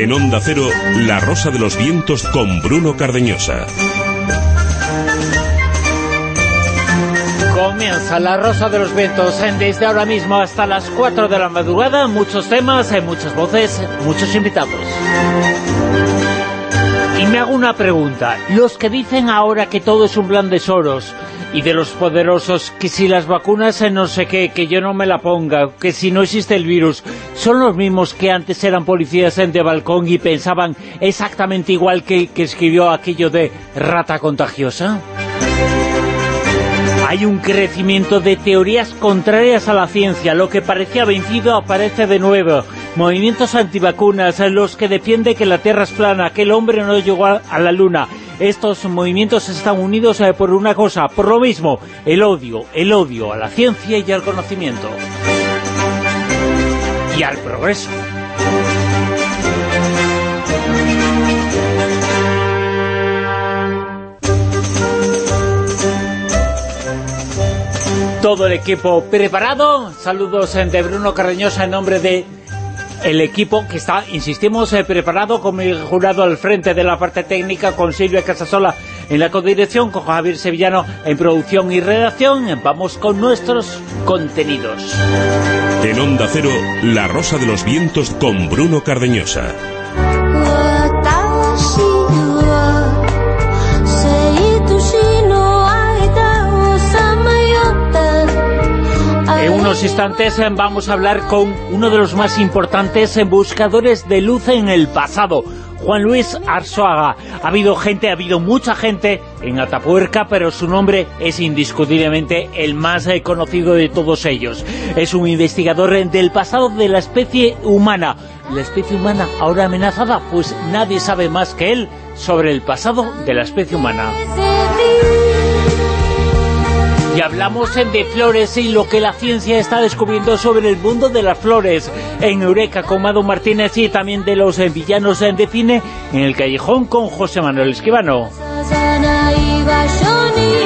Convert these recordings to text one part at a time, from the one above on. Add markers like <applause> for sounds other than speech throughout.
En Onda Cero, La Rosa de los Vientos con Bruno Cardeñosa. Comienza La Rosa de los Vientos desde ahora mismo hasta las 4 de la madrugada. Muchos temas, muchas voces, muchos invitados. Y me hago una pregunta. Los que dicen ahora que todo es un plan de Soros y de los poderosos, que si las vacunas no sé qué, que yo no me la ponga, que si no existe el virus, son los mismos que antes eran policías en de balcón y pensaban exactamente igual que, que escribió aquello de rata contagiosa? Hay un crecimiento de teorías contrarias a la ciencia. Lo que parecía vencido aparece de nuevo. Movimientos antivacunas, los que defienden que la Tierra es plana, que el hombre no llegó a la Luna. Estos movimientos están unidos eh, por una cosa, por lo mismo, el odio, el odio a la ciencia y al conocimiento. Y al progreso. todo el equipo preparado. Saludos de Bruno Carreñosa en nombre de el equipo que está, insistimos, eh, preparado con el jurado al frente de la parte técnica, con Silvia Casasola en la codirección, con Javier Sevillano en producción y redacción. Vamos con nuestros contenidos. En Onda Cero, La Rosa de los Vientos con Bruno Cardeñosa. Instantes eh, vamos a hablar con uno de los más importantes eh, buscadores de luz en el pasado, Juan Luis Arzuaga. Ha habido gente, ha habido mucha gente en Atapuerca, pero su nombre es indiscutiblemente el más eh, conocido de todos ellos. Es un investigador del pasado de la especie humana. ¿La especie humana ahora amenazada? Pues nadie sabe más que él sobre el pasado de la especie humana. Hablamos de flores y lo que la ciencia está descubriendo sobre el mundo de las flores en Eureka con Mado Martínez y también de los villanos de cine en el Callejón con José Manuel Esquivano.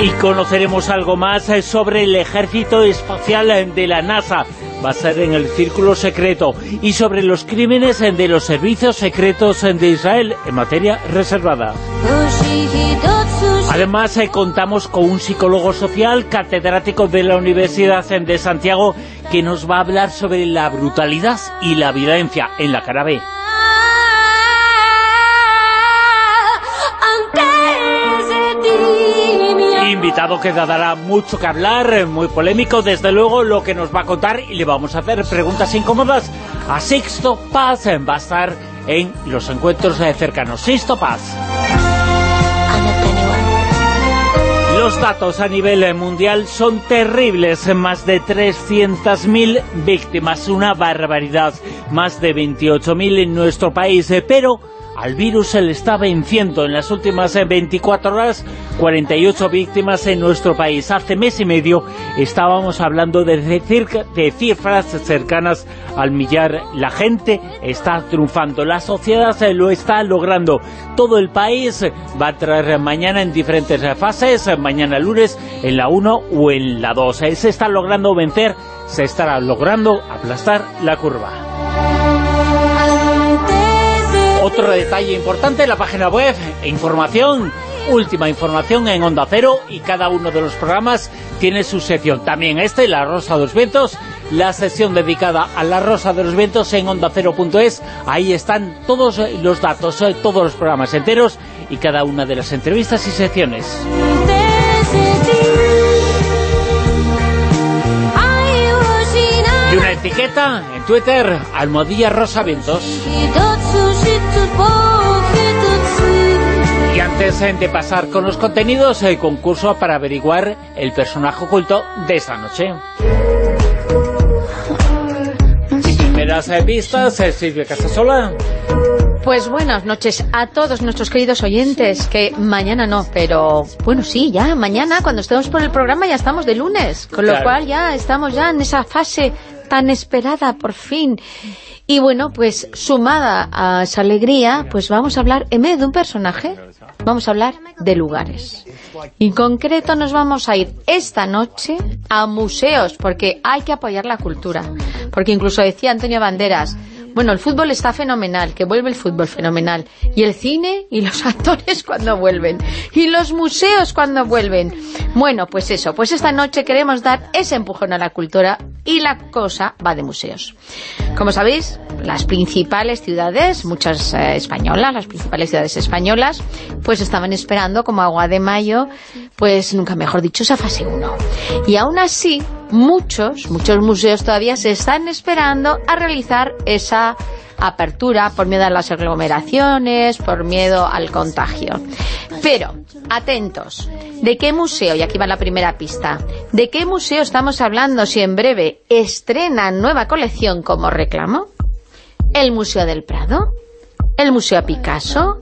Y conoceremos algo más sobre el ejército espacial de la NASA va a ser en el Círculo Secreto y sobre los crímenes de los servicios secretos de Israel en materia reservada. Además, eh, contamos con un psicólogo social catedrático de la Universidad de Santiago que nos va a hablar sobre la brutalidad y la violencia en la cara B. Invitado que dará mucho que hablar, muy polémico, desde luego lo que nos va a contar y le vamos a hacer preguntas incómodas a Sixto Paz, va a estar en los encuentros cercanos. Sixto Paz. Los datos a nivel mundial son terribles, más de 300.000 víctimas, una barbaridad, más de 28.000 en nuestro país, pero al virus se le está venciendo. En las últimas 24 eh, horas, 48 víctimas en nuestro país. Hace mes y medio estábamos hablando de, cifras cercanas al millar. La gente está triunfando, la sociedad se lo está logrando. Todo el país va a traer mañana en diferentes fases, mañana lunes en la 1 o en la 2. Se está logrando vencer, se estará logrando aplastar la curva. Otro detalle importante, la página web, información, última información en Onda Cero y cada uno de los programas tiene su sección. También este, La Rosa de los Vientos, la sección dedicada a La Rosa de los Vientos en ondacero.es. Ahí están todos los datos, eh, todos los programas enteros y cada una de las entrevistas y secciones. Etiqueta en Twitter, Almodilla Rosa Vientos. Y antes de pasar con los contenidos, el concurso para averiguar el personaje oculto de esta noche. Primeras vistas, eh, Silvia Casasola. Pues buenas noches a todos nuestros queridos oyentes, que mañana no, pero bueno, sí, ya mañana cuando estemos por el programa ya estamos de lunes, con lo cual ya estamos ya en esa fase tan esperada por fin. Y bueno, pues sumada a esa alegría, pues vamos a hablar, en medio de un personaje, vamos a hablar de lugares. En concreto nos vamos a ir esta noche a museos, porque hay que apoyar la cultura. Porque incluso decía Antonio Banderas, Bueno, el fútbol está fenomenal, que vuelve el fútbol fenomenal. Y el cine y los <laughs> actores cuando vuelven. Y los museos cuando vuelven. Bueno, pues eso, pues esta noche queremos dar ese empujón a la cultura y la cosa va de museos. Como sabéis, las principales ciudades, muchas eh, españolas, las principales ciudades españolas, pues estaban esperando como agua de mayo, pues nunca mejor dicho, esa fase 1. Y aún así, muchos, muchos museos todavía se están esperando a realizar esa apertura por miedo a las aglomeraciones, por miedo al contagio. Pero, atentos, ¿de qué museo, y aquí va la primera pista, de qué museo estamos hablando si en breve estrenan nueva colección como reclamo? ¿El Museo del Prado? ¿El Museo Picasso?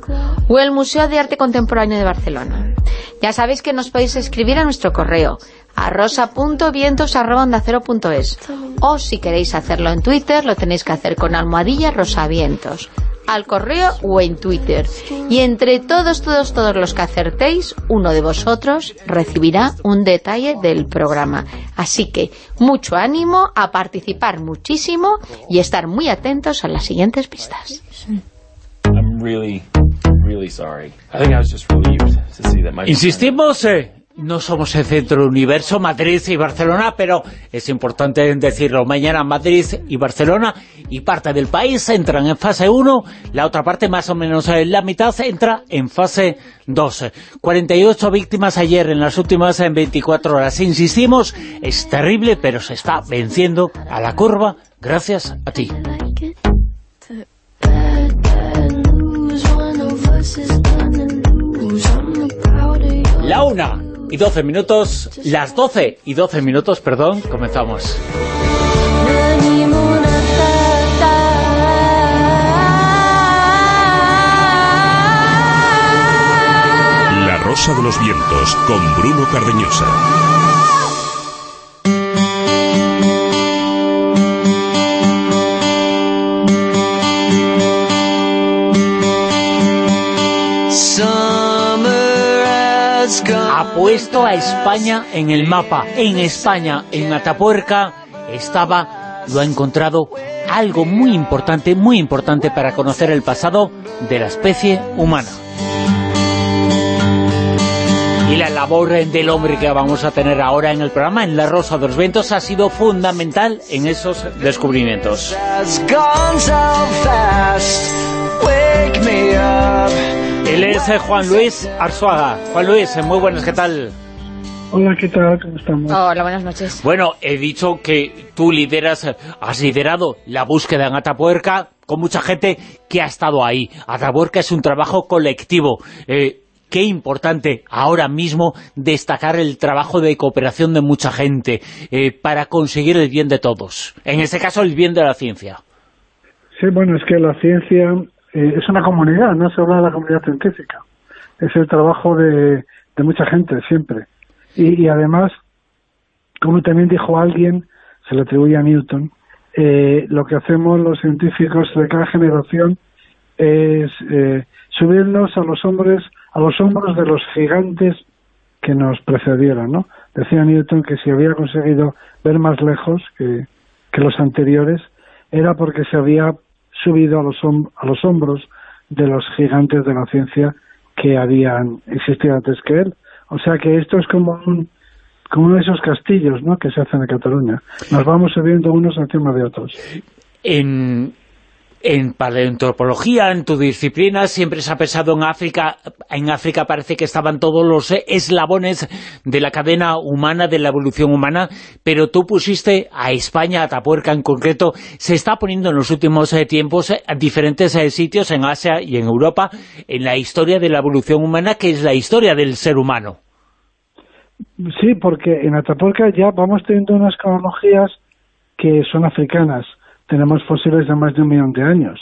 ¿O el Museo de Arte Contemporáneo de Barcelona? Ya sabéis que nos podéis escribir a nuestro correo a rosa.vientos.es o si queréis hacerlo en Twitter lo tenéis que hacer con almohadilla rosavientos al correo o en Twitter. Y entre todos, todos, todos los que acertéis uno de vosotros recibirá un detalle del programa. Así que mucho ánimo a participar muchísimo y estar muy atentos a las siguientes pistas. Insistimos eh, no somos el centro del universo, Madrid y Barcelona, pero es importante decirlo. Mañana Madrid y Barcelona y parte del país entran en fase 1, la otra parte, más o menos en la mitad, entra en fase 2. 48 víctimas ayer en las últimas 24 horas. Insistimos, es terrible, pero se está venciendo a la curva gracias a ti. La una y 12 minutos, las 12 y 12 minutos, perdón, comenzamos. La Rosa de los Vientos, con Bruno Cardeñosa. Puesto a España en el mapa. En España, en Atapuerca, estaba, lo ha encontrado algo muy importante, muy importante para conocer el pasado de la especie humana. Y la labor del hombre que vamos a tener ahora en el programa, en La Rosa de los Vientos, ha sido fundamental en esos descubrimientos. Él es eh, Juan Luis Arzuaga. Juan Luis, eh, muy buenas, ¿qué tal? Hola, ¿qué tal? ¿Cómo estamos? Hola, buenas noches. Bueno, he dicho que tú lideras, eh, has liderado la búsqueda en Atapuerca con mucha gente que ha estado ahí. Atapuerca es un trabajo colectivo. qué importante ahora mismo destacar el trabajo de cooperación de mucha gente para conseguir el bien de todos. En este caso, el bien de la ciencia. Sí, bueno, es que la ciencia eh, es una comunidad, no se habla de la comunidad científica. Es el trabajo de, mucha gente, siempre. Y, además, como también dijo alguien, se le atribuye a Newton, eh, lo que hacemos los científicos de cada generación es eh, subirnos a los hombres, a los hombros de los gigantes que nos precedieron, ¿no? Decía Newton que si había conseguido ver más lejos que, que los anteriores, era porque se había subido a los, a los hombros de los gigantes de la ciencia que habían existido antes que él. O sea que esto es como un, como uno de esos castillos ¿no? que se hacen en Cataluña. Nos vamos subiendo unos encima de otros. En, en paleontropología, en tu disciplina, siempre se ha pensado en África. En África parece que estaban todos los eslabones de la cadena humana, de la evolución humana, pero tú pusiste a España, a Tapuerca en concreto, se está poniendo en los últimos eh, tiempos eh, a diferentes eh, sitios en Asia y en Europa, en la historia de la evolución humana, que es la historia del ser humano. Sí, porque en Atapuerca ya vamos teniendo unas cronologías que son africanas tenemos fósiles de más de un millón de años.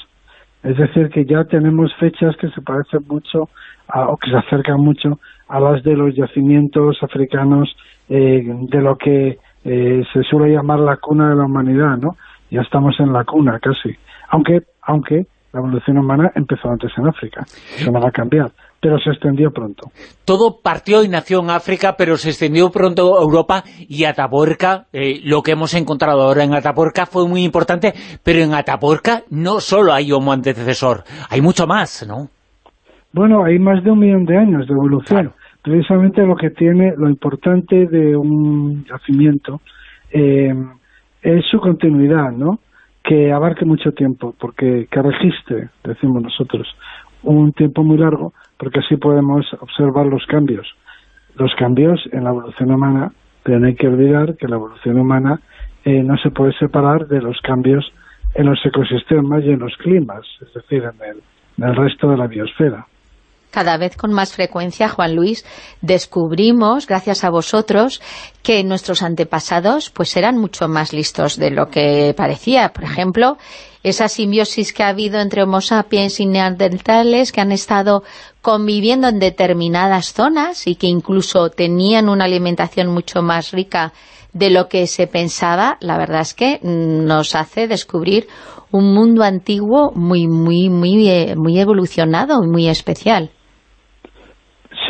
Es decir, que ya tenemos fechas que se parecen mucho o que se acercan mucho a las de los yacimientos africanos eh, de lo que eh, se suele llamar la cuna de la humanidad, ¿no? Ya estamos en la cuna casi. Aunque, aunque la evolución humana empezó antes en África. Eso no va a cambiar. Pero se extendió pronto. Todo partió y nació en África, pero se extendió pronto a Europa y Atapuerca, eh, lo que hemos encontrado ahora en Atapuerca fue muy importante, pero en Atapuerca no solo hay homo antecesor, hay mucho más, ¿no? Bueno, hay más de un millón de años de evolución. Precisamente lo que tiene, lo importante de un yacimiento eh, es su continuidad, ¿no? Que abarque mucho tiempo, porque que registre, decimos nosotros, un tiempo muy largo, porque así podemos observar los cambios. Los cambios en la evolución humana, pero no hay que olvidar que la evolución humana eh, no se puede separar de los cambios en los ecosistemas y en los climas, es decir, en el, en el resto de la biosfera cada vez con más frecuencia, Juan Luis, descubrimos, gracias a vosotros, que nuestros antepasados pues eran mucho más listos de lo que parecía. Por ejemplo, esa simbiosis que ha habido entre Homo sapiens y neandertales que han estado conviviendo en determinadas zonas y que incluso tenían una alimentación mucho más rica de lo que se pensaba, la verdad es que nos hace descubrir un mundo antiguo muy muy muy eh, muy evolucionado y muy especial.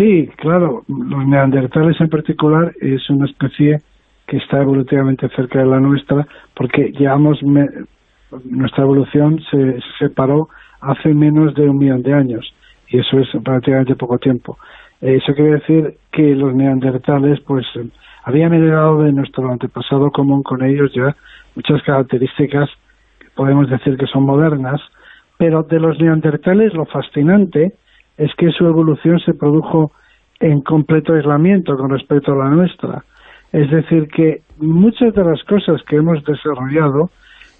Sí, claro, los neandertales en particular es una especie que está evolutivamente cerca de la nuestra porque llevamos nuestra evolución se, separó hace menos de un millón de años y eso es prácticamente poco tiempo. Eso quiere decir que los neandertales pues habían heredado de nuestro antepasado común con ellos ya muchas características que podemos decir que son modernas, pero de los neandertales lo fascinante es que su evolución se produjo en completo aislamiento con respecto a la nuestra. Es decir, que muchas de las cosas que hemos desarrollado,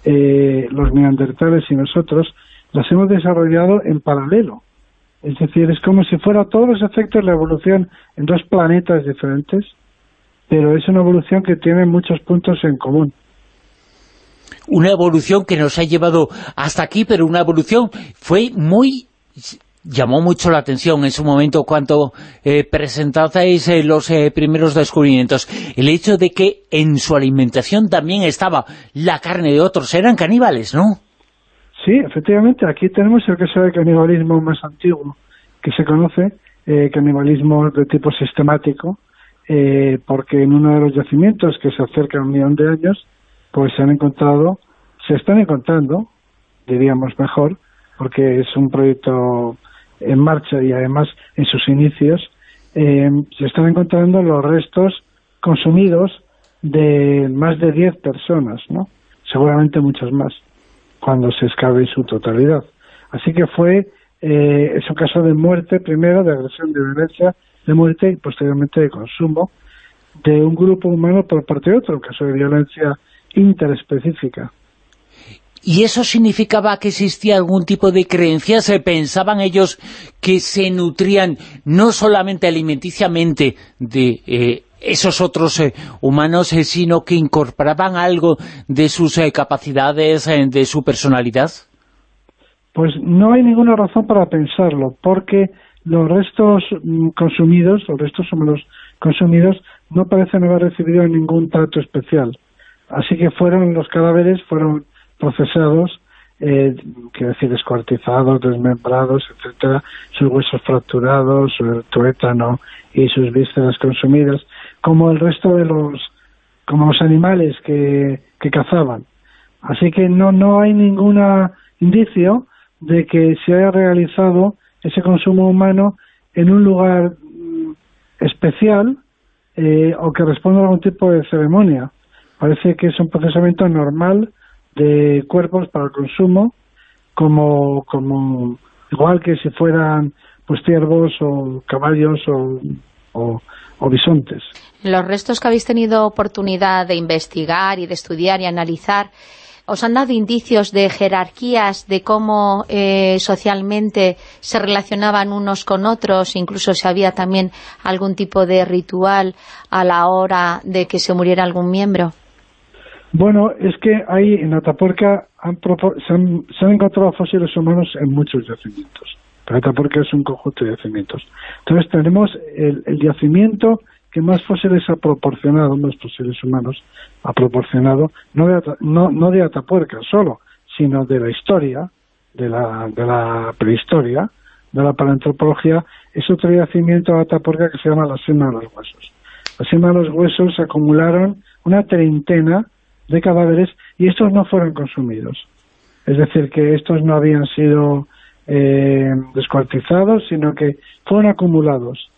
eh, los neandertales y nosotros, las hemos desarrollado en paralelo. Es decir, es como si fuera todos los efectos de la evolución en dos planetas diferentes, pero es una evolución que tiene muchos puntos en común. Una evolución que nos ha llevado hasta aquí, pero una evolución fue muy llamó mucho la atención en su momento cuando eh, presentasteis eh, los eh, primeros descubrimientos. El hecho de que en su alimentación también estaba la carne de otros. Eran caníbales, ¿no? Sí, efectivamente. Aquí tenemos el caso de canibalismo más antiguo que se conoce, canibalismo de tipo sistemático, porque en uno de los yacimientos que se acerca a un millón de años, pues se han encontrado, se están encontrando, diríamos mejor, porque es un proyecto en marcha y además en sus inicios, eh, se están encontrando los restos consumidos de más de 10 personas, ¿no? Seguramente muchas más, cuando se escabe su totalidad. Así que fue eh, es un caso de muerte, primero, de agresión, de violencia, de muerte y posteriormente de consumo de un grupo humano por parte de otro, un caso de violencia interespecífica. ¿Y eso significaba que existía algún tipo de creencia? ¿Se pensaban ellos que se nutrían no solamente alimenticiamente de eh, esos otros eh, humanos, eh, sino que incorporaban algo de sus capacidades, de su personalidad? Pues no hay ninguna razón para pensarlo, porque los restos mm, consumidos, los restos humanos consumidos, no parecen haber recibido ningún trato especial. Así que fueron los cadáveres, fueron procesados, eh, quiero decir, descuartizados, desmembrados, etcétera, sus huesos fracturados, su tuétano y sus vísceras consumidas, como el resto de los, como los animales que, que cazaban. Así que no, no hay ningún indicio de que se haya realizado ese consumo humano en un lugar mm, especial eh, o que responda a algún tipo de ceremonia. Parece que es un procesamiento normal de cuerpos para el consumo como, como igual que si fueran pues ciervos o caballos o, o, bisontes. Los restos que habéis tenido oportunidad de investigar y de estudiar y analizar, ¿os han dado indicios de jerarquías, de cómo eh, socialmente se relacionaban unos con otros, incluso si había también algún tipo de ritual a la hora de que se muriera algún miembro? Bueno, es que ahí en Atapuerca se, han, encontrado fósiles humanos en muchos yacimientos. Pero Atapuerca es un conjunto de yacimientos. Entonces tenemos el, yacimiento que más fósiles ha proporcionado, más fósiles humanos ha proporcionado, no de, no, de Atapuerca solo, sino de la historia, de la, de la prehistoria, de la paleoantropología, es otro yacimiento de Atapuerca que se llama la Sema de los Huesos. La Sema de los Huesos se acumularon una treintena de cadáveres y estos no fueron consumidos. Es decir, que estos no habían sido eh, descuartizados, sino que fueron acumulados.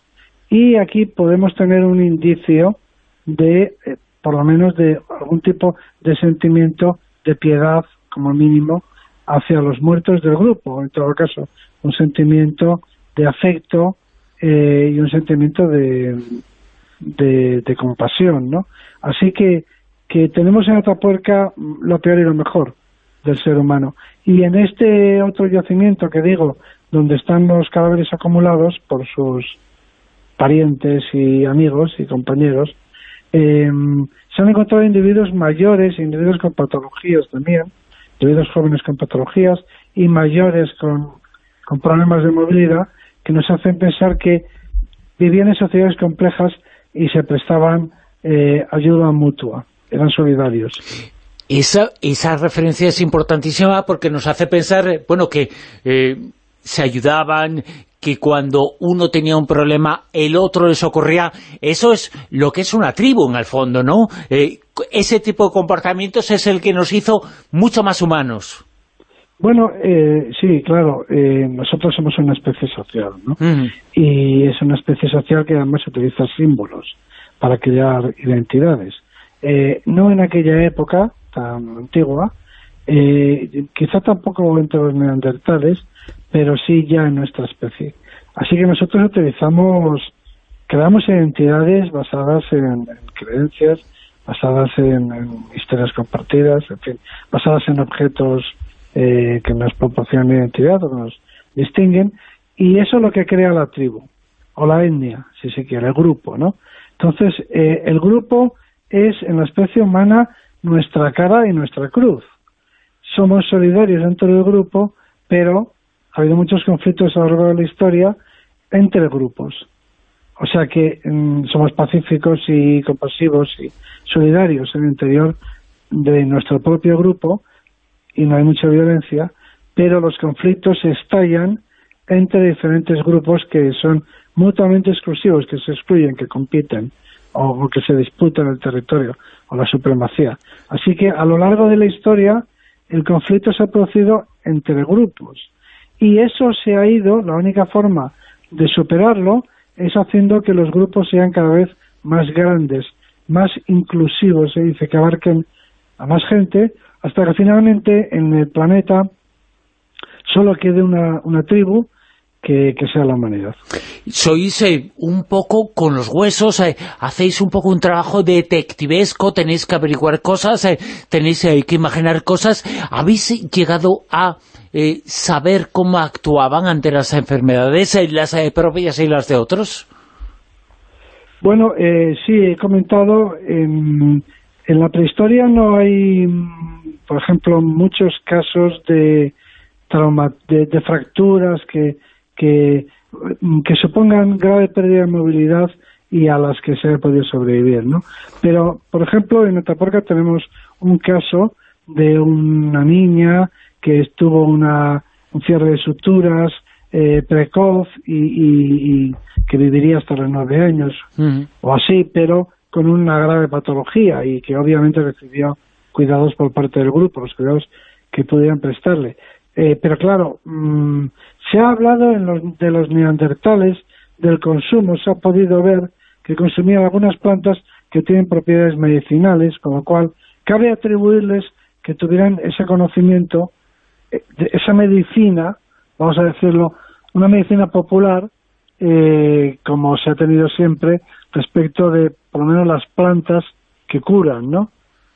Y aquí podemos tener un indicio de, eh, por lo menos, de algún tipo de sentimiento de piedad, como mínimo, hacia los muertos del grupo, en todo caso, un sentimiento de afecto eh, y un sentimiento de, de, compasión, ¿no? Así que, que tenemos en Atapuerca lo peor y lo mejor del ser humano. Y en este otro yacimiento que digo, donde están los cadáveres acumulados por sus parientes y amigos y compañeros, eh, se han encontrado individuos mayores, individuos con patologías también, individuos jóvenes con patologías y mayores con, con problemas de movilidad, que nos hacen pensar que vivían en sociedades complejas y se prestaban eh, ayuda mutua, eran solidarios. Esa, esa referencia es importantísima porque nos hace pensar, bueno, que eh, se ayudaban, que cuando uno tenía un problema, el otro le socorría. Eso es lo que es una tribu, en el fondo, ¿no? Eh, ese tipo de comportamientos es el que nos hizo mucho más humanos. Bueno, eh, sí, claro, eh, nosotros somos una especie social, ¿no? Y es una especie social que además utiliza símbolos para crear identidades. No en aquella época tan antigua, quizá tampoco entre los neandertales, pero sí ya en nuestra especie. Así que nosotros utilizamos, creamos identidades basadas en, creencias, basadas en, historias compartidas, en fin, basadas en objetos eh, que nos proporcionan identidad o nos distinguen, y eso es lo que crea la tribu, o la etnia, si se quiere, el grupo, ¿no? Entonces, eh, el grupo es en la especie humana nuestra cara y nuestra cruz. Somos solidarios dentro del grupo, pero ha habido muchos conflictos a lo largo de la historia entre grupos. O sea que mm, somos pacíficos y compasivos y solidarios en el interior de nuestro propio grupo y no hay mucha violencia, pero los conflictos estallan entre diferentes grupos que son mutuamente exclusivos, que se excluyen, que compiten o que se disputan el territorio o la supremacía. Así que a lo largo de la historia el conflicto se ha producido entre grupos y eso se ha ido, la única forma de superarlo es haciendo que los grupos sean cada vez más grandes, más inclusivos, se dice, que abarquen a más gente, hasta que finalmente en el planeta solo quede una, una tribu que, sea la humanidad. Sois eh, un poco con los huesos, eh, hacéis un poco un trabajo detectivesco, tenéis que averiguar cosas, eh, tenéis que imaginar cosas. ¿Habéis llegado a saber cómo actuaban ante las enfermedades, las propias y las de otros? Bueno, sí, he comentado, en, en la prehistoria no hay, por ejemplo, muchos casos de, trauma, de fracturas que que, que supongan grave pérdida de movilidad y a las que se haya podido sobrevivir, ¿no? Pero, por ejemplo, en Atapuerca tenemos un caso de una niña que estuvo una, un cierre de suturas eh, precoz y, que viviría hasta los nueve años o así, pero con una grave patología y que obviamente recibió cuidados por parte del grupo, los cuidados que pudieran prestarle. Eh, pero claro, mm, se ha hablado en de los neandertales del consumo, se ha podido ver que consumían algunas plantas que tienen propiedades medicinales, con lo cual cabe atribuirles que tuvieran ese conocimiento, eh, esa medicina, vamos a decirlo, una medicina popular, eh, como se ha tenido siempre, respecto de, por lo menos, las plantas que curan, ¿no?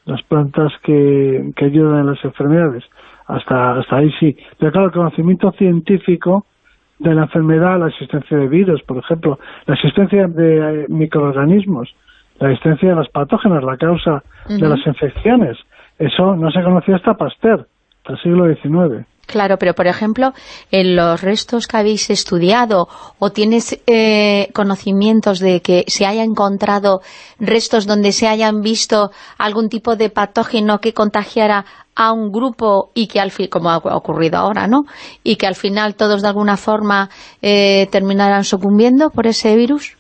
Las plantas que, que ayudan en las enfermedades hasta, hasta ahí sí. Pero claro, el conocimiento científico de la enfermedad, la existencia de virus, por ejemplo, la existencia de eh, microorganismos, la existencia de los patógenos, la causa de las infecciones, eso no se conocía hasta Pasteur, hasta el siglo XIX. Claro, pero por ejemplo, en los restos que habéis estudiado, ¿o tienes eh, conocimientos de que se haya encontrado restos donde se hayan visto algún tipo de patógeno que contagiara a un grupo y que al fin, como ha ocurrido ahora, ¿no? Y que al final todos de alguna forma eh, terminaran sucumbiendo por ese virus?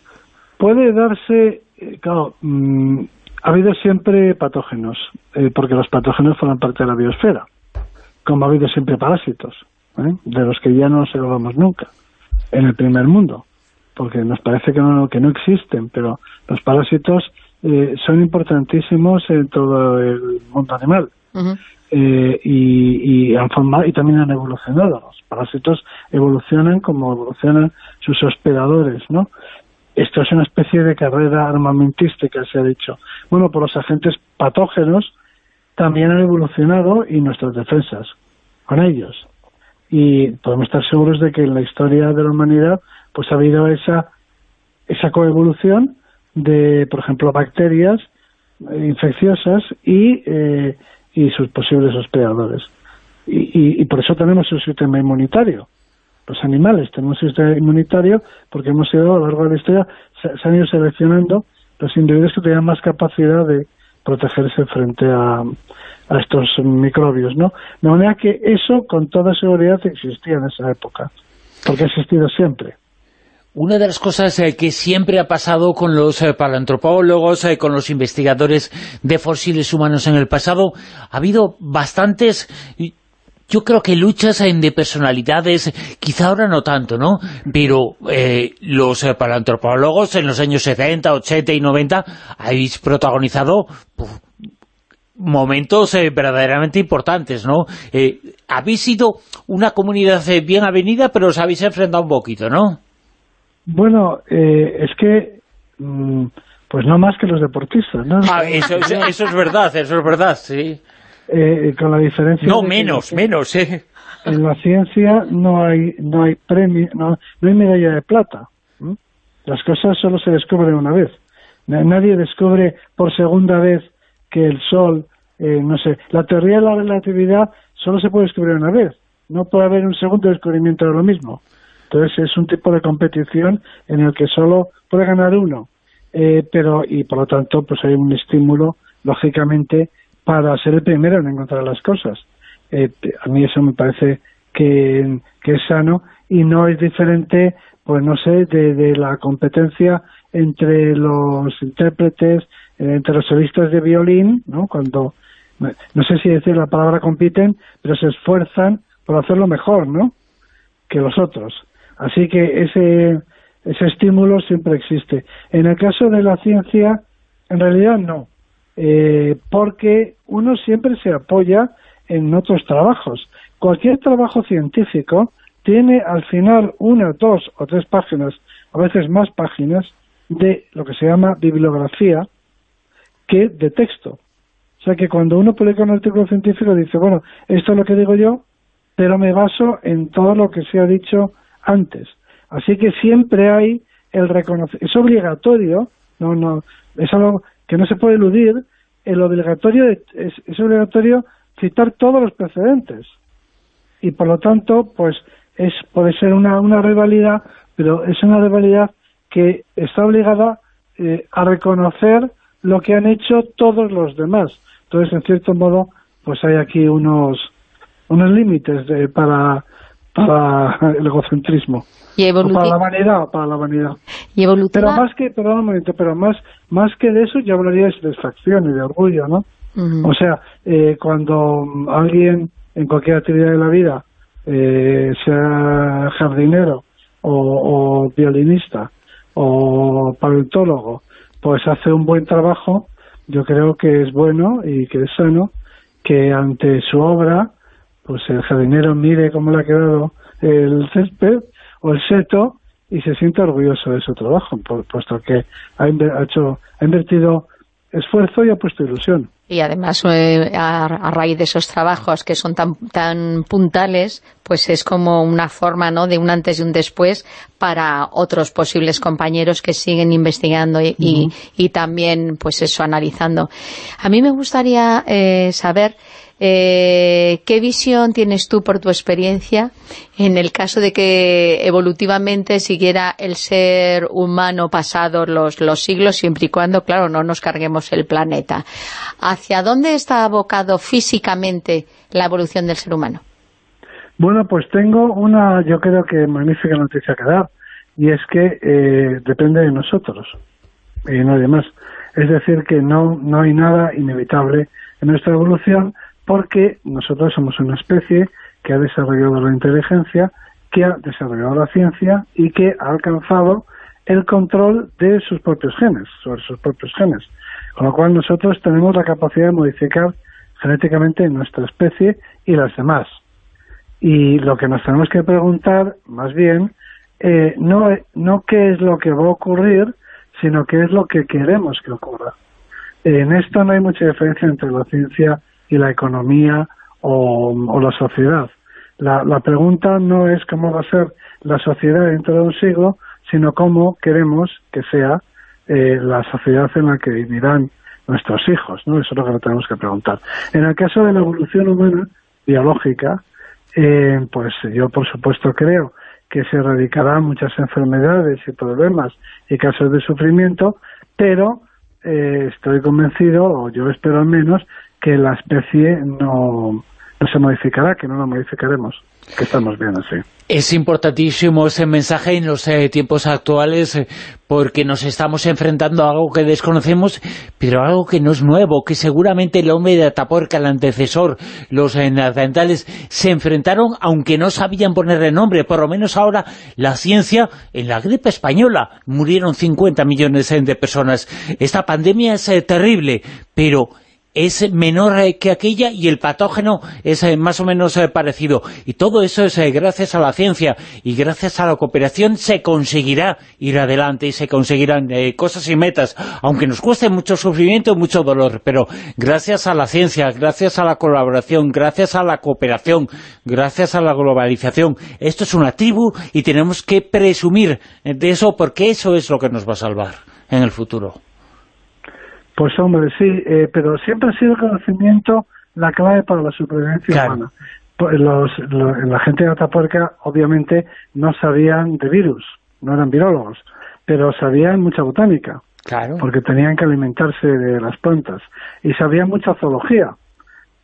Puede darse, eh, claro, mm, ha habido siempre patógenos, porque los patógenos forman parte de la biosfera como ha habido siempre parásitos, ¿eh? de los que ya no nos salvamos nunca, en el primer mundo, porque nos parece que no, que no existen, pero los parásitos eh, son importantísimos en todo el mundo animal. Eh, y, han formado, y también han evolucionado. Los parásitos evolucionan como evolucionan sus hospedadores, ¿no? Esto es una especie de carrera armamentística, se ha dicho. Bueno, por los agentes patógenos también han evolucionado y nuestras defensas con ellos. Y podemos estar seguros de que en la historia de la humanidad pues ha habido esa, esa coevolución de, por ejemplo, bacterias infecciosas y, eh, y sus posibles hospedadores. Y, y, por eso tenemos un sistema inmunitario. Los animales tenemos un sistema inmunitario porque hemos ido a lo largo de la historia, se han ido seleccionando los individuos que tenían más capacidad de, protegerse frente a, estos microbios, ¿no? De manera que eso con toda seguridad existía en esa época, porque ha existido siempre. Una de las cosas eh, que siempre ha pasado con los eh, paleontropólogos, eh, con los investigadores de fósiles humanos en el pasado, ha habido bastantes yo creo que luchas de personalidades, quizá ahora no tanto, ¿no? Pero eh, los eh, paleoantropólogos en los años 70, 80 y 90 habéis protagonizado momentos eh, verdaderamente importantes, ¿no? habéis sido una comunidad bien avenida, pero os habéis enfrentado un poquito, ¿no? Bueno, es que... Mm, pues no más que los deportistas, ¿no? Ah, eso, eso es verdad, eso es verdad, sí. Eh, con la diferencia... No, menos, menos, ¿eh? En la ciencia no hay no hay premio, no, hay medalla de plata. Las cosas solo se descubren una vez. Nadie descubre por segunda vez que el Sol, eh, no sé, la teoría de la relatividad solo se puede descubrir una vez. No puede haber un segundo descubrimiento de lo mismo. Entonces es un tipo de competición en el que solo puede ganar uno. Eh, pero y por lo tanto pues hay un estímulo lógicamente para ser el primero en encontrar las cosas. Eh, a mí eso me parece que, es sano y no es diferente, pues no sé, de, la competencia entre los intérpretes, eh, entre los solistas de violín, ¿no? Cuando, no sé si decir la palabra compiten, pero se esfuerzan por hacerlo mejor, ¿no? Que los otros. Así que ese, ese estímulo siempre existe. En el caso de la ciencia, en realidad no. Eh, porque uno siempre se apoya en otros trabajos. Cualquier trabajo científico tiene al final una, dos o tres páginas, a veces más páginas, de lo que se llama bibliografía que de texto. O sea que cuando uno publica un artículo científico dice, bueno, esto es lo que digo yo, pero me baso en todo lo que se ha dicho antes. Así que siempre hay el reconocimiento. Es obligatorio, no, no, es algo que no se puede eludir, el obligatorio es, es obligatorio citar todos los precedentes. Y por lo tanto pues es puede ser una, una rivalidad pero es una rivalidad que está obligada eh, a reconocer lo que han hecho todos los demás. Entonces en cierto modo pues hay aquí unos unos límites para para el egocentrismo y para la vanidad, para la vanidad. Y Pero más que, perdón un momento, pero más, más que de eso yo hablaría de satisfacción y de orgullo, ¿no? O sea, eh, cuando alguien en cualquier actividad de la vida, eh, sea jardinero o, o violinista o paleontólogo, pues hace un buen trabajo, yo creo que es bueno y que es sano que ante su obra, pues el jardinero mire cómo le ha quedado el césped o el seto y se siente orgulloso de su trabajo, puesto que ha, hecho, ha invertido esfuerzo y ha puesto ilusión. Y además, eh, a, raíz de esos trabajos que son tan, tan puntales, pues es como una forma ¿no? de un antes y un después para otros posibles compañeros que siguen investigando y, y, también, pues eso, analizando. A mí me gustaría eh, saber eh, ¿Qué visión tienes tú por tu experiencia en el caso de que evolutivamente siguiera el ser humano pasado los, los siglos, siempre y cuando, claro, no nos carguemos el planeta? ¿Hacia dónde está abocado físicamente la evolución del ser humano? Bueno, pues tengo una, yo creo que magnífica noticia que dar, y es que eh, depende de nosotros y nadie más. Es decir, que no, no hay nada inevitable en nuestra evolución, porque nosotros somos una especie que ha desarrollado la inteligencia, que ha desarrollado la ciencia y que ha alcanzado el control de sus propios genes, sobre sus propios genes. Con lo cual nosotros tenemos la capacidad de modificar genéticamente nuestra especie y las demás. Y lo que nos tenemos que preguntar, más bien, eh, no, no qué es lo que va a ocurrir, sino qué es lo que queremos que ocurra. En esto no hay mucha diferencia entre la ciencia y la economía o, la sociedad. La, pregunta no es cómo va a ser la sociedad dentro de un siglo, sino cómo queremos que sea eh, la sociedad en la que vivirán nuestros hijos, ¿no? Eso es lo que tenemos que preguntar. En el caso de la evolución humana, biológica, eh, pues yo por supuesto creo que se erradicarán muchas enfermedades y problemas y casos de sufrimiento, pero eh, estoy convencido, o yo espero al menos, que la especie no, no se modificará, que no la modificaremos, que estamos bien así. Es importantísimo ese mensaje en los eh, tiempos actuales eh, porque nos estamos enfrentando a algo que desconocemos, pero algo que no es nuevo, que seguramente el hombre de Atapuerca, el antecesor, los eh, se enfrentaron, aunque no sabían ponerle nombre, por lo menos ahora la ciencia, en la gripe española, murieron 50 millones de personas. Esta pandemia es terrible, pero es menor eh, que aquella y el patógeno es eh, más o menos eh, parecido. Y todo eso es gracias a la ciencia y gracias a la cooperación se conseguirá ir adelante y se conseguirán cosas y metas, aunque nos cueste mucho sufrimiento y mucho dolor, pero gracias a la ciencia, gracias a la colaboración, gracias a la cooperación, gracias a la globalización, esto es una tribu y tenemos que presumir de eso porque eso es lo que nos va a salvar en el futuro. Pues hombre, sí, eh, pero siempre ha sido el conocimiento la clave para la supervivencia humana. Pues los, la gente de Atapuerca obviamente no sabían de virus, no eran virólogos, pero sabían mucha botánica, claro. porque tenían que alimentarse de las plantas, y sabían mucha zoología,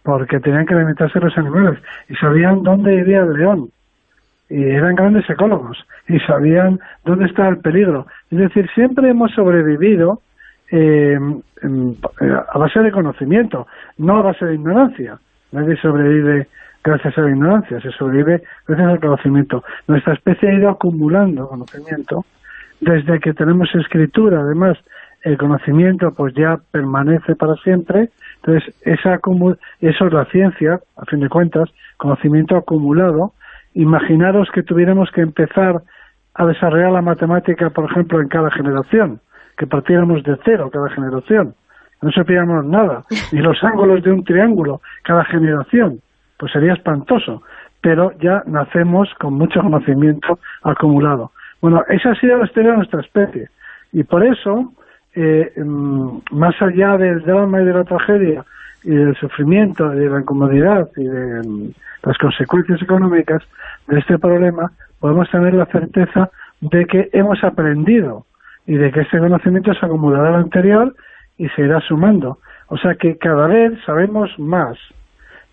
porque tenían que alimentarse de los animales, y sabían dónde vivía el león, y eran grandes ecólogos, y sabían dónde está el peligro. Es decir, siempre hemos sobrevivido eh, a base de conocimiento, no a base de ignorancia. Nadie sobrevive gracias a la ignorancia, se sobrevive gracias al conocimiento. Nuestra especie ha ido acumulando conocimiento desde que tenemos escritura, además el conocimiento pues ya permanece para siempre, entonces esa eso es la ciencia, a fin de cuentas, conocimiento acumulado. Imaginaros que tuviéramos que empezar a desarrollar la matemática, por ejemplo, en cada generación que partiéramos de cero cada generación. No supiéramos nada, ni los ángulos de un triángulo cada generación, pues sería espantoso. Pero ya nacemos con mucho conocimiento acumulado. Bueno, esa ha sido la historia de nuestra especie. Y por eso, eh, mm, más allá del drama y de la tragedia, y del sufrimiento, y de la incomodidad, y de mm, las consecuencias económicas de este problema, podemos tener la certeza de que hemos aprendido y de que este conocimiento se acumulará al anterior y se irá sumando. O sea que cada vez sabemos más,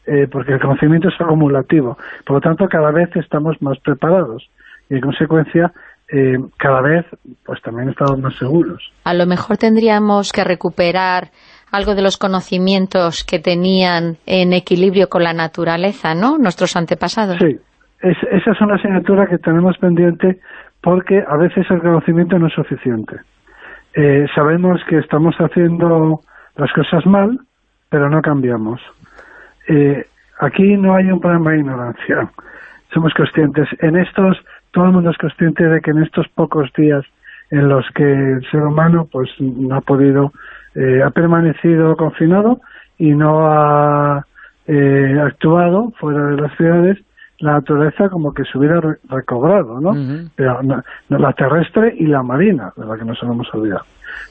eh, porque el conocimiento es acumulativo. Por lo tanto, cada vez estamos más preparados y, en consecuencia, eh, cada vez pues también estamos más seguros. A lo mejor tendríamos que recuperar algo de los conocimientos que tenían en equilibrio con la naturaleza, ¿no?, nuestros antepasados. Sí, esa es una asignatura que tenemos pendiente porque a veces el conocimiento no es suficiente. Eh, sabemos que estamos haciendo las cosas mal, pero no cambiamos. Eh, aquí no hay un problema de ignorancia. Somos conscientes. En estos, todo el mundo es consciente de que en estos pocos días en los que el ser humano pues no ha podido eh, ha permanecido confinado y no ha eh, actuado fuera de las ciudades, la naturaleza como que se hubiera recobrado, ¿no? Pero la terrestre y la marina, de la que nos hemos olvidado.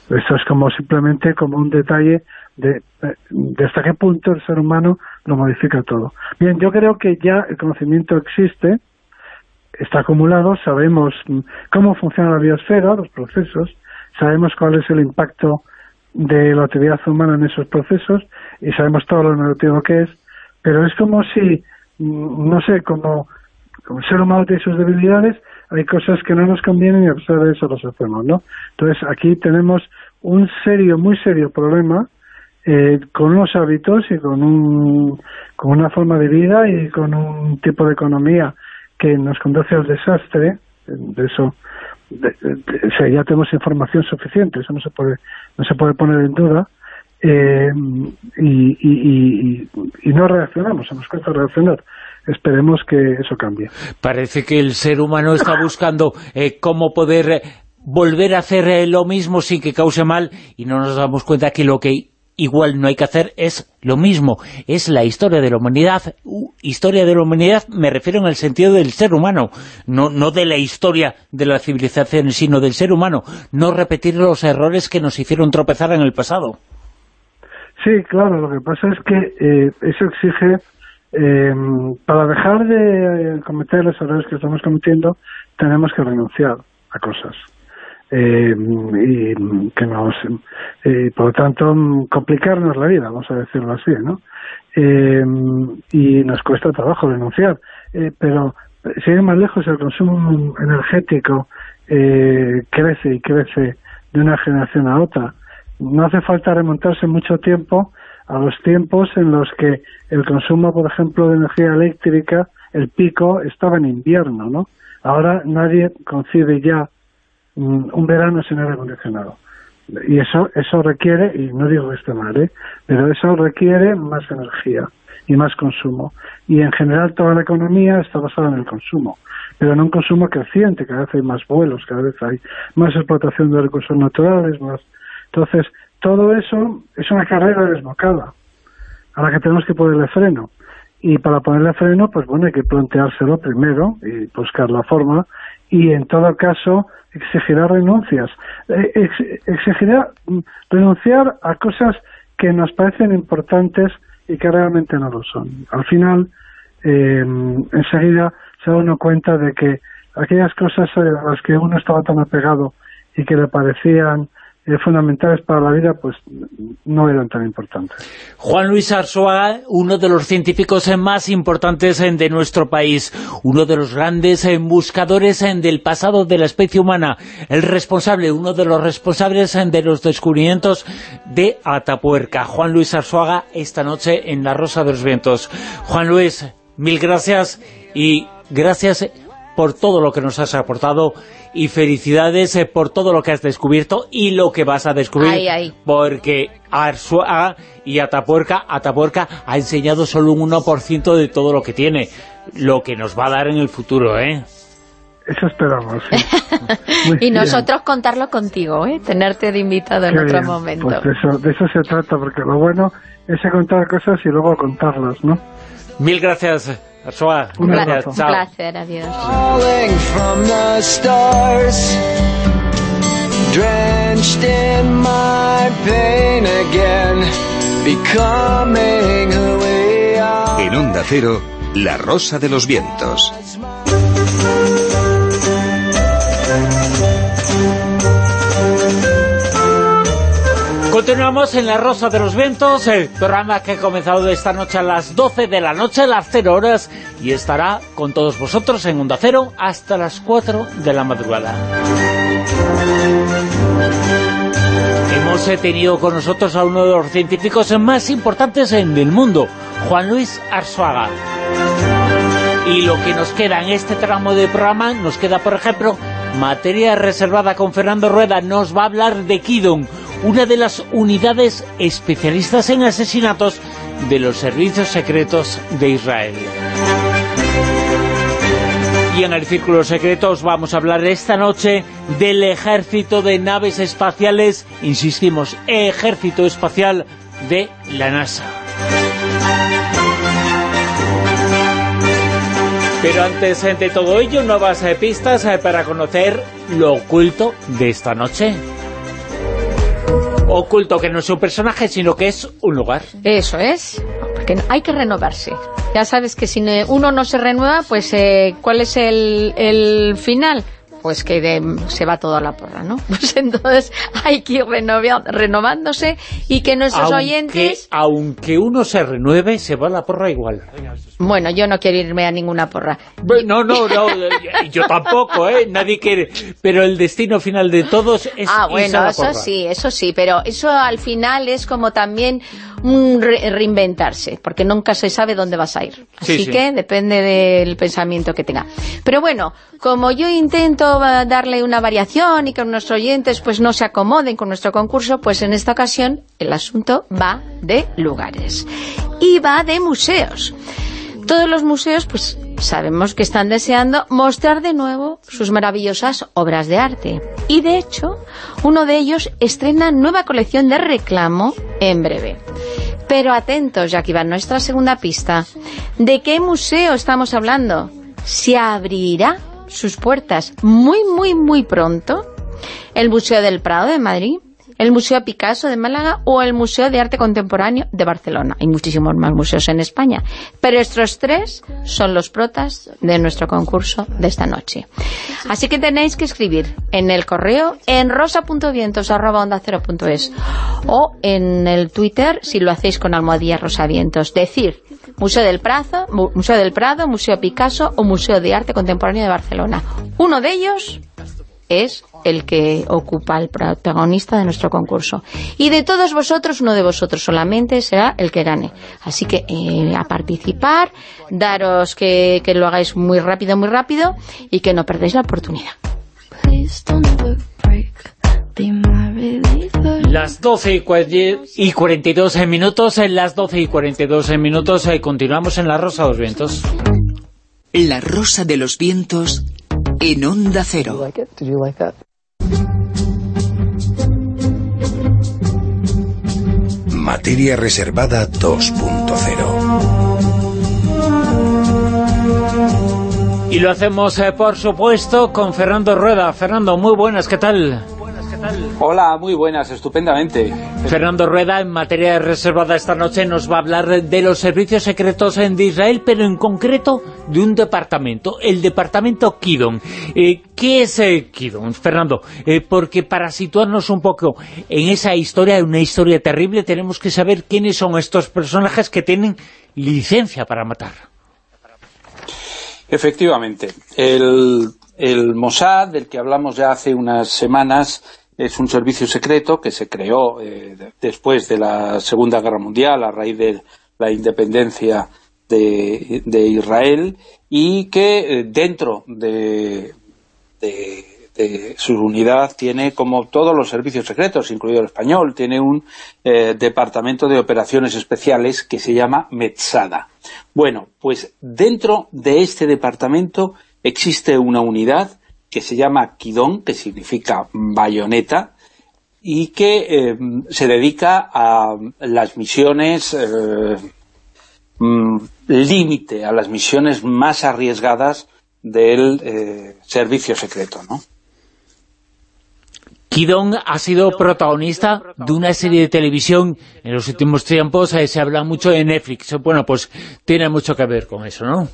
Esto es como simplemente como un detalle de, de hasta qué punto el ser humano lo modifica todo. Bien, yo creo que ya el conocimiento existe, está acumulado, sabemos cómo funciona la biosfera, los procesos, sabemos cuál es el impacto de la actividad humana en esos procesos y sabemos todo lo negativo que es, pero es como si, no sé, como, el ser humano tiene sus debilidades, hay cosas que no nos convienen y a pesar de eso las hacemos, ¿no? Entonces aquí tenemos un serio, muy serio problema eh, con unos hábitos y con, un, con una forma de vida y con un tipo de economía que nos conduce al desastre, de eso ya tenemos información suficiente, eso no se puede, no se puede poner en duda, eh, y, no reaccionamos, se nos cuesta reaccionar. Esperemos que eso cambie. Parece que el ser humano está buscando eh, cómo poder volver a hacer eh, lo mismo sin que cause mal y no nos damos cuenta que lo que igual no hay que hacer es lo mismo, es la historia de la humanidad. historia de la humanidad me refiero en el sentido del ser humano, no, no de la historia de la civilización, sino del ser humano. No repetir los errores que nos hicieron tropezar en el pasado. Sí, claro, lo que pasa es que eh, eso exige, eh, para dejar de cometer los errores que estamos cometiendo, tenemos que renunciar a cosas. Eh, y que nos, por lo tanto, complicarnos la vida, vamos a decirlo así, ¿no? y nos cuesta trabajo renunciar, pero si hay más lejos, el consumo energético crece y crece de una generación a otra, no hace falta remontarse mucho tiempo a los tiempos en los que el consumo, por ejemplo, de energía eléctrica, el pico, estaba en invierno, ¿no? Ahora nadie concibe ya mm, un verano sin aire acondicionado. Y eso eso requiere, y no digo que esté mal, ¿eh? pero eso requiere más energía y más consumo. Y en general toda la economía está basada en el consumo, pero en un consumo creciente, cada vez hay más vuelos, cada vez hay más explotación de recursos naturales, más entonces, todo eso es una carrera desbocada a la que tenemos que ponerle freno. Y para ponerle freno, pues bueno, hay que planteárselo primero y buscar la forma y en todo caso exigirá renuncias. Eh, exigirá mm, renunciar a cosas que nos parecen importantes y que realmente no lo son. Al final, eh, enseguida se da uno cuenta de que aquellas cosas a las que uno estaba tan apegado y que le parecían eh, fundamentales para la vida, pues no eran tan importantes. Juan Luis Arzuaga, uno de los científicos más importantes de nuestro país, uno de los grandes buscadores del pasado de la especie humana, el responsable, uno de los responsables de los descubrimientos de Atapuerca. Juan Luis Arzuaga, esta noche en La Rosa de los Vientos. Juan Luis, mil gracias y gracias por todo lo que nos has aportado y felicidades eh, por todo lo que has descubierto y lo que vas a descubrir, porque Arsua y Atapuerca, Atapuerca ha enseñado solo un 1% de todo lo que tiene, lo que nos va a dar en el futuro, ¿eh? Eso esperamos, <laughs> y nosotros contarlo contigo, ¿eh? Tenerte de invitado en otro momento. Pues de eso, de eso se trata, porque lo bueno es contar cosas y luego contarlas, ¿no? Mil gracias, Arsoa. Un, gracias, un placer, adiós. En Onda Cero, La Rosa de los Vientos. Continuamos en La Rosa de los Vientos, el programa que ha comenzado esta noche a las 12 de la noche, a las 0 horas, y estará con todos vosotros en Onda Cero hasta las 4 de la madrugada. Hemos tenido con nosotros a uno de los científicos más importantes en el mundo, Juan Luis Arzuaga. Y lo que nos queda en este tramo de programa, nos queda, por ejemplo, materia reservada con Fernando Rueda, nos va a hablar de Kidon, una de las unidades especialistas en asesinatos de los servicios secretos de Israel. Y en el Círculo Secreto os vamos a hablar esta noche del ejército de naves espaciales, insistimos, ejército espacial de la NASA. Pero antes de todo ello, nuevas eh, pistas eh, para conocer lo oculto de esta noche. Oculto que no es un personaje, sino que es un lugar. Eso es, porque hay que renovarse. Ya sabes que si uno no se renueva, pues eh, ¿cuál es el, el final? Pues que se va todo a la porra, ¿no? <laughs> Pues entonces hay que ir renovándose y que nuestros oyentes... Aunque uno se renueve, se va a la porra igual. Bueno, yo no quiero irme a ninguna porra. No, no, no, yo tampoco, ¿eh? Nadie quiere... Pero el destino final de todos es Ah, bueno, eso sí, eso sí, pero eso al final es como también reinventarse, porque nunca se sabe dónde vas a ir. Así que depende del pensamiento que tenga. Pero bueno, como yo intento darle una variación y que nuestros oyentes pues no se acomoden con nuestro concurso, pues en esta ocasión el asunto va de lugares. Y va de museos. Todos los museos pues sabemos que están deseando mostrar de nuevo sus maravillosas obras de arte. Y de hecho, uno de ellos estrena nueva colección de reclamo en breve. Pero atentos, ya que va nuestra segunda pista. ¿De qué museo estamos hablando? ¿Se abrirá sus puertas muy, muy, muy pronto? ¿El Museo del Prado de Madrid? El Museo Picasso de Málaga o el Museo de Arte Contemporáneo de Barcelona. Hay muchísimos más museos en España, pero estos tres son los protas de nuestro concurso de esta noche. Así que tenéis que escribir en el correo en rosa.vientos.es o en el Twitter, si lo hacéis con almohadilla rosavientos, decir Museo del Prado, Museo del Prado, Museo Picasso o Museo de Arte Contemporáneo de Barcelona. Uno de ellos es el que ocupa el protagonista de nuestro concurso. Y de todos vosotros, uno de vosotros solamente será el que gane. Así que eh, a participar, daros que, lo hagáis muy rápido, muy rápido y que no perdéis la oportunidad. Las 12 y 42 minutos, en las 12 y 42 minutos eh, continuamos en La Rosa de los Vientos. La Rosa de los Vientos en Onda Cero. Materia Reservada 2.0 Y lo hacemos, eh, por supuesto, con Fernando Rueda. Fernando, muy buenas, ¿qué tal? Hola, muy buenas, estupendamente. Fernando Rueda, en materia reservada esta noche, nos va a hablar de los servicios secretos de Israel, pero en concreto de un departamento, el departamento Kidon. Eh, ¿Qué es eh, Kidon, Fernando? Eh, porque para situarnos un poco en esa historia, una historia terrible, tenemos que saber quiénes son estos personajes que tienen licencia para matar. Efectivamente. El, el Mossad, del que hablamos ya hace unas semanas, es un servicio secreto que se creó eh, después de la Segunda Guerra Mundial a raíz de la independencia de, Israel y que eh, dentro de, su unidad tiene, como todos los servicios secretos, incluido el español, tiene un eh, departamento de operaciones especiales que se llama Metzada. Bueno, pues dentro de este departamento existe una unidad que se llama Kidón, que significa bayoneta, y que eh, se dedica a las misiones eh, mm, límite, a las misiones más arriesgadas del eh, servicio secreto, ¿no? Kidon ha sido protagonista de una serie de televisión en los últimos tiempos, se habla mucho de Netflix, bueno, pues tiene mucho que ver con eso, ¿no?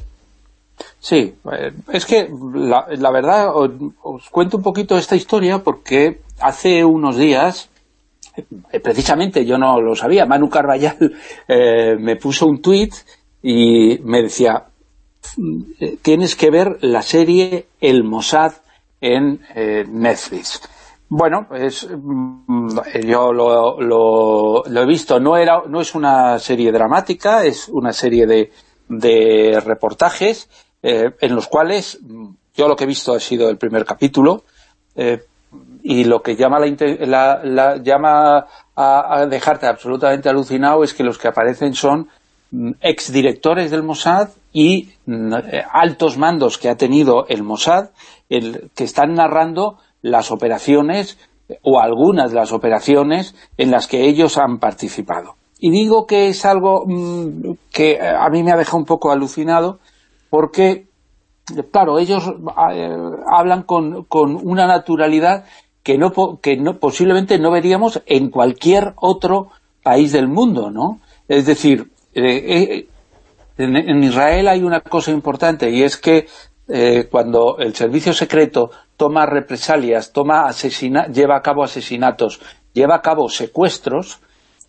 Sí, eh, es que la, verdad os, cuento un poquito esta historia porque hace unos días, eh, precisamente yo no lo sabía, Manu Carvallal <laughs> eh, me puso un tuit y me decía, tienes que ver la serie El Mossad en Netflix. Bueno, es, mm, yo lo, lo, he visto, no, era, no es una serie dramática, es una serie de, de reportajes eh, en los cuales yo lo que he visto ha sido el primer capítulo eh, y lo que llama, la, llama a, dejarte absolutamente alucinado es que los que aparecen son mm, exdirectores del Mossad y mm, eh, altos mandos que ha tenido el Mossad que están narrando las operaciones o algunas de las operaciones en las que ellos han participado. Y digo que es algo mm, que a mí me ha dejado un poco alucinado porque, claro, ellos eh, hablan con, una naturalidad que, no, que no, posiblemente no veríamos en cualquier otro país del mundo, ¿no? Es decir, eh, eh, en, Israel hay una cosa importante y es que cuando el servicio secreto toma represalias, toma lleva a cabo asesinatos, lleva a cabo secuestros,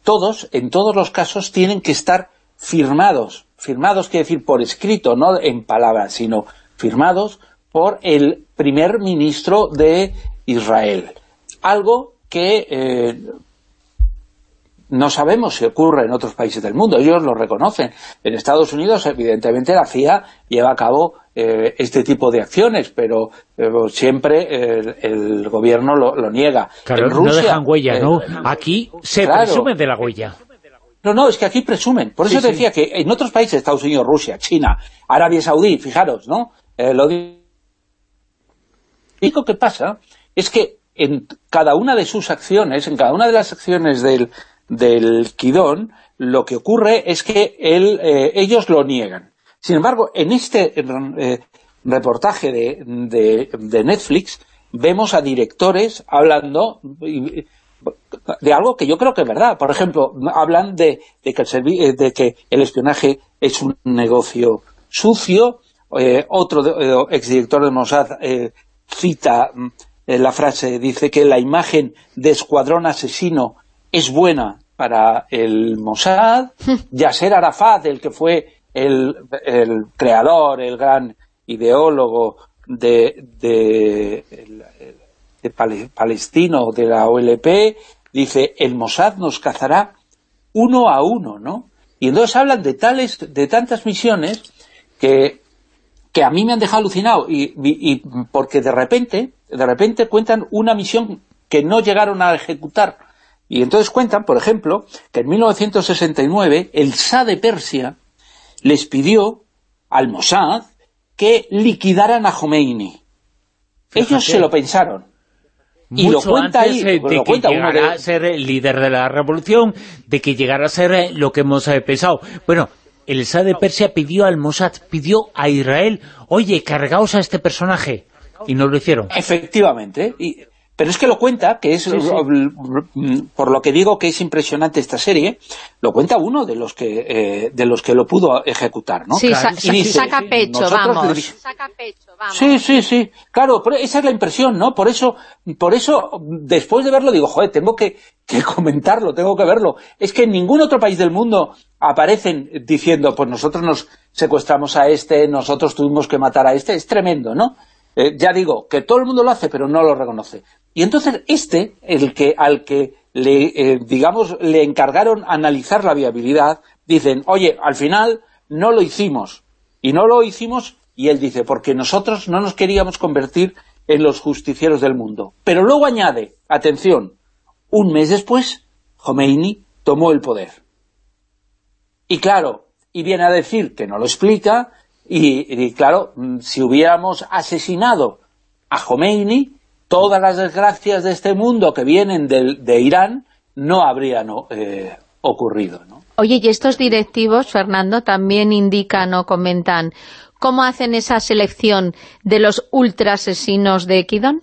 todos, en todos los casos, tienen que estar firmados. Firmados quiere decir por escrito, no en palabras, sino firmados por el primer ministro de Israel. Algo que eh, no sabemos si ocurre en otros países del mundo, ellos lo reconocen. En Estados Unidos, evidentemente, la CIA lleva a cabo eh, este tipo de acciones, pero eh, siempre el, gobierno lo, niega. Claro, no dejan huella, ¿no? Aquí se presume de la huella. No, no, es que aquí presumen. Por eso te decía que en otros países, Estados Unidos, Rusia, China, Arabia Saudí, fijaros, ¿no? Eh, lo único que pasa es que en cada una de sus acciones, en cada una de las acciones del, del Kidón, lo que ocurre es que él, eh, ellos lo niegan. Sin embargo, en este eh, reportaje de, de, Netflix vemos a directores hablando de algo que yo creo que es verdad. Por ejemplo, hablan de, de, que, el eh, de que el espionaje es un negocio sucio. Eh, otro eh, exdirector de Mossad cita la frase, dice que la imagen de escuadrón asesino es buena para el Mossad. <laughs> Yasser Arafat, el que fue el, el creador, el gran ideólogo de, de, de palestino de la OLP, dice, el Mossad nos cazará uno a uno, ¿no? Y entonces hablan de tales, de tantas misiones que, que a mí me han dejado alucinado, y, y, porque de repente, de repente cuentan una misión que no llegaron a ejecutar. Y entonces cuentan, por ejemplo, que en 1969 el Shah de Persia les pidió al Mossad que liquidaran a Khomeini. Ellos se lo pensaron. Y lo cuenta ahí, de que llegara a ser el líder de la revolución, de que llegara a ser eh, lo que hemos eh, pensado. Bueno, el Shah de Persia pidió al Mossad, pidió a Israel, oye, cargaos a este personaje, y no lo hicieron. Efectivamente, y pero es que lo cuenta, que es por lo que digo que es impresionante esta serie, lo cuenta uno de los que eh, de los que lo pudo ejecutar, ¿no? Sí, saca pecho, vamos. Saca pecho, vamos. Sí, sí, sí. Claro, esa es la impresión, ¿no? Por eso, por eso después de verlo digo, joder, tengo que, que comentarlo, tengo que verlo. Es que en ningún otro país del mundo aparecen diciendo, pues nosotros nos secuestramos a este, nosotros tuvimos que matar a este, es tremendo, ¿no? Eh, ya digo, que todo el mundo lo hace, pero no lo reconoce. Y entonces este, el que al que le, eh, digamos, le encargaron analizar la viabilidad, dicen, oye, al final no lo hicimos. Y no lo hicimos, y él dice, porque nosotros no nos queríamos convertir en los justicieros del mundo. Pero luego añade, atención, un mes después, Khomeini tomó el poder. Y claro, y viene a decir que no lo explica, y, claro, mm, si hubiéramos asesinado a Khomeini, todas las desgracias de este mundo que vienen de, Irán no habrían eh, ocurrido. ¿no? Oye, y estos directivos, Fernando, también indican o comentan cómo hacen esa selección de los ultra asesinos de Kidon.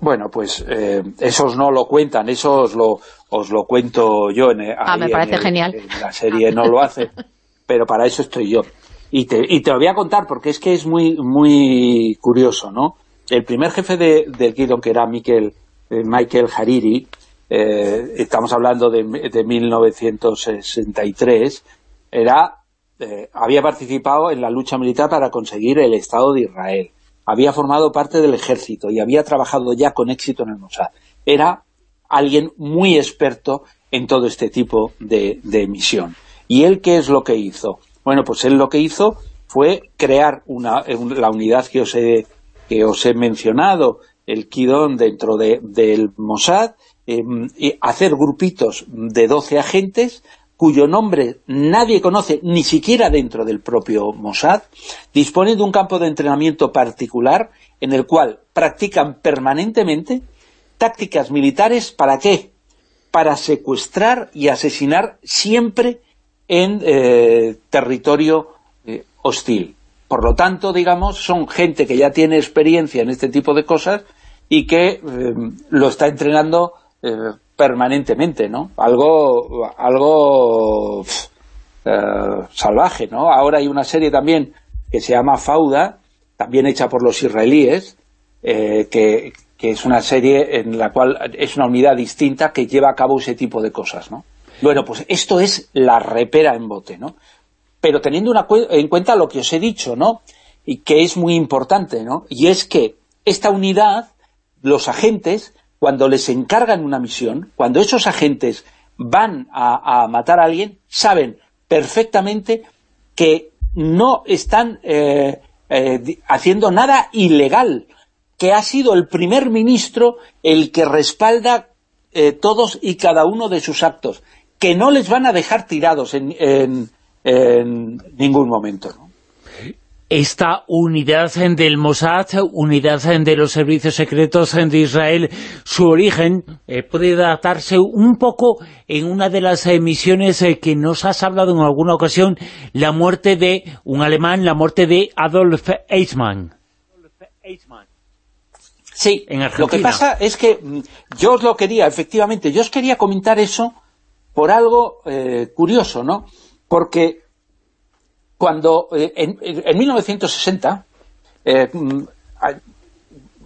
Bueno, pues eh, esos no lo cuentan, eso os lo, os lo cuento yo. En, ah, me parece genial. la serie no lo hace. <laughs> pero para eso estoy yo. Y te, y te lo voy a contar porque es que es muy muy curioso, ¿no? El primer jefe de, del Kidon, que era Michael, eh, Michael Hariri, eh, estamos hablando de, de 1963, era, eh, había participado en la lucha militar para conseguir el Estado de Israel. Había formado parte del ejército y había trabajado ya con éxito en el Mossad. Era alguien muy experto en todo este tipo de, de misión. ¿Y él qué es lo que hizo? Bueno, pues él lo que hizo fue crear una, la unidad que os he, que os he mencionado, el Kidon dentro de, del Mossad, y hacer grupitos de 12 agentes cuyo nombre nadie conoce, ni siquiera dentro del propio Mossad, disponen de un campo de entrenamiento particular en el cual practican permanentemente tácticas militares, ¿para qué? Para secuestrar y asesinar siempre en eh, territorio eh, hostil. Por lo tanto, digamos, son gente que ya tiene experiencia en este tipo de cosas y que eh, lo está entrenando permanentemente, ¿no? Algo, algo salvaje, ¿no? Ahora hay una serie también que se llama Fauda, también hecha por los israelíes, que, que es una serie en la cual es una unidad distinta que lleva a cabo ese tipo de cosas, ¿no? Bueno, pues esto es la repera en bote, ¿no? Pero teniendo en cuenta lo que os he dicho, ¿no? Y que es muy importante, ¿no? Y es que esta unidad, los agentes, cuando les encargan una misión, cuando esos agentes van a, matar a alguien, saben perfectamente que no están eh, eh, haciendo nada ilegal, que ha sido el primer ministro el que respalda eh, todos y cada uno de sus actos, que no les van a dejar tirados en, en, ningún momento. Esta unidad del Mossad, unidad de los servicios secretos de Israel, su origen eh, puede datarse un poco en una de las emisiones eh, que nos has hablado en alguna ocasión, la muerte de un alemán, la muerte de Adolf Eichmann. Sí, lo que pasa es que mm, yo os lo quería, efectivamente, yo os quería comentar eso por algo eh, curioso, ¿no? Porque cuando eh, en, 1960 eh, mm,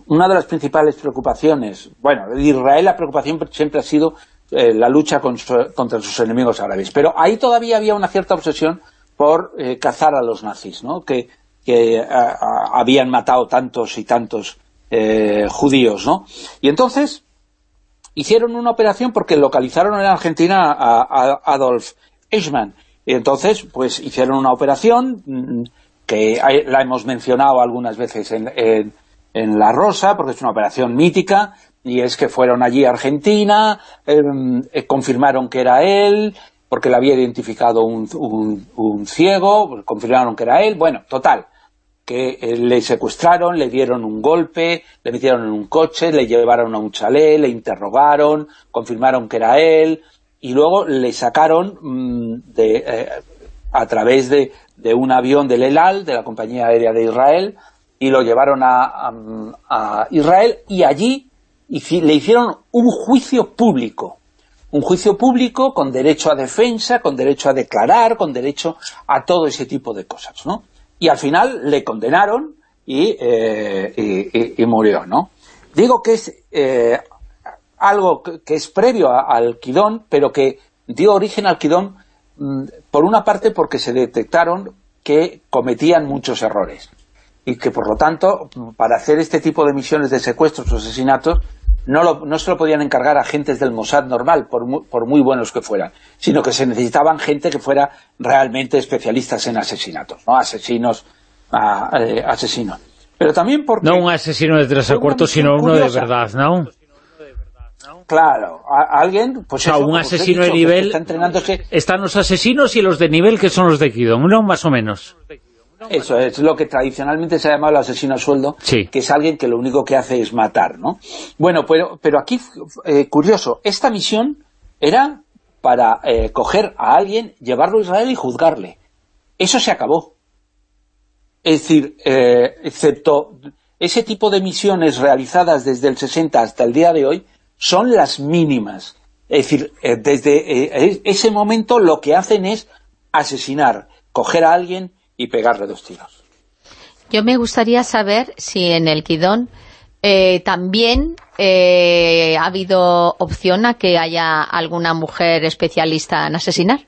una de las principales preocupaciones, bueno, de Israel la preocupación siempre ha sido la lucha contra sus enemigos árabes, pero ahí todavía había una cierta obsesión por cazar a los nazis, ¿no? Que, que habían matado tantos y tantos judíos, ¿no? Y entonces hicieron una operación porque localizaron en Argentina a, Adolf Eichmann. Y entonces, pues hicieron una operación mm, que la hemos mencionado algunas veces en, en, La Rosa, porque es una operación mítica, y es que fueron allí a Argentina, em, eh, confirmaron que era él, porque le había identificado un, un ciego, confirmaron que era él, bueno, total, que eh, le secuestraron, le dieron un golpe, le metieron en un coche, le llevaron a un chalet, le interrogaron, confirmaron que era él, y luego le sacaron mm, eh, a través de, un avión del ELAL, de la compañía aérea de Israel, y lo llevaron a, Israel, y allí le hicieron un juicio público, un juicio público con derecho a defensa, con derecho a declarar, con derecho a todo ese tipo de cosas, ¿no? Y al final le condenaron y, eh, murió, ¿no? Digo que es eh, algo que, es previo al Quidón, pero que dio origen al Quidón, mm, por una parte porque se detectaron que cometían muchos errores y que por lo tanto, para hacer este tipo de misiones de secuestros o asesinatos, no, no se lo podían encargar a agentes del Mossad normal, por muy, buenos que fueran, sino que se necesitaban gente que fuera realmente especialistas en asesinatos, ¿no? Asesinos, eh, asesinos. Pero también porque... No un asesino de tres sino uno de verdad, ¿no? Claro, alguien... Pues o sea, un asesino de nivel... Están los asesinos y los de nivel que son los de Kidon, ¿no? Más o menos. Eso es lo que tradicionalmente se ha llamado el asesino a sueldo, que es alguien que lo único que hace es matar, ¿no? Bueno, pero, pero aquí, eh, curioso, esta misión era para eh, coger a alguien, llevarlo a Israel y juzgarle. Eso se acabó. Es decir, eh, excepto ese tipo de misiones realizadas desde el 60 hasta el día de hoy, son las mínimas. Es decir, desde ese momento lo que hacen es asesinar, coger a alguien y pegarle dos tiros. Yo me gustaría saber si en el Quidón eh, también eh, ha habido opción a que haya alguna mujer especialista en asesinar.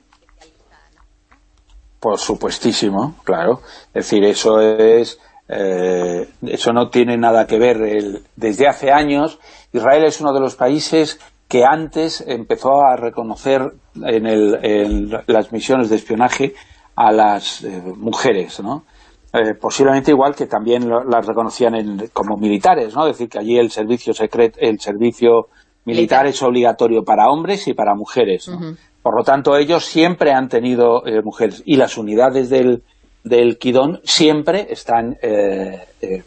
Por supuestísimo, claro. Es decir, eso es... Eh, eso no tiene nada que ver. desde hace años, Israel es uno de los países que antes empezó a reconocer en las misiones de espionaje a las eh, mujeres, ¿no? Eh, posiblemente igual que también las reconocían como militares, ¿no? Es decir, que allí el servicio secreto, el servicio militar es obligatorio para hombres y para mujeres, Por lo tanto, ellos siempre han tenido mujeres. Y las unidades del, del Kidón siempre están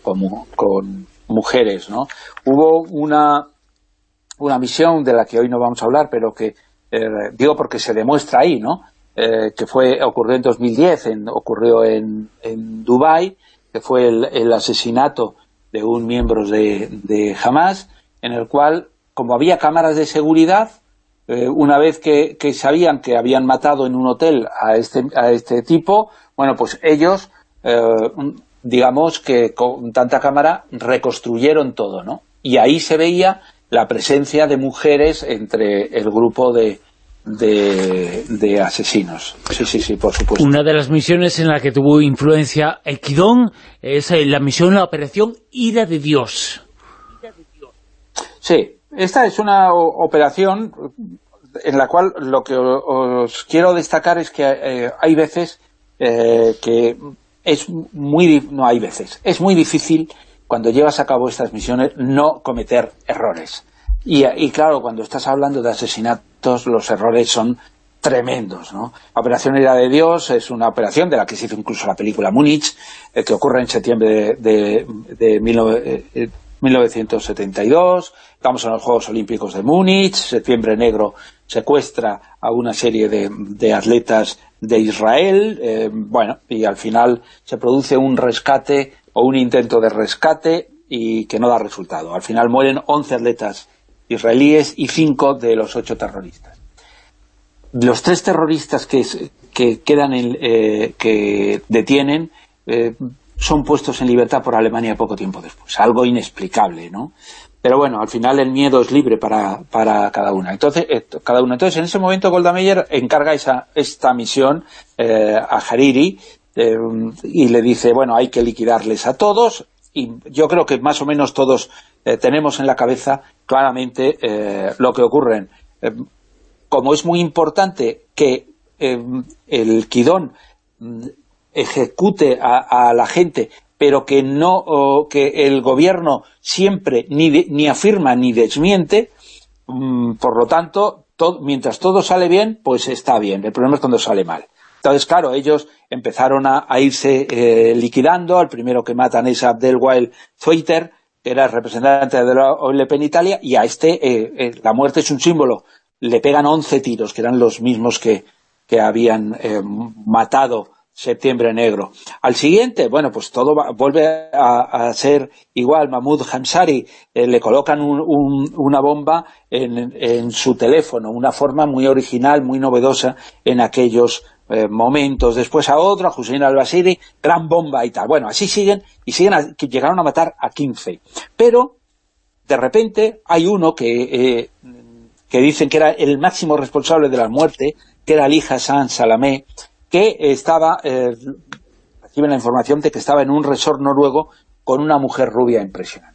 como, con mujeres, ¿no? Hubo una, una misión de la que hoy no vamos a hablar, pero que digo porque se demuestra ahí, ¿no? Que fue ocurrió en 2010, en, ocurrió en, en Dubái, que fue el, asesinato de un miembro de, de, Hamas, en el cual, como había cámaras de seguridad, eh, una vez que, sabían que habían matado en un hotel a este, a este tipo, bueno, pues ellos, eh, digamos que con tanta cámara reconstruyeron todo, ¿no? Y ahí se veía la presencia de mujeres entre el grupo de, de, asesinos. Sí, sí, sí, por supuesto. Una de las misiones en la que tuvo influencia Equidón es eh, la misión, la operación Ira de Dios. Sí, esta es una operación en la cual lo que os quiero destacar es que eh, hay veces eh, que es muy... no hay veces, es muy difícil cuando llevas a cabo estas misiones no cometer errores. Y, claro, cuando estás hablando de los errores son tremendos, ¿no? La Operación Ira de Dios es una operación de la que se hizo incluso la película Múnich, eh, que ocurre en septiembre de, de, 1972, eh, estamos en los Juegos Olímpicos de Múnich, Septiembre Negro secuestra a una serie de, atletas de Israel, eh, bueno, y al final se produce un rescate o un intento de rescate y que no da resultado. Al final mueren 11 atletas israelíes y cinco de los ocho terroristas. Los tres terroristas que, que quedan eh, que detienen eh, son puestos en libertad por Alemania poco tiempo después. Algo inexplicable, ¿no? Pero bueno, al final el miedo es libre para, para cada una. Entonces, eh, cada uno. Entonces, en ese momento Golda Meir encarga esa, esta misión a Hariri y le dice, bueno, hay que liquidarles a todos y yo creo que más o menos todos tenemos en la cabeza claramente eh, lo que ocurre. Eh, como es muy importante que eh, el Quidón mm, ejecute a, la gente, pero que no que el gobierno siempre ni, ni afirma ni desmiente, mm, por lo tanto, mientras todo sale bien, pues está bien. El problema es cuando sale mal. Entonces, claro, ellos empezaron a, irse liquidando. El primero que matan es Abdelwael Zweiter, que era representante de la OLP en Italia, y a este eh, eh, la muerte es un símbolo. Le pegan 11 tiros, que eran los mismos que, que habían eh, matado Septiembre Negro. Al siguiente, bueno, pues todo vuelve a, ser igual. Mahmoud Hamsari le colocan una bomba en, en, su teléfono, una forma muy original, muy novedosa en aquellos eh, momentos, después a otro, a Hussein al-Basiri, gran bomba y tal. Bueno, así siguen, y siguen llegaron a matar a 15. Pero, de repente, hay uno que, eh, que dicen que era el máximo responsable de la muerte, que era Ali Hassan Salamé, que estaba, eh, reciben la información de que estaba en un resort noruego con una mujer rubia impresionante.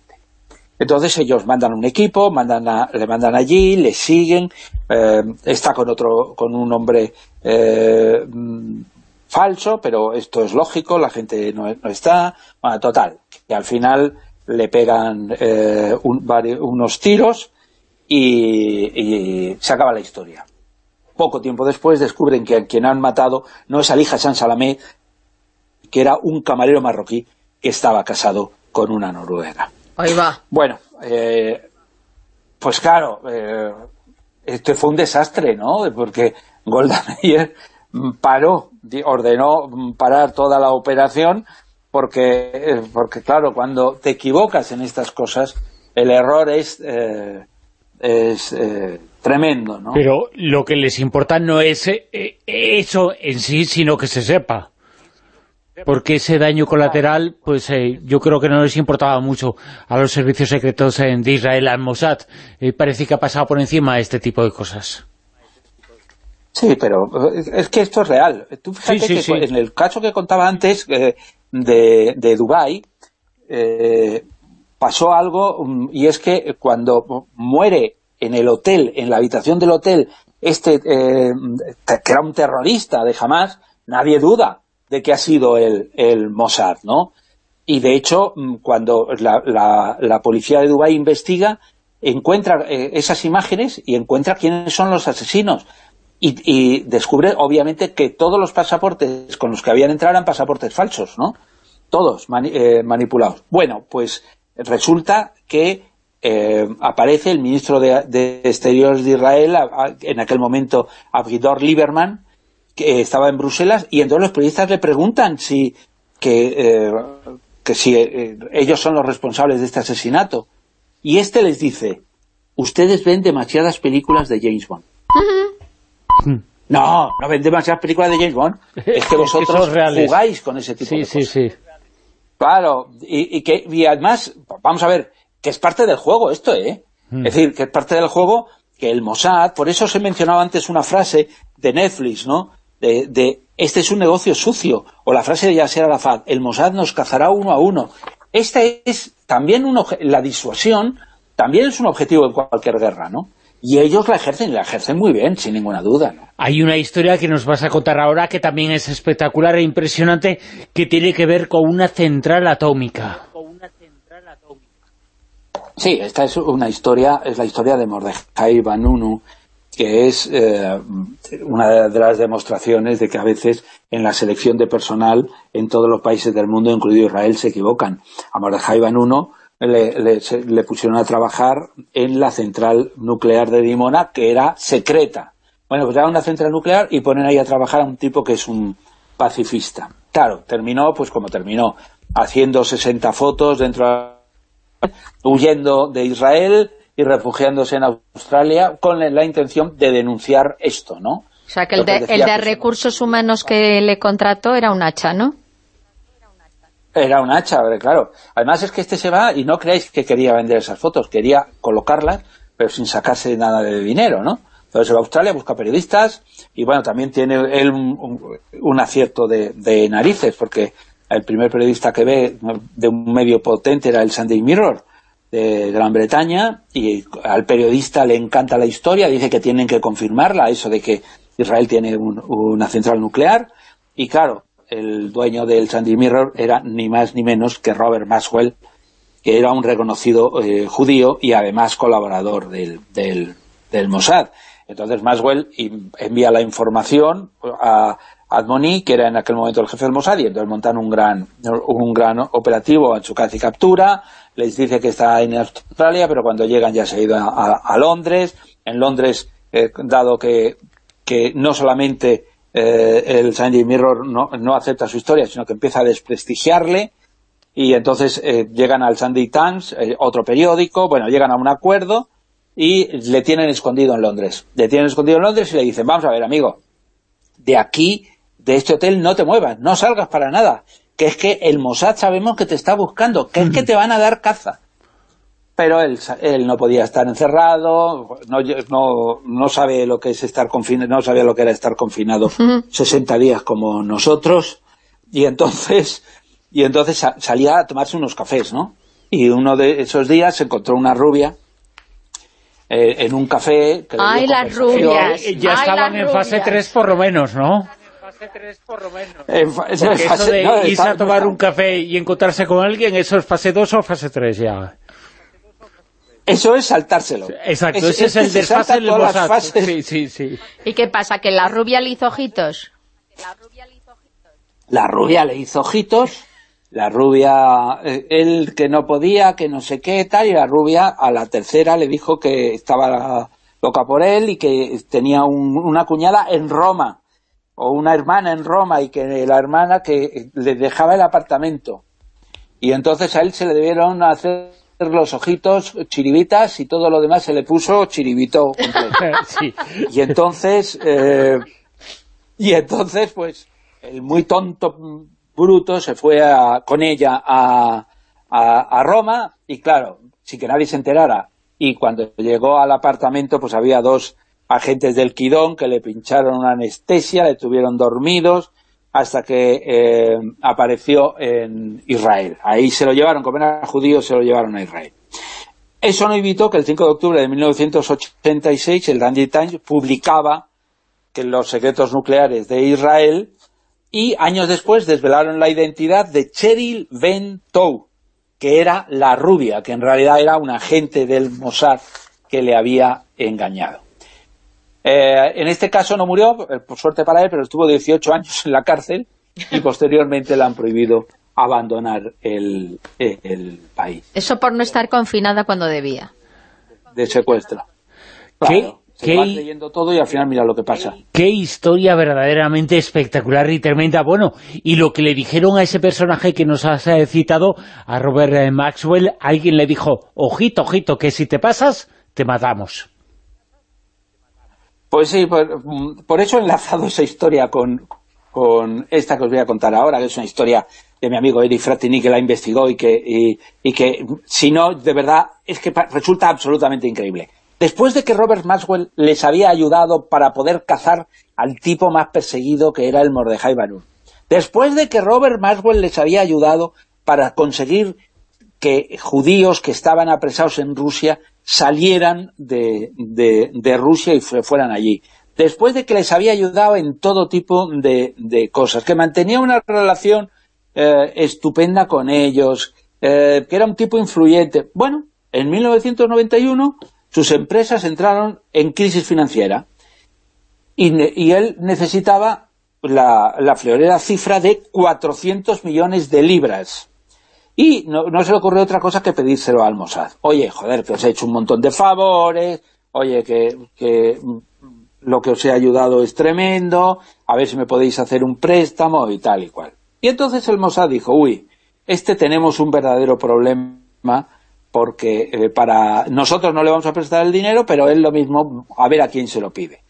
Entonces ellos mandan un equipo, mandan le mandan allí, le siguen, eh, está con otro, con un hombre eh, falso, pero esto es lógico, la gente no, está, total, que al final le pegan eh, unos tiros y, se acaba la historia. Poco tiempo después descubren que quien han matado no es Ali Hassan Salamé, que era un camarero marroquí que estaba casado con una noruega. Ahí va. Bueno, eh, pues claro, eh, este fue un desastre, ¿no? Porque Golda Meir paró, ordenó parar toda la operación porque, eh, porque claro, cuando te equivocas en estas cosas, el error es, es tremendo, ¿no? Pero lo que les importa no es eso en sí, sino que se sepa porque ese daño colateral, pues eh, yo creo que no les importaba mucho a los servicios secretos de Israel, al Mossad. y parece que ha pasado por encima este tipo de cosas. Sí, pero es que esto es real. Tú fíjate que en el caso que contaba antes eh, de, de Dubái, eh, pasó algo, mm, y es que cuando muere en el hotel, en la habitación del hotel, este que era un terrorista de Hamas, nadie duda de que ha sido el, el Mossad, ¿no? Y de hecho, mm, cuando la, la, policía de Dubái investiga, encuentra eh, esas imágenes y encuentra quiénes son los asesinos. y, descubre, obviamente, que todos los pasaportes con los que habían entrado eran pasaportes falsos, ¿no? Todos eh, manipulados. Bueno, pues resulta que eh, aparece el ministro de, Exteriores de Israel, en aquel momento Avigdor Lieberman, que estaba en Bruselas, y entonces los periodistas le preguntan si que, eh, que si ellos son los responsables de este asesinato. Y este les dice, ustedes ven demasiadas películas de James Bond. No, no ven demasiadas películas de James Bond. <laughs> Es que vosotros jugáis con ese tipo de cosas. Sí, sí. Claro, y, que, y además, vamos a ver, que es parte del juego esto, ¿eh? Mm. Es decir, que es parte del juego que el Mossad, por eso se mencionaba antes una frase de Netflix, ¿no? De, de este es un negocio sucio, o la frase de Yasser Arafat, el Mossad nos cazará uno a uno. Esta es también un la disuasión, también es un objetivo en cualquier guerra, ¿no? Y ellos la ejercen, y la ejercen muy bien, sin ninguna duda. ¿no? Hay una historia que nos vas a contar ahora que también es espectacular e impresionante, que tiene que ver con una central atómica. Sí, esta es una historia, es la historia de Mordecai Vanunu, que es eh, una de las demostraciones de que a veces en la selección de personal en todos los países del mundo, incluido Israel, se equivocan. A Mordecai Vanunu le, pusieron a trabajar en la central nuclear de Dimona, que era secreta. Bueno, pues era una central nuclear y ponen ahí a trabajar a un tipo que es un pacifista. Claro, terminó pues como terminó, haciendo 60 fotos dentro huyendo de Israel y refugiándose en Australia con la intención de denunciar esto, ¿no? O sea, que el de, el de recursos humanos que le contrató era un hacha, ¿no? Era un hacha, claro. Además es que este se va y no creáis que quería vender esas fotos, quería colocarlas, pero sin sacarse nada de dinero, ¿no? Entonces se va a Australia, busca periodistas y bueno, también tiene él un, acierto de, narices, porque el primer periodista que ve de un medio potente era el Sunday Mirror de Gran Bretaña y al periodista le encanta la historia, dice que tienen que confirmarla, eso de que Israel tiene una central nuclear y claro, el dueño del Sunday Mirror era ni más ni menos que Robert Maxwell, que era un reconocido eh, judío y además colaborador del, del, del, Mossad. Entonces Maxwell envía la información a Admoni, que era en aquel momento el jefe del Mossad, y entonces montan un gran, un gran operativo en su casa y captura, les dice que está en Australia, pero cuando llegan ya se ha ido a, Londres. En Londres, eh, dado que, que no solamente eh, el Sunday Mirror no, acepta su historia, sino que empieza a desprestigiarle y entonces eh, llegan al Sunday Times, otro periódico, bueno, llegan a un acuerdo y le tienen escondido en Londres. Le tienen escondido en Londres y le dicen, vamos a ver, amigo, de aquí, de este hotel, no te muevas, no salgas para nada, que es que el Mossad sabemos que te está buscando, que es que te van a dar caza. Pero él, él no podía estar encerrado, no, no, sabe lo que es estar confinado, no sabía lo que era estar confinado 60 días como nosotros, y entonces, y entonces salía a tomarse unos cafés, ¿no? Y uno de esos días se encontró una rubia eh, en un café... Que ¡Ay, las rubias! Ya estaban en fase 3 por lo menos, ¿no? Fase 3 por lo menos. eso de irse a tomar un café y encontrarse con alguien, ¿eso es fase 2 o fase 3 ya? Eso es saltárselo. Exacto, ese es, el desfase del fases. Sí, sí, sí. ¿Y qué pasa? ¿Que la rubia le hizo ojitos? La rubia le hizo ojitos. La rubia le hizo ojitos, la rubia, eh, él que no podía, que no sé qué, tal, y la rubia a la tercera le dijo que estaba loca por él y que tenía una cuñada en Roma, o una hermana en Roma, y que la hermana que le dejaba el apartamento. Y entonces a él se le debieron hacer los ojitos chiribitas y todo lo demás se le puso chiribito <laughs> Y entonces, eh, y entonces, pues, el muy tonto bruto se fue con ella a, a, Roma y claro, sin que nadie se enterara. Y cuando llegó al apartamento, pues había dos agentes del Quidón que le pincharon una anestesia, le tuvieron dormidos, hasta que eh, apareció en Israel. Ahí se lo llevaron, como era judío, se lo llevaron a Israel. Eso no evitó que el 5 de octubre de 1986 el Dandy Times publicaba que los secretos nucleares de Israel y años después desvelaron la identidad de Cheryl Ben Tou, que era la rubia, que en realidad era un agente del Mossad que le había engañado. En este caso no murió, por suerte para él, pero estuvo 18 años en la cárcel y <laughs> posteriormente le han prohibido abandonar el, país. Eso por no estar confinada cuando debía. De secuestro. Claro, se leyendo todo y al final mira lo que pasa. Qué historia verdaderamente espectacular y tremenda. Bueno, y lo que le dijeron a ese personaje que nos has eh, citado, a Robert eh, Maxwell, alguien le dijo, ojito, ojito, que si te pasas, te matamos. Pues sí, por, por eso he enlazado esa historia con, con esta que os voy a contar ahora, que es una historia de mi amigo Eric Fratini que la investigó y que, y, que si no, de verdad, es que resulta absolutamente increíble. Después de que Robert Maxwell les había ayudado para poder cazar al tipo más perseguido que era el Mordejai Barun, después de que Robert Maxwell les había ayudado para conseguir que judíos que estaban apresados en Rusia salieran de, de Rusia y fueran allí después de que les había ayudado en todo tipo de, cosas, que mantenía una relación eh, estupenda con ellos, eh, que era un tipo influyente. Bueno, en 1991 sus empresas entraron en crisis financiera y, él necesitaba la, la cifra de 400 millones de libras. Y no, se le ocurrió otra cosa que pedírselo al Mossad. Oye, joder, que os he hecho un montón de favores, oye, que, lo que os he ayudado es tremendo, a ver si me podéis hacer un préstamo y tal y cual. Y entonces el Mossad dijo, uy, este tenemos un verdadero problema porque eh, para nosotros no le vamos a prestar el dinero, pero él lo mismo, a ver a quién se lo pide.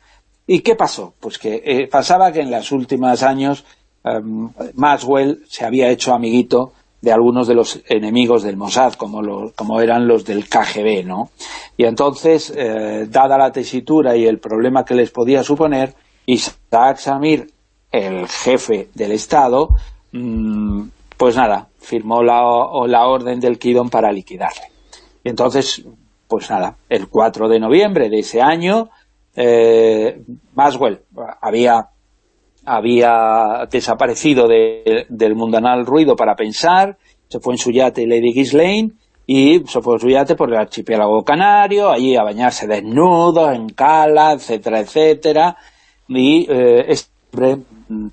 ¿Y qué pasó? Pues que eh, pasaba que en los últimos años um, Maxwell se había hecho amiguito de algunos de los enemigos del Mossad, como, como eran los del KGB, ¿no? Y entonces, eh, dada la tesitura y el problema que les podía suponer, Isaac Samir, el jefe del Estado, mm, pues nada, firmó la, la orden del Kidon para liquidarle. Y entonces, pues nada, el 4 de noviembre de ese año, eh, Maswell había había desaparecido del mundanal ruido para pensar, se fue en su yate Lady Ghislaine y se fue en su yate por el archipiélago canario, allí a bañarse desnudo, en cala, etcétera, etcétera, y eh,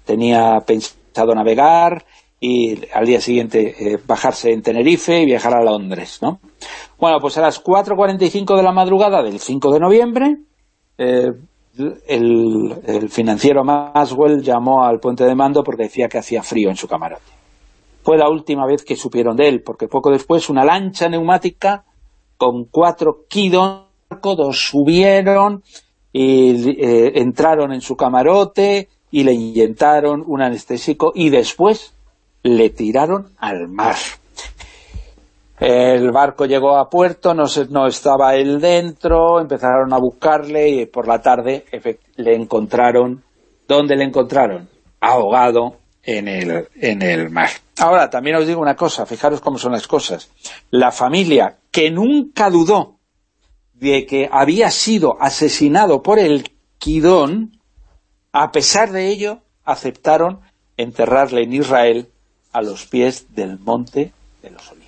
tenía pensado navegar y al día siguiente eh, bajarse en Tenerife y viajar a Londres, ¿no? Bueno, pues a las 4.45 de la madrugada del 5 de noviembre, eh, el, financiero Maswell llamó al puente de mando porque decía que hacía frío en su camarote. Fue la última vez que supieron de él, porque poco después una lancha neumática con cuatro kidon subieron y eh, entraron en su camarote y le inyectaron un anestésico y después le tiraron al mar. El barco llegó a puerto, no, no estaba él dentro, empezaron a buscarle y por la tarde le encontraron, ¿dónde le encontraron? Ahogado en el, en el mar. Ahora, también os digo una cosa, fijaros cómo son las cosas. La familia, que nunca dudó de que había sido asesinado por el Quidón, a pesar de ello, aceptaron enterrarle en Israel a los pies del monte de los olivos.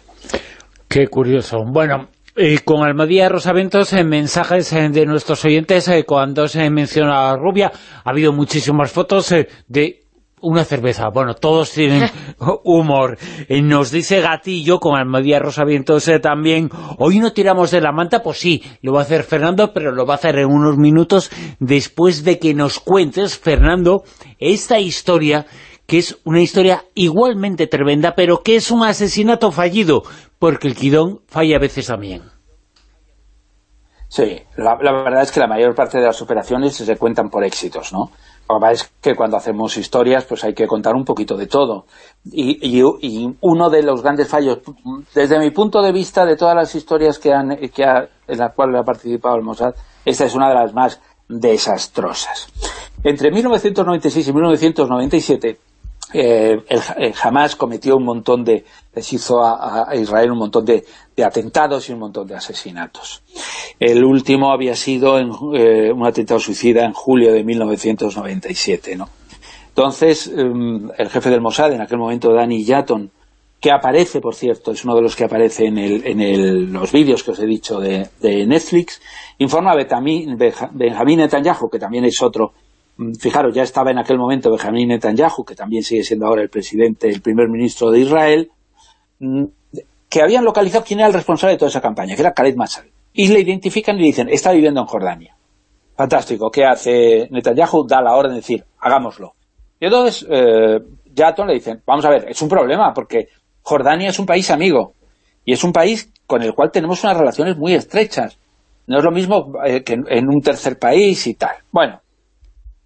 Qué curioso. Bueno, eh, con Almadía Rosaventos, en mensajes eh, de nuestros oyentes, eh, cuando se menciona a Rubia, ha habido muchísimas fotos de una cerveza. Bueno, todos tienen <laughs> humor. nos dice Gatillo, con Almadía Rosavientos también, hoy no tiramos de la manta, pues sí, lo va a hacer Fernando, pero lo va a hacer en unos minutos después de que nos cuentes, Fernando, esta historia que es una historia igualmente tremenda, pero que es un asesinato fallido, porque el Quidón falla a veces también. Sí, la, verdad es que la mayor parte de las operaciones se cuentan por éxitos, ¿no? Que es que cuando hacemos historias, pues hay que contar un poquito de todo. Y, uno de los grandes fallos, desde mi punto de vista, de todas las historias que han, en las cuales ha participado el Mossad, esta es una de las más desastrosas. Entre 1996 y 1997 eh, el, Hamas cometió un montón de, hizo a, Israel un montón de, atentados y un montón de asesinatos. El último había sido eh, un atentado suicida en julio de 1997, ¿no? Entonces, em, el jefe del Mossad, en aquel momento Danny Yatton, que aparece, por cierto, es uno de los que aparece en, el, en los vídeos que os he dicho de, Netflix, informa a Benjamín Netanyahu, que también es otro, fijaros, ya estaba en aquel momento Benjamín Netanyahu, que también sigue siendo ahora el presidente, el primer ministro de Israel, mm, que habían localizado quién era el responsable de toda esa campaña, que era Khaled Massal. Y le identifican y le dicen, está viviendo en Jordania. Fantástico, ¿qué hace Netanyahu? Da la orden de decir, hagámoslo. Y entonces, eh, le dicen, vamos a ver, es un problema, porque Jordania es un país amigo, y es un país con el cual tenemos unas relaciones muy estrechas. No es lo mismo eh, que en un tercer país y tal. Bueno,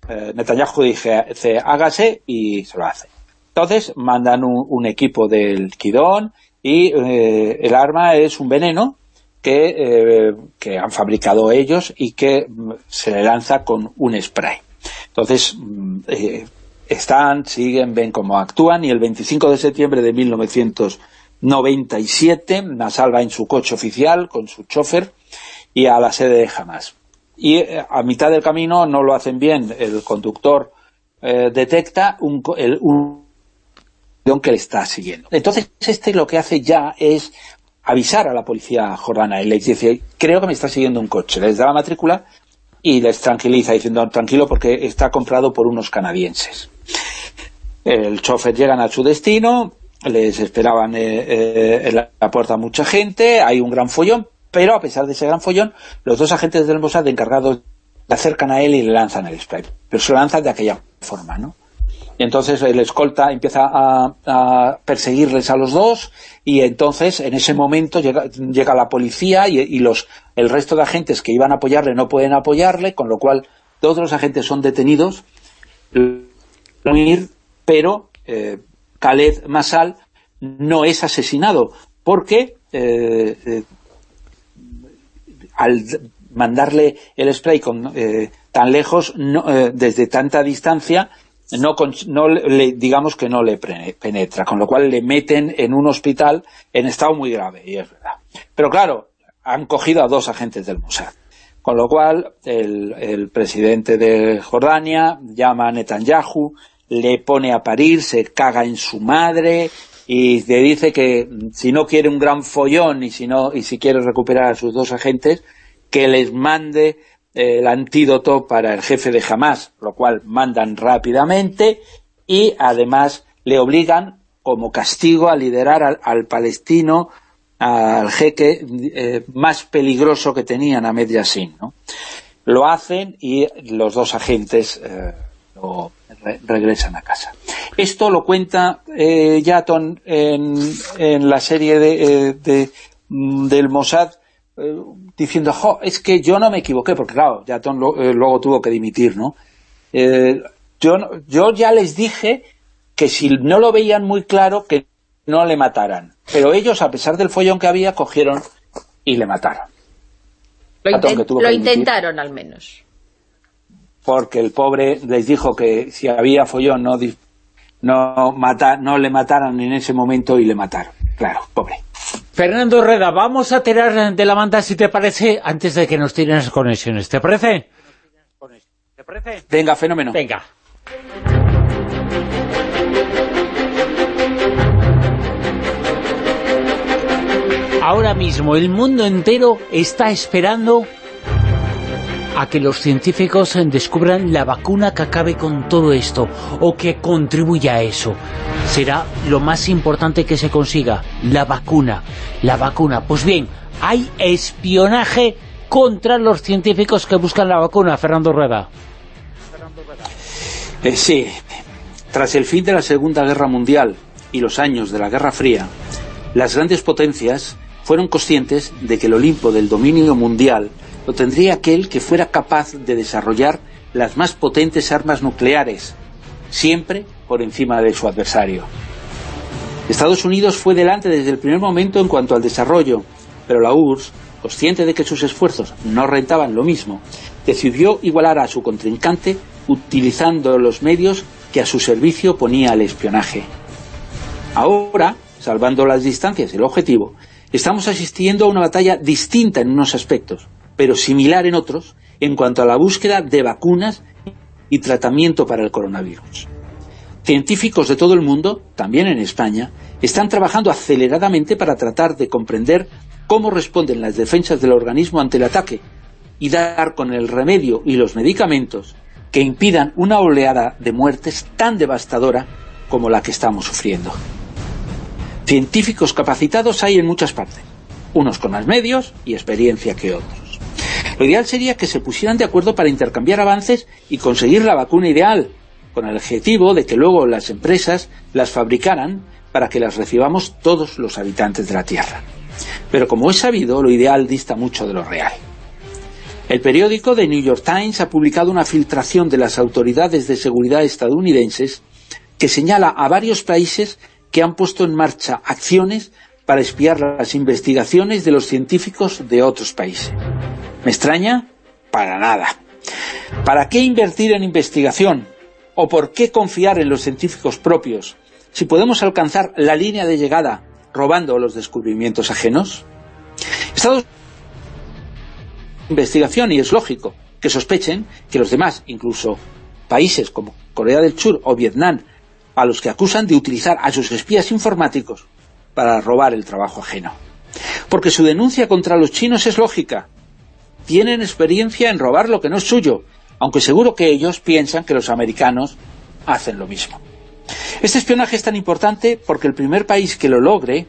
eh, Netanyahu dice, hágase, y se lo hace. Entonces mandan un, equipo del Kidón, y eh, el arma es un veneno que, que, han fabricado ellos y que mm, se le lanza con un spray. Entonces, mm, están, siguen, ven cómo actúan y el 25 de septiembre de 1997 Nasal va en su coche oficial con su chofer y a la sede de Hamas. Y eh, a mitad del camino no lo hacen bien, el conductor eh, detecta un, el, que le está siguiendo. Entonces este lo que hace ya es avisar a la policía jordana y le dice, creo que me está siguiendo un coche. Les da la matrícula y les tranquiliza diciendo, tranquilo porque está comprado por unos canadienses. El chofer llegan a su destino, les esperaban eh, eh, en la puerta mucha gente, hay un gran follón, pero a pesar de ese gran follón, los dos agentes del Mossad encargados le acercan a él y le lanzan el spray. Pero se lo lanzan de aquella forma, ¿no? Y entonces el escolta empieza a, perseguirles a los dos y entonces en ese momento llega, la policía y, los el resto de agentes que iban a apoyarle no pueden apoyarle, con lo cual todos los agentes son detenidos, pero eh, Khaled Masal no es asesinado, porque eh, eh, al mandarle el spray con, tan lejos, desde tanta distancia, no, no le, digamos que no le penetra, con lo cual le meten en un hospital en estado muy grave, y es verdad. Pero claro, han cogido a dos agentes del Mossad. Con lo cual, el, presidente de Jordania llama a Netanyahu, le pone a parir, se caga en su madre y le dice que si no quiere un gran follón y si, no, y si quiere recuperar a sus dos agentes, que les mande el antídoto para el jefe de Hamas, lo cual mandan rápidamente y además le obligan como castigo a liderar al, palestino, al jeque eh, más peligroso que tenían, a Yassin. ¿no? Lo hacen y los dos agentes eh, lo regresan a casa. Esto lo cuenta eh, Yaton en, en, la serie de, de, del Mossad eh, diciendo, jo, es que yo no me equivoqué, porque claro, ya eh, luego tuvo que dimitir, ¿no? Eh, yo, yo ya les dije que si no lo veían muy claro, que no le mataran. Pero ellos, a pesar del follón que había, cogieron y le mataron. Lo, intentaron al menos. Porque el pobre les dijo que si había follón no, no, mata, no le mataran en ese momento y le mataron. Claro, pobre. Fernando Reda, vamos a tirar de la manta, si te parece, antes de que nos tiren las conexiones. ¿Te parece? ¿Te parece? Venga, fenómeno. Venga. Ahora mismo el mundo entero está esperando a que los científicos descubran la vacuna que acabe con todo esto o que contribuya a eso. Será lo más importante que se consiga, la vacuna. La vacuna. Pues bien, hay espionaje contra los científicos que buscan la vacuna, Fernando Rueda. Eh, sí, tras el fin de la Segunda Guerra Mundial y los años de la Guerra Fría, las grandes potencias fueron conscientes de que el Olimpo del dominio mundial lo tendría aquel que fuera capaz de desarrollar las más potentes armas nucleares, siempre por encima de su adversario. Estados Unidos fue delante desde el primer momento en cuanto al desarrollo, pero la URSS, consciente de que sus esfuerzos no rentaban lo mismo, decidió igualar a su contrincante utilizando los medios que a su servicio ponía el espionaje. Ahora, salvando las distancias el objetivo, estamos asistiendo a una batalla distinta en unos aspectos, pero similar en otros, en cuanto a la búsqueda de vacunas y tratamiento para el coronavirus. Científicos de todo el mundo, también en España, están trabajando aceleradamente para tratar de comprender cómo responden las defensas del organismo ante el ataque y dar con el remedio y los medicamentos que impidan una oleada de muertes tan devastadora como la que estamos sufriendo. Científicos capacitados hay en muchas partes, unos con más medios y experiencia que otros. Lo ideal sería que se pusieran de acuerdo para intercambiar avances y conseguir la vacuna ideal, con el objetivo de que luego las empresas las fabricaran para que las recibamos todos los habitantes de la Tierra. Pero como es sabido, lo ideal dista mucho de lo real. El periódico The New York Times ha publicado una filtración de las autoridades de seguridad estadounidenses que señala a varios países que han puesto en marcha acciones para espiar las investigaciones de los científicos de otros países. ¿Me extraña? Para nada. ¿Para qué invertir en investigación? ¿O por qué confiar en los científicos propios si podemos alcanzar la línea de llegada robando los descubrimientos ajenos? Estados investigación y es lógico que sospechen que los demás, incluso países como Corea del Sur o Vietnam, a los que acusan de utilizar a sus espías informáticos para robar el trabajo ajeno. Porque su denuncia contra los chinos es lógica. Tienen experiencia en robar lo que no es suyo, aunque seguro que ellos piensan que los americanos hacen lo mismo. Este espionaje es tan importante porque el primer país que lo logre,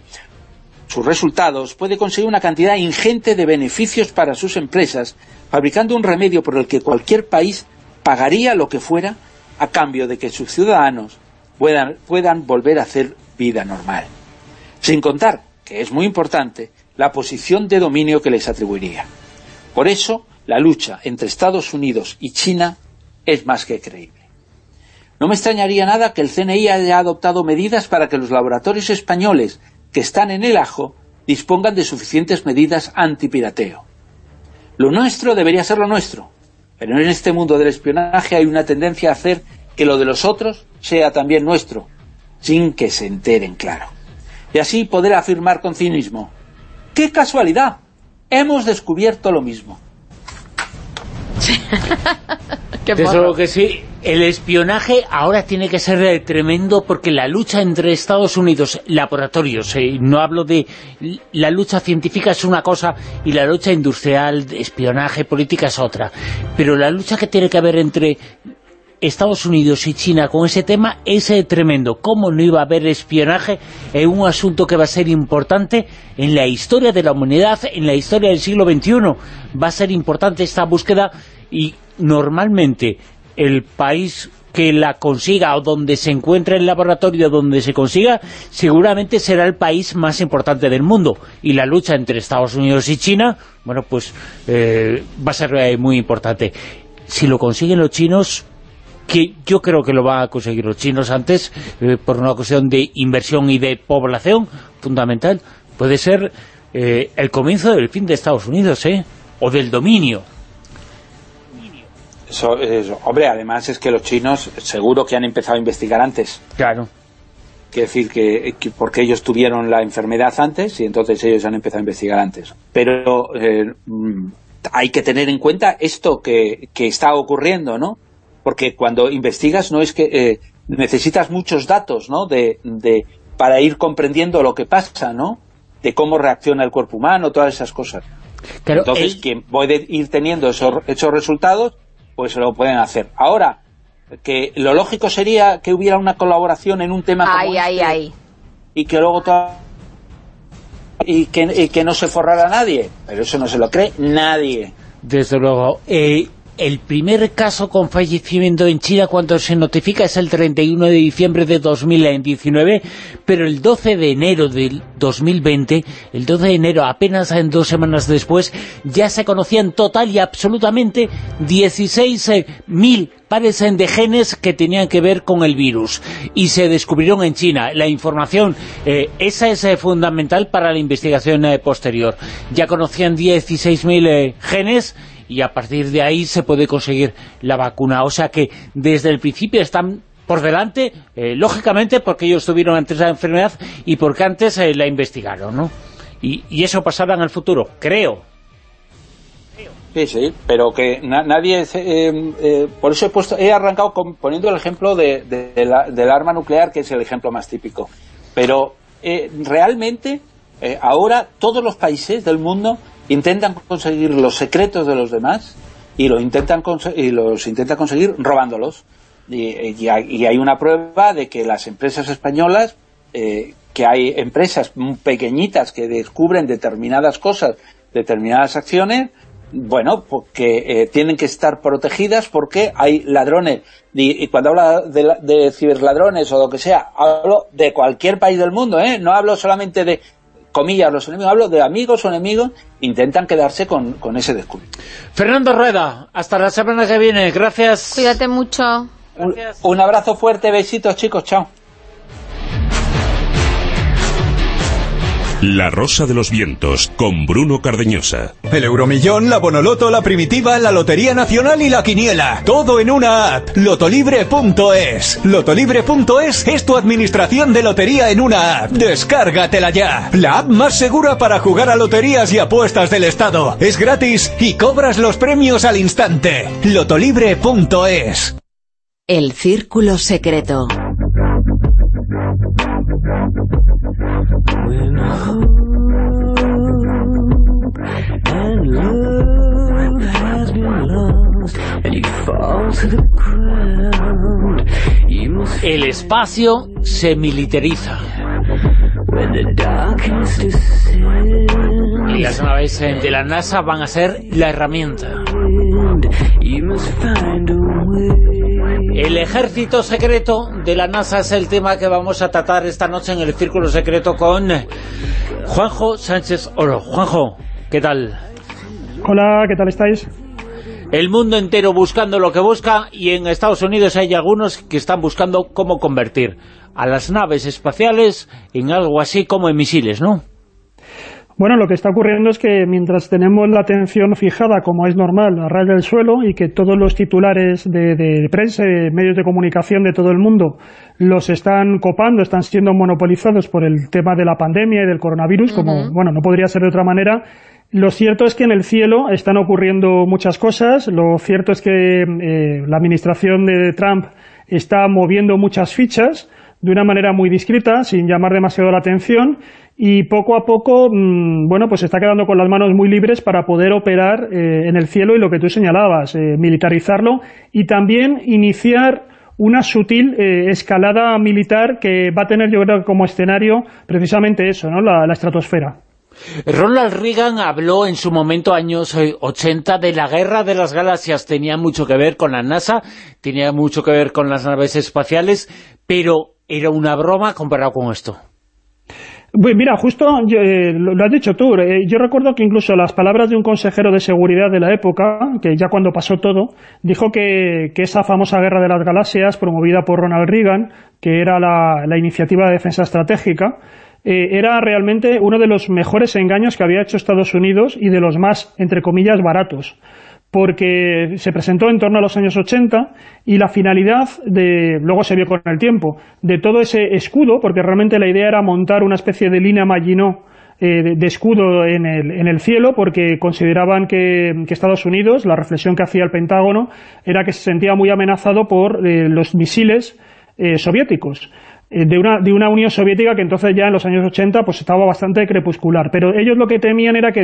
sus resultados, puede conseguir una cantidad ingente de beneficios para sus empresas, fabricando un remedio por el que cualquier país pagaría lo que fuera a cambio de que sus ciudadanos puedan, puedan volver a hacer vida normal. Sin contar, que es muy importante, la posición de dominio que les atribuiría. Por eso, la lucha entre Estados Unidos y China es más que creíble. No me extrañaría nada que el CNI haya adoptado medidas para que los laboratorios españoles que están en el ajo dispongan de suficientes medidas antipirateo. Lo nuestro debería ser lo nuestro, pero en este mundo del espionaje hay una tendencia a hacer que lo de los otros sea también nuestro, sin que se enteren claro. Y así poder afirmar con cinismo, ¡qué casualidad! Hemos descubierto lo mismo. Desde <laughs> que sí, el espionaje ahora tiene que ser tremendo porque la lucha entre Estados Unidos, laboratorios, eh, no hablo de... La lucha científica es una cosa y la lucha industrial, espionaje, política es otra. Pero la lucha que tiene que haber entre Estados Unidos y China con ese tema es eh, tremendo. ¿Cómo no iba a haber espionaje en un asunto que va a ser importante en la historia de la humanidad, en la historia del siglo XXI? Va a ser importante esta búsqueda y normalmente el país que la consiga o donde se encuentre el laboratorio donde se consiga, seguramente será el país más importante del mundo. Y la lucha entre Estados Unidos y China, bueno, pues eh, va a ser eh, muy importante. Si lo consiguen los chinos, que yo creo que lo van a conseguir los chinos antes, eh, por una cuestión de inversión y de población fundamental, puede ser el comienzo del fin de Estados Unidos, ¿eh? O del dominio hombre, además es que los chinos seguro que han empezado a investigar antes. Claro. Quiere decir que, porque ellos tuvieron la enfermedad antes y entonces ellos han empezado a investigar antes. Pero eh, mm, hay que tener en cuenta esto que, está ocurriendo, ¿no? Porque cuando investigas no es que eh, necesitas muchos datos, ¿no? De, para ir comprendiendo lo que pasa, ¿no? De cómo reacciona el cuerpo humano, todas esas cosas. Entonces, quien puede ir teniendo esos, esos resultados pues lo pueden hacer. Ahora, que lo lógico sería que hubiera una colaboración en un tema como este, y que luego y que, que no se forrara nadie, pero eso no se lo cree nadie. Desde luego. Eh, el primer caso con fallecimiento en China cuando se notifica es el 31 de diciembre de 2019, pero el 12 de enero del 2020, el 12 de enero, apenas en dos semanas después, ya se conocían total y absolutamente 16.000 pares de genes que tenían que ver con el virus y se descubrieron en China. La información, eh, esa es eh, fundamental para la investigación eh, posterior. Ya conocían 16.000 genes y a partir de ahí se puede conseguir la vacuna. O sea que desde el principio están por delante, eh, lógicamente porque ellos tuvieron antes la enfermedad y porque antes eh, la investigaron, ¿no? Y, eso pasará en el futuro, creo. Sí, sí, pero que nadie... Eh, eh, por eso he, puesto, he arrancado poniendo el ejemplo de, del arma nuclear, que es el ejemplo más típico. Pero realmente ahora todos los países del mundo intentan conseguir los secretos de los demás y, lo intentan y los intentan conseguir robándolos. Y, hay una prueba de que las empresas españolas, que hay empresas pequeñitas que descubren determinadas cosas, determinadas acciones bueno, porque eh, tienen que estar protegidas porque hay ladrones. Y, cuando hablo de, ciberladrones o lo que sea, hablo de cualquier país del mundo, ¿eh? No hablo solamente de, comillas, los enemigos, hablo de amigos o enemigos, intentan quedarse con, ese descubrimiento. Fernando Rueda, hasta la semana que viene, gracias. Cuídate mucho. un abrazo fuerte, besitos chicos, chao. La Rosa de los Vientos, con Bruno Cardeñosa. El Euromillón, la Bonoloto, la Primitiva, la Lotería Nacional y la Quiniela. Todo en una app. Lotolibre.es. Lotolibre.es es tu administración de lotería en una app. Descárgatela ya. La app más segura para jugar a loterías y apuestas del Estado. Es gratis y cobras los premios al instante. Lotolibre.es. El Círculo Secreto. El espacio se militariza. Y las naves de la NASA van a ser la herramienta. El ejército secreto de la NASA es el tema que vamos a tratar esta noche en el Círculo Secreto con Juanjo Sánchez Oro. Juanjo, ¿qué tal? Hola, ¿qué tal estáis? El mundo entero buscando lo que busca y en Estados Unidos hay algunos que están buscando cómo convertir a las naves espaciales en algo así como en misiles, ¿no? Bueno, lo que está ocurriendo es que mientras tenemos la atención fijada, como es normal, a ras del suelo, y que todos los titulares de, prensa, medios de comunicación de todo el mundo, los están copando, están siendo monopolizados por el tema de la pandemia y del coronavirus, como, bueno, no podría ser de otra manera, lo cierto es que en el cielo están ocurriendo muchas cosas. Lo cierto es que eh, la administración de Trump está moviendo muchas fichas de una manera muy discreta, sin llamar demasiado la atención, y poco a poco, mm, bueno, pues está quedando con las manos muy libres para poder operar eh, en el cielo y lo que tú señalabas, eh, militarizarlo y también iniciar una sutil escalada militar que va a tener, yo creo, como escenario precisamente eso, ¿no? la estratosfera. Ronald Reagan habló en su momento, años 80, de la guerra de las galaxias. Tenía mucho que ver con la NASA, tenía mucho que ver con las naves espaciales, pero era una broma comparado con esto. mira, justo eh, lo has dicho tú, eh, yo recuerdo que incluso las palabras de un consejero de seguridad de la época, que ya cuando pasó todo, dijo que, esa famosa guerra de las galaxias, promovida por Ronald Reagan, que era la iniciativa de defensa estratégica, eh, era realmente uno de los mejores engaños que había hecho Estados Unidos y de los más, entre comillas, baratos porque se presentó en torno a los años 80 y la finalidad, de luego se vio con el tiempo, de todo ese escudo, porque realmente la idea era montar una especie de línea Maginot eh, de, escudo en el, en el, cielo, porque consideraban que, Estados Unidos, la reflexión que hacía el Pentágono, era que se sentía muy amenazado por eh, los misiles soviéticos. Eh, de una, de una Unión Soviética que entonces ya en los años 80 pues estaba bastante crepuscular. Pero ellos lo que temían era que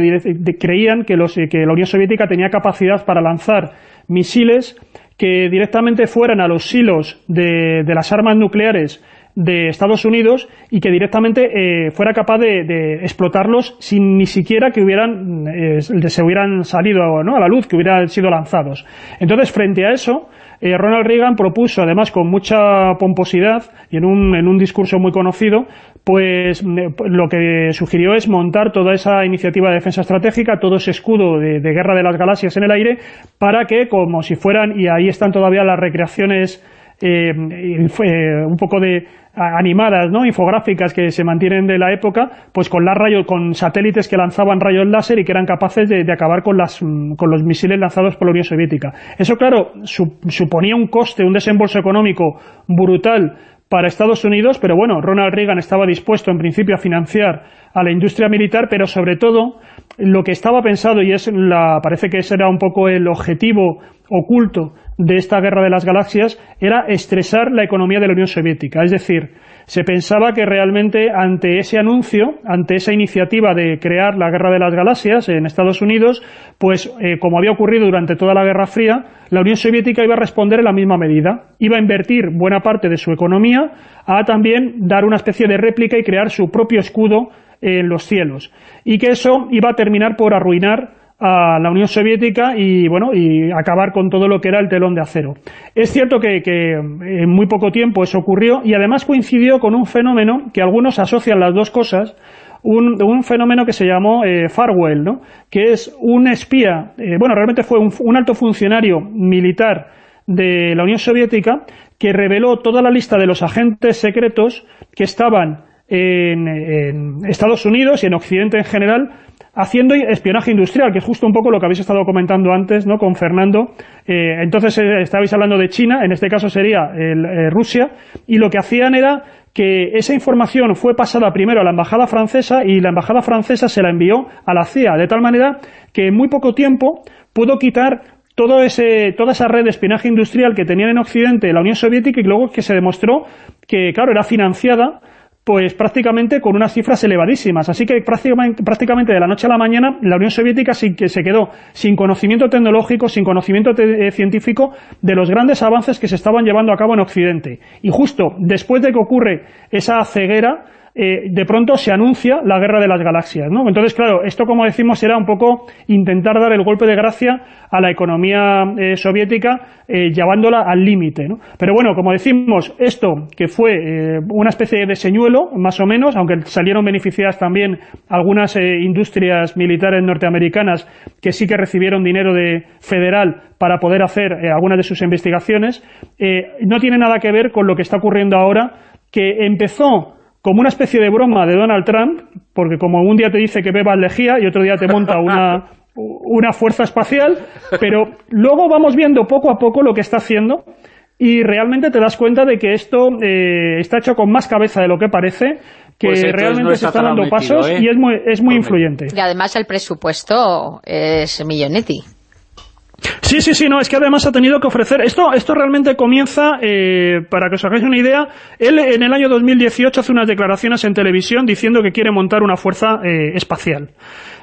creían que, los, que la Unión Soviética tenía capacidad para lanzar misiles que directamente fueran a los silos de, de las armas nucleares de Estados Unidos y que directamente eh, fuera capaz de, explotarlos sin ni siquiera que hubieran eh, se hubieran salido ¿no? a la luz, que hubieran sido lanzados. Entonces, frente a eso, eh, Ronald Reagan propuso, además con mucha pomposidad y en un, en un discurso muy conocido, pues lo que sugirió es montar toda esa iniciativa de defensa estratégica, todo ese escudo de, guerra de las galaxias en el aire, para que, como si fueran, y ahí están todavía las recreaciones eh, un poco de animadas, ¿no? infográficas que se mantienen de la época, pues con las rayos, con satélites que lanzaban rayos láser y que eran capaces de, acabar con, las, con los misiles lanzados por la Unión Soviética. Eso, claro, suponía un coste, un desembolso económico brutal para Estados Unidos, pero bueno, Ronald Reagan estaba dispuesto en principio a financiar a la industria militar, pero sobre todo lo que estaba pensado, y es la, parece que ese era un poco el objetivo oculto de esta guerra de las galaxias, era estresar la economía de la Unión Soviética. Es decir, se pensaba que realmente ante ese anuncio, ante esa iniciativa de crear la Guerra de las Galaxias en Estados Unidos, pues eh, como había ocurrido durante toda la Guerra Fría, la Unión Soviética iba a responder en la misma medida. Iba a invertir buena parte de su economía a también dar una especie de réplica y crear su propio escudo en los cielos. Y que eso iba a terminar por arruinar a la Unión Soviética y bueno y acabar con todo lo que era el telón de acero. Es cierto que, en muy poco tiempo eso ocurrió y además coincidió con un fenómeno que algunos asocian las dos cosas, un, fenómeno que se llamó eh, Farwell, ¿no? que es un espía, eh, bueno, realmente fue un, alto funcionario militar de la Unión Soviética que reveló toda la lista de los agentes secretos que estaban en, en Estados Unidos y en Occidente en general haciendo espionaje industrial, que es justo un poco lo que habéis estado comentando antes ¿no? con Fernando. Eh, entonces eh, estabais hablando de China, en este caso sería eh, Rusia, y lo que hacían era que esa información fue pasada primero a la embajada francesa y la embajada francesa se la envió a la CIA, de tal manera que en muy poco tiempo pudo quitar todo ese, toda esa red de espionaje industrial que tenían en Occidente la Unión Soviética y luego que se demostró que, claro, era financiada pues prácticamente con unas cifras elevadísimas. Así que prácticamente, de la noche a la mañana la Unión Soviética sí que se quedó sin conocimiento tecnológico, sin conocimiento eh, científico de los grandes avances que se estaban llevando a cabo en Occidente. Y justo después de que ocurre esa ceguera, eh, de pronto se anuncia la guerra de las galaxias, ¿no? Entonces, claro, esto como decimos era un poco intentar dar el golpe de gracia a la economía eh, soviética eh, llevándola al límite, ¿no? Pero bueno, como decimos, esto que fue una especie de señuelo, más o menos, aunque salieron beneficiadas también algunas industrias militares norteamericanas que sí que recibieron dinero de federal para poder hacer algunas de sus investigaciones, no tiene nada que ver con lo que está ocurriendo ahora, que empezó como una especie de broma de Donald Trump, porque como un día te dice que bebas lejía y otro día te monta una, <laughs> una fuerza espacial, pero luego vamos viendo poco a poco lo que está haciendo y realmente te das cuenta de que esto eh, está hecho con más cabeza de lo que parece, que pues realmente se están dando pasos ¿eh? y es muy, es muy influyente. Y además el presupuesto es millonetti. Sí, sí, sí, no, es que además ha tenido que ofrecer... Esto esto realmente comienza, eh, para que os hagáis una idea, él en el año 2018 hace unas declaraciones en televisión diciendo que quiere montar una fuerza eh, espacial.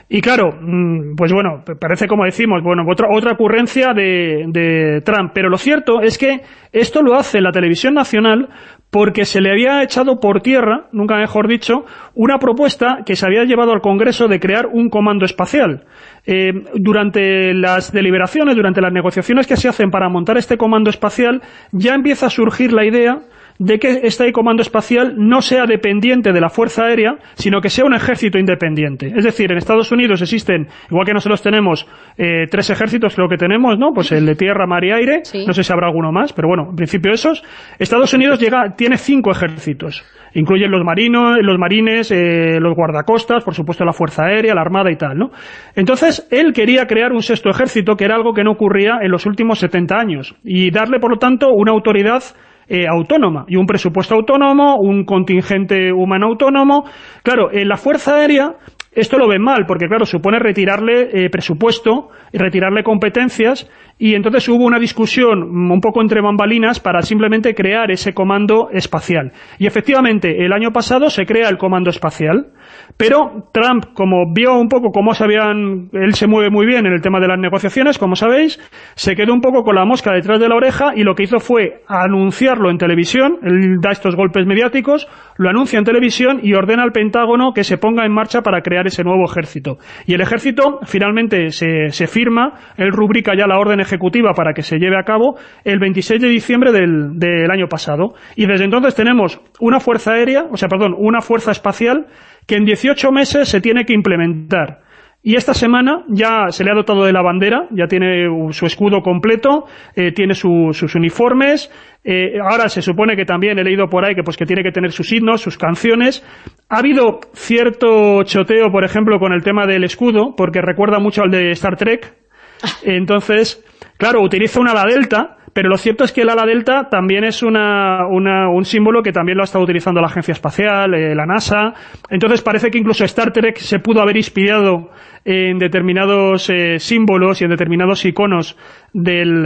Y claro, mm, pues bueno, parece como decimos, bueno, otra, otra ocurrencia de, de Trump. Pero lo cierto es que esto lo hace la televisión nacional porque se le había echado por tierra, nunca mejor dicho, una propuesta que se había llevado al Congreso de crear un comando espacial. Eh, durante las deliberaciones, durante las negociaciones que se hacen para montar este comando espacial, ya empieza a surgir la idea de que este comando espacial no sea dependiente de la Fuerza Aérea, sino que sea un ejército independiente. Es decir, en Estados Unidos existen, igual que nosotros tenemos eh, tres ejércitos, creo que tenemos, ¿no? Pues el de tierra, mar y aire, no sé si habrá alguno más, pero bueno, en principio esos. Estados Unidos llega, tiene cinco ejércitos. Incluyen los marinos, los marines, eh, los guardacostas, por supuesto la Fuerza Aérea, la Armada y tal, ¿no? Entonces, él quería crear un sexto ejército, que era algo que no ocurría en los últimos 70 años, y darle, por lo tanto, una autoridad eh, autónoma y un presupuesto autónomo, un contingente humano autónomo. Claro, en la Fuerza Aérea esto lo ven mal, porque claro, supone retirarle eh, presupuesto retirarle competencias, y entonces hubo una discusión un poco entre bambalinas para simplemente crear ese comando espacial. Y efectivamente, el año pasado se crea el comando espacial, pero Trump, como vio un poco cómo se habían... Él se mueve muy bien en el tema de las negociaciones, como sabéis, se quedó un poco con la mosca detrás de la oreja y lo que hizo fue anunciarlo en televisión, él da estos golpes mediáticos, lo anuncia en televisión y ordena al Pentágono que se ponga en marcha para crear ese nuevo ejército. Y el ejército finalmente se, firma, él rubrica ya la orden ejecutiva para que se lleve a cabo el 26 de diciembre del, del año pasado. Y desde entonces tenemos una fuerza aérea, o sea, perdón, una fuerza espacial que en 18 meses se tiene que implementar. Y esta semana ya se le ha dotado de la bandera, ya tiene su escudo completo, eh, tiene sus uniformes, eh, ahora se supone que también he leído por ahí que pues que tiene que tener sus himnos, sus canciones. Ha habido cierto choteo, por ejemplo, con el tema del escudo, porque recuerda mucho al de Star Trek. <laughs> Entonces, claro, utiliza una ala delta, pero lo cierto es que el ala delta también es una, un símbolo que también lo ha estado utilizando la Agencia Espacial, eh, la NASA, entonces parece que incluso Star Trek se pudo haber inspirado en determinados eh, símbolos y en determinados iconos del,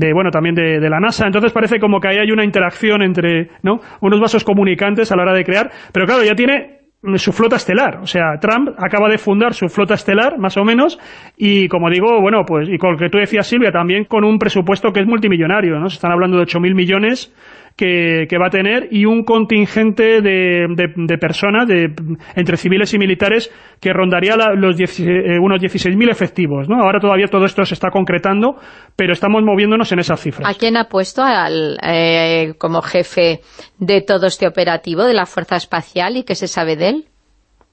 de, bueno, también de, de, la NASA, entonces parece como que ahí hay una interacción entre ¿no? unos vasos comunicantes a la hora de crear, pero claro, ya tiene su flota estelar. O sea, Trump acaba de fundar su flota estelar, más o menos, y como digo, bueno, pues, y con lo que tú decías, Silvia, también con un presupuesto que es multimillonario, ¿no? Se están hablando de 8.000 millones que, va a tener y un contingente de, de, personas, de, entre civiles y militares, que rondaría los eh, unos 16.000 efectivos. ¿no? Ahora todavía todo esto se está concretando, pero estamos moviéndonos en esas cifras. ¿A quién ha puesto al, eh, como jefe de todo este operativo de la Fuerza Espacial y qué se sabe de él?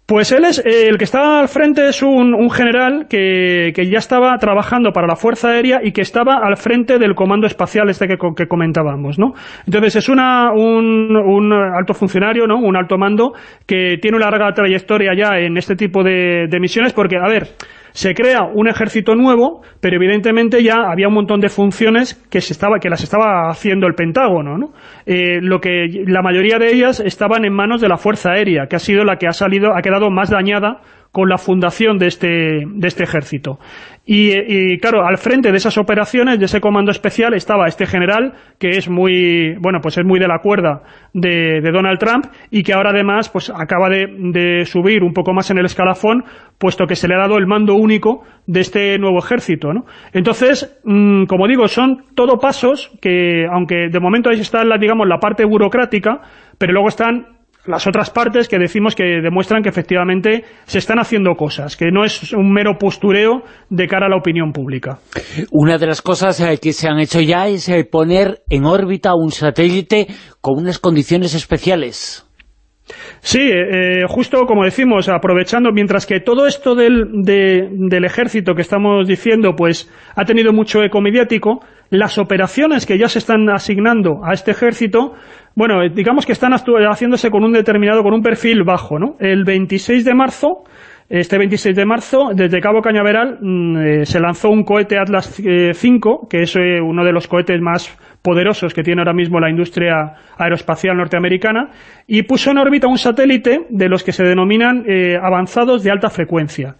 Pues él es, eh, el que está al frente es un, general que, ya estaba trabajando para la Fuerza Aérea y que estaba al frente del comando espacial este que, comentábamos, ¿no? Entonces es una, un, alto funcionario, ¿no? Un alto mando que tiene una larga trayectoria ya en este tipo de, de misiones porque, a ver, se crea un ejército nuevo, pero evidentemente ya había un montón de funciones que se estaba que las estaba haciendo el Pentágono, ¿no? Eh, lo que la mayoría de ellas estaban en manos de la Fuerza Aérea, que ha sido la que ha salido ha quedado más dañada con la fundación de este, de este ejército. Y, claro, al frente de esas operaciones, de ese comando especial, estaba este general, que es muy, bueno, pues es muy de la cuerda de, Donald Trump, y que ahora además, pues acaba de, subir un poco más en el escalafón, puesto que se le ha dado el mando único de este nuevo ejército, ¿no? Entonces, mm, como digo, son todo pasos que, aunque de momento ahí está, la, digamos, la parte burocrática, pero luego están las otras partes que decimos que demuestran que efectivamente se están haciendo cosas, que no es un mero postureo de cara a la opinión pública. Una de las cosas eh, que se han hecho ya es eh, poner en órbita un satélite con unas condiciones especiales. Sí, eh, justo como decimos, aprovechando, mientras que todo esto del, del ejército que estamos diciendo, pues ha tenido mucho eco mediático, las operaciones que ya se están asignando a este ejército, bueno, eh, digamos que están haciéndose con un determinado, con un perfil bajo, ¿no? El 26 de marzo, este 26 de marzo, desde Cabo Cañaveral, mm, eh, se lanzó un cohete Atlas 5, que es uno de los cohetes más poderosos que tiene ahora mismo la industria aeroespacial norteamericana, y puso en órbita un satélite de los que se denominan eh, avanzados de alta frecuencia.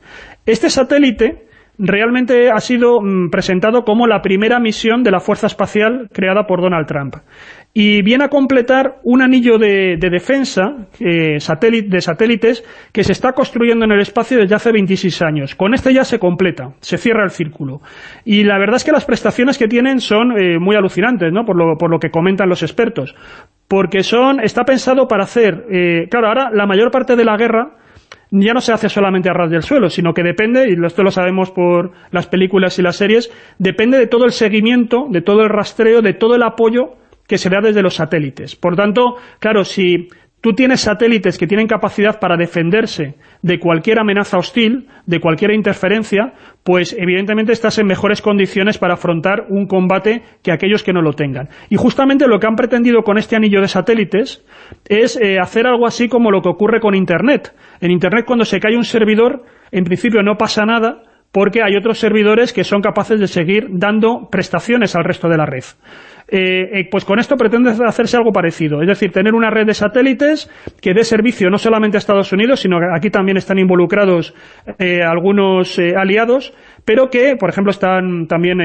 Este satélite realmente ha sido mm, presentado como la primera misión de la Fuerza Espacial creada por Donald Trump. Y viene a completar un anillo de, defensa eh, de satélites que se está construyendo en el espacio desde hace 26 años. Con este ya se completa, se cierra el círculo. Y la verdad es que las prestaciones que tienen son eh, muy alucinantes, ¿no? por, lo, por lo que comentan los expertos. Porque son está pensado para hacer... Eh, claro, ahora la mayor parte de la guerra ya no se hace solamente a ras del suelo, sino que depende, y esto lo sabemos por las películas y las series, depende de todo el seguimiento, de todo el rastreo, de todo el apoyo que se da desde los satélites. Por tanto, claro, si tú tienes satélites que tienen capacidad para defenderse de cualquier amenaza hostil, de cualquier interferencia, pues evidentemente estás en mejores condiciones para afrontar un combate que aquellos que no lo tengan. Y justamente lo que han pretendido con este anillo de satélites es eh, hacer algo así como lo que ocurre con Internet. En Internet cuando se cae un servidor, en principio no pasa nada, porque hay otros servidores que son capaces de seguir dando prestaciones al resto de la red. Eh, eh, pues con esto pretende hacerse algo parecido, es decir, tener una red de satélites que dé servicio no solamente a Estados Unidos, sino que aquí también están involucrados eh, algunos aliados, pero que, por ejemplo, están también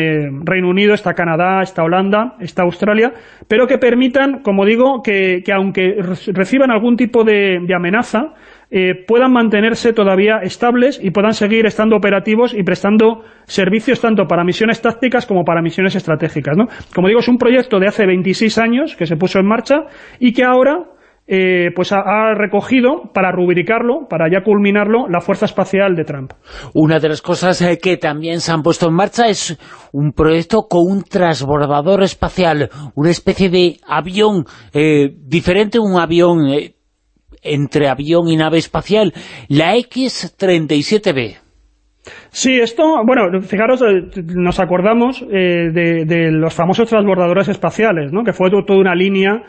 Reino Unido, está Canadá, está Holanda, está Australia, pero que permitan, como digo, que, aunque reciban algún tipo de amenaza, eh, puedan mantenerse todavía estables y puedan seguir estando operativos y prestando servicios tanto para misiones tácticas como para misiones estratégicas. ¿no? Como digo, es un proyecto de hace 26 años que se puso en marcha y que ahora eh, pues ha, recogido para rubricarlo, para ya culminarlo, la Fuerza Espacial de Trump. Una de las cosas eh, que también se han puesto en marcha es un proyecto con un transbordador espacial, una especie de avión diferente, un avión entre avión y nave espacial, la X-37B. Sí, esto, bueno, fijaros, eh, nos acordamos eh, de, los famosos transbordadores espaciales, ¿no? que fue toda una línea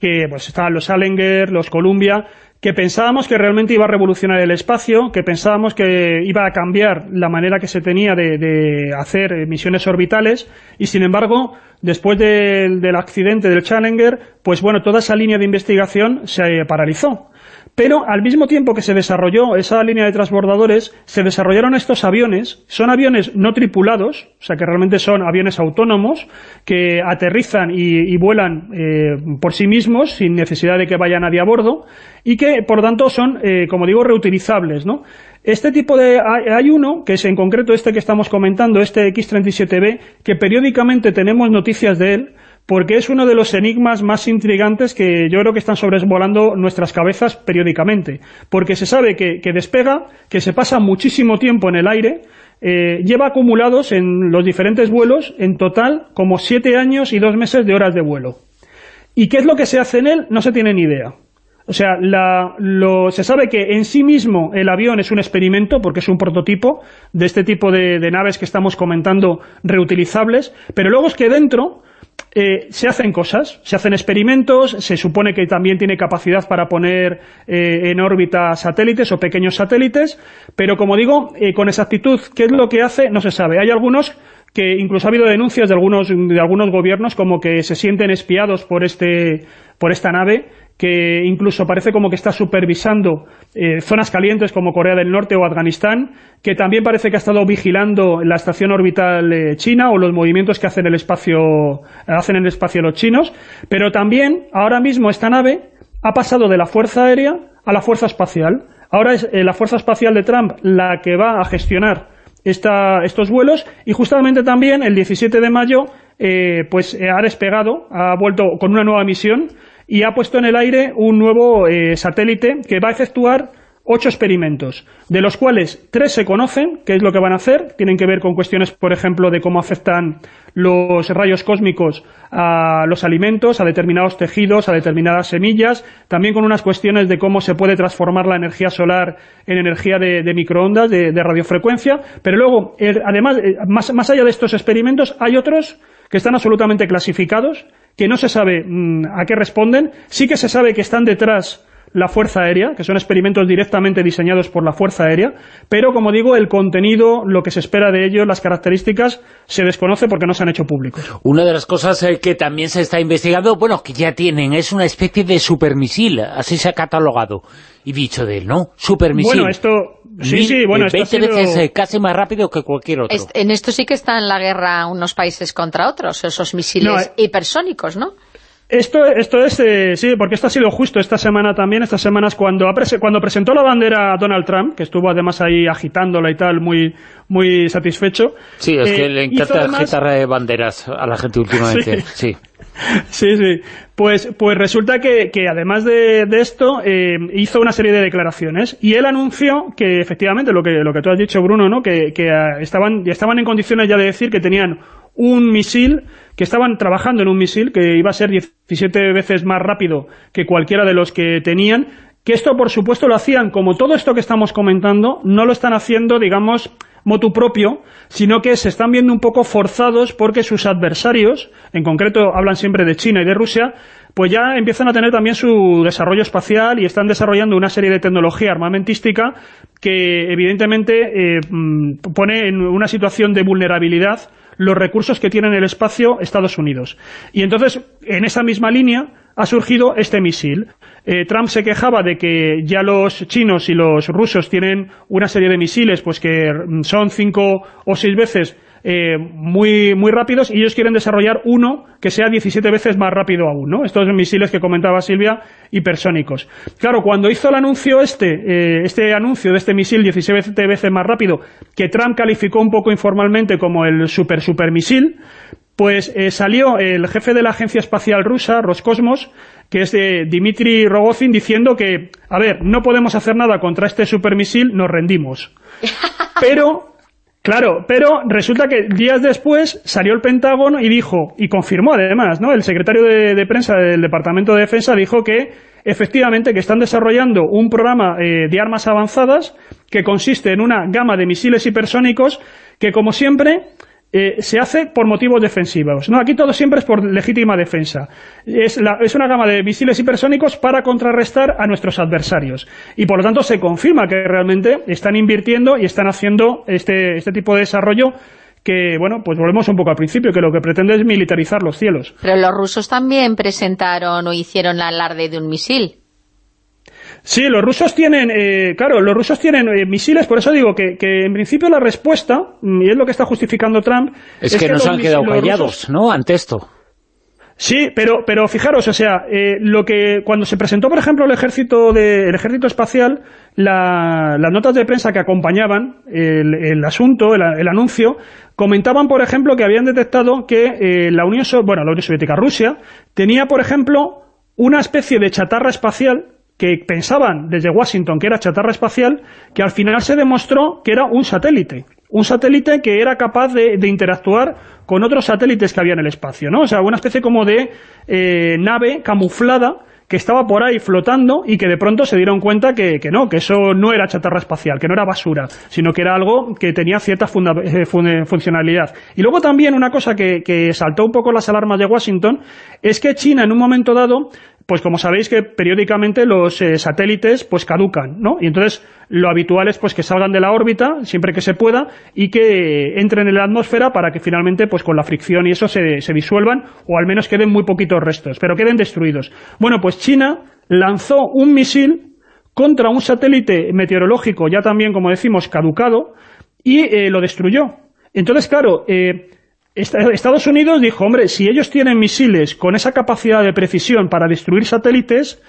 que pues estaban los Challenger, los Columbia, que pensábamos que realmente iba a revolucionar el espacio, que pensábamos que iba a cambiar la manera que se tenía de, hacer misiones orbitales, y sin embargo, después del accidente del Challenger, pues bueno, toda esa línea de investigación se paralizó. Pero al mismo tiempo que se desarrolló esa línea de transbordadores, se desarrollaron estos aviones. Son aviones no tripulados, o sea que realmente son aviones autónomos que aterrizan y, vuelan eh, por sí mismos sin necesidad de que vaya nadie a bordo y que, por tanto, son, eh, como digo, reutilizables, ¿no? Este tipo de... Hay uno, que es en concreto este que estamos comentando, este X-37B, que periódicamente tenemos noticias de él, porque es uno de los enigmas más intrigantes que yo creo que están sobrevolando nuestras cabezas periódicamente, porque se sabe que, despega, que se pasa muchísimo tiempo en el aire, eh, lleva acumulados en los diferentes vuelos, en total, como siete años y dos meses de horas de vuelo. ¿Y qué es lo que se hace en él? No se tiene ni idea. O sea, se sabe que en sí mismo el avión es un experimento, porque es un prototipo de este tipo de naves que estamos comentando reutilizables, pero luego es que dentro eh, se hacen cosas, se hacen experimentos, se supone que también tiene capacidad para poner eh, en órbita satélites o pequeños satélites, pero como digo, eh, con exactitud, ¿qué es lo que hace? No se sabe. Hay algunos que incluso ha habido denuncias de algunos, de algunos gobiernos como que se sienten espiados por, este, por esta nave que incluso parece como que está supervisando eh, zonas calientes como Corea del Norte o Afganistán, que también parece que ha estado vigilando la estación orbital eh, china o los movimientos que hacen, el espacio, hacen en el espacio los chinos, pero también ahora mismo esta nave ha pasado de la Fuerza Aérea a la Fuerza Espacial. Ahora es eh, la Fuerza Espacial de Trump la que va a gestionar esta, estos vuelos y justamente también el 17 de mayo pues ha despegado, ha vuelto con una nueva misión y ha puesto en el aire un nuevo eh, satélite que va a efectuar ocho experimentos, de los cuales tres se conocen, qué es lo que van a hacer, tienen que ver con cuestiones, por ejemplo, de cómo afectan los rayos cósmicos a los alimentos, a determinados tejidos, a determinadas semillas, también con unas cuestiones de cómo se puede transformar la energía solar en energía de, microondas, de, radiofrecuencia, pero luego, además, eh, más, más allá de estos experimentos, hay otros que están absolutamente clasificados, que no se sabe mm, a qué responden, sí que se sabe que están detrás la Fuerza Aérea, que son experimentos directamente diseñados por la Fuerza Aérea, pero como digo, el contenido, lo que se espera de ellos, las características, se desconoce porque no se han hecho públicos. Una de las cosas eh, que también se está investigando, bueno, que ya tienen, es una especie de supermisil, así se ha catalogado y dicho de él, ¿no? Supermisil. Bueno, esto... Sí, sí, bueno, 20 veces eh, casi más rápido que cualquier otro. en esto sí que está en la guerra unos países contra otros, esos misiles eh, hipersónicos, ¿no? Esto, esto es, eh, sí, porque esto ha sido justo esta semana también, estas semanas cuando, cuando presentó la bandera Donald Trump, que estuvo además ahí agitándola y tal, muy, muy satisfecho. Sí, es que eh, le encanta agitar eh, banderas a la gente últimamente, <laughs> sí. sí. Sí, Pues, pues resulta que, que además de, esto, hizo una serie de declaraciones y él anunció que efectivamente, lo que, lo que tú has dicho Bruno, ¿no? que, que estaban, estaban en condiciones ya de decir que tenían un misil, que estaban trabajando en un misil que iba a ser 17 veces más rápido que cualquiera de los que tenían, que esto por supuesto lo hacían, como todo esto que estamos comentando, no lo están haciendo, digamos, motu propio, sino que se están viendo un poco forzados porque sus adversarios, en concreto hablan siempre de China y de Rusia, pues ya empiezan a tener también su desarrollo espacial y están desarrollando una serie de tecnología armamentística que evidentemente eh, mm, pone en una situación de vulnerabilidad los recursos que tiene en el espacio Estados Unidos. Y entonces, en esa misma línea, ha surgido este misil. Eh, Trump se quejaba de que ya los chinos y los rusos tienen una serie de misiles pues que son cinco o seis veces eh, muy, muy rápidos y ellos quieren desarrollar uno que sea 17 veces más rápido aún, ¿no? Estos misiles que comentaba Silvia, hipersónicos. Claro, cuando hizo el anuncio este, eh, este anuncio de este misil 17 veces más rápido, que Trump calificó un poco informalmente como el super super misil, pues eh, salió el jefe de la agencia espacial rusa, Roscosmos, que es de Dmitry Rogozin, diciendo que, a ver, no podemos hacer nada contra este supermisil, nos rendimos. <laughs> Pero Claro, pero resulta que días después salió el Pentágono y dijo, y confirmó además, ¿no? El secretario de, prensa del Departamento de Defensa dijo que efectivamente que están desarrollando un programa eh, de armas avanzadas que consiste en una gama de misiles hipersónicos que, como siempre, eh, se hace por motivos defensivos. ¿no? Aquí todo siempre es por legítima defensa. Es, es, una gama de misiles hipersónicos para contrarrestar a nuestros adversarios. Y por lo tanto se confirma que realmente están invirtiendo y están haciendo este, este tipo de desarrollo que, bueno, pues volvemos un poco al principio, que lo que pretende es militarizar los cielos. Pero los rusos también presentaron o hicieron alarde de un misil. Sí, los rusos tienen, eh, claro, los rusos tienen eh, misiles, por eso digo que, en principio la respuesta, mm, y es lo que está justificando Trump... Es, que, nos han quedado callados, ¿no?, ante esto. Sí, pero, pero fijaros, o sea, eh, lo que cuando se presentó, por ejemplo, el ejército de, el ejército espacial, las notas de prensa que acompañaban el, asunto, el, anuncio, comentaban, por ejemplo, que habían detectado que la Unión, bueno, la Unión Soviética, Rusia, tenía, por ejemplo, una especie de chatarra espacial que pensaban desde Washington que era chatarra espacial, que al final se demostró que era un satélite. Un satélite que era capaz de, interactuar con otros satélites que había en el espacio, ¿no? O sea, una especie como de eh, nave camuflada que estaba por ahí flotando y que de pronto se dieron cuenta que, no, que eso no era chatarra espacial, que no era basura, sino que era algo que tenía cierta eh, funcionalidad. Y luego también una cosa que, que saltó un poco las alarmas de Washington es que China en un momento dado pues como sabéis que periódicamente los eh, satélites pues caducan, ¿no? Y entonces lo habitual es pues que salgan de la órbita siempre que se pueda y que entren en la atmósfera para que finalmente pues con la fricción y eso se, se disuelvan o al menos queden muy poquitos restos, pero queden destruidos. Bueno, pues China lanzó un misil contra un satélite meteorológico ya también, como decimos, caducado y eh, lo destruyó. Entonces, claro, eh, Estados Unidos dijo, hombre, si ellos tienen misiles con esa capacidad de precisión para destruir satélites,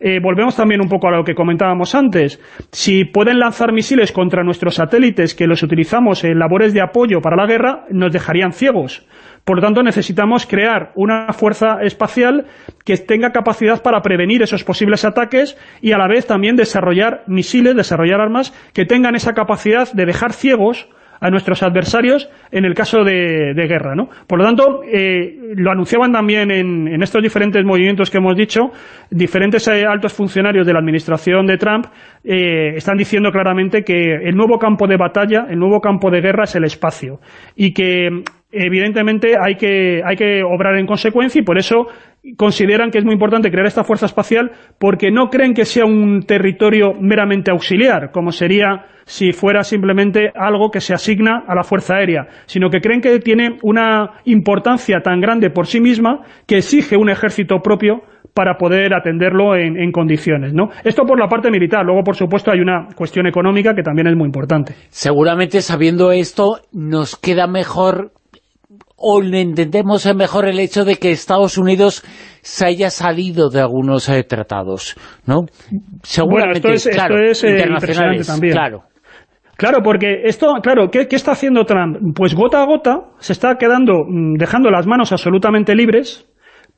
eh, volvemos también un poco a lo que comentábamos antes. Si pueden lanzar misiles contra nuestros satélites que los utilizamos en labores de apoyo para la guerra, nos dejarían ciegos. Por lo tanto, necesitamos crear una fuerza espacial que tenga capacidad para prevenir esos posibles ataques y a la vez también desarrollar misiles, desarrollar armas que tengan esa capacidad de dejar ciegos a nuestros adversarios en el caso de, guerra. ¿no? Por lo tanto, eh, lo anunciaban también en, estos diferentes movimientos que hemos dicho, diferentes eh, altos funcionarios de la administración de Trump eh, están diciendo claramente que el nuevo campo de batalla, el nuevo campo de guerra es el espacio y que evidentemente hay que, hay que obrar en consecuencia y por eso consideran que es muy importante crear esta fuerza espacial porque no creen que sea un territorio meramente auxiliar, como sería si fuera simplemente algo que se asigna a la Fuerza Aérea, sino que creen que tiene una importancia tan grande por sí misma que exige un ejército propio para poder atenderlo en, en, condiciones, ¿no? Esto por la parte militar. Luego, por supuesto, hay una cuestión económica que también es muy importante. Seguramente, sabiendo esto, nos queda mejor o entendemos mejor el hecho de que Estados Unidos se haya salido de algunos eh, tratados, ¿no? Seguramente, esto es, claro, esto es, también. Claro. Claro, porque esto, claro, ¿qué, está haciendo Trump? Pues gota a gota se está quedando, mm, dejando las manos absolutamente libres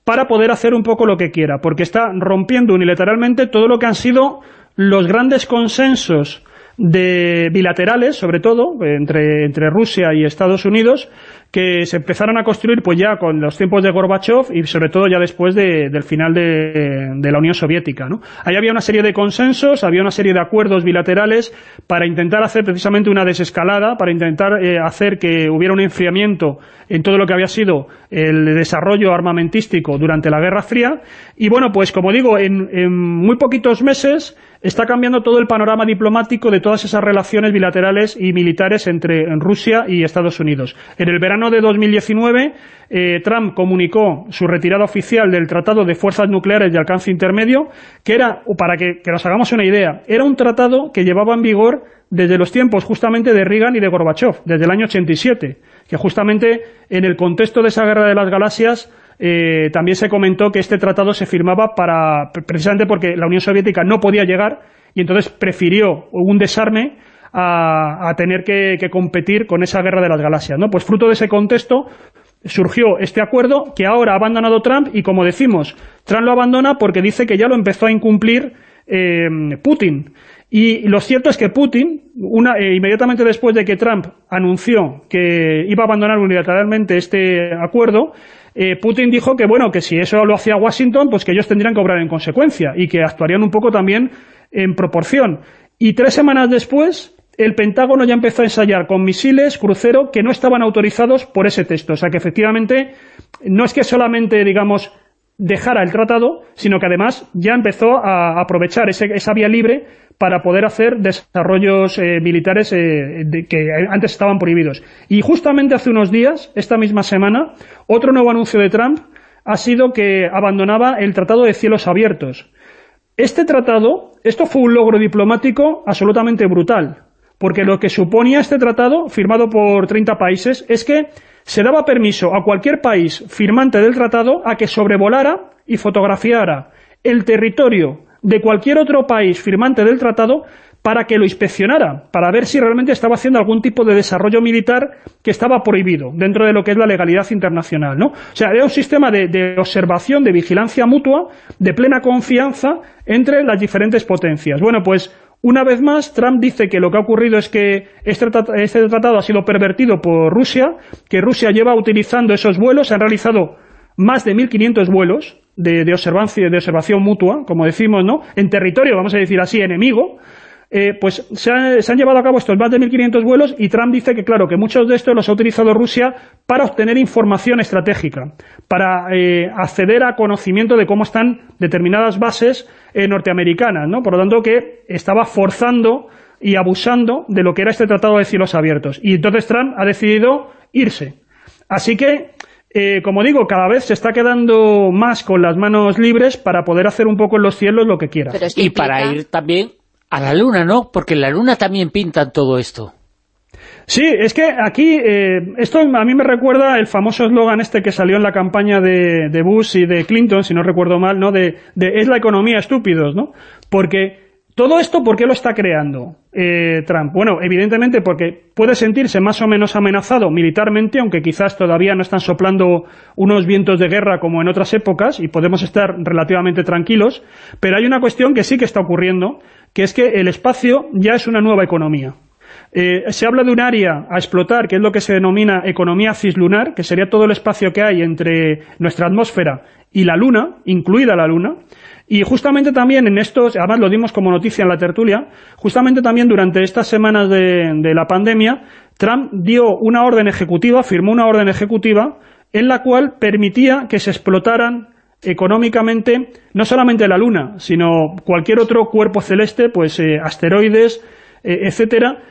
para poder hacer un poco lo que quiera, porque está rompiendo unilateralmente todo lo que han sido los grandes consensos de bilaterales, sobre todo, entre, entre Rusia y Estados Unidos, que se empezaron a construir pues ya con los tiempos de Gorbachev y sobre todo ya después del final de, la Unión Soviética. ¿no? Ahí había una serie de consensos, había una serie de acuerdos bilaterales para intentar hacer precisamente una desescalada, para intentar eh, hacer que hubiera un enfriamiento en todo lo que había sido el desarrollo armamentístico durante la Guerra Fría. Y bueno, pues como digo, en, en muy poquitos meses está cambiando todo el panorama diplomático de todas esas relaciones bilaterales y militares entre Rusia y Estados Unidos. En el verano de 2019, eh, Trump comunicó su retirada oficial del Tratado de Fuerzas Nucleares de Alcance Intermedio, que era, para que, que nos hagamos una idea, era un tratado que llevaba en vigor desde los tiempos justamente de Reagan y de Gorbachev, desde el año 87, que justamente en el contexto de esa guerra de las galaxias eh, también se comentó que este tratado se firmaba para precisamente porque la Unión Soviética no podía llegar y entonces prefirió un desarme a, tener que, competir con esa guerra de las galaxias. ¿no? Pues fruto de ese contexto surgió este acuerdo que ahora ha abandonado Trump y como decimos, Trump lo abandona porque dice que ya lo empezó a incumplir eh, Putin. Y lo cierto es que Putin, una, eh, inmediatamente después de que Trump anunció que iba a abandonar unilateralmente este acuerdo, eh, Putin dijo que bueno que si eso lo hacía Washington, pues que ellos tendrían que obrar en consecuencia y que actuarían un poco también en proporción. Y tres semanas después, el Pentágono ya empezó a ensayar con misiles crucero que no estaban autorizados por ese texto. O sea que efectivamente no es que solamente, digamos, dejara el tratado, sino que además ya empezó a aprovechar esa vía libre para poder hacer desarrollos eh, militares eh, que antes estaban prohibidos. Y justamente hace unos días, esta misma semana, otro nuevo anuncio de Trump ha sido que abandonaba el Tratado de Cielos Abiertos. Este tratado, esto fue un logro diplomático absolutamente brutal, porque lo que suponía este tratado, firmado por 30 países, es que se daba permiso a cualquier país firmante del tratado a que sobrevolara y fotografiara el territorio de cualquier otro país firmante del tratado para que lo inspeccionara, para ver si realmente estaba haciendo algún tipo de desarrollo militar que estaba prohibido dentro de lo que es la legalidad internacional. ¿no? O sea, era un sistema de, de observación, de vigilancia mutua, de plena confianza entre las diferentes potencias. Bueno, pues una vez más, Trump dice que lo que ha ocurrido es que este, este, tratado ha sido pervertido por Rusia, que Rusia lleva utilizando esos vuelos, han realizado más de 1.500 vuelos de, de, observancia, de observación mutua, como decimos, ¿no? en territorio, vamos a decir así, enemigo, eh, pues se, han llevado a cabo estos más de 1.500 vuelos y Trump dice que, claro, que muchos de estos los ha utilizado Rusia para obtener información estratégica, para eh, acceder a conocimiento de cómo están determinadas bases eh, norteamericanas, ¿no? Por lo tanto, que estaba forzando y abusando de lo que era este tratado de cielos abiertos. Y entonces Trump ha decidido irse. Así que, como digo, cada vez se está quedando más con las manos libres para poder hacer un poco en los cielos lo que quiera. y para ir también a la Luna, ¿no? Porque en la Luna también pintan todo esto. Sí, es que aquí, eh, esto a mí me recuerda el famoso eslogan este que salió en la campaña de, de, Bush y de Clinton, si no recuerdo mal, ¿no? De, de, es la economía estúpidos, ¿no? Porque todo esto, ¿por qué lo está creando eh, Trump? Bueno, evidentemente porque puede sentirse más o menos amenazado militarmente, aunque quizás todavía no están soplando unos vientos de guerra como en otras épocas, y podemos estar relativamente tranquilos, pero hay una cuestión que sí que está ocurriendo, que es que el espacio ya es una nueva economía. Eh, se habla de un área a explotar, que es lo que se denomina economía cislunar, que sería todo el espacio que hay entre nuestra atmósfera y la Luna, incluida la Luna, y justamente también en estos, además lo dimos como noticia en la tertulia, justamente también durante estas semanas de, la pandemia, Trump dio una orden ejecutiva, firmó una orden ejecutiva, en la cual permitía que se explotaran económicamente no solamente la Luna, sino cualquier otro cuerpo celeste, pues eh, asteroides, eh, etcétera,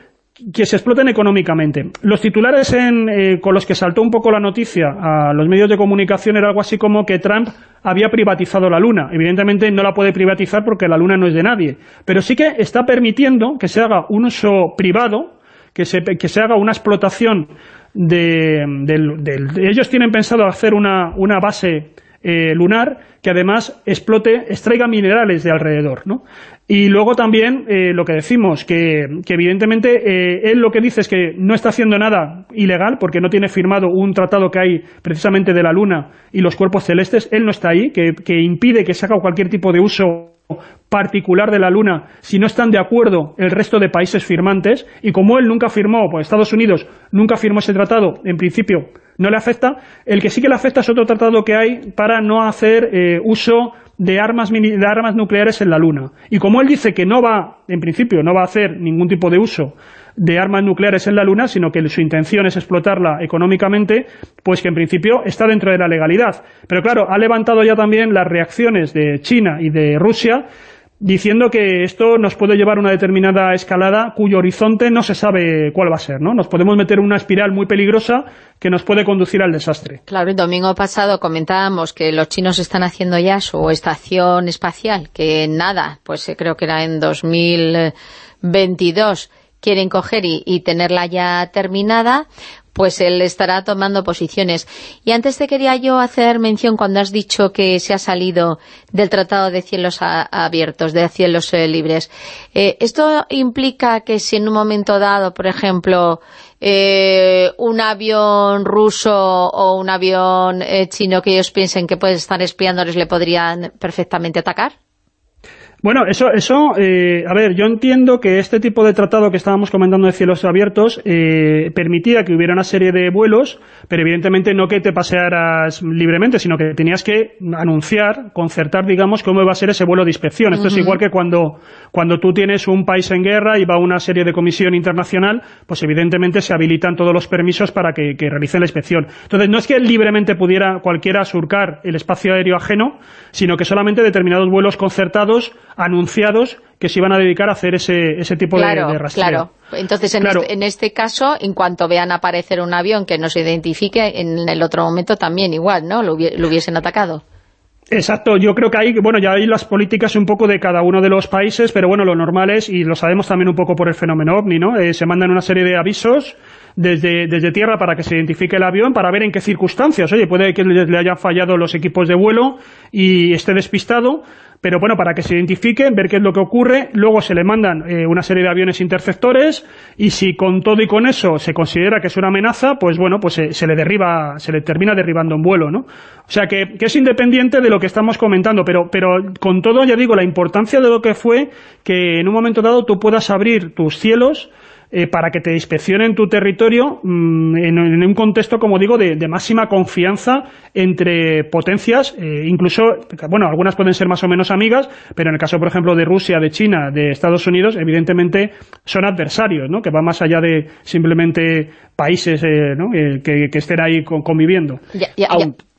que se exploten económicamente. Los titulares eh, con los que saltó un poco la noticia a los medios de comunicación era algo así como que Trump había privatizado la Luna. Evidentemente no la puede privatizar porque la Luna no es de nadie, pero sí que está permitiendo que se haga un uso privado, que se, que se haga una explotación de, Ellos tienen pensado hacer una, una base eh, lunar que además explote, extraiga minerales de alrededor, ¿no? Y luego también eh, lo que decimos, que, evidentemente eh, él lo que dice es que no está haciendo nada ilegal porque no tiene firmado un tratado que hay precisamente de la Luna y los cuerpos celestes, él no está ahí, que, que impide que se haga cualquier tipo de uso particular de la Luna si no están de acuerdo el resto de países firmantes y como él nunca firmó, pues Estados Unidos nunca firmó ese tratado, en principio no le afecta, el que sí que le afecta es otro tratado que hay para no hacer eh, uso de armas, de armas nucleares en la Luna. Y como él dice que no va, en principio, no va a hacer ningún tipo de uso de armas nucleares en la Luna, sino que su intención es explotarla económicamente, pues que en principio está dentro de la legalidad. Pero claro, ha levantado ya también las reacciones de China y de Rusia, diciendo que esto nos puede llevar a una determinada escalada cuyo horizonte no se sabe cuál va a ser, ¿no? Nos podemos meter en una espiral muy peligrosa que nos puede conducir al desastre. Claro, el domingo pasado comentábamos que los chinos están haciendo ya su estación espacial, que nada, pues eh, creo que era en 2022 quieren coger y, tenerla ya terminada, pues él estará tomando posiciones. Y antes te quería yo hacer mención cuando has dicho que se ha salido del Tratado de Cielos Abiertos, de Cielos eh, Libres. Eh, ¿Esto implica que si en un momento dado, por ejemplo, eh, un avión ruso o un avión chino que ellos piensen que pueden estar espiándoles le podrían perfectamente atacar? Bueno, eso, eso eh, a ver, yo entiendo que este tipo de tratado que estábamos comentando de cielos abiertos eh, permitía que hubiera una serie de vuelos, pero evidentemente no que te pasearas libremente, sino que tenías que anunciar, concertar, digamos, cómo iba a ser ese vuelo de inspección. Esto es igual que cuando, cuando tú tienes un país en guerra y va a una serie de comisión internacional, pues evidentemente se habilitan todos los permisos para que, que realicen la inspección. Entonces, no es que libremente pudiera cualquiera surcar el espacio aéreo ajeno, sino que solamente determinados vuelos concertados anunciados que se iban a dedicar a hacer ese, ese tipo de, de, rastreo. Claro, entonces en, Este, en, Este, caso, en cuanto vean aparecer un avión que no se identifique, en el otro momento también igual, ¿no? Lo, hubiesen atacado. Exacto, yo creo que hay, bueno, ya hay las políticas un poco de cada uno de los países, pero bueno, lo normal es, y lo sabemos también un poco por el fenómeno OVNI, ¿no? Eh, se mandan una serie de avisos desde, desde tierra para que se identifique el avión, para ver en qué circunstancias, oye, puede que le hayan fallado los equipos de vuelo y esté despistado, pero bueno, para que se identifiquen, ver qué es lo que ocurre, luego se le mandan eh, una serie de aviones interceptores y si con todo y con eso se considera que es una amenaza, pues bueno, pues se, le derriba, se le termina derribando en vuelo, ¿no? O sea que, que, es independiente de lo que estamos comentando, pero, pero con todo, ya digo, la importancia de lo que fue que en un momento dado tú puedas abrir tus cielos eh, para que te inspeccionen tu territorio mm, en, un contexto, como digo, de, máxima confianza entre potencias, eh, incluso, bueno, algunas pueden ser más o menos amigas, pero en el caso, por ejemplo, de Rusia, de China, de Estados Unidos, evidentemente son adversarios, ¿no? que van más allá de simplemente países eh, que, estén ahí conviviendo.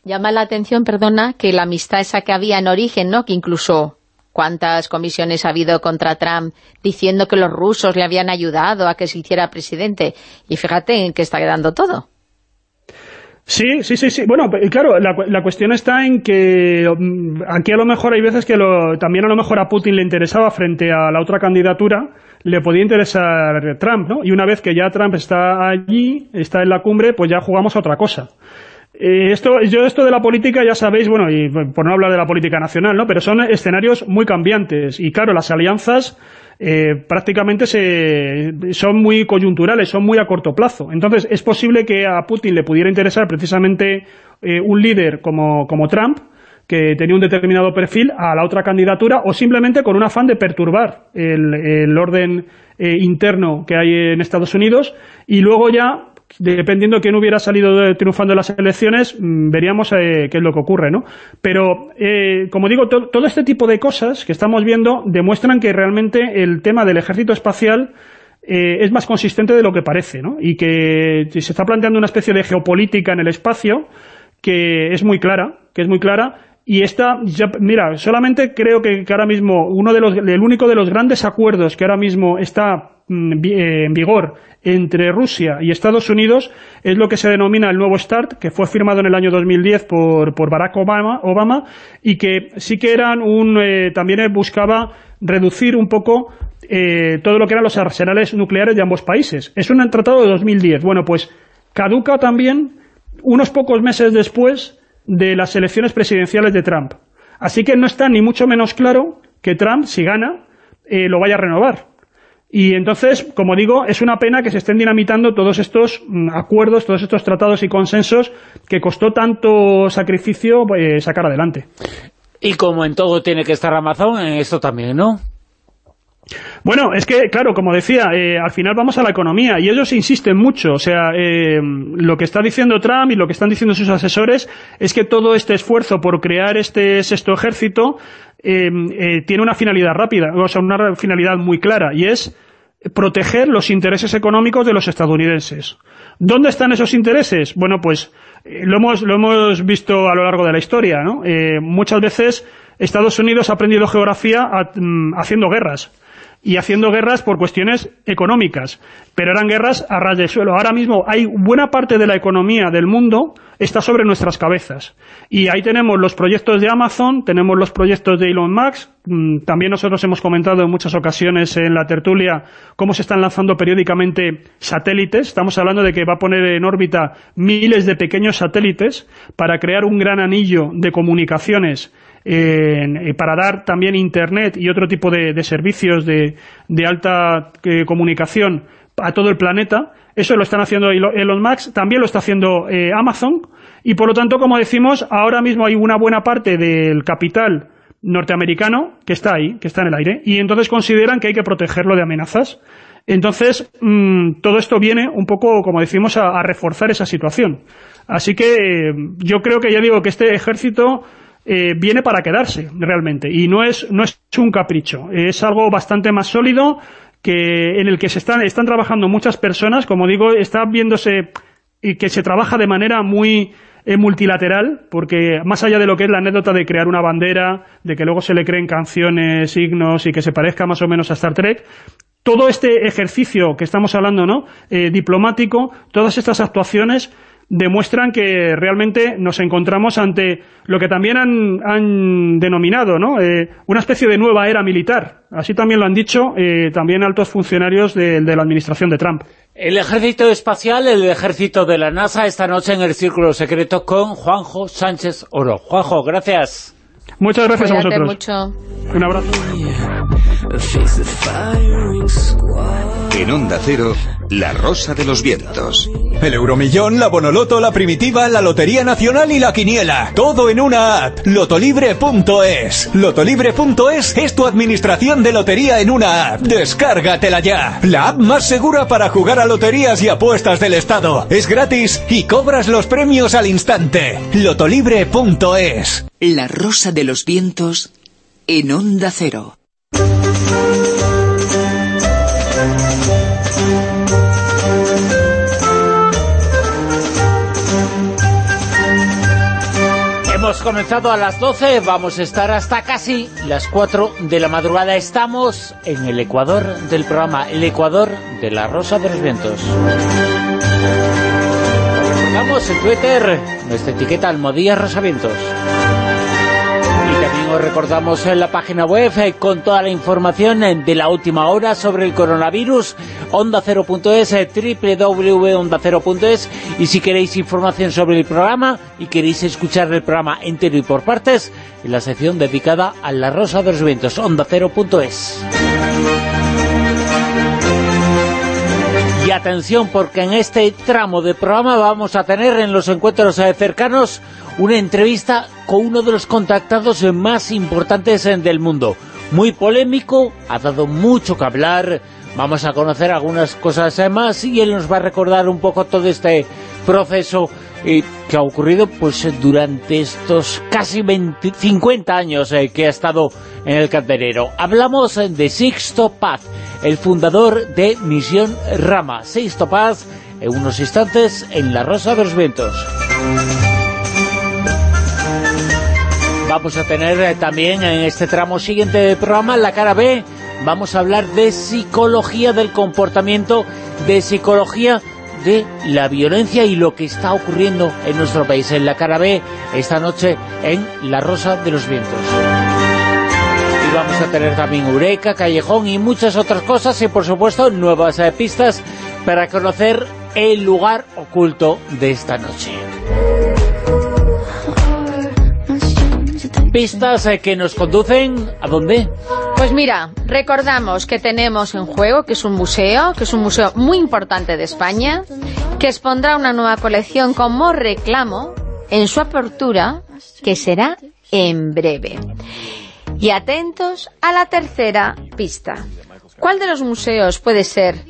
llama la atención, perdona, que la amistad esa que había en origen, ¿no? que incluso cuántas comisiones ha habido contra Trump diciendo que los rusos le habían ayudado a que se hiciera presidente. Y fíjate en qué está quedando todo. Sí, sí, sí, sí. Bueno, claro, la, cuestión está en que mm, aquí a lo mejor hay veces que también a lo mejor a Putin le interesaba frente a la otra candidatura, le podía interesar Trump, ¿no? Y una vez que ya Trump está allí, está en la cumbre, pues ya jugamos a otra cosa. Eh, esto, yo esto de la política ya sabéis, bueno, y por no hablar de la política nacional, ¿no? Pero son escenarios muy cambiantes y claro, las alianzas eh, prácticamente se, son muy coyunturales, son muy a corto plazo. Entonces es posible que a Putin le pudiera interesar precisamente eh, un líder como, como Trump, que tenía un determinado perfil a la otra candidatura o simplemente con un afán de perturbar el, el orden interno que hay en Estados Unidos y luego ya dependiendo de quién hubiera salido triunfando en las elecciones, mm, veríamos eh, qué es lo que ocurre, ¿no? Pero, eh, como digo, todo este tipo de cosas que estamos viendo demuestran que realmente el tema del ejército espacial eh, es más consistente de lo que parece, ¿no? Y que se está planteando una especie de geopolítica en el espacio que es muy clara, que es muy clara, y esta, mira, solamente creo que, ahora mismo uno de los, el único de los grandes acuerdos que ahora mismo está en vigor entre Rusia y Estados Unidos es lo que se denomina el nuevo START, que fue firmado en el año 2010 por, por Barack Obama, Obama, y que sí que eran un, eh, también buscaba reducir un poco eh, todo lo que eran los arsenales nucleares de ambos países. Es un tratado de 2010. Bueno, pues caduca también unos pocos meses después de las elecciones presidenciales de Trump. Así que no está ni mucho menos claro que Trump, si gana, eh, lo vaya a renovar. Y entonces, como digo, es una pena que se estén dinamitando todos estos mm, acuerdos, todos estos tratados y consensos que costó tanto sacrificio eh, sacar adelante. Y como en todo tiene que estar Amazon, en esto también, ¿no? Bueno, es que, claro, como decía, eh, al final vamos a la economía y ellos insisten mucho. O sea, eh, lo que está diciendo Trump y lo que están diciendo sus asesores es que todo este esfuerzo por crear este sexto ejército eh, tiene una finalidad rápida, o sea, una finalidad muy clara y es proteger los intereses económicos de los estadounidenses. ¿Dónde están esos intereses? Bueno, pues lo hemos, lo hemos visto a lo largo de la historia, ¿no? muchas veces Estados Unidos ha aprendido geografía mm, haciendo guerras y haciendo guerras por cuestiones económicas, pero eran guerras a ras de suelo. Ahora mismo hay buena parte de la economía del mundo está sobre nuestras cabezas. Y ahí tenemos los proyectos de Amazon, tenemos los proyectos de Elon Musk, mm, también nosotros hemos comentado en muchas ocasiones en la tertulia cómo se están lanzando periódicamente satélites. Estamos hablando de que va a poner en órbita miles de pequeños satélites para crear un gran anillo de comunicaciones eh, para dar también Internet y otro tipo de, servicios de, alta eh, comunicación a todo el planeta. Eso lo están haciendo Elon Musk, también lo está haciendo eh, Amazon, y por lo tanto, como decimos, ahora mismo hay una buena parte del capital norteamericano que está ahí, que está en el aire, y entonces consideran que hay que protegerlo de amenazas. Entonces, mm, todo esto viene un poco, como decimos, a, reforzar esa situación. Así que eh, yo creo que ya digo que este ejército eh, viene para quedarse, realmente, y no es, no es un capricho, es algo bastante más sólido que en el que se están, están trabajando muchas personas, como digo, está viéndose y que se trabaja de manera muy eh, multilateral, porque más allá de lo que es la anécdota de crear una bandera, de que luego se le creen canciones, signos y que se parezca más o menos a Star Trek, todo este ejercicio que estamos hablando, ¿no?, eh, diplomático, todas estas actuaciones demuestran que realmente nos encontramos ante lo que también han, denominado ¿no? Eh, una especie de nueva era militar. Así también lo han dicho eh, también altos funcionarios de, de, la administración de Trump. El ejército espacial, el ejército de la NASA, esta noche en el Círculo Secreto con Juanjo Sánchez Oro. Juanjo, gracias. Muchas gracias a vosotros. Mucho. Un abrazo. En Onda Cero, La Rosa de los Vientos. El Euromillón, la Bonoloto, la Primitiva, la Lotería Nacional y la Quiniela. Todo en una app. Lotolibre.es. Lotolibre.es es tu administración de lotería en una app. Descárgatela ya. La app más segura para jugar a loterías y apuestas del Estado. Es gratis y cobras los premios al instante. Lotolibre.es. La Rosa de los Vientos en Onda Cero. Hemos comenzado a las 12, vamos a estar hasta casi las 4 de la madrugada. Estamos en el Ecuador del programa, el Ecuador de la Rosa de los Vientos. Recordamos en Twitter nuestra etiqueta Almodía Rosavientos os recordamos en la página web eh, con toda la información eh, de la última hora sobre el coronavirus, onda0.es, eh, www.onda0.es y si queréis información sobre el programa y queréis escuchar el programa entero y por partes, en la sección dedicada a la Rosa de los Vientos, onda0.es. Y atención, porque en este tramo de programa vamos a tener en los encuentros cercanos una entrevista con uno de los contactados más importantes del mundo. Muy polémico, ha dado mucho que hablar, vamos a conocer algunas cosas más y él nos va a recordar un poco todo este proceso eh, que ha ocurrido pues durante estos casi 50 años eh, que ha estado en el canterero. Hablamos de Sixto Paz, el fundador de Misión Rama. Sixto Paz, en unos instantes, en La Rosa de los Vientos. Vamos a tener eh, también en este tramo siguiente del programa, la cara B, vamos a hablar de psicología del comportamiento, de psicología de la violencia y lo que está ocurriendo en nuestro país. En la cara B, esta noche en La Rosa de los Vientos. Vamos a tener también Eureka, Callejón y muchas otras cosas y por supuesto nuevas eh, pistas para conocer el lugar oculto de esta noche. pistas eh, que nos conducen ¿a dónde? Pues mira, recordamos que tenemos en juego, que es un museo, que es un museo muy importante de España, que expondrá una nueva colección como reclamo en su apertura, que será en breve. Y atentos a la tercera pista. ¿Cuál de los museos puede ser?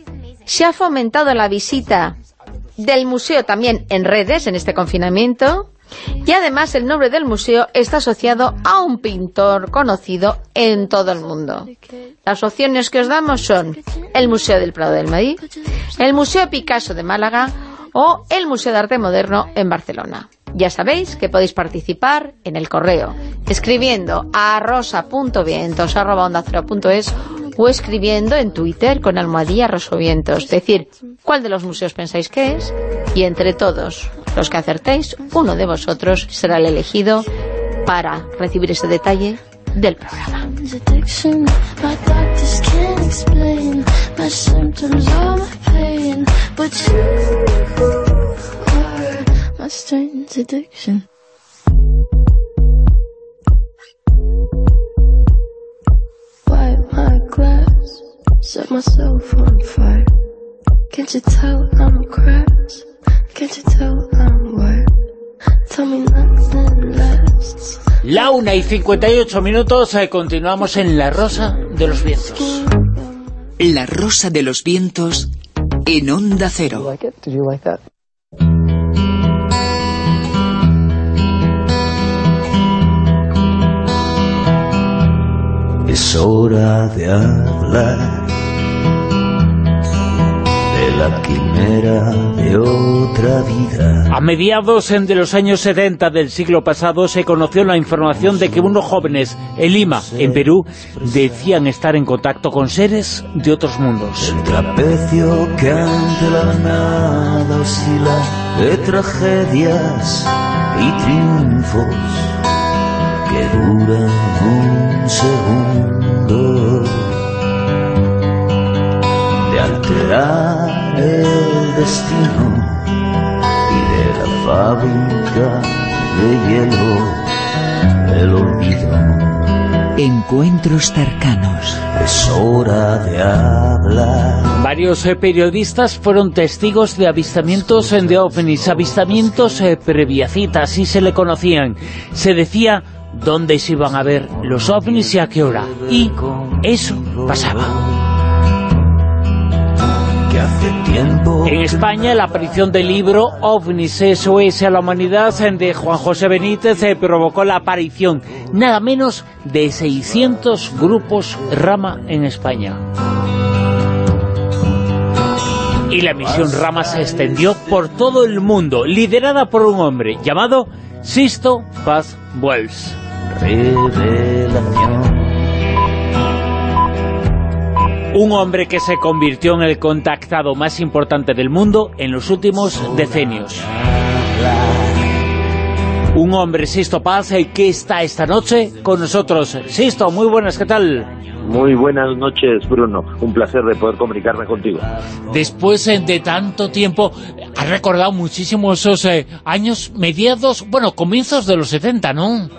Se ha fomentado la visita del museo también en redes en este confinamiento y además el nombre del museo está asociado a un pintor conocido en todo el mundo. Las opciones que os damos son el Museo del Prado del Madrid, el Museo Picasso de Málaga o el Museo de Arte Moderno en Barcelona. Ya sabéis que podéis participar en el correo escribiendo a rosa.vientos.es o escribiendo en Twitter con almohadilla rosovientos. Decir, cuál de los museos pensáis que es y entre todos los que acertéis, uno de vosotros será el elegido para recibir ese detalle del programa. Set myself on fire. Can't you tell I'm cracked? Can't you tell I'm wired? Tell me nothing less La una y 58 minutos, eh, continuamos en La Rosa de los Vientos. La Rosa de los Vientos en Onda Cero. Es hora de hablar la quimera de otra vida. A mediados de los años 70 del siglo pasado se conoció la información de que unos jóvenes en Lima, en Perú, decían estar en contacto con seres de otros mundos. El trapecio que ante la nada oscila de tragedias y triunfos que duran un segundo de alterar el destino y de la fábrica de hielo el olvido. Encuentros cercanos. Es hora de hablar. Varios eh, periodistas fueron testigos de avistamientos en de ovnis, avistamientos eh, previacitas, y se le conocían. Se decía dónde se iban a ver los ovnis y a qué hora. Y eso pasaba. En España, la aparición del libro OVNIS SOS a la Humanidad de Juan José Benítez eh, provocó la aparición nada menos de 600 grupos Rama en España. Y la misión Rama se extendió por todo el mundo, liderada por un hombre llamado Sisto Paz Wells. Un hombre que se convirtió en el contactado más importante del mundo en los últimos decenios. Un hombre, Sisto Paz, el que está esta noche con nosotros. Sisto, muy buenas, ¿qué tal? Muy buenas noches, Bruno. Un placer de poder comunicarme contigo. Después de tanto tiempo, has recordado muchísimo esos eh, años mediados, bueno, comienzos de los 70, ¿no?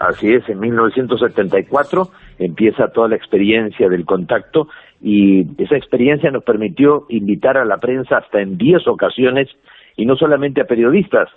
Así es, en 1974 empieza toda la experiencia del contacto y esa experiencia nos permitió invitar a la prensa hasta en 10 ocasiones y no solamente a periodistas.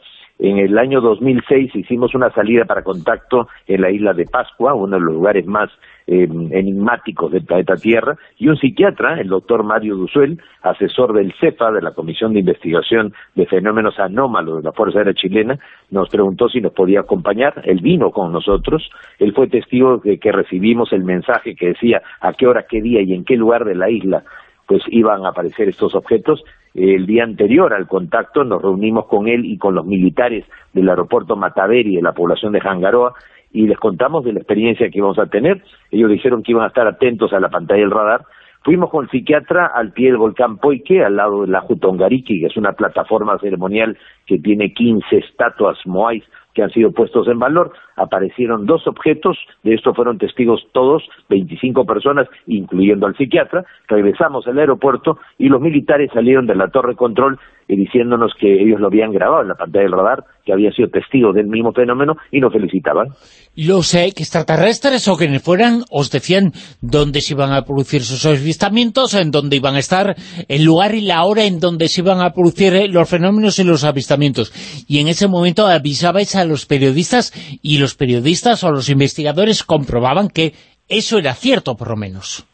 En el año 2006 hicimos una salida para contacto en la isla de Pascua, uno de los lugares más eh, enigmáticos del planeta Tierra, y un psiquiatra, el doctor Mario Duzuel, asesor del CEFA, de la Comisión de Investigación de Fenómenos Anómalos de la Fuerza Aérea Chilena, nos preguntó si nos podía acompañar, él vino con nosotros, él fue testigo de que recibimos el mensaje que decía a qué hora, qué día y en qué lugar de la isla pues iban a aparecer estos objetos. El día anterior al contacto nos reunimos con él y con los militares del aeropuerto Mataveri de la población de Jangaroa y les contamos de la experiencia que íbamos a tener. Ellos dijeron que iban a estar atentos a la pantalla del radar. Fuimos con el psiquiatra al pie del volcán Poike, al lado de la Jutongariki, que es una plataforma ceremonial que tiene 15 estatuas moais que han sido puestos en valor. Aparecieron dos objetos, de esto fueron testigos todos, 25 personas, incluyendo al psiquiatra. Regresamos al aeropuerto y los militares salieron de la torre control y diciéndonos que ellos lo habían grabado en la pantalla del radar, que había sido testigo del mismo fenómeno y nos felicitaban. Los extraterrestres o quienes fueran os decían dónde se iban a producir sus avistamientos, en dónde iban a estar, el lugar y la hora en donde se iban a producir eh, los fenómenos y los avistamientos. Y en ese momento avisabais a los periodistas y los periodistas o los investigadores comprobaban que eso era cierto, por lo menos.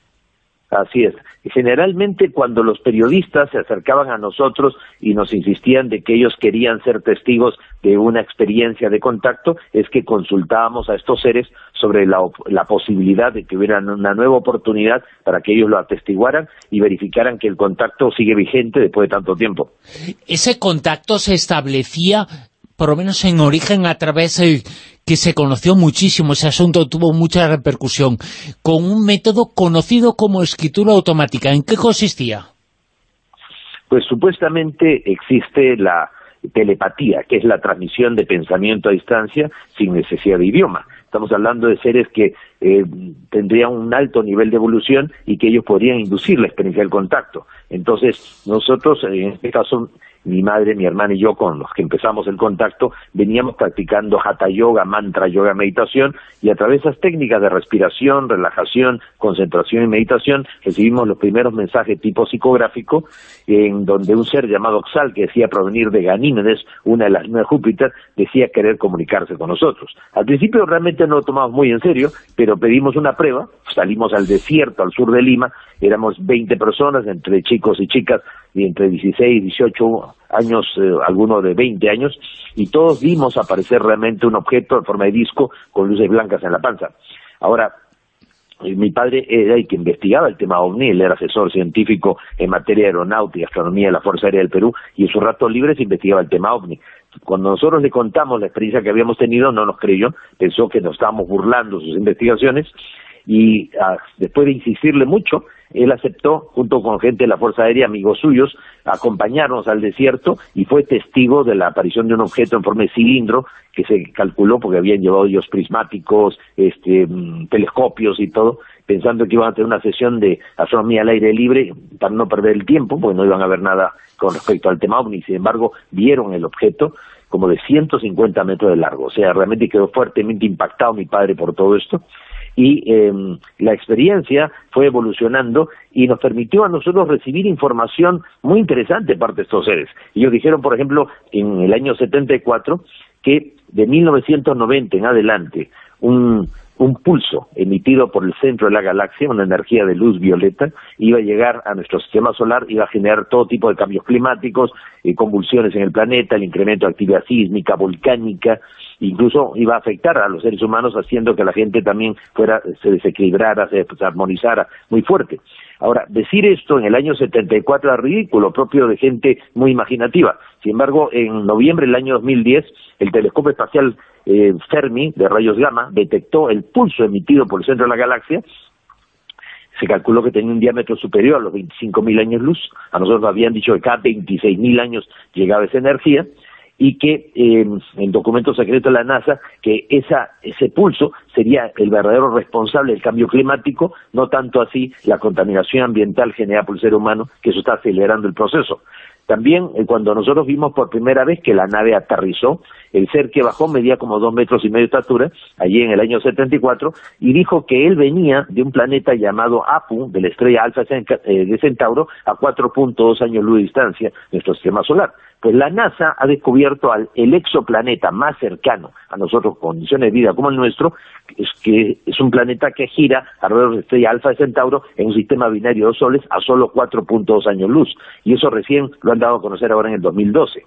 Así es. Generalmente cuando los periodistas se acercaban a nosotros y nos insistían de que ellos querían ser testigos de una experiencia de contacto, es que consultábamos a estos seres sobre la, la posibilidad de que hubiera una nueva oportunidad para que ellos lo atestiguaran y verificaran que el contacto sigue vigente después de tanto tiempo. ¿Ese contacto se establecía por lo menos en origen, a través de que se conoció muchísimo, ese asunto tuvo mucha repercusión, con un método conocido como escritura automática. ¿En qué consistía? Pues supuestamente existe la telepatía, que es la transmisión de pensamiento a distancia sin necesidad de idioma. Estamos hablando de seres que eh, tendrían un alto nivel de evolución y que ellos podrían inducir la experiencia del contacto. Entonces, nosotros, en este caso, mi madre, mi hermana y yo, con los que empezamos el contacto, veníamos practicando hatha yoga, mantra yoga, meditación, y a través de esas técnicas de respiración, relajación, concentración y meditación, recibimos los primeros mensajes tipo psicográfico, en donde un ser llamado Xal, que decía provenir de Ganímedes, una de las de Júpiter, decía querer comunicarse con nosotros. Al principio realmente no lo tomamos muy en serio, pero pedimos una prueba, salimos al desierto, al sur de Lima, éramos 20 personas, entre chicos y chicas, y entre 16 y 18 años, eh, algunos de 20 años, y todos vimos aparecer realmente un objeto en forma de disco con luces blancas en la panza. Ahora, eh, mi padre era el que investigaba el tema OVNI, él era asesor científico en materia de aeronáutica y astronomía de la Fuerza Aérea del Perú, y en sus ratos libres investigaba el tema OVNI. Cuando nosotros le contamos la experiencia que habíamos tenido, no nos creyó, pensó que nos estábamos burlando sus investigaciones, y ah, después de insistirle mucho, él aceptó, junto con gente de la Fuerza Aérea, amigos suyos, acompañarnos al desierto y fue testigo de la aparición de un objeto en forma de cilindro que se calculó porque habían llevado ellos prismáticos, este, mm, telescopios y todo, pensando que iban a tener una sesión de astronomía al aire libre para no perder el tiempo, porque no iban a ver nada con respecto al tema OVNI. Sin embargo, vieron el objeto como de 150 metros de largo. O sea, realmente quedó fuertemente impactado mi padre por todo esto y em, la experiencia fue evolucionando y nos permitió a nosotros recibir información muy interesante de parte de estos seres. Ellos dijeron, por ejemplo, en el año 74, que de 1990 en adelante, un, un pulso emitido por el centro de la galaxia, una energía de luz violeta, iba a llegar a nuestro sistema solar, iba a generar todo tipo de cambios climáticos, eh, convulsiones en el planeta, el incremento de actividad sísmica, volcánica, incluso iba a afectar a los seres humanos haciendo que la gente también fuera, se desequilibrara, se armonizara muy fuerte. Ahora, decir esto en el año 74 era ridículo, propio de gente muy imaginativa. Sin embargo, en noviembre del año 2010, el telescopio espacial eh, Fermi, de rayos gamma, detectó el pulso emitido por el centro de la galaxia se calculó que tenía un diámetro superior a los 25.000 años luz. A nosotros habían dicho que cada 26.000 años llegaba esa energía y que en documentos secretos de la NASA que esa, ese pulso sería el verdadero responsable del cambio climático, no tanto así la contaminación ambiental generada por el ser humano, que eso está acelerando el proceso. También eh, cuando nosotros vimos por primera vez que la nave aterrizó, el ser que bajó medía como dos metros y medio de estatura, allí en el año 74, y dijo que él venía de un planeta llamado Apu, de la estrella Alfa eh, de Centauro, a 4.2 años luz de distancia, nuestro sistema solar. Pues la NASA ha descubierto al, el exoplaneta más cercano a nosotros, condiciones de vida como el nuestro, es que es un planeta que gira alrededor de la estrella Alfa de Centauro en un sistema binario de soles a solo 4.2 años luz. Y eso recién lo han dado a conocer ahora en el 2012.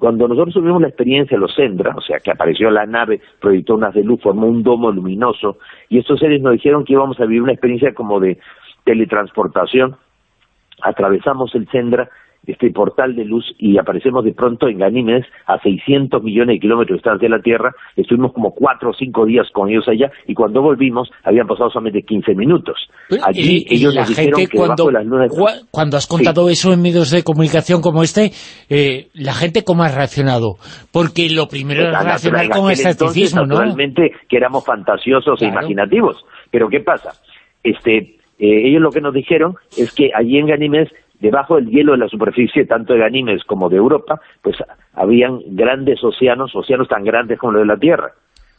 Cuando nosotros tuvimos la experiencia de los Sendra, o sea, que apareció la nave, proyectó unas de luz, formó un domo luminoso, y estos seres nos dijeron que íbamos a vivir una experiencia como de teletransportación, atravesamos el Sendra este portal de luz y aparecemos de pronto en Ganímedes a 600 millones de kilómetros de distancia de la Tierra, estuvimos como cuatro o cinco días con ellos allá y cuando volvimos habían pasado solamente 15 minutos. Allí ellos nos dijeron que cuando, de las lunas... Cuando has contado eso en medios de comunicación como este, eh, la gente cómo ha reaccionado? Porque lo primero es reaccionar con escepticismo, ¿no? Naturalmente que éramos fantasiosos e imaginativos, pero ¿qué pasa? Este, eh, ellos lo que nos dijeron es que allí en Ganímedes debajo del hielo de la superficie, tanto de Ganímedes como de Europa, pues habían grandes océanos, océanos tan grandes como los de la Tierra.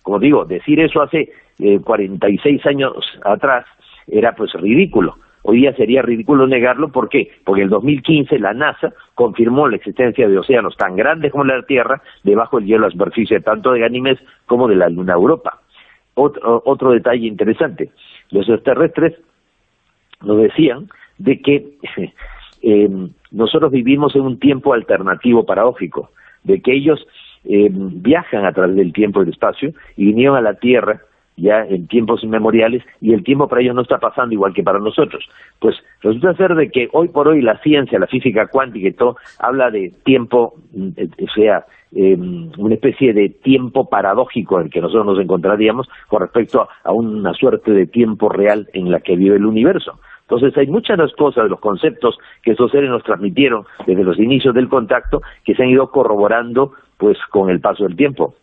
Como digo, decir eso hace eh, 46 años atrás era pues ridículo. Hoy día sería ridículo negarlo, ¿por qué? Porque en el 2015 la NASA confirmó la existencia de océanos tan grandes como la Tierra debajo del hielo de la superficie tanto de Ganímedes como de la Luna Europa. Otro, otro detalle interesante, los extraterrestres nos decían de que <laughs> eh, nosotros vivimos en un tiempo alternativo paradójico, de que ellos eh, viajan a través del tiempo y del espacio y vinieron a la Tierra ya en tiempos inmemoriales y el tiempo para ellos no está pasando igual que para nosotros. Pues resulta ser de que hoy por hoy la ciencia, la física cuántica y todo habla de tiempo, eh, o sea, eh, una especie de tiempo paradójico en el que nosotros nos encontraríamos con respecto a una suerte de tiempo real en la que vive el universo. Entonces hay muchas de las cosas, los conceptos que esos seres nos transmitieron desde los inicios del contacto que se han ido corroborando pues con el paso del tiempo.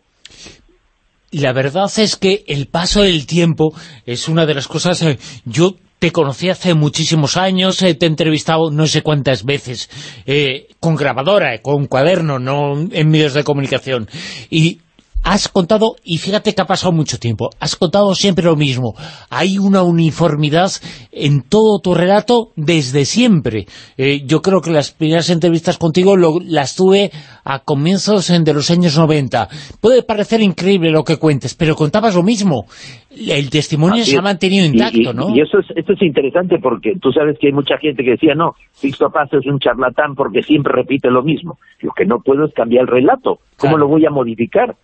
La verdad es que el paso del tiempo es una de las cosas... Eh, yo te conocí hace muchísimos años, eh, te he entrevistado no sé cuántas veces, eh, con grabadora, con cuaderno, no en medios de comunicación. Y has contado, y fíjate que ha pasado mucho tiempo, has contado siempre lo mismo. Hay una uniformidad en todo tu relato desde siempre. Eh, yo creo que las primeras entrevistas contigo las tuve a comienzos de los años 90. Puede parecer increíble lo que cuentes, pero contabas lo mismo. El testimonio se ha mantenido intacto, ¿no? Y eso es, esto es interesante porque tú sabes que hay mucha gente que decía, no, Sixto Paz es un charlatán porque siempre repite lo mismo. Lo que no puedo es cambiar el relato. ¿Cómo lo voy a modificar?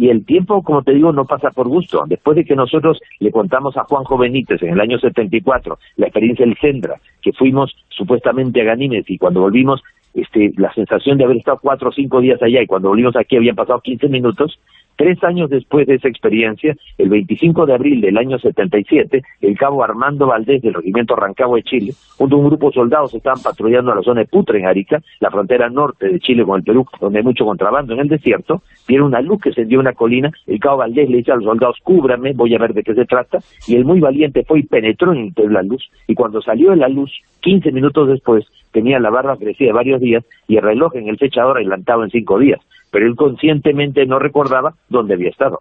Y el tiempo, como te digo, no pasa por gusto. Después de que nosotros le contamos a Juanjo Benítez en el año 74 la experiencia del Sendra, que fuimos supuestamente a Ganímedes y cuando volvimos, este, la sensación de haber estado cuatro o cinco días allá y cuando volvimos aquí habían pasado 15 minutos, Tres años después de esa experiencia, el 25 de abril del año 77, el cabo Armando Valdés del Regimiento Rancagua de Chile, junto a un grupo de soldados estaban patrullando a la zona de Putre, en Arica, la frontera norte de Chile con el Perú, donde hay mucho contrabando en el desierto, vieron una luz que se dio una colina, el cabo Valdés le dice a los soldados, cúbrame, voy a ver de qué se trata, y el muy valiente fue y penetró en la luz, y cuando salió de la luz, 15 minutos después, tenía la barba crecida varios días y el reloj en el fechador adelantado en cinco días pero él conscientemente no recordaba dónde había estado.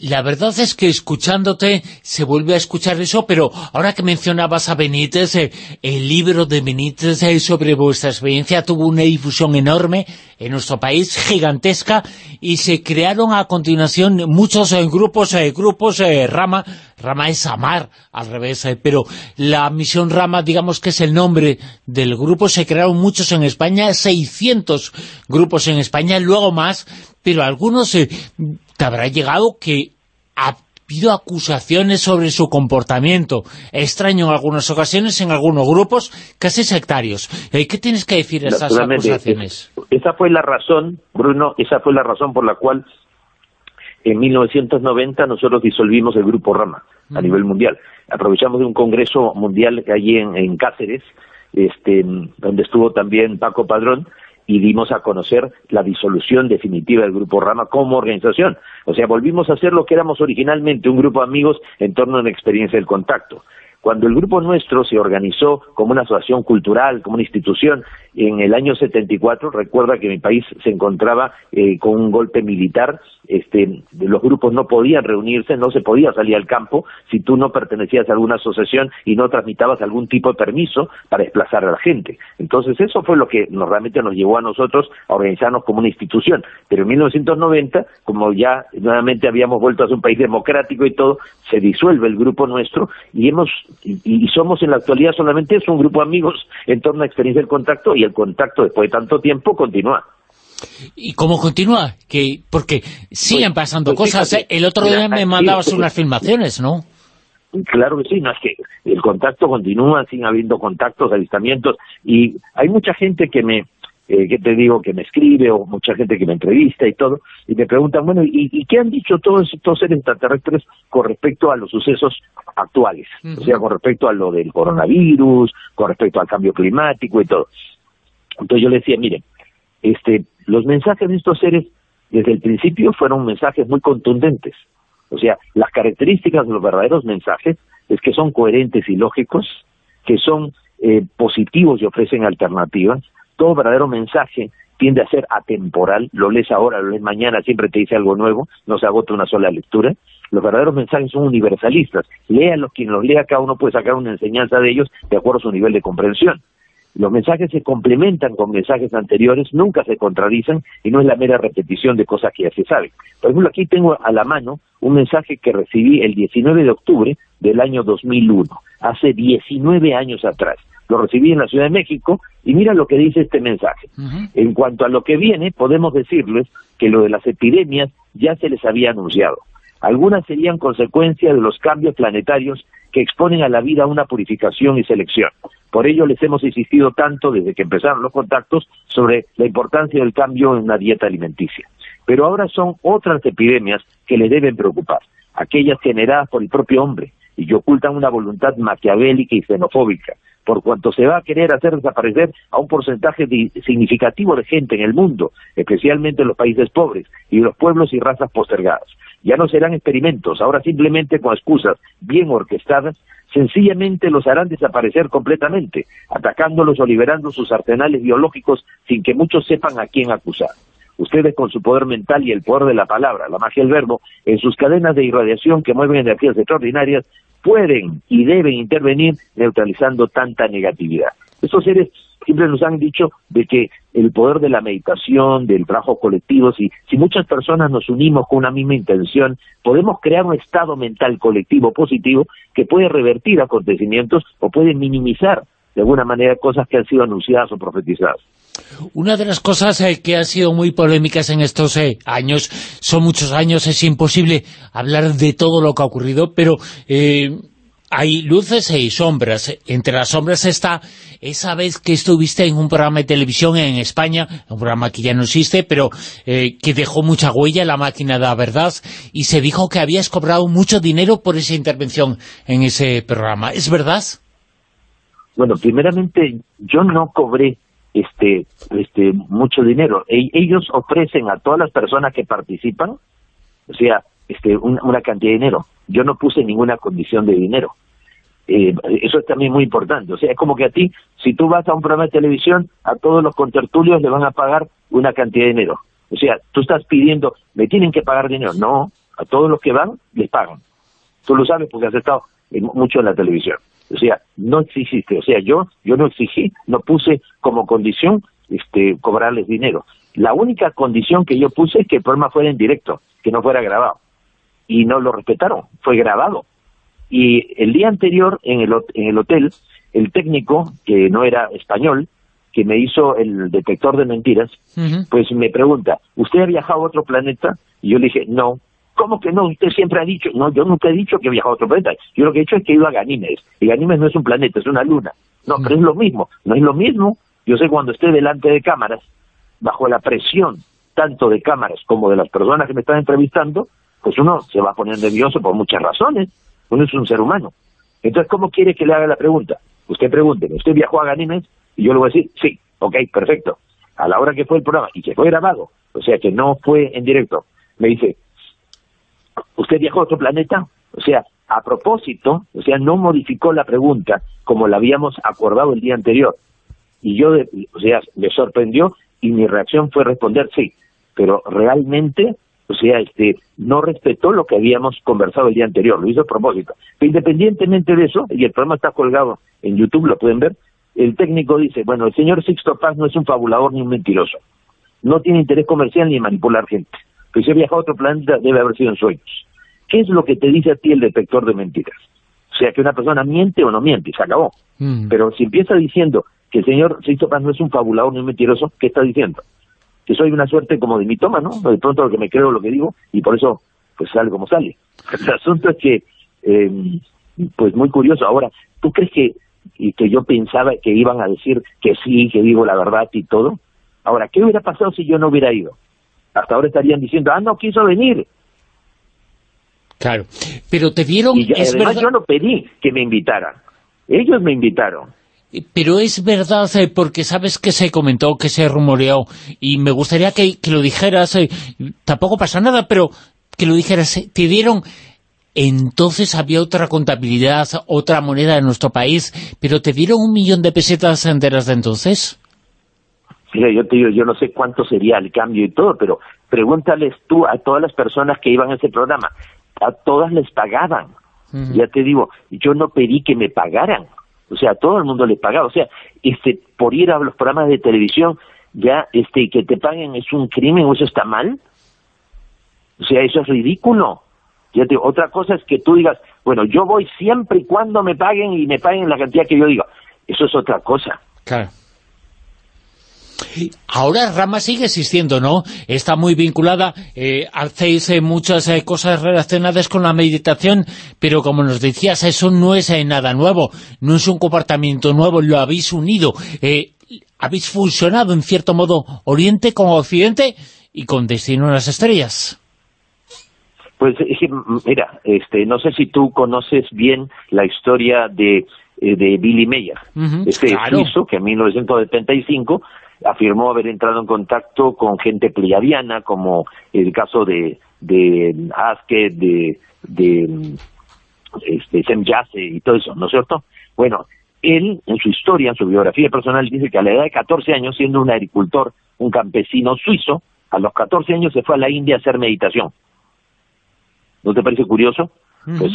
La verdad es que escuchándote se vuelve a escuchar eso, pero ahora que mencionabas a Benítez, eh, el libro de Benítez eh, sobre vuestra experiencia tuvo una difusión enorme en nuestro país, gigantesca, y se crearon a continuación muchos eh, grupos, grupos Rama, Rama es Amar, al revés, pero la misión Rama, digamos que es el nombre del grupo, se crearon muchos en España, 600 grupos en España, luego más, pero algunos te habrá llegado que ha habido acusaciones sobre su comportamiento extraño en algunas ocasiones, en algunos grupos, casi sectarios. Eh, ¿Qué tienes que decir de esas acusaciones? Esa fue la razón, Bruno, esa fue la razón por la cual en 1990 nosotros disolvimos el Grupo Rama a nivel mundial. Aprovechamos de un congreso mundial allí en, en Cáceres, este, donde estuvo también Paco Padrón, y dimos a conocer la disolución definitiva del Grupo Rama como organización. O sea, volvimos a ser lo que éramos originalmente, un grupo de amigos en torno a una experiencia del contacto. Cuando el grupo nuestro se organizó como una asociación cultural, como una institución, en el año 74, recuerda que mi país se encontraba eh, con un golpe militar, este, los grupos no podían reunirse, no se podía salir al campo si tú no pertenecías a alguna asociación y no transmitabas algún tipo de permiso para desplazar a la gente. Entonces eso fue lo que nos, realmente nos llevó a nosotros a organizarnos como una institución. Pero en 1990, como ya nuevamente habíamos vuelto a ser un país democrático y todo, se disuelve el grupo nuestro y hemos y, somos en la actualidad solamente eso, un grupo de amigos en torno a experiencia del contacto y el contacto después de tanto tiempo continúa. ¿Y cómo continúa? que Porque siguen pues, pasando pues cosas. ¿eh? El otro día me mandabas unas filmaciones, ¿no? Claro que sí, no es que el contacto continúa, sigue habiendo contactos, avistamientos, y hay mucha gente que me, eh, que te digo, que me escribe, o mucha gente que me entrevista y todo, y me preguntan, bueno, ¿y, qué han dicho todos estos seres extraterrestres con respecto a los sucesos actuales? O sea, con respecto a lo del coronavirus, con respecto al cambio climático y todo. Entonces yo le decía, miren, este, los mensajes de estos seres desde el principio fueron mensajes muy contundentes. O sea, las características de los verdaderos mensajes es que son coherentes y lógicos, que son eh, positivos y ofrecen alternativas. Todo verdadero mensaje tiende a ser atemporal, lo lees ahora, lo lees mañana, siempre te dice algo nuevo, no se agota una sola lectura. Los verdaderos mensajes son universalistas. Léalos, quien los lea, cada uno puede sacar una enseñanza de ellos de acuerdo a su nivel de comprensión. Los mensajes se complementan con mensajes anteriores, nunca se contradicen y no es la mera repetición de cosas que ya se saben. Por ejemplo, aquí tengo a la mano un mensaje que recibí el 19 de octubre del año 2001, hace 19 años atrás. Lo recibí en la Ciudad de México y mira lo que dice este mensaje. En cuanto a lo que viene, podemos decirles que lo de las epidemias ya se les había anunciado. Algunas serían consecuencia de los cambios planetarios que exponen a la vida a una purificación y selección. Por ello les hemos insistido tanto desde que empezaron los contactos sobre la importancia del cambio en una dieta alimenticia. Pero ahora son otras epidemias que les deben preocupar, aquellas generadas por el propio hombre y que ocultan una voluntad maquiavélica y xenofóbica, por cuanto se va a querer hacer desaparecer a un porcentaje significativo de gente en el mundo, especialmente en los países pobres y los pueblos y razas postergadas. Ya no serán experimentos, ahora simplemente con excusas bien orquestadas sencillamente los harán desaparecer completamente, atacándolos o liberando sus arsenales biológicos sin que muchos sepan a quién acusar. Ustedes con su poder mental y el poder de la palabra, la magia del verbo, en sus cadenas de irradiación que mueven energías extraordinarias, pueden y deben intervenir neutralizando tanta negatividad. Estos seres siempre nos han dicho de que el poder de la meditación, del trabajo colectivo, si, si muchas personas nos unimos con una misma intención, podemos crear un estado mental colectivo positivo que puede revertir acontecimientos o puede minimizar de alguna manera cosas que han sido anunciadas o profetizadas. Una de las cosas eh, que han sido muy polémicas en estos eh, años, son muchos años, es imposible hablar de todo lo que ha ocurrido, pero eh, hay luces y sombras. Entre las sombras está esa vez que estuviste en un programa de televisión en España, un programa que ya no existe, pero que dejó mucha huella la máquina de la verdad, y se dijo que habías cobrado mucho dinero por esa intervención en ese programa. ¿Es verdad? Bueno, primeramente, yo no cobré este, este, mucho dinero. E, ellos ofrecen a todas las personas que participan, o sea, este, una cantidad de dinero. Yo no puse ninguna condición de dinero. Eh, eso es también muy importante. O sea, es como que a ti, si tú vas a un programa de televisión, a todos los contertulios le van a pagar una cantidad de dinero. O sea, tú estás pidiendo, me tienen que pagar dinero. No, a todos los que van, les pagan. Tú lo sabes porque has estado mucho en la televisión. O sea, no exigiste, o sea, yo yo no exigí, no puse como condición este cobrarles dinero. La única condición que yo puse es que el programa fuera en directo, que no fuera grabado. Y no lo respetaron, fue grabado. Y el día anterior en el, en el hotel, el técnico, que no era español, que me hizo el detector de mentiras, pues me pregunta, ¿usted ha viajado a otro planeta? Y yo le dije, no, ¿Cómo que no? Usted siempre ha dicho, no, yo nunca he dicho que he viajado a otro planeta. Yo lo que he dicho es que he ido a Ganímedes. Y Ganímedes no es un planeta, es una luna. No, pero es lo mismo. No es lo mismo. Yo sé cuando esté delante de cámaras, bajo la presión tanto de cámaras como de las personas que me están entrevistando, pues uno se va a poner nervioso por muchas razones. Uno es un ser humano. Entonces, ¿cómo quiere que le haga la pregunta? Usted pregúnteme, ¿usted viajó a Ganímedes? Y yo le voy a decir, sí, ok, perfecto. A la hora que fue el programa y que fue grabado, o sea que no fue en directo, me dice, ¿usted viajó a otro planeta? O sea, a propósito, o sea, no modificó la pregunta como la habíamos acordado el día anterior. Y yo, o sea, me sorprendió y mi reacción fue responder sí, pero realmente, o sea, este, no respetó lo que habíamos conversado el día anterior, lo hizo a propósito. independientemente de eso, y el programa está colgado en YouTube, lo pueden ver, el técnico dice, bueno, el señor Sixto Paz no es un fabulador ni un mentiroso, no tiene interés comercial ni manipular gente que si ha viajado a otro planeta debe haber sido en sueños. ¿Qué es lo que te dice a ti el detector de mentiras? O sea, que una persona miente o no miente, se acabó. Mm. Pero si empieza diciendo que el señor Sixto no es un fabulador ni un mentiroso, ¿qué está diciendo? Que soy una suerte como de mitoma, ¿no? De pronto lo que me creo lo que digo y por eso pues sale como sale. <laughs> El asunto es que, eh, pues muy curioso. Ahora, ¿tú crees que, y que yo pensaba que iban a decir que sí, que digo la verdad y todo? Ahora, ¿qué hubiera pasado si yo no hubiera ido? Hasta ahora estarían diciendo, ah, no quiso venir. Claro, pero te dieron... Y además yo no pedí que me invitaran, ellos me invitaron. Pero es verdad, eh, porque sabes que se comentó, que se rumoreó, y me gustaría que, lo dijeras, eh, tampoco pasa nada, pero que lo dijeras, eh, te dieron... Entonces había otra contabilidad, otra moneda en nuestro país, pero te dieron un millón de pesetas enteras de entonces. Mira, yo te digo, yo no sé cuánto sería el cambio y todo, pero pregúntales tú a todas las personas que iban a ese programa, a todas les pagaban. Ya te digo, yo no pedí que me pagaran, o sea, a todo el mundo les pagaba, o sea, este, por ir a los programas de televisión, ya, este, que te paguen es un crimen o eso está mal, o sea, eso es ridículo. Ya te otra cosa es que tú digas, bueno, yo voy siempre y cuando me paguen y me paguen la cantidad que yo diga, eso es otra cosa. Claro. Ahora Rama sigue existiendo, ¿no? Está muy vinculada, eh, hacéis eh, muchas eh, cosas relacionadas con la meditación, pero como nos decías, eso no es nada nuevo, no es un comportamiento nuevo, lo habéis unido, habéis fusionado en cierto modo Oriente con Occidente y con Destino a las Estrellas. Pues mira, este, no sé si tú conoces bien la historia de, de Billy Meyer, este suizo que en 1975 afirmó haber entrado en contacto con gente pleiadiana, como el caso de, de Aske, de, de este, Semyase y todo eso, ¿no es cierto? Bueno, él, en su historia, en su biografía personal, dice que a la edad de 14 años, siendo un agricultor, un campesino suizo, a los 14 años se fue a la India a hacer meditación. ¿No te parece curioso? Pues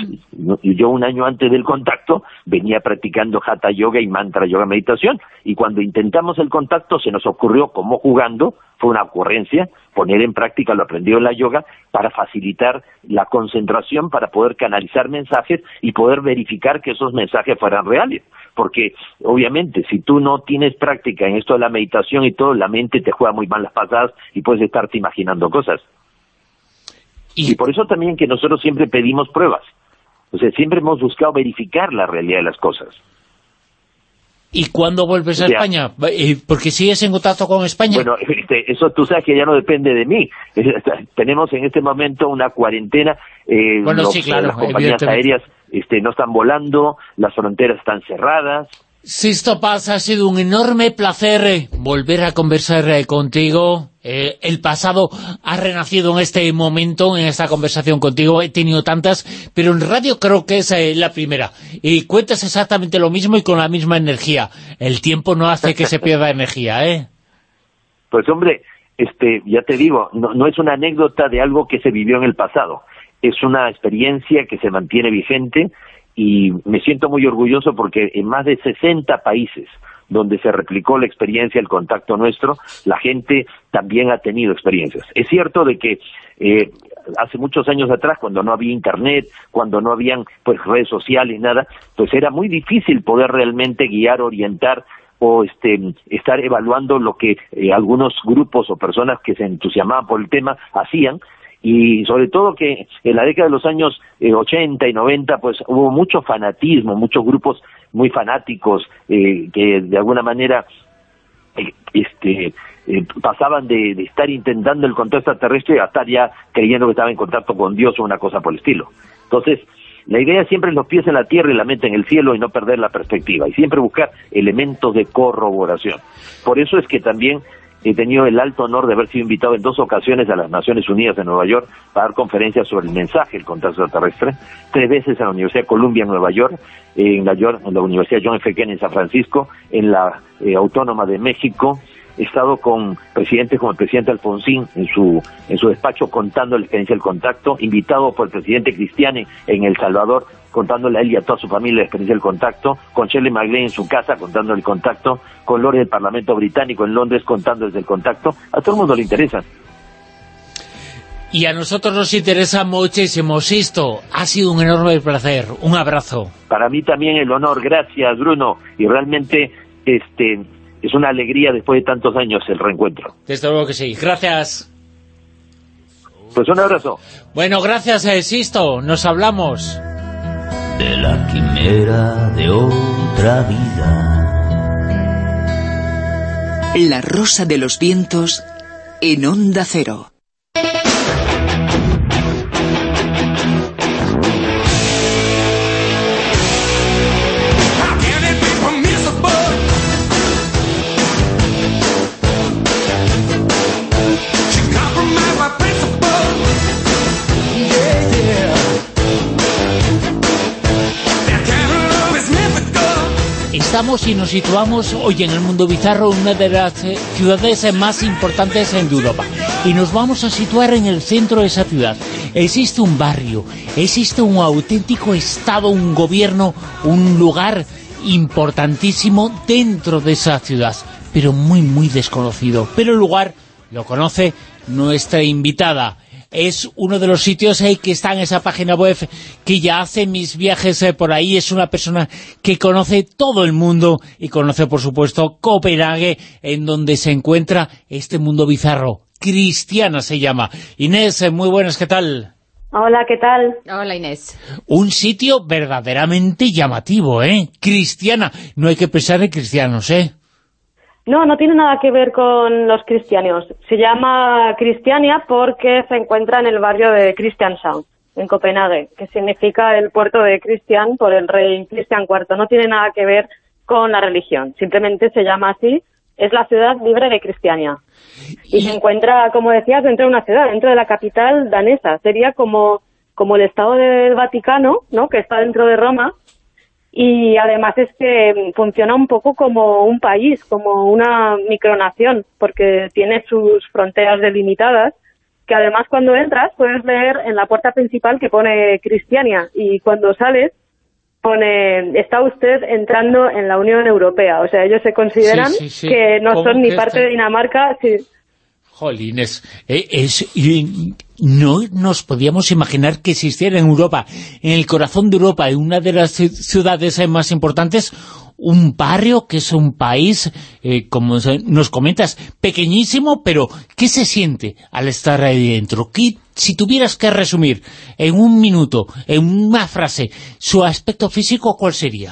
yo un año antes del contacto venía practicando Hatha Yoga y Mantra Yoga Meditación y cuando intentamos el contacto se nos ocurrió como jugando, fue una ocurrencia, poner en práctica lo aprendido en la yoga para facilitar la concentración, para poder canalizar mensajes y poder verificar que esos mensajes fueran reales. Porque obviamente si tú no tienes práctica en esto de la meditación y todo, la mente te juega muy mal las pasadas y puedes estarte imaginando cosas. Y, por eso también que nosotros siempre pedimos pruebas. O sea, siempre hemos buscado verificar la realidad de las cosas. ¿Y cuándo vuelves a España? Eh, porque sigues en contacto con España. Bueno, <laughs> este, eso tú sabes que ya no depende de mí. <laughs> Tenemos en este momento una cuarentena. Eh, bueno, sí, claro, las compañías aéreas este, no están volando, las fronteras están cerradas. Sisto Paz, ha sido un enorme placer eh, volver a conversar eh, contigo. Eh, el pasado ha renacido en este momento, en esta conversación contigo. He tenido tantas, pero en radio creo que es la primera. Y cuentas exactamente lo mismo y con la misma energía. El tiempo no hace que se pierda energía, ¿eh? Pues hombre, este, ya te digo, no, no es una anécdota de algo que se vivió en el pasado. Es una experiencia que se mantiene vigente y me siento muy orgulloso porque en más de 60 países donde se replicó la experiencia, el contacto nuestro, la gente también ha tenido experiencias. Es cierto de que eh, hace muchos años atrás, cuando no había internet, cuando no habían pues redes sociales, nada, pues era muy difícil poder realmente guiar, orientar o este, estar evaluando lo que eh, algunos grupos o personas que se entusiasmaban por el tema hacían, y sobre todo que en la década de los años 80 eh, y 90 pues hubo mucho fanatismo, muchos grupos muy fanáticos eh, que de alguna manera eh, este pasaban de, estar intentando el contacto extraterrestre a estar ya creyendo que estaba en contacto con Dios o una cosa por el estilo. Entonces, la idea es siempre los pies en la tierra y la mente en el cielo y no perder la perspectiva y siempre buscar elementos de corroboración. Por eso es que también he tenido el alto honor de haber sido invitado en dos ocasiones a las Naciones Unidas en Nueva York para dar conferencias sobre el mensaje del contacto extraterrestre, tres veces en la Universidad de Columbia en Nueva York, en la, en la Universidad John F. Kennedy en San Francisco, en la eh, Autónoma de México, he estado con presidentes como el presidente Alfonsín en su, en su despacho contando la experiencia del contacto, invitado por el presidente Cristiani en El Salvador, contándole a él y a toda su familia la experiencia del contacto, con Shirley MacLaine en su casa contando el contacto, con Lore del Parlamento Británico en Londres contando desde el contacto, a todo el mundo le interesa. Y a nosotros nos interesa muchísimo, Sisto. Ha sido un enorme placer. Un abrazo. Para mí también el honor. Gracias, Bruno. Y realmente este es una alegría después de tantos años el reencuentro. Desde luego que sí. Gracias. Pues un abrazo. Bueno, gracias, eh, Sisto. Nos hablamos. De la quimera de otra vida. La rosa de los vientos en onda cero. Estamos y nos situamos hoy en el mundo bizarro, una de las eh, ciudades más importantes de Europa. Y nos vamos a situar en el centro de esa ciudad. Existe un barrio, existe un auténtico estado, un gobierno, un lugar importantísimo dentro de esa ciudad, pero muy, muy desconocido. Pero el lugar lo conoce nuestra invitada es uno de los sitios eh, que está en esa página web, que ya hace mis viajes eh, por ahí, es una persona que conoce todo el mundo y conoce, por supuesto, Copenhague, en donde se encuentra este mundo bizarro. Cristiana se llama. Inés, eh, muy buenas, ¿qué tal? Hola, ¿qué tal? Hola, Inés. Un sitio verdaderamente llamativo, ¿eh? Cristiana. No hay que pensar en cristianos, ¿eh? No, no tiene nada que ver con los cristianos. Se llama Cristiania porque se encuentra en el barrio de Christianshavn, en Copenhague, que significa el puerto de Cristian por el rey Cristian IV. No tiene nada que ver con la religión, simplemente se llama así. Es la ciudad libre de Cristiania. Y, se encuentra, como decías, dentro de una ciudad, dentro de la capital danesa. Sería como como el Estado del Vaticano, ¿no? que está dentro de Roma, y además es que funciona un poco como un país, como una micronación, porque tiene sus fronteras delimitadas, que además cuando entras puedes leer en la puerta principal que pone Cristiania, y cuando sales pone, está usted entrando en la Unión Europea. O sea, ellos se consideran Sí, sí, sí. que no ¿Cómo son ni parte está- de Dinamarca. Jolines, eh, no nos podíamos imaginar que existiera en Europa, en el corazón de Europa, en una de las ci- ciudades más importantes, un barrio que es un país, eh, como nos comentas, pequeñísimo, pero ¿qué se siente al estar ahí dentro? ¿Qué, si tuvieras que resumir en un minuto, en una frase, su aspecto físico, ¿cuál sería?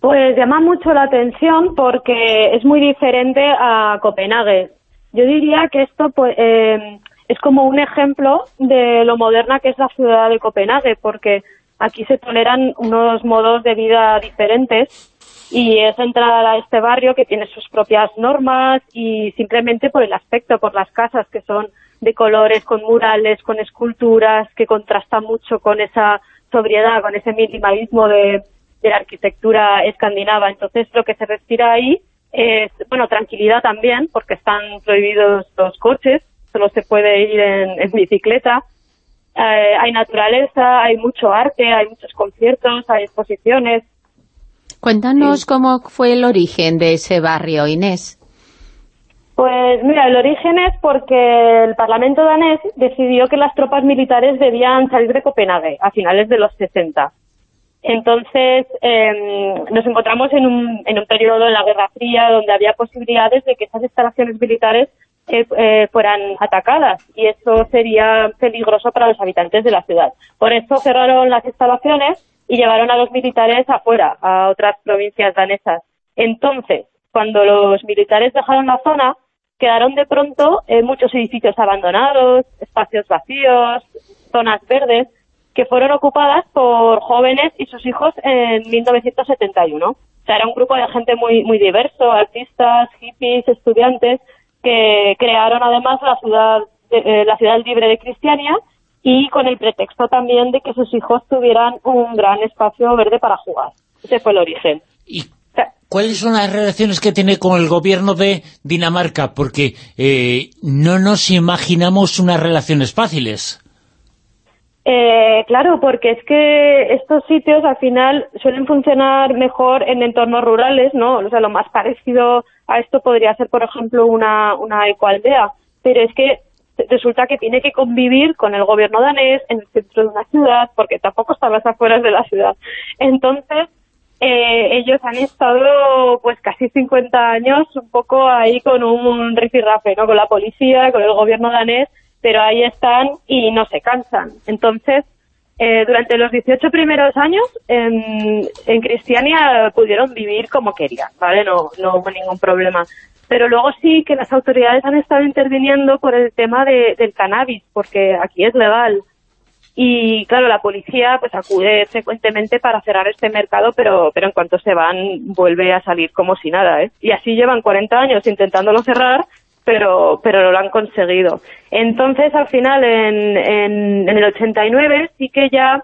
Pues llama mucho la atención porque es muy diferente a Copenhague. Yo diría que esto pues, eh, es como un ejemplo de lo moderna que es la ciudad de Copenhague, porque aquí se toleran unos modos de vida diferentes y es entrar a este barrio que tiene sus propias normas y simplemente por el aspecto, por las casas que son de colores, con murales, con esculturas, que contrastan mucho con esa sobriedad, con ese minimalismo de, de la arquitectura escandinava. Entonces, lo que se respira ahí es, bueno, tranquilidad también, porque están prohibidos los coches, solo se puede ir en, en bicicleta. Eh, hay naturaleza, hay mucho arte, hay muchos conciertos, hay exposiciones. Cuéntanos cómo fue el origen de ese barrio, Inés. Pues mira, el origen es porque el Parlamento danés decidió que las tropas militares debían salir de Copenhague a finales de los 60. Entonces eh, nos encontramos en un, en un periodo en la Guerra Fría donde había posibilidades de que esas instalaciones militares eh, eh, fueran atacadas y eso sería peligroso para los habitantes de la ciudad. Por eso cerraron las instalaciones y llevaron a los militares afuera, a otras provincias danesas. Entonces, cuando los militares dejaron la zona, quedaron de pronto muchos edificios abandonados, espacios vacíos, zonas verdes, que fueron ocupadas por jóvenes y sus hijos en 1971. O sea, era un grupo de gente muy, muy diverso, artistas, hippies, estudiantes, que crearon además la ciudad, eh, la ciudad libre de Cristiania y con el pretexto también de que sus hijos tuvieran un gran espacio verde para jugar. Ese fue el origen. ¿Cuáles son las relaciones que tiene con el gobierno de Dinamarca? Porque eh, no nos imaginamos unas relaciones fáciles. Eh, claro, porque es que estos sitios al final suelen funcionar mejor en entornos rurales, ¿no? O sea, lo más parecido a esto podría ser, por ejemplo, una, una ecoaldea. Pero es que resulta que tiene que convivir con el gobierno danés en el centro de una ciudad, porque tampoco están las afueras de la ciudad. Entonces, eh, ellos han estado pues casi 50 años un poco ahí con un rifirrafe, ¿no? Con la policía, con el gobierno danés, pero ahí están y no se cansan. Entonces, eh, durante los 18 primeros años en, en Cristiania pudieron vivir como querían, ¿vale? No, no hubo ningún problema. Pero luego sí que las autoridades han estado interviniendo por el tema de, del cannabis, porque aquí es legal. Y claro, la policía pues acude frecuentemente para cerrar este mercado, pero, pero en cuanto se van vuelve a salir como si nada, ¿eh? Y así llevan 40 años intentándolo cerrar, pero, pero lo han conseguido. Entonces, al final, en, en, en el 89 sí que ya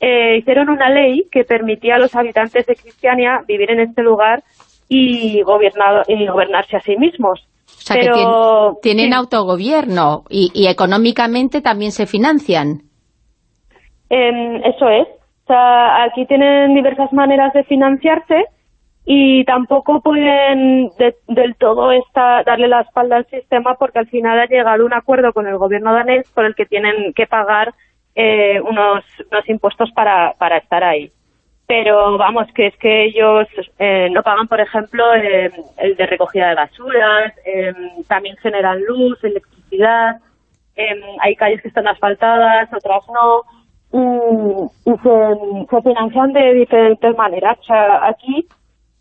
eh, hicieron una ley que permitía a los habitantes de Cristiania vivir en este lugar y, gobernado, y gobernarse a sí mismos. O sea, que Pero- tienen sí. autogobierno y, y económicamente también se financian. Em, eso es. O sea, aquí tienen diversas maneras de financiarse y tampoco pueden de- del todo esta, darle la espalda al sistema porque al final ha llegado un acuerdo con el gobierno danés por el que tienen que pagar eh, unos, impuestos para, para estar ahí. Pero vamos, que es que ellos eh, no pagan, por ejemplo, eh, el de recogida de basuras, em, también generan luz, electricidad, em, hay calles que están asfaltadas, otras no y, y se, se financian de diferentes maneras. O sea, aquí,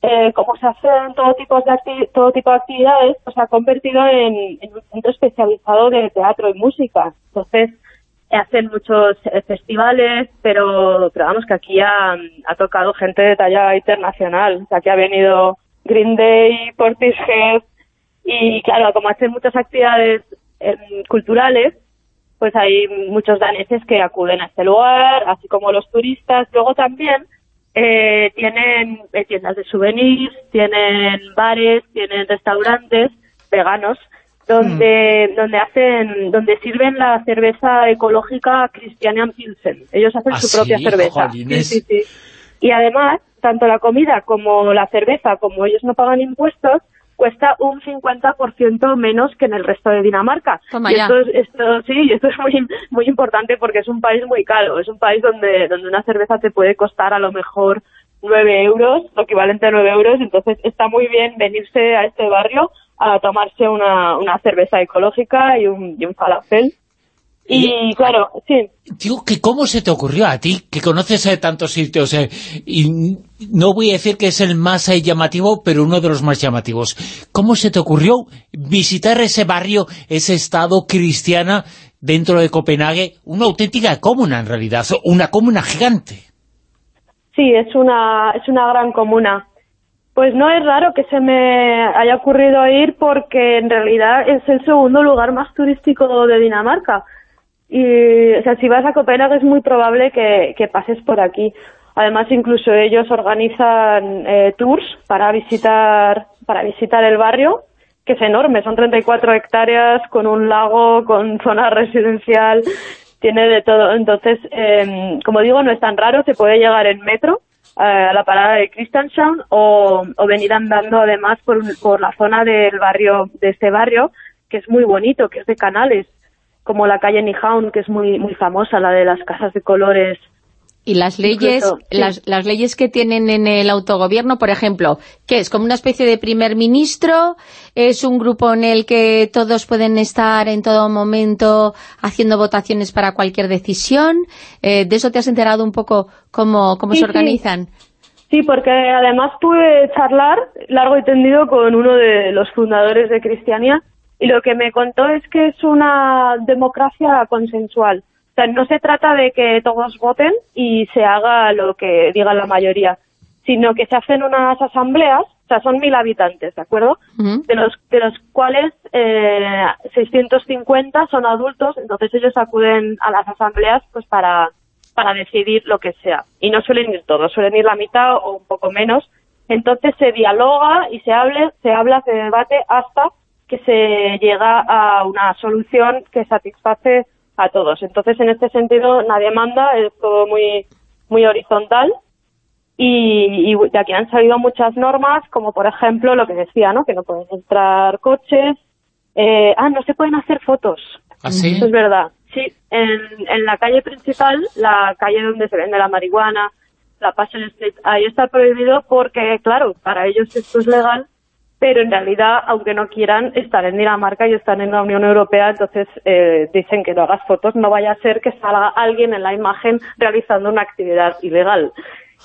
eh, como se hacen todo tipo de todo tipo de actividades, pues se ha convertido en, un centro especializado de teatro y música. Entonces, hacen muchos eh, festivales, pero, pero vamos que aquí ha, ha tocado gente de talla internacional. O sea, aquí ha venido Green Day, Portishead, y claro, como hacen muchas actividades em, culturales, pues hay muchos daneses que acuden a este lugar, así como los turistas. Luego también eh, tienen eh, tiendas de souvenirs, tienen bares, tienen restaurantes veganos donde Mm. donde hacen donde sirven la cerveza ecológica Christianian Pilsen. Ellos hacen ¿Ah, su propia sí? cerveza. Sí, sí. Y además, tanto la comida como la cerveza, como ellos no pagan impuestos, cuesta un 50% menos que en el resto de Dinamarca. Toma y esto, es- esto sí, y esto es muy muy importante porque es un país muy caro. Es un país donde donde una cerveza te puede costar a lo mejor 9 euros, lo equivalente a 9 euros. Entonces está muy bien venirse a este barrio a tomarse una, una cerveza ecológica y un, y un falafel. Y claro, sí. Digo, que ¿cómo se te ocurrió a ti, que conoces eh, tantos sitios? eh, y no voy a decir que es el más llamativo, pero uno de los más llamativos. ¿Cómo se te ocurrió visitar ese barrio, ese estado cristiana dentro de Copenhague? Una auténtica comuna, en realidad, una comuna gigante. Sí, es una, es una gran comuna. Pues no es raro que se me haya ocurrido ir porque en realidad es el segundo lugar más turístico de Dinamarca. Y, o sea, si vas a Copenhague es muy probable que, que pases por aquí. Además, incluso ellos organizan eh, tours para visitar, para visitar el barrio, que es enorme, son 34 hectáreas con un lago, con zona residencial, tiene de todo. Entonces, eh, como digo, no es tan raro, se puede llegar en metro eh, a la parada de Christianshavn o, o venir andando además por, por la zona del barrio, de este barrio, que es muy bonito, que es de canales, como la calle Nijaun, que es muy, muy famosa, la de las casas de colores. Y las leyes, Incluso, sí. las, las leyes que tienen en el autogobierno, por ejemplo, ¿qué es? ¿Como una especie de primer ministro? ¿Es un grupo en el que todos pueden estar en todo momento haciendo votaciones para cualquier decisión? Eh, ¿De eso te has enterado un poco cómo, cómo Sí, se sí. organizan? Sí, porque además pude charlar largo y tendido con uno de los fundadores de Cristiania y lo que me contó es que es una democracia consensual. O sea, no se trata de que todos voten y se haga lo que diga la mayoría, sino que se hacen unas asambleas, o sea, son mil habitantes, ¿de acuerdo? De los de los cuales eh, 650 son adultos, entonces ellos acuden a las asambleas pues para para decidir lo que sea y no suelen ir todos, suelen ir la mitad o un poco menos. Entonces se dialoga y se hable, se habla, se debate hasta que se llega a una solución que satisface a todos. Entonces en este sentido nadie manda, es todo muy muy horizontal y, y de aquí han salido muchas normas, como por ejemplo lo que decía, ¿no? Que no pueden entrar coches. Eh, ah, no se pueden hacer fotos. ¿Ah, sí? Eso es verdad. Sí, en, en la calle principal, la calle donde se vende la marihuana, la Passion Street, ahí está prohibido porque, claro, para ellos esto es legal, pero en realidad, aunque no quieran, están en Dinamarca y están en la Unión Europea, entonces eh, dicen que no hagas fotos, no vaya a ser que salga alguien en la imagen realizando una actividad ilegal.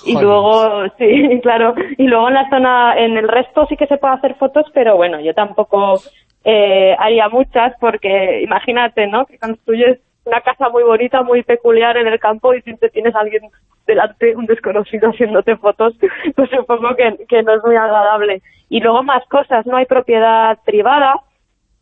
Y luego, sí, <laughs> claro, y luego en la zona, en el resto sí que se puede hacer fotos, pero bueno, yo tampoco eh, haría muchas porque imagínate, ¿no? Que construyes una casa muy bonita, muy peculiar en el campo y siempre tienes a alguien delante, un desconocido haciéndote fotos, <laughs> pues supongo que, que no es muy agradable. Y luego más cosas, no hay propiedad privada,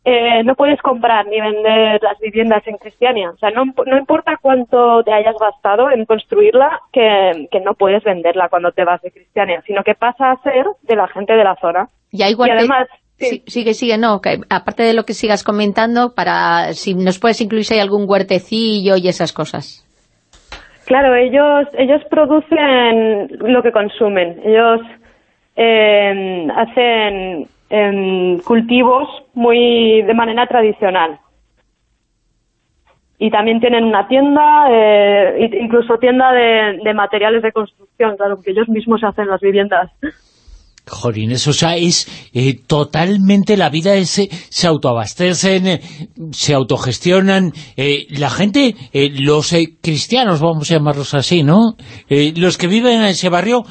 eh, no puedes comprar ni vender las viviendas en Cristiania. O sea, no, no importa cuánto te hayas gastado en construirla, que, que no puedes venderla cuando te vas de Cristiania, sino que pasa a ser de la gente de la zona. Y hay guarte- además, Sí, sigue, sigue, no, que aparte de lo que sigas comentando, para si nos puedes incluir si hay algún huertecillo y esas cosas. Claro, ellos ellos producen lo que consumen. Ellos eh, hacen em, cultivos muy de manera tradicional. Y también tienen una tienda, eh, incluso tienda de, de materiales de construcción, claro, que ellos mismos hacen las viviendas. Jolines, o sea, es eh, totalmente la vida, es, eh, se autoabastecen, eh, se autogestionan, eh, la gente, los cristianos, vamos a llamarlos así, ¿no? Los que viven en ese barrio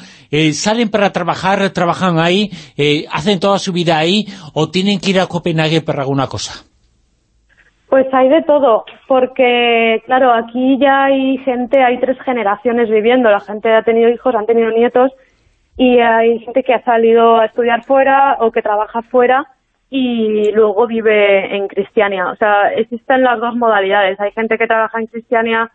salen para trabajar, trabajan ahí, hacen toda su vida ahí, o tienen que ir a Copenhague para alguna cosa. Pues hay de todo, porque claro, aquí ya hay gente, hay tres generaciones viviendo, la gente ha tenido hijos, han tenido nietos, y hay gente que ha salido a estudiar fuera o que trabaja fuera, y luego vive en Cristiania. O sea, existen las dos modalidades. Hay gente que trabaja en Cristiania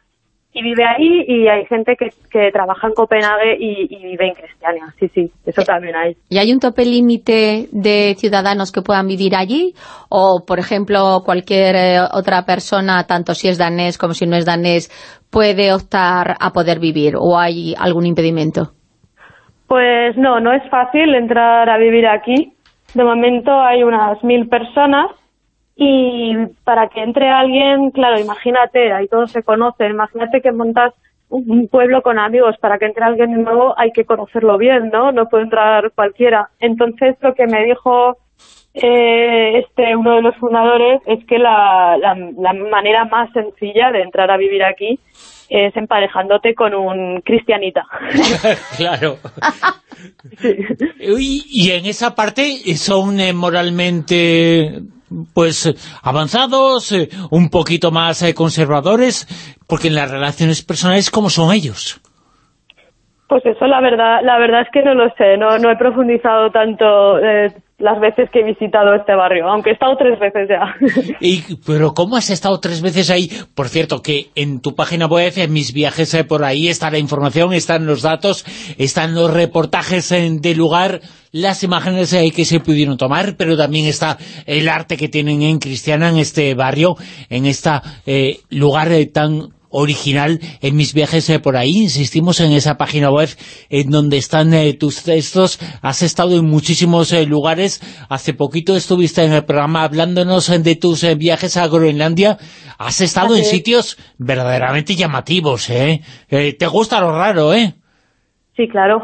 y vive ahí y hay gente que, que trabaja en Copenhague y, vive en Cristiania. Sí, sí, eso también hay. ¿Y hay un tope límite de ciudadanos que puedan vivir allí? ¿O, por ejemplo, cualquier eh, otra persona, tanto si es danés como si no es danés, puede optar a poder vivir? ¿O hay algún impedimento? Pues no, no es fácil entrar a vivir aquí. De momento hay unas mil personas y para que entre alguien, claro, imagínate, ahí todos se conocen, imagínate que montas un pueblo con amigos, para que entre alguien nuevo hay que conocerlo bien, ¿no? No puede entrar cualquiera. Entonces lo que me dijo eh, este uno de los fundadores es que la, la manera más sencilla de entrar a vivir aquí es emparejándote con un cristianita. <laughs> claro. y, en esa parte son eh, moralmente pues avanzados, eh, un poquito más eh, conservadores, porque en las relaciones personales, ¿cómo son ellos? Pues eso la verdad, la verdad es que no lo sé, no, no he profundizado tanto las veces que he visitado este barrio, aunque he estado tres veces ya. <laughs> ¿Y, ¿Pero cómo has estado tres veces ahí? Por cierto, que en tu página web, en mis viajes eh, por ahí, está la información, están los datos, están los reportajes en, de lugar, las imágenes eh, que se pudieron tomar, pero también está el arte que tienen en Cristiana, en este barrio, en este lugar tan original en mis viajes eh, por ahí. Insistimos en esa página web en donde están eh, tus textos. Has estado en muchísimos eh, lugares. Hace poquito estuviste en el programa hablándonos de tus viajes a Groenlandia. Has estado en sitios verdaderamente llamativos, ¿eh? Te gusta lo raro, ¿eh? Sí, claro.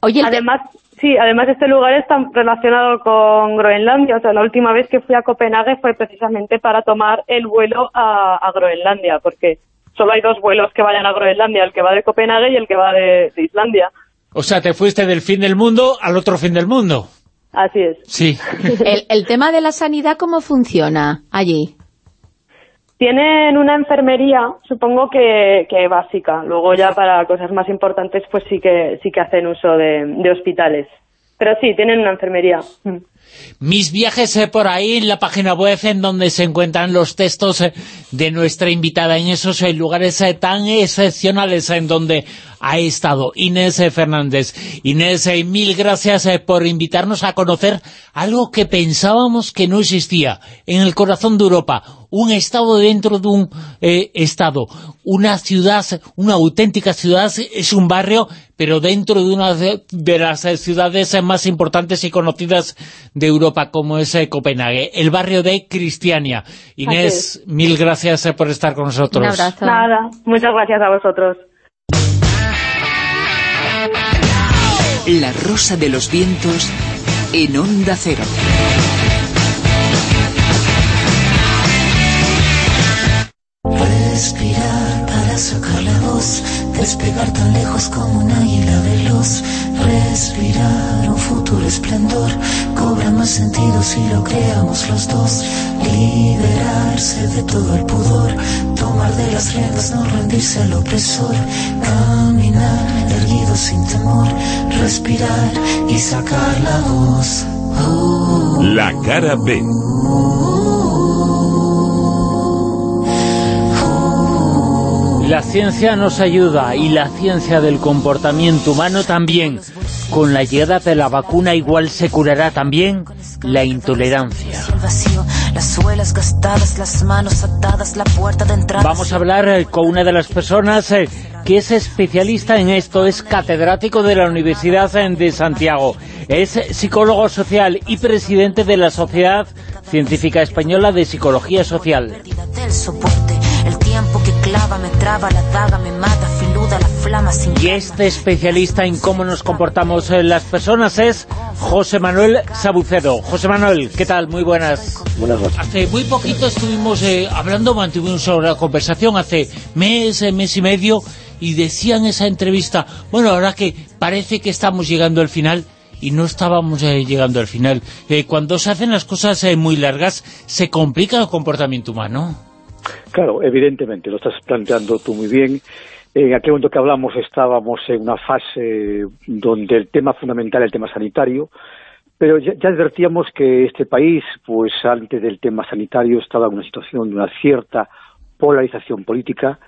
Oye, además... Sí, además este lugar está relacionado con Groenlandia. O sea, la última vez que fui a Copenhague fue precisamente para tomar el vuelo a, Groenlandia, porque solo hay dos vuelos que vayan a Groenlandia, el que va de Copenhague y el que va de, Islandia. O sea, te fuiste del fin del mundo al otro fin del mundo. Así es. Sí. <laughs> el, tema de la sanidad, ¿cómo funciona allí? Tienen una enfermería, supongo que, básica. Luego ya para cosas más importantes pues sí que sí que hacen uso de, hospitales. Pero sí, tienen una enfermería. Mis viajes eh, por ahí en la página web en donde se encuentran los textos eh, de nuestra invitada en esos eh, lugares tan excepcionales en donde ha estado Inés Fernández. Inés, mil gracias por invitarnos a conocer algo que pensábamos que no existía en el corazón de Europa, un estado dentro de un estado, una ciudad, una auténtica ciudad, es un barrio, pero dentro de una de las ciudades más importantes y conocidas de Europa como es eh, Copenhague, el barrio de Cristiania. Inés, mil gracias eh, por estar con nosotros. Un abrazo. Nada, muchas gracias a vosotros. La rosa de los vientos en Onda Cero. Respirar para sacar la voz, despegar tan lejos como un águila veloz Respirar futuro esplendor cobra más sentido si lo creamos los dos. Liberarse de todo el pudor, tomar de las riendas, no rendirse al opresor. Caminar erguido sin temor, respirar y sacar la voz. la cara B. La ciencia nos ayuda y la ciencia del comportamiento humano también. Con la llegada de la vacuna igual se curará también la intolerancia. Vamos a hablar eh, con una de las personas eh, que es especialista en esto, es catedrático de la Universidad de Santiago, es psicólogo social y presidente de la Sociedad Científica Española de Psicología Social y este especialista en cómo nos comportamos eh, las personas es José Manuel Sabucedo. José Manuel, ¿qué tal? Muy buenas. Buenas noches. Hace muy poquito estuvimos eh, hablando, mantuvimos una conversación hace mes, eh, mes y medio, y decían en esa entrevista, bueno, ahora que parece que estamos llegando al final, y no estábamos llegando al final. cuando se hacen las cosas muy largas, se complica el comportamiento humano. Claro, evidentemente, lo estás planteando tú muy bien. En aquel momento que hablamos estábamos en una fase donde el tema fundamental es el tema sanitario, Pero ya, advertíamos que este país, pues antes del tema sanitario, estaba en una situación de una cierta polarización política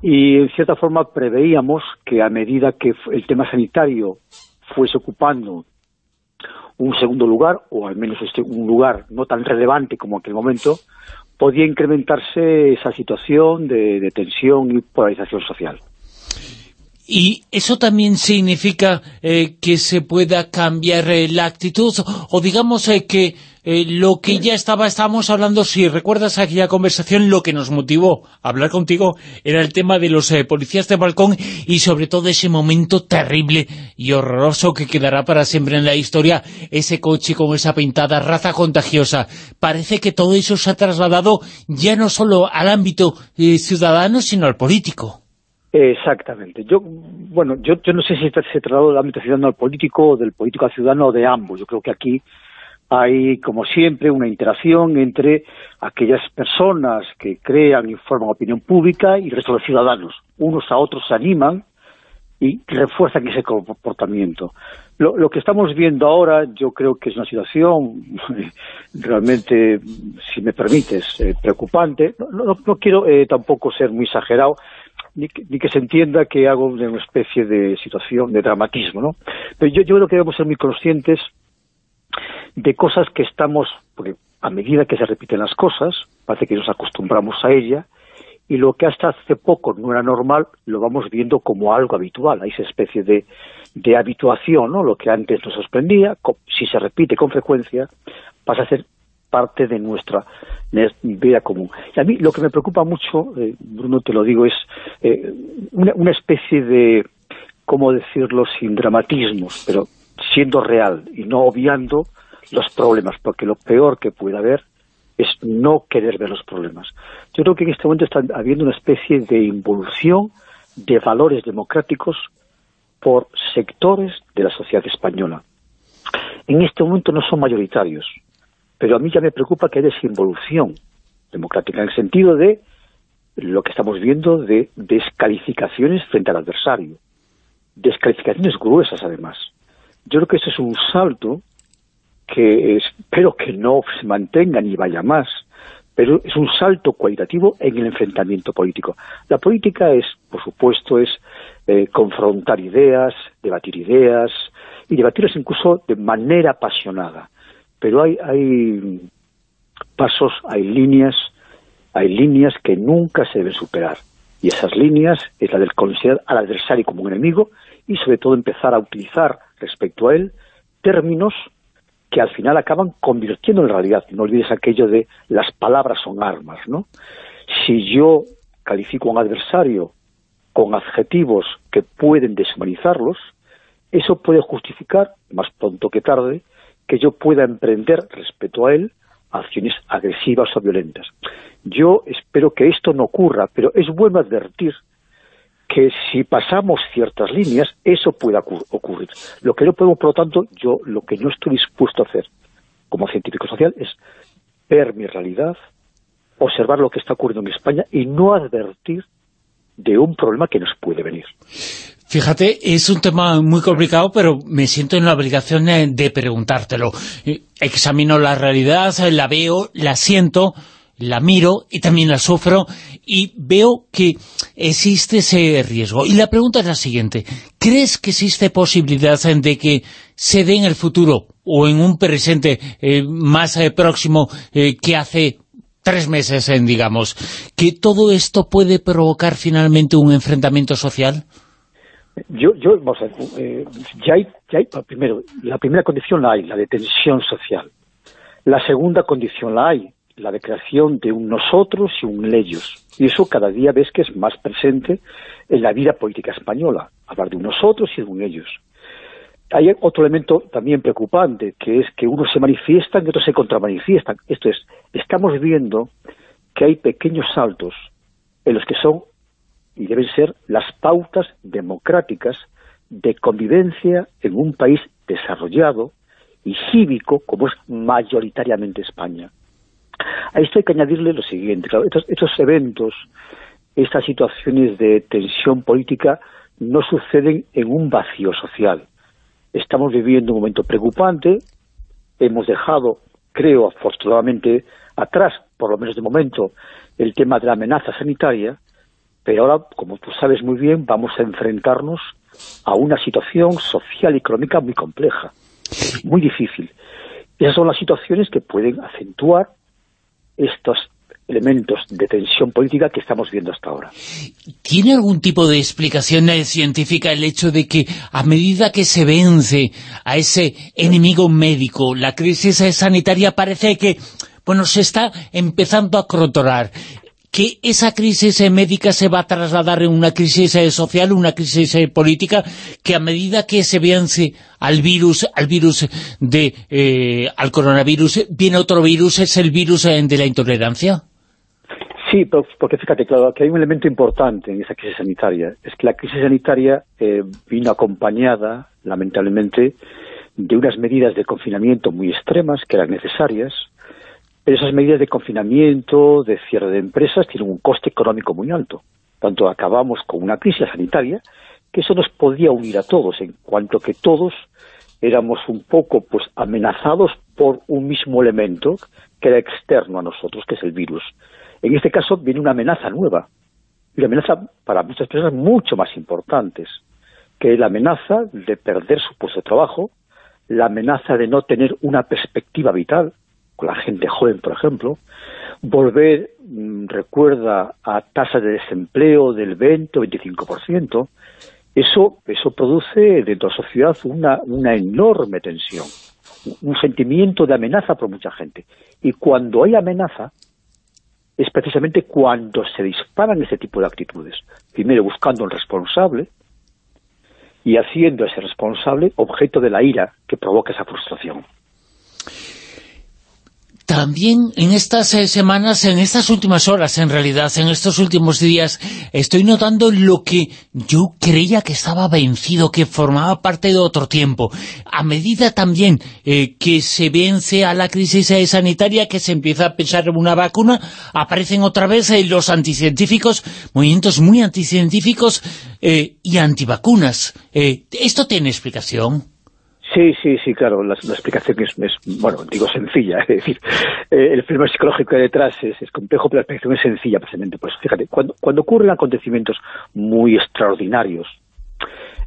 y en cierta forma preveíamos que a medida que el tema sanitario fuese ocupando un segundo lugar, o al menos este, un lugar no tan relevante como aquel momento, podía incrementarse esa situación de tensión y polarización social. ¿Y eso también significa eh, que se pueda cambiar eh, la actitud? O digamos eh, que lo que ya estaba, estábamos hablando, si recuerdas aquella conversación, lo que nos motivó a hablar contigo era el tema de los policías de balcón y sobre todo ese momento terrible y horroroso que quedará para siempre en la historia, ese coche con esa pintada raza contagiosa. Parece que todo eso se ha trasladado ya no solo al ámbito ciudadano, sino al político. Exactamente. Yo, bueno, yo, yo no sé si se trata del ámbito ciudadano al político, o del político al ciudadano, o de ambos. Yo creo que aquí hay, como siempre, una interacción entre aquellas personas que crean y forman opinión pública y el resto de los ciudadanos. Unos a otros se animan y refuerzan ese comportamiento. Lo, lo, que estamos viendo ahora yo creo que es una situación <laughs> realmente, si me permites, eh, preocupante. No, no, quiero eh, tampoco ser muy exagerado, ni que, se entienda que hago una especie de situación de dramatismo, ¿no? Pero yo, yo creo que debemos ser muy conscientes de cosas que estamos, porque a medida que se repiten las cosas, parece que nos acostumbramos a ella, y lo que hasta hace poco no era normal, lo vamos viendo como algo habitual, hay esa especie de, de habituación, ¿no? Lo que antes nos sorprendía, si se repite con frecuencia, pasa a ser parte de nuestra común. Y a mí lo que me preocupa mucho, eh, Bruno, te lo digo, es eh, una, especie de, ¿cómo decirlo?, sin dramatismos, pero siendo real y no obviando los problemas, porque lo peor que puede haber es no querer ver los problemas. Yo creo que en este momento está habiendo una especie de involución de valores democráticos por sectores de la sociedad española. En este momento no son mayoritarios, pero a mí ya me preocupa que haya desinvolución democrática, en el sentido de lo que estamos viendo de descalificaciones frente al adversario. Descalificaciones gruesas, además. Yo creo que ese es un salto que espero que no se mantenga ni vaya más, pero es un salto cualitativo en el enfrentamiento político. La política es, por supuesto, es eh, confrontar ideas, debatir ideas, y debatirlas incluso de manera apasionada pero hay, hay pasos, hay líneas, hay líneas que nunca se deben superar. Y esas líneas es la del considerar al adversario como un enemigo y sobre todo empezar a utilizar respecto a él términos que al final acaban convirtiendo en realidad. No olvides aquello de las palabras son armas, ¿no? Si yo califico a un adversario con adjetivos que pueden deshumanizarlos, eso puede justificar, más pronto que tarde, que yo pueda emprender respecto a él acciones agresivas o violentas. Yo espero que esto no ocurra, pero es bueno advertir que si pasamos ciertas líneas, eso pueda ocurrir. Lo que no podemos, por lo tanto, yo lo que no estoy dispuesto a hacer como científico social es ver mi realidad, observar lo que está ocurriendo en España y no advertir de un problema que nos puede venir. Fíjate, es un tema muy complicado, pero me siento en la obligación de preguntártelo. Examino la realidad, la veo, la siento, la miro y también la sufro y veo que existe ese riesgo. Y la pregunta es la siguiente, ¿crees que existe posibilidad de que se dé en el futuro o en un presente eh, más eh, próximo eh, que hace tres meses, digamos, que todo esto puede provocar finalmente un enfrentamiento social? Yo, yo vamos a eh, ya hay, ya hay, primero, la primera condición la hay, la de tensión social. La segunda condición la hay, la de creación de un nosotros y un ellos. Y eso cada día ves que es más presente en la vida política española, hablar de un nosotros y de un ellos. Hay otro elemento también preocupante, que es que unos se manifiestan y otros se contramanifiestan. Esto es, estamos viendo que hay pequeños saltos en los que son y deben ser las pautas democráticas de convivencia en un país desarrollado y cívico como es mayoritariamente España. A esto hay que añadirle lo siguiente, estos, eventos, estas situaciones de tensión política no suceden en un vacío social. Estamos viviendo un momento preocupante, hemos dejado, creo, afortunadamente, atrás, por lo menos de momento, el tema de la amenaza sanitaria, pero ahora, como tú sabes muy bien, vamos a enfrentarnos a una situación social y económica muy compleja, muy difícil. Esas son las situaciones que pueden acentuar estos elementos de tensión política que estamos viendo hasta ahora. ¿Tiene algún tipo de explicación científica el hecho de que a medida que se vence a ese enemigo médico, la crisis sanitaria parece que bueno, se está empezando a crotorar que esa crisis eh, médica se va a trasladar en una crisis eh, social, una crisis eh, política, que a medida que se vence al virus, al virus de, al coronavirus, viene otro virus, es el virus de la intolerancia. Sí, porque fíjate, claro, que hay un elemento importante en esa crisis sanitaria, es que la crisis sanitaria vino acompañada, lamentablemente, de unas medidas de confinamiento muy extremas, que eran necesarias, pero esas medidas de confinamiento, de cierre de empresas, tienen un coste económico muy alto. Tanto acabamos con una crisis sanitaria que eso nos podía unir a todos, en cuanto que todos éramos un poco pues amenazados por un mismo elemento que era externo a nosotros, que es el virus. En este caso viene una amenaza nueva, y una amenaza para muchas personas mucho más importantes, que la amenaza de perder su puesto de trabajo, la amenaza de no tener una perspectiva vital, la gente joven, por ejemplo, volver, mm, recuerda, a tasas de desempleo del 20 o 25%, eso, eso produce dentro de la sociedad una, una enorme tensión, un sentimiento de amenaza por mucha gente. Y cuando hay amenaza, es precisamente cuando se disparan ese tipo de actitudes. Primero buscando al responsable y haciendo ese responsable objeto de la ira que provoca esa frustración. También en estas eh, semanas, en estas últimas horas, en realidad, en estos últimos días, estoy notando lo que yo creía que estaba vencido, que formaba parte de otro tiempo. A medida también eh, que se vence a la crisis eh, sanitaria, que se empieza a pensar en una vacuna, aparecen otra vez los anticientíficos, movimientos muy anticientíficos y antivacunas. ¿Esto tiene explicación? Sí, sí, sí, claro, la, explicación es, bueno, digo sencilla, <laughs> es decir, eh, el fenómeno psicológico que hay detrás es, complejo, pero la explicación es sencilla, precisamente. Pues fíjate, cuando, ocurren acontecimientos muy extraordinarios,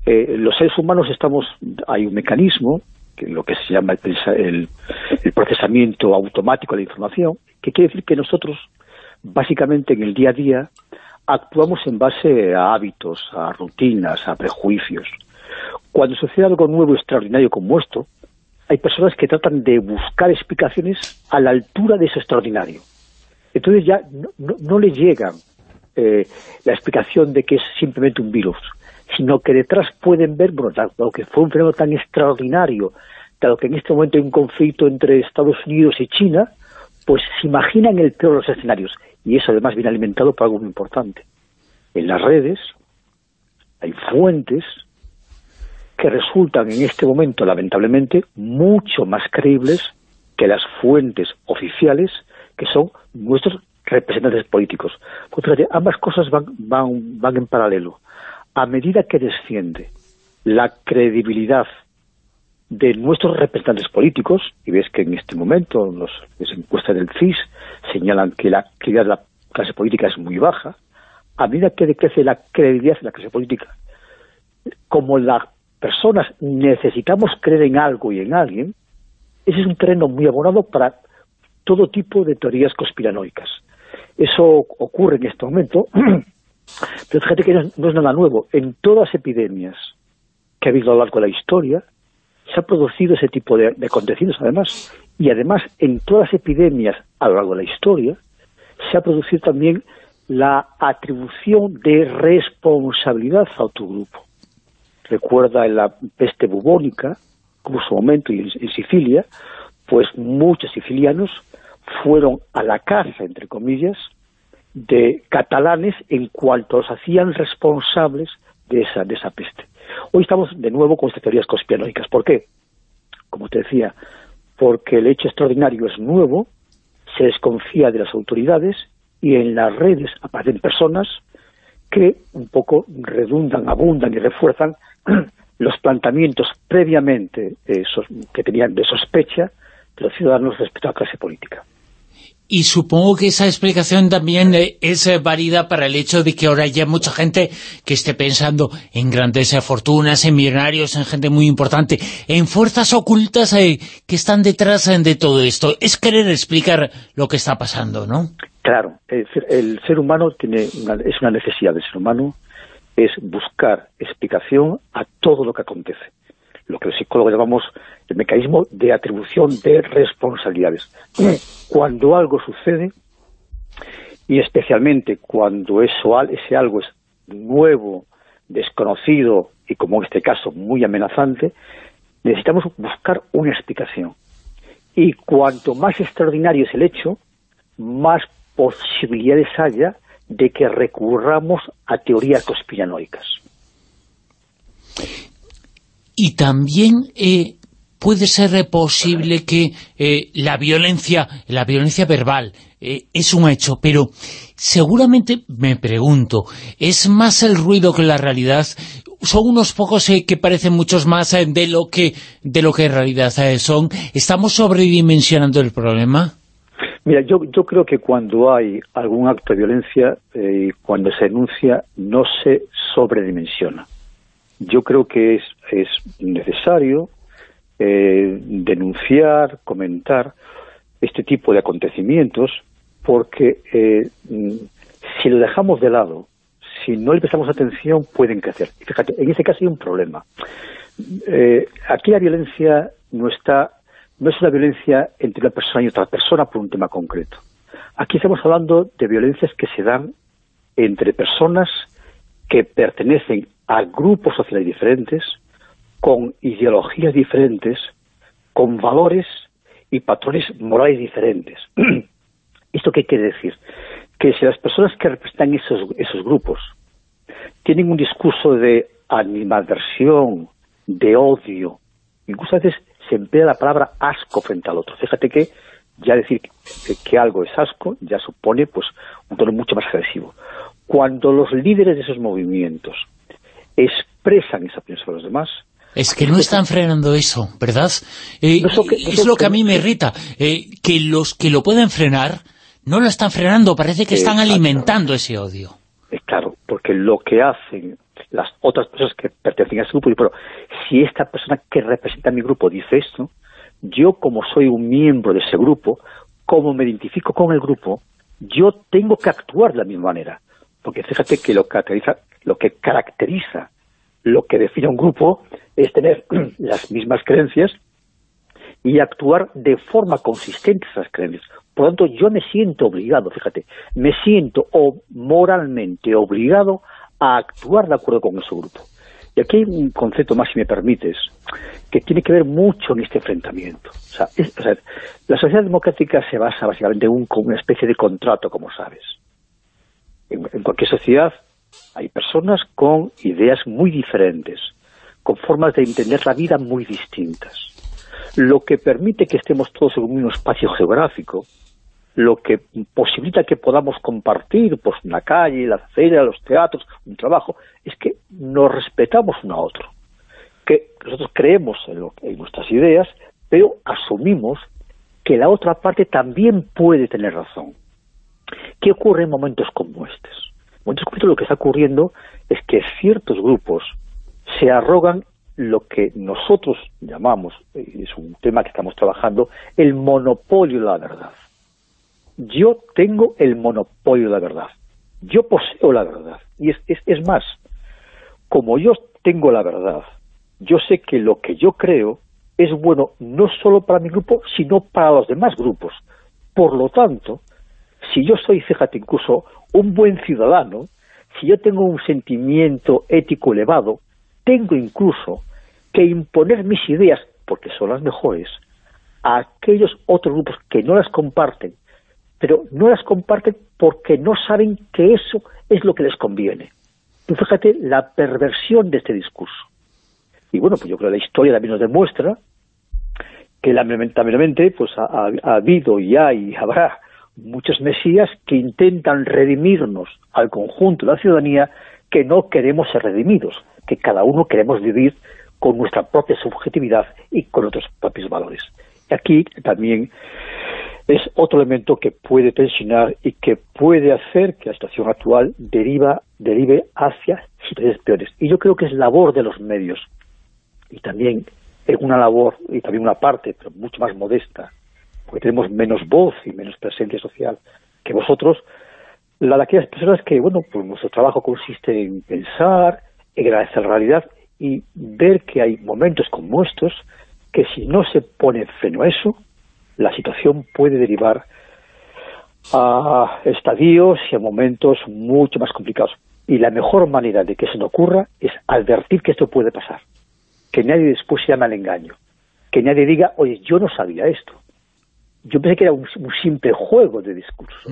eh, los seres humanos estamos, hay un mecanismo, que lo que se llama el procesamiento automático de la información, que quiere decir que nosotros, básicamente en el día a día, actuamos en base a hábitos, a rutinas, a prejuicios, cuando sucede algo nuevo extraordinario como esto, hay personas que tratan de buscar explicaciones a la altura de eso extraordinario. Entonces ya no, le llegan eh, la explicación de que es simplemente un virus, sino que detrás pueden ver, bueno, dado que fue un fenómeno tan extraordinario, dado que en este momento hay un conflicto entre Estados Unidos y China, pues se imaginan el peor de los escenarios. Y eso además viene alimentado por algo muy importante. En las redes hay fuentes que resultan en este momento, lamentablemente, mucho más creíbles que las fuentes oficiales, que son nuestros representantes políticos. Porque ambas cosas van, van, van en paralelo. A medida que desciende la credibilidad de nuestros representantes políticos, y ves que en este momento los, las encuestas del CIS señalan que la credibilidad de la clase política es muy baja, a medida que decrece la credibilidad de la clase política, como la personas necesitamos creer en algo y en alguien, ese es un terreno muy abonado para todo tipo de teorías conspiranoicas. Eso ocurre en este momento, <clears throat> pero fíjate que no es nada nuevo. En todas las epidemias que ha habido a lo largo de la historia, se ha producido ese tipo de, de acontecidos además. Y además, en todas las epidemias a lo largo de la historia, se ha producido también la atribución de responsabilidad a otro grupo recuerda en la peste bubónica, como su momento, y en, Sicilia, pues muchos sicilianos fueron a la casa, entre comillas, de catalanes en cuanto los hacían responsables de esa, de esa peste. Hoy estamos de nuevo con estas teorías conspiranoicas. ¿Por qué? Como te decía, porque el hecho extraordinario es nuevo, se desconfía de las autoridades y en las redes aparecen personas que un poco redundan, abundan y refuerzan <clears throat> los planteamientos previamente eh, que tenían de sospecha de los ciudadanos respecto a la clase política. Y supongo que esa explicación también eh, es eh, válida para el hecho de que ahora haya mucha gente que esté pensando en grandes fortunas, en millonarios, en gente muy importante, en fuerzas ocultas que están detrás de todo esto. Es querer explicar lo que está pasando, ¿no? Claro, el ser humano tiene es una necesidad del ser humano, es buscar explicación a todo lo que acontece lo que los psicólogos llamamos el mecanismo de atribución de responsabilidades. <clears throat> Cuando algo sucede, y especialmente cuando eso, ese algo es nuevo, desconocido y como en este caso muy amenazante, necesitamos buscar una explicación. Y cuanto más extraordinario es el hecho, más posibilidades haya de que recurramos a teorías conspiranoicas y también eh, puede ser posible que eh, la violencia, la violencia verbal eh, es un hecho, pero seguramente, me pregunto, ¿es más el ruido que la realidad? ¿Son unos pocos que parecen muchos más de lo que de lo que en realidad son? ¿Estamos sobredimensionando el problema? Mira, yo, yo creo que cuando hay algún acto de violencia, cuando se denuncia, no se sobredimensiona yo creo que es, es necesario eh, denunciar, comentar este tipo de acontecimientos, porque eh, si lo dejamos de lado, si no le prestamos atención, pueden crecer. Fíjate, en ese caso hay un problema. Eh, aquí la violencia no está no es una violencia entre una persona y otra persona por un tema concreto. Aquí estamos hablando de violencias que se dan entre personas que pertenecen a grupos sociales diferentes, con ideologías diferentes, con valores y patrones morales diferentes. <clears throat> ¿Esto qué quiere decir? Que si las personas que representan esos, esos grupos tienen un discurso de animadversión, de odio, incluso a veces se emplea la palabra asco frente al otro. Fíjate que ya decir que, que algo es asco ya supone pues un tono mucho más agresivo. Cuando los líderes de esos movimientos expresan esa opinión sobre los demás. Es que no están frenando eso, ¿verdad? Eh, es lo que a mí me irrita, eh, que los que lo pueden frenar no lo están frenando, parece que están alimentando ese odio. Es claro, porque lo que hacen las otras personas que pertenecen a ese grupo, pero si esta persona que representa a mi grupo dice esto, yo como soy un miembro de ese grupo, como me identifico con el grupo, yo tengo que actuar de la misma manera. Porque fíjate que lo caracteriza lo que caracteriza, lo que define un grupo, es tener <clears throat> las mismas creencias y actuar de forma consistente esas creencias. Por lo tanto, yo me siento obligado, fíjate, me siento o moralmente obligado a actuar de acuerdo con ese grupo. Y aquí hay un concepto más, si me permites, que tiene que ver mucho en este enfrentamiento. O sea, la sociedad democrática se basa básicamente en una especie de contrato, como sabes. en cualquier sociedad hay personas con ideas muy diferentes, con formas de entender la vida muy distintas. Lo que permite que estemos todos en un mismo espacio geográfico, lo que posibilita que podamos compartir pues, la calle, la acera, los teatros, un trabajo, es que nos respetamos uno a otro. Que nosotros creemos en, en nuestras ideas, pero asumimos que la otra parte también puede tener razón. ¿Qué ocurre en momentos como estos? lo que está ocurriendo es que ciertos grupos se arrogan lo que nosotros llamamos, y es un tema que estamos trabajando, el monopolio de la verdad. Yo tengo el monopolio de la verdad. Yo poseo la verdad. Y es, es, más, como yo tengo la verdad, yo sé que lo que yo creo es bueno no solo para mi grupo, sino para los demás grupos. Por lo tanto, si yo soy, fíjate, incluso un buen ciudadano, si yo tengo un sentimiento ético elevado, tengo incluso que imponer mis ideas, porque son las mejores, a aquellos otros grupos que no las comparten, pero no las comparten porque no saben que eso es lo que les conviene. Tú fíjate la perversión de este discurso. Y bueno, pues yo creo que la historia también nos demuestra que lamentablemente pues ha, ha habido y hay y habrá muchos mesías que intentan redimirnos al conjunto de la ciudadanía que no queremos ser redimidos, que cada uno queremos vivir con nuestra propia subjetividad y con nuestros propios valores. Aquí también es otro elemento que puede tensionar y que puede hacer que la situación actual deriva, derive hacia situaciones peores. Y yo creo que es labor de los medios y también es una labor y también una parte, pero mucho más modesta, porque tenemos menos voz y menos presencia social que vosotros, la de aquellas personas que, bueno, pues nuestro trabajo consiste en pensar, en agradecer la realidad y ver que hay momentos como estos que si no se pone freno a eso, la situación puede derivar a estadios y a momentos mucho más complicados. Y la mejor manera de que eso no ocurra es advertir que esto puede pasar. Que nadie después se llame al engaño. Que nadie diga, oye, yo no sabía esto. Yo pensé que era un, simple juego de discurso.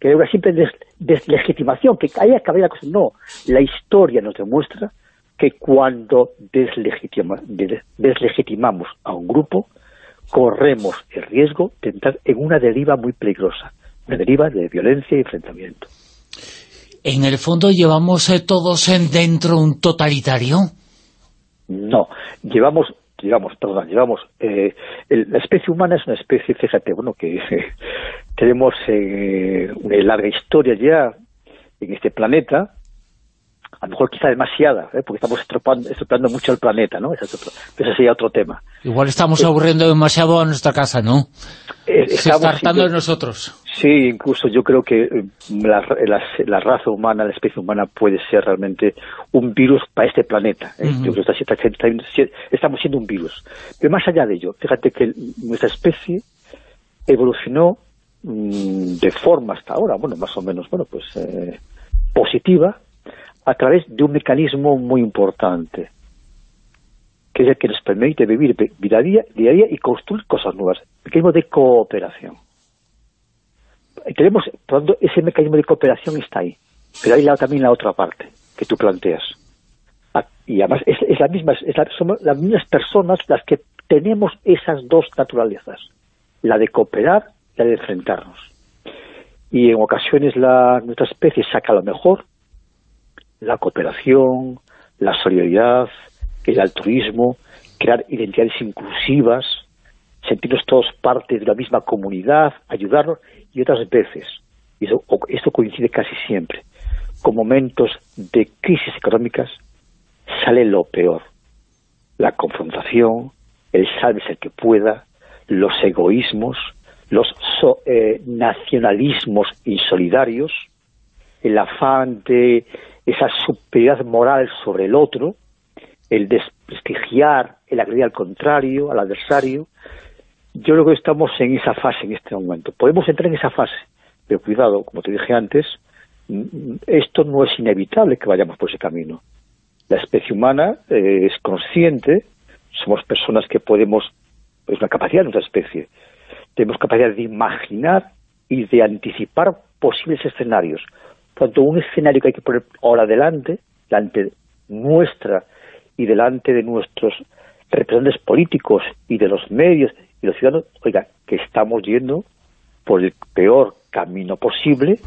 Que era una simple deslegitimación, que haya que la cosa. No, la historia nos demuestra que cuando deslegitimamos a un grupo, corremos el riesgo de entrar en una deriva muy peligrosa, una deriva de violencia y enfrentamiento. ¿En el fondo llevamos eh, todos en dentro un totalitario? No, llevamos llevamos, perdón, llevamos, eh, la especie humana es una especie, fíjate, bueno, que <laughs> tenemos eh, una larga historia ya en este planeta, a lo mejor quizá demasiada, ¿eh? porque estamos estropeando, mucho el planeta, ¿no? Ese, sería otro tema. Igual estamos eh, aburriendo demasiado a nuestra casa, ¿no? Eh, Se está hartando de nosotros. Sí, incluso yo creo que la, raza humana, la especie humana puede ser realmente un virus para este planeta. estamos siendo un virus. Pero más allá de ello, fíjate que nuestra especie evolucionó mm, de forma hasta ahora, bueno, más o menos, bueno, pues positiva, a través de un mecanismo muy importante, que es el que nos permite vivir vida a día, día, a día y construir cosas nuevas, el mecanismo de cooperación. Tenemos, por ese mecanismo de cooperación está ahí, pero hay también la otra parte que tú planteas. Ah, y además es, la misma, somos las mismas personas las que tenemos esas dos naturalezas, la de cooperar y la de enfrentarnos. Y en ocasiones la, nuestra especie saca lo mejor la cooperación, la solidaridad, el altruismo, crear identidades inclusivas, sentirnos todos parte de la misma comunidad, ayudarnos, y otras veces, y esto coincide casi siempre, con momentos de crisis económicas, sale lo peor. La confrontación, el salve el que pueda, los egoísmos, los eh, nacionalismos insolidarios, el afán de esa superioridad moral sobre el otro, el desprestigiar, el agredir al contrario, al adversario. Yo creo que estamos en esa fase en este momento. Podemos entrar en esa fase, pero cuidado, como te dije antes, esto no es inevitable que vayamos por ese camino. La especie humana eh, es consciente, somos personas que podemos, es una capacidad de nuestra especie, tenemos capacidad de imaginar y de anticipar posibles escenarios, tanto un escenario que hay que poner ahora delante, delante nuestra y delante de nuestros representantes políticos y de los medios y los ciudadanos, oiga, que estamos yendo por el peor camino posible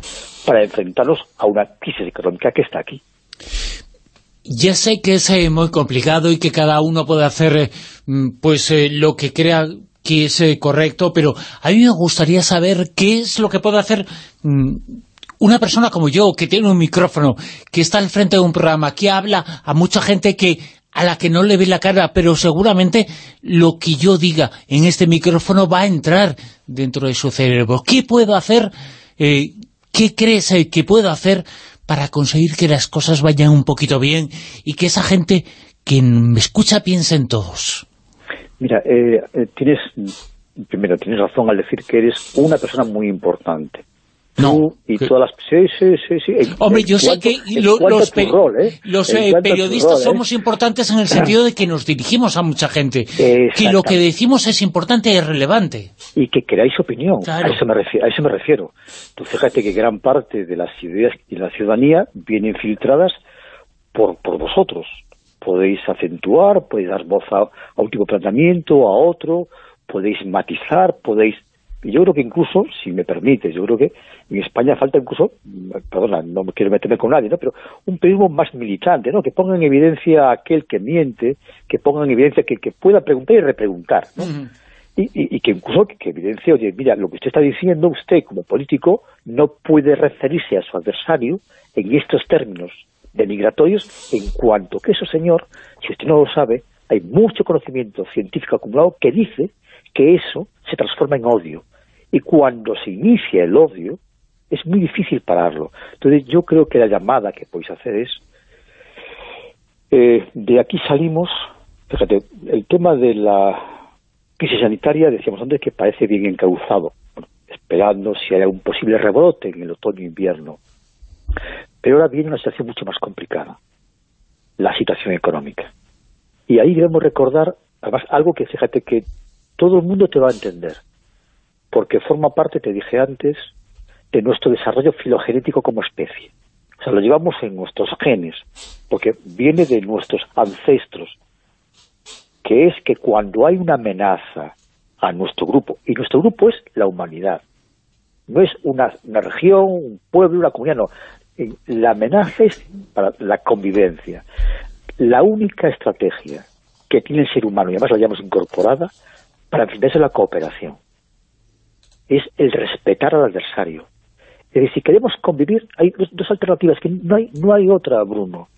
para enfrentarnos a una crisis económica que está aquí. Ya sé que es eh, muy complicado y que cada uno puede hacer eh, mm, pues eh, lo que crea que es correcto, pero a mí me gustaría saber qué es lo que puede hacer mm, una persona como yo, que tiene un micrófono, que está al frente de un programa, que habla a mucha gente que a la que no le ve la cara, pero seguramente lo que yo diga en este micrófono va a entrar dentro de su cerebro. ¿Qué puedo hacer? Eh, ¿Qué crees eh, que puedo hacer para conseguir que las cosas vayan un poquito bien y que esa gente que me escucha piense en todos? Mira, eh, tienes primero tienes razón al decir que eres una persona muy importante no, y todas las... Sí, sí, sí. sí. Hombre, yo sé que los, los eh, periodistas ¿eh? somos importantes en el sentido de que nos dirigimos a mucha gente, que lo que decimos es importante y relevante. Y que queráis opinión, a, eso me refiero, a eso me refiero. Tú fíjate que gran parte de las ideas y la ciudadanía vienen filtradas por, por vosotros. Podéis acentuar, podéis dar voz a, a un tipo de planteamiento, a otro, podéis matizar, podéis yo creo que incluso, si me permite, yo creo que en España falta incluso, perdona, no quiero meterme con nadie, ¿no? pero un periodismo más militante, ¿no? que ponga en evidencia a aquel que miente, que ponga en evidencia que, que pueda preguntar y repreguntar. ¿no? y, que incluso que, evidencia, oye, mira, lo que usted está diciendo, usted como político no puede referirse a su adversario en estos términos denigratorios en cuanto que eso, señor, si usted no lo sabe, hay mucho conocimiento científico acumulado que dice que eso se transforma en odio. Y cuando se inicia el odio, es muy difícil pararlo. Entonces yo creo que la llamada que podéis hacer es, eh, de aquí salimos, fíjate, el tema de la crisis sanitaria, decíamos antes, que parece bien encauzado, esperando si hay un posible rebrote en el otoño-invierno. Pero ahora viene una situación mucho más complicada, la situación económica. Y ahí debemos recordar, además, algo que fíjate que todo el mundo te va a entender, porque forma parte, te dije antes, de nuestro desarrollo filogenético como especie. O sea, lo llevamos en nuestros genes, porque viene de nuestros ancestros, que es que cuando hay una amenaza a nuestro grupo, y nuestro grupo es la humanidad, no es una, región, un pueblo, una comunidad, no. La amenaza es para la convivencia. La única estrategia que tiene el ser humano, y además la llamamos incorporada, para enfrentarse a la cooperación, es el respetar al adversario. Es decir, si queremos convivir, hay dos alternativas, que no hay, no hay otra, Bruno.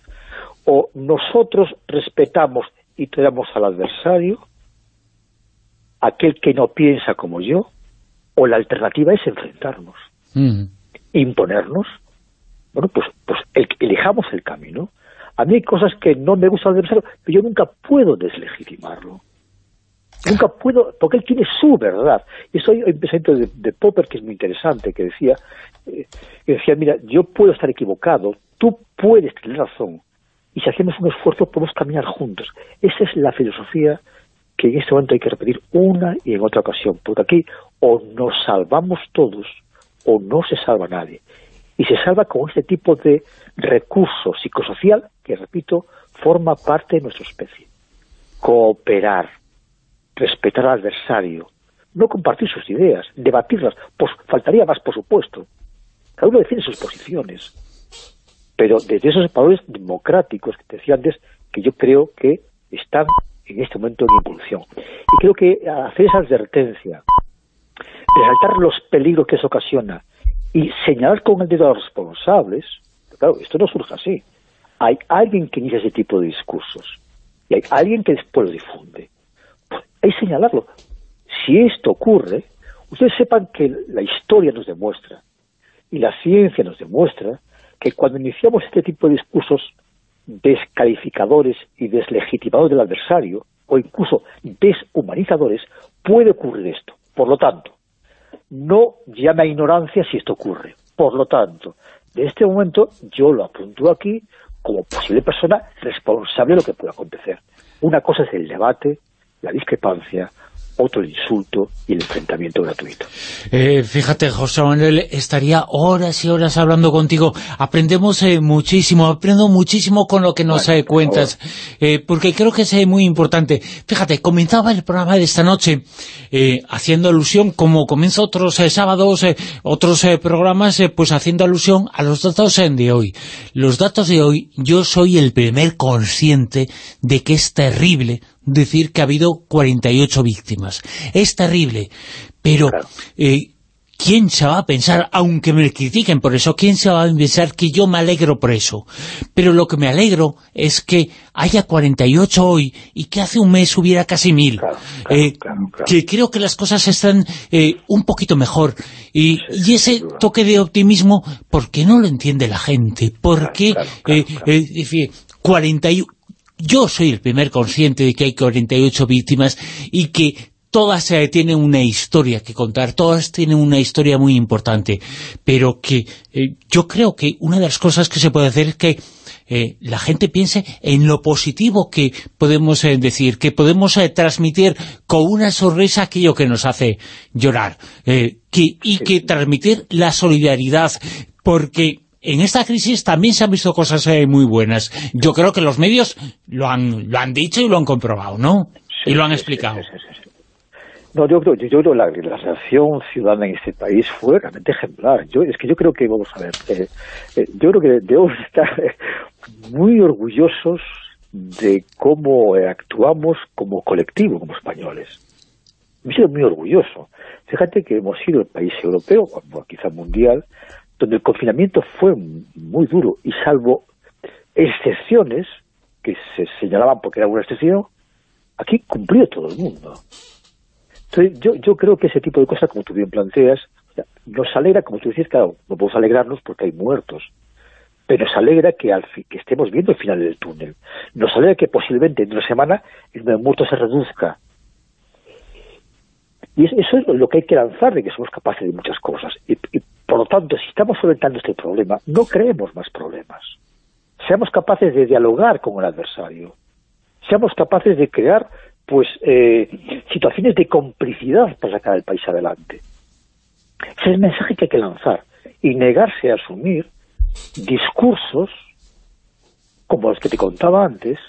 O nosotros respetamos y tenemos al adversario, aquel que no piensa como yo, o la alternativa es enfrentarnos, imponernos. Bueno, pues, pues elijamos el camino. A mí hay cosas que no me gustan del adversario, pero yo nunca puedo deslegitimarlo. Nunca puedo, porque él tiene su verdad. Y eso hay un pensamiento de, Popper que es muy interesante, que decía, eh, que decía, mira, yo puedo estar equivocado, tú puedes tener razón, y si hacemos un esfuerzo podemos caminar juntos. Esa es la filosofía que en este momento hay que repetir una y en otra ocasión, porque aquí o nos salvamos todos o no se salva nadie. Y se salva con este tipo de recurso psicosocial que, repito, forma parte de nuestra especie. Cooperar, respetar al adversario, no compartir sus ideas, debatirlas, pues faltaría más, por supuesto. Cada uno defiende sus posiciones, pero desde esos valores democráticos que te decía antes, que yo creo que están en este momento en evolución. Y creo que hacer esa advertencia, resaltar los peligros que eso ocasiona y señalar con el dedo a los responsables, claro, esto no surge así. Hay alguien que inicia ese tipo de discursos y hay alguien que después lo difunde. Que señalarlo. Si esto ocurre, ustedes sepan que la historia nos demuestra y la ciencia nos demuestra que cuando iniciamos este tipo de discursos descalificadores y deslegitimadores del adversario, o incluso deshumanizadores, puede ocurrir esto. Por lo tanto, no llame a ignorancia si esto ocurre. Por lo tanto, de este momento yo lo apunto aquí como posible persona responsable de lo que pueda acontecer. Una cosa es el debate, la discrepancia, otro insulto y el enfrentamiento gratuito. Eh, fíjate, José Manuel, estaría horas y horas hablando contigo. Aprendemos eh, muchísimo, aprendo muchísimo con lo que nos eh, cuentas, porque creo que es muy importante. Fíjate, comenzaba el programa de esta noche haciendo alusión, como comienza otros sábados, otros programas, pues haciendo alusión a los datos de hoy. Los datos de hoy, yo soy el primer consciente de que es terrible decir que ha habido 48 víctimas. Es terrible, pero eh, ¿quién se va a pensar, aunque me critiquen por eso, quién se va a pensar que yo me alegro por eso? Pero lo que me alegro es que haya 48 hoy y que hace un mes hubiera casi mil. Eh, que creo que las cosas están eh, un poquito mejor. Y, ese toque de optimismo, ¿por qué no lo entiende la gente? ¿Por qué 41 yo soy el primer consciente de que hay 48 víctimas y que todas eh, tienen una historia que contar, todas tienen una historia muy importante, pero que eh, yo creo que una de las cosas que se puede hacer es que eh, la gente piense en lo positivo que podemos decir, que podemos transmitir con una sonrisa aquello que nos hace llorar, y que transmitir la solidaridad, porque en esta crisis también se han visto cosas eh, muy buenas. Yo creo que los medios lo han, lo han dicho y lo han comprobado, ¿no? y lo han explicado. no, yo creo, yo, creo la, la reacción ciudadana en este país fue realmente ejemplar. Yo, es que yo creo que, vamos a ver, eh, eh, yo creo que debemos <laughs> estar muy orgullosos de cómo actuamos como colectivo, como españoles. me siento muy orgulloso. Fíjate que hemos sido el país europeo, quizá mundial, donde el confinamiento fue muy duro y salvo excepciones que se señalaban porque era una excepción, aquí cumplió todo el mundo. Entonces, yo, yo creo que ese tipo de cosas, como tú bien planteas, nos alegra, como tú decías, claro, no podemos alegrarnos porque hay muertos, pero nos alegra que, al que estemos viendo el final del túnel. Nos alegra que posiblemente en una semana el número de muertos se reduzca. Y eso es lo que hay que lanzar, de que somos capaces de muchas cosas. Y, por lo tanto, si estamos solventando este problema, no creemos más problemas. Seamos capaces de dialogar con el adversario. Seamos capaces de crear pues eh, situaciones de complicidad para sacar el país adelante. Ese es el mensaje que hay que lanzar y negarse a asumir discursos como los que te contaba antes,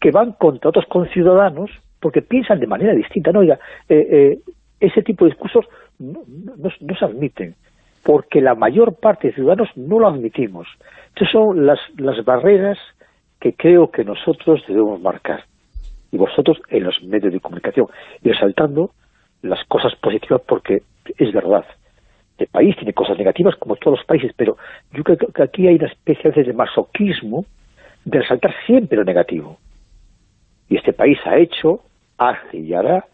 que van contra otros conciudadanos porque piensan de manera distinta. No, oiga, eh, eh, ese tipo de discursos no, se admiten, porque la mayor parte de ciudadanos no lo admitimos. Esas son las, las barreras que creo que nosotros debemos marcar y vosotros en los medios de comunicación, y resaltando las cosas positivas porque es verdad. El país tiene cosas negativas como todos los países, pero yo creo que aquí hay una especie de masoquismo de resaltar siempre lo negativo. Y este país ha hecho, hace y hará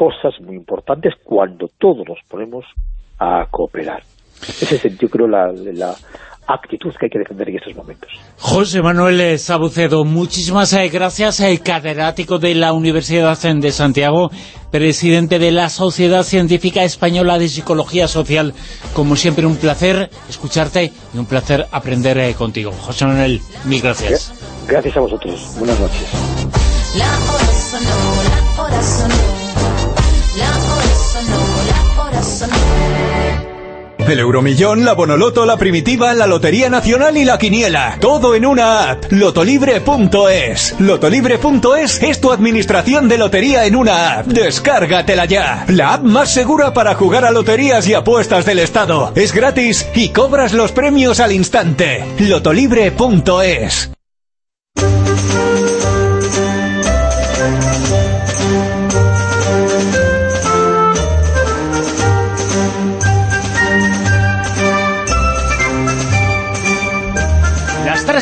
cosas muy importantes cuando todos nos ponemos a cooperar. Ese es, yo creo, la, la, actitud que hay que defender en estos momentos. José Manuel Sabucedo, muchísimas eh, gracias, el catedrático de la Universidad de Santiago, presidente de la Sociedad Científica Española de Psicología Social. Como siempre, un placer escucharte y un placer aprender eh, contigo. José Manuel, mil gracias. Gracias a vosotros. Buenas noches. El Euromillón, la Bonoloto, la Primitiva, la Lotería Nacional y la Quiniela. Todo en una app. Lotolibre.es. Lotolibre.es es tu administración de lotería en una app. Descárgatela ya. La app más segura para jugar a loterías y apuestas del Estado. Es gratis y cobras los premios al instante. Lotolibre.es.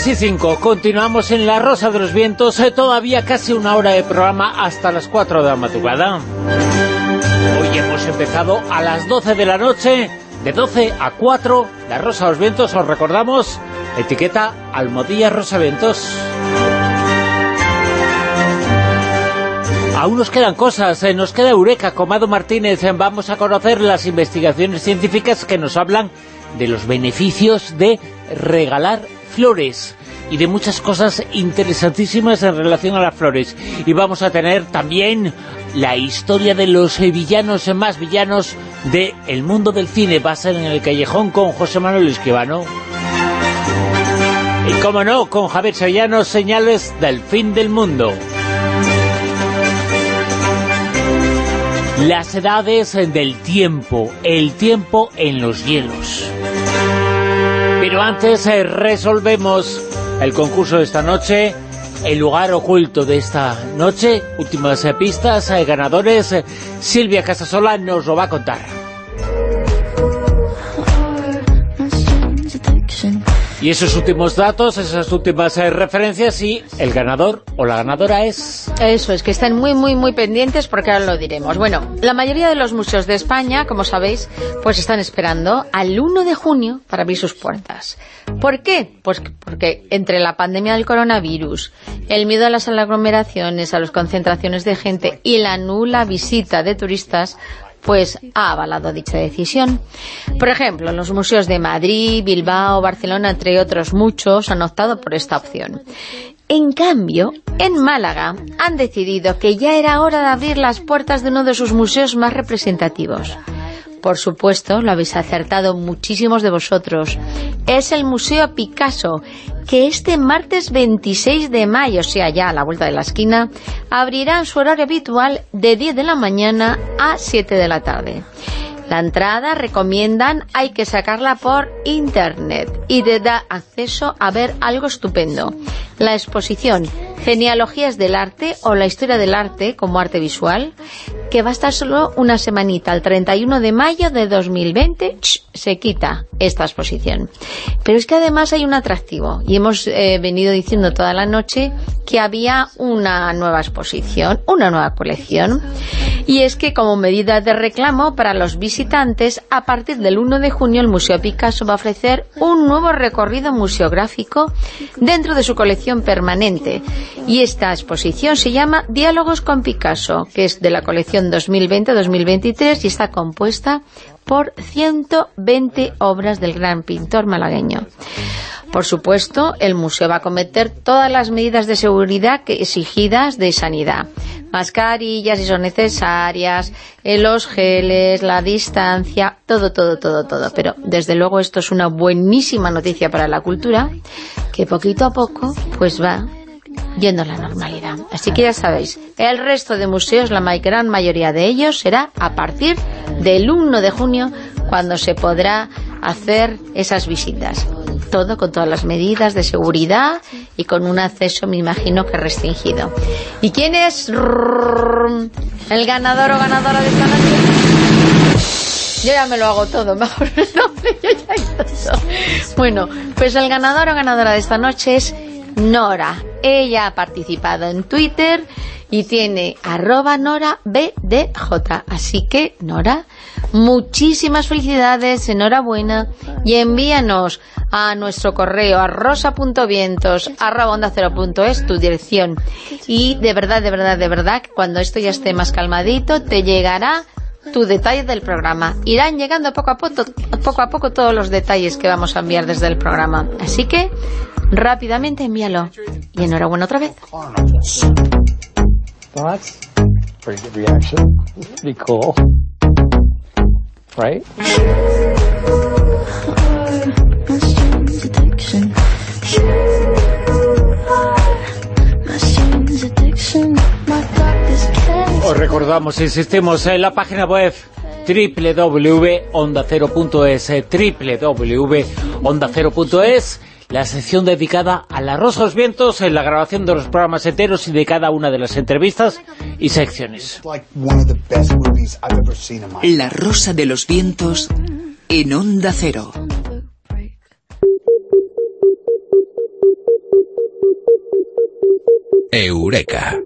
y 5, continuamos en La Rosa de los Vientos, eh, todavía casi una hora de programa hasta las 4 de la madrugada. Hoy hemos empezado a las 12 de la noche, de 12 a 4, La Rosa de los Vientos, os recordamos, etiqueta Almodía Rosa Vientos. Aún nos quedan cosas, eh, nos queda Eureka, Comado Martínez, eh, vamos a conocer las investigaciones científicas que nos hablan de los beneficios de regalar flores y de muchas cosas interesantísimas en relación a las flores. Y vamos a tener también la historia de los villanos más villanos del mundo del cine. Va a ser en el Callejón con José Manuel Esquivano. Y como no, con Javier Sevillano, señales del fin del mundo. Las edades del tiempo, el tiempo en los hielos. Pero antes eh, resolvemos el concurso de esta noche, el lugar oculto de esta noche, últimas pistas, eh, ganadores, Silvia Casasola nos lo va a contar. Y esos últimos datos, esas últimas eh, referencias y el ganador o la ganadora es... Eso, es que estén muy, muy, muy pendientes porque ahora lo diremos. Bueno, la mayoría de los museos de España, como sabéis, pues están esperando al 1 de junio para abrir sus puertas. ¿Por qué? Pues porque entre la pandemia del coronavirus, el miedo a las aglomeraciones, a las concentraciones de gente y la nula visita de turistas, pues ha avalado dicha decisión. Por ejemplo, los museos de Madrid, Bilbao, Barcelona, entre otros muchos, han optado por esta opción. En cambio, en Málaga han decidido que ya era hora de abrir las puertas de uno de sus museos más representativos. Por supuesto, lo habéis acertado muchísimos de vosotros. Es el Museo Picasso, que este martes 26 de mayo, o sea, ya a la vuelta de la esquina, abrirá en su horario habitual de 10 de la mañana a 7 de la tarde. La entrada, recomiendan, hay que sacarla por internet y te da acceso a ver algo estupendo. La exposición Genealogías del arte o la historia del arte como arte visual, que va a estar solo una semanita, el 31 de mayo de 2020, se quita esta exposición. Pero es que además hay un atractivo, y hemos eh, venido diciendo toda la noche que había una nueva exposición, una nueva colección, y es que como medida de reclamo para los visitantes, a partir del 1 de junio el Museo Picasso va a ofrecer un nuevo recorrido museográfico dentro de su colección permanente, y esta exposición se llama Diálogos con Picasso, que es de la colección 2020-2023 y está compuesta por 120 obras del gran pintor malagueño. Por supuesto, el museo va a cometer todas las medidas de seguridad exigidas de sanidad. Mascarillas si son necesarias, eh, los geles, la distancia, todo, todo, todo, todo. Pero desde luego esto es una buenísima noticia para la cultura, que poquito a poco pues va yendo a la normalidad. Así que ya sabéis, el resto de museos, la gran mayoría de ellos, será a partir del 1 de junio cuando se podrá hacer esas visitas. Todo con todas las medidas de seguridad y con un acceso, me imagino, que restringido. ¿Y quién es el ganador o ganadora de esta noche? Yo ya me lo hago todo, <laughs> mejor no, yo ya todo. Bueno, pues el ganador o ganadora de esta noche es Nora. Ella ha participado en Twitter y tiene arroba Nora BDJ. Así que, Nora, muchísimas felicidades, enhorabuena y envíanos a nuestro correo a rosa.vientos arroba onda cero punto es tu dirección. Y de verdad, de verdad, de verdad, cuando esto ya esté más calmadito, te llegará tu detalle del programa. Irán llegando poco a poco, poco a poco todos los detalles que vamos a enviar desde el programa. Así que rápidamente envíalo. Y enhorabuena otra vez. Os recordamos, insistimos en la página web www.ondacero.es www.ondacero.es la sección dedicada a la Rosa de los Vientos, en la grabación de los programas enteros y de cada una de las entrevistas y secciones. La Rosa de los Vientos en Onda Cero. Eureka.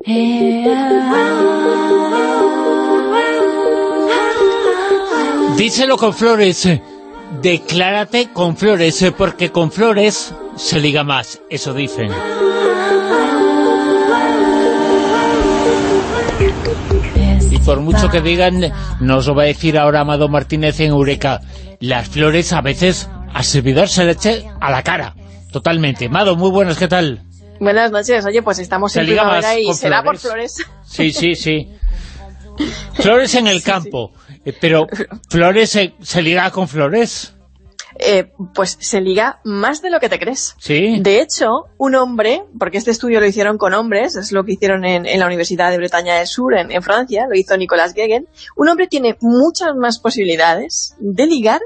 Díselo con flores. Declárate con flores, porque con flores se liga más, eso dicen. Y por mucho que digan, nos lo va a decir ahora Amado Martínez en Eureka, las flores a veces a servidor se le eche a la cara, totalmente. Amado, muy buenas, ¿qué tal? Buenas noches, oye, pues estamos en primavera y será por flores. Sí, sí, sí. <laughs> Flores en el campo. Eh, pero, ¿flores se, liga con flores? Eh, pues se liga más de lo que te crees. ¿Sí? De hecho, un hombre, porque este estudio lo hicieron con hombres, es lo que hicieron en, la Universidad de Bretaña del Sur, en, en, Francia, lo hizo Nicolas Gegen, un hombre tiene muchas más posibilidades de ligar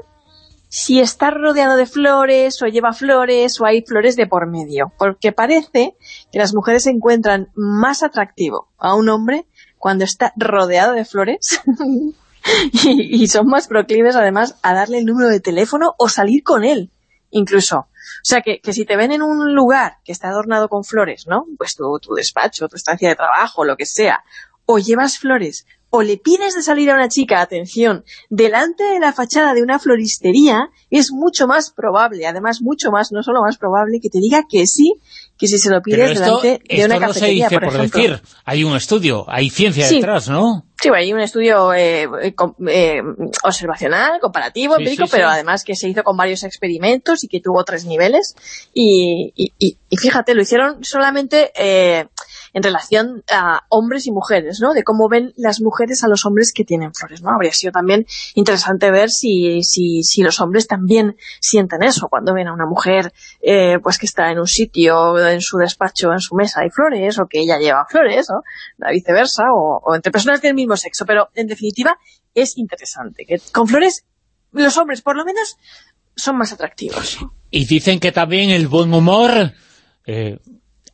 si está rodeado de flores, o lleva flores, o hay flores de por medio. Porque parece que las mujeres encuentran más atractivo a un hombre cuando está rodeado de flores <laughs> y, son más proclives además a darle el número de teléfono o salir con él, incluso. O sea, que, que si te ven en un lugar que está adornado con flores, ¿no? Pues tu, tu despacho, tu estancia de trabajo, lo que sea, o llevas flores, o le pides de salir a una chica, atención, delante de la fachada de una floristería, es mucho más probable, además mucho más, no solo más probable, que te diga que sí, que si se lo pides delante de una no se dice por, decir, hay un estudio, hay ciencia detrás, ¿no? Sí, hay un estudio eh, eh, observacional, comparativo, empírico, pero además que se hizo con varios experimentos y que tuvo tres niveles. Y, y, y fíjate, lo hicieron solamente... Eh, en relación a hombres y mujeres, ¿no? De cómo ven las mujeres a los hombres que tienen flores, ¿no? Habría sido también interesante ver si, si, si los hombres también sienten eso cuando ven a una mujer eh, pues que está en un sitio, en su despacho, en su mesa hay flores, o que ella lleva flores, ¿no? La viceversa, o, entre personas del mismo sexo, pero en definitiva es interesante, que con flores los hombres por lo menos son más atractivos. Y dicen que también el buen humor... Eh,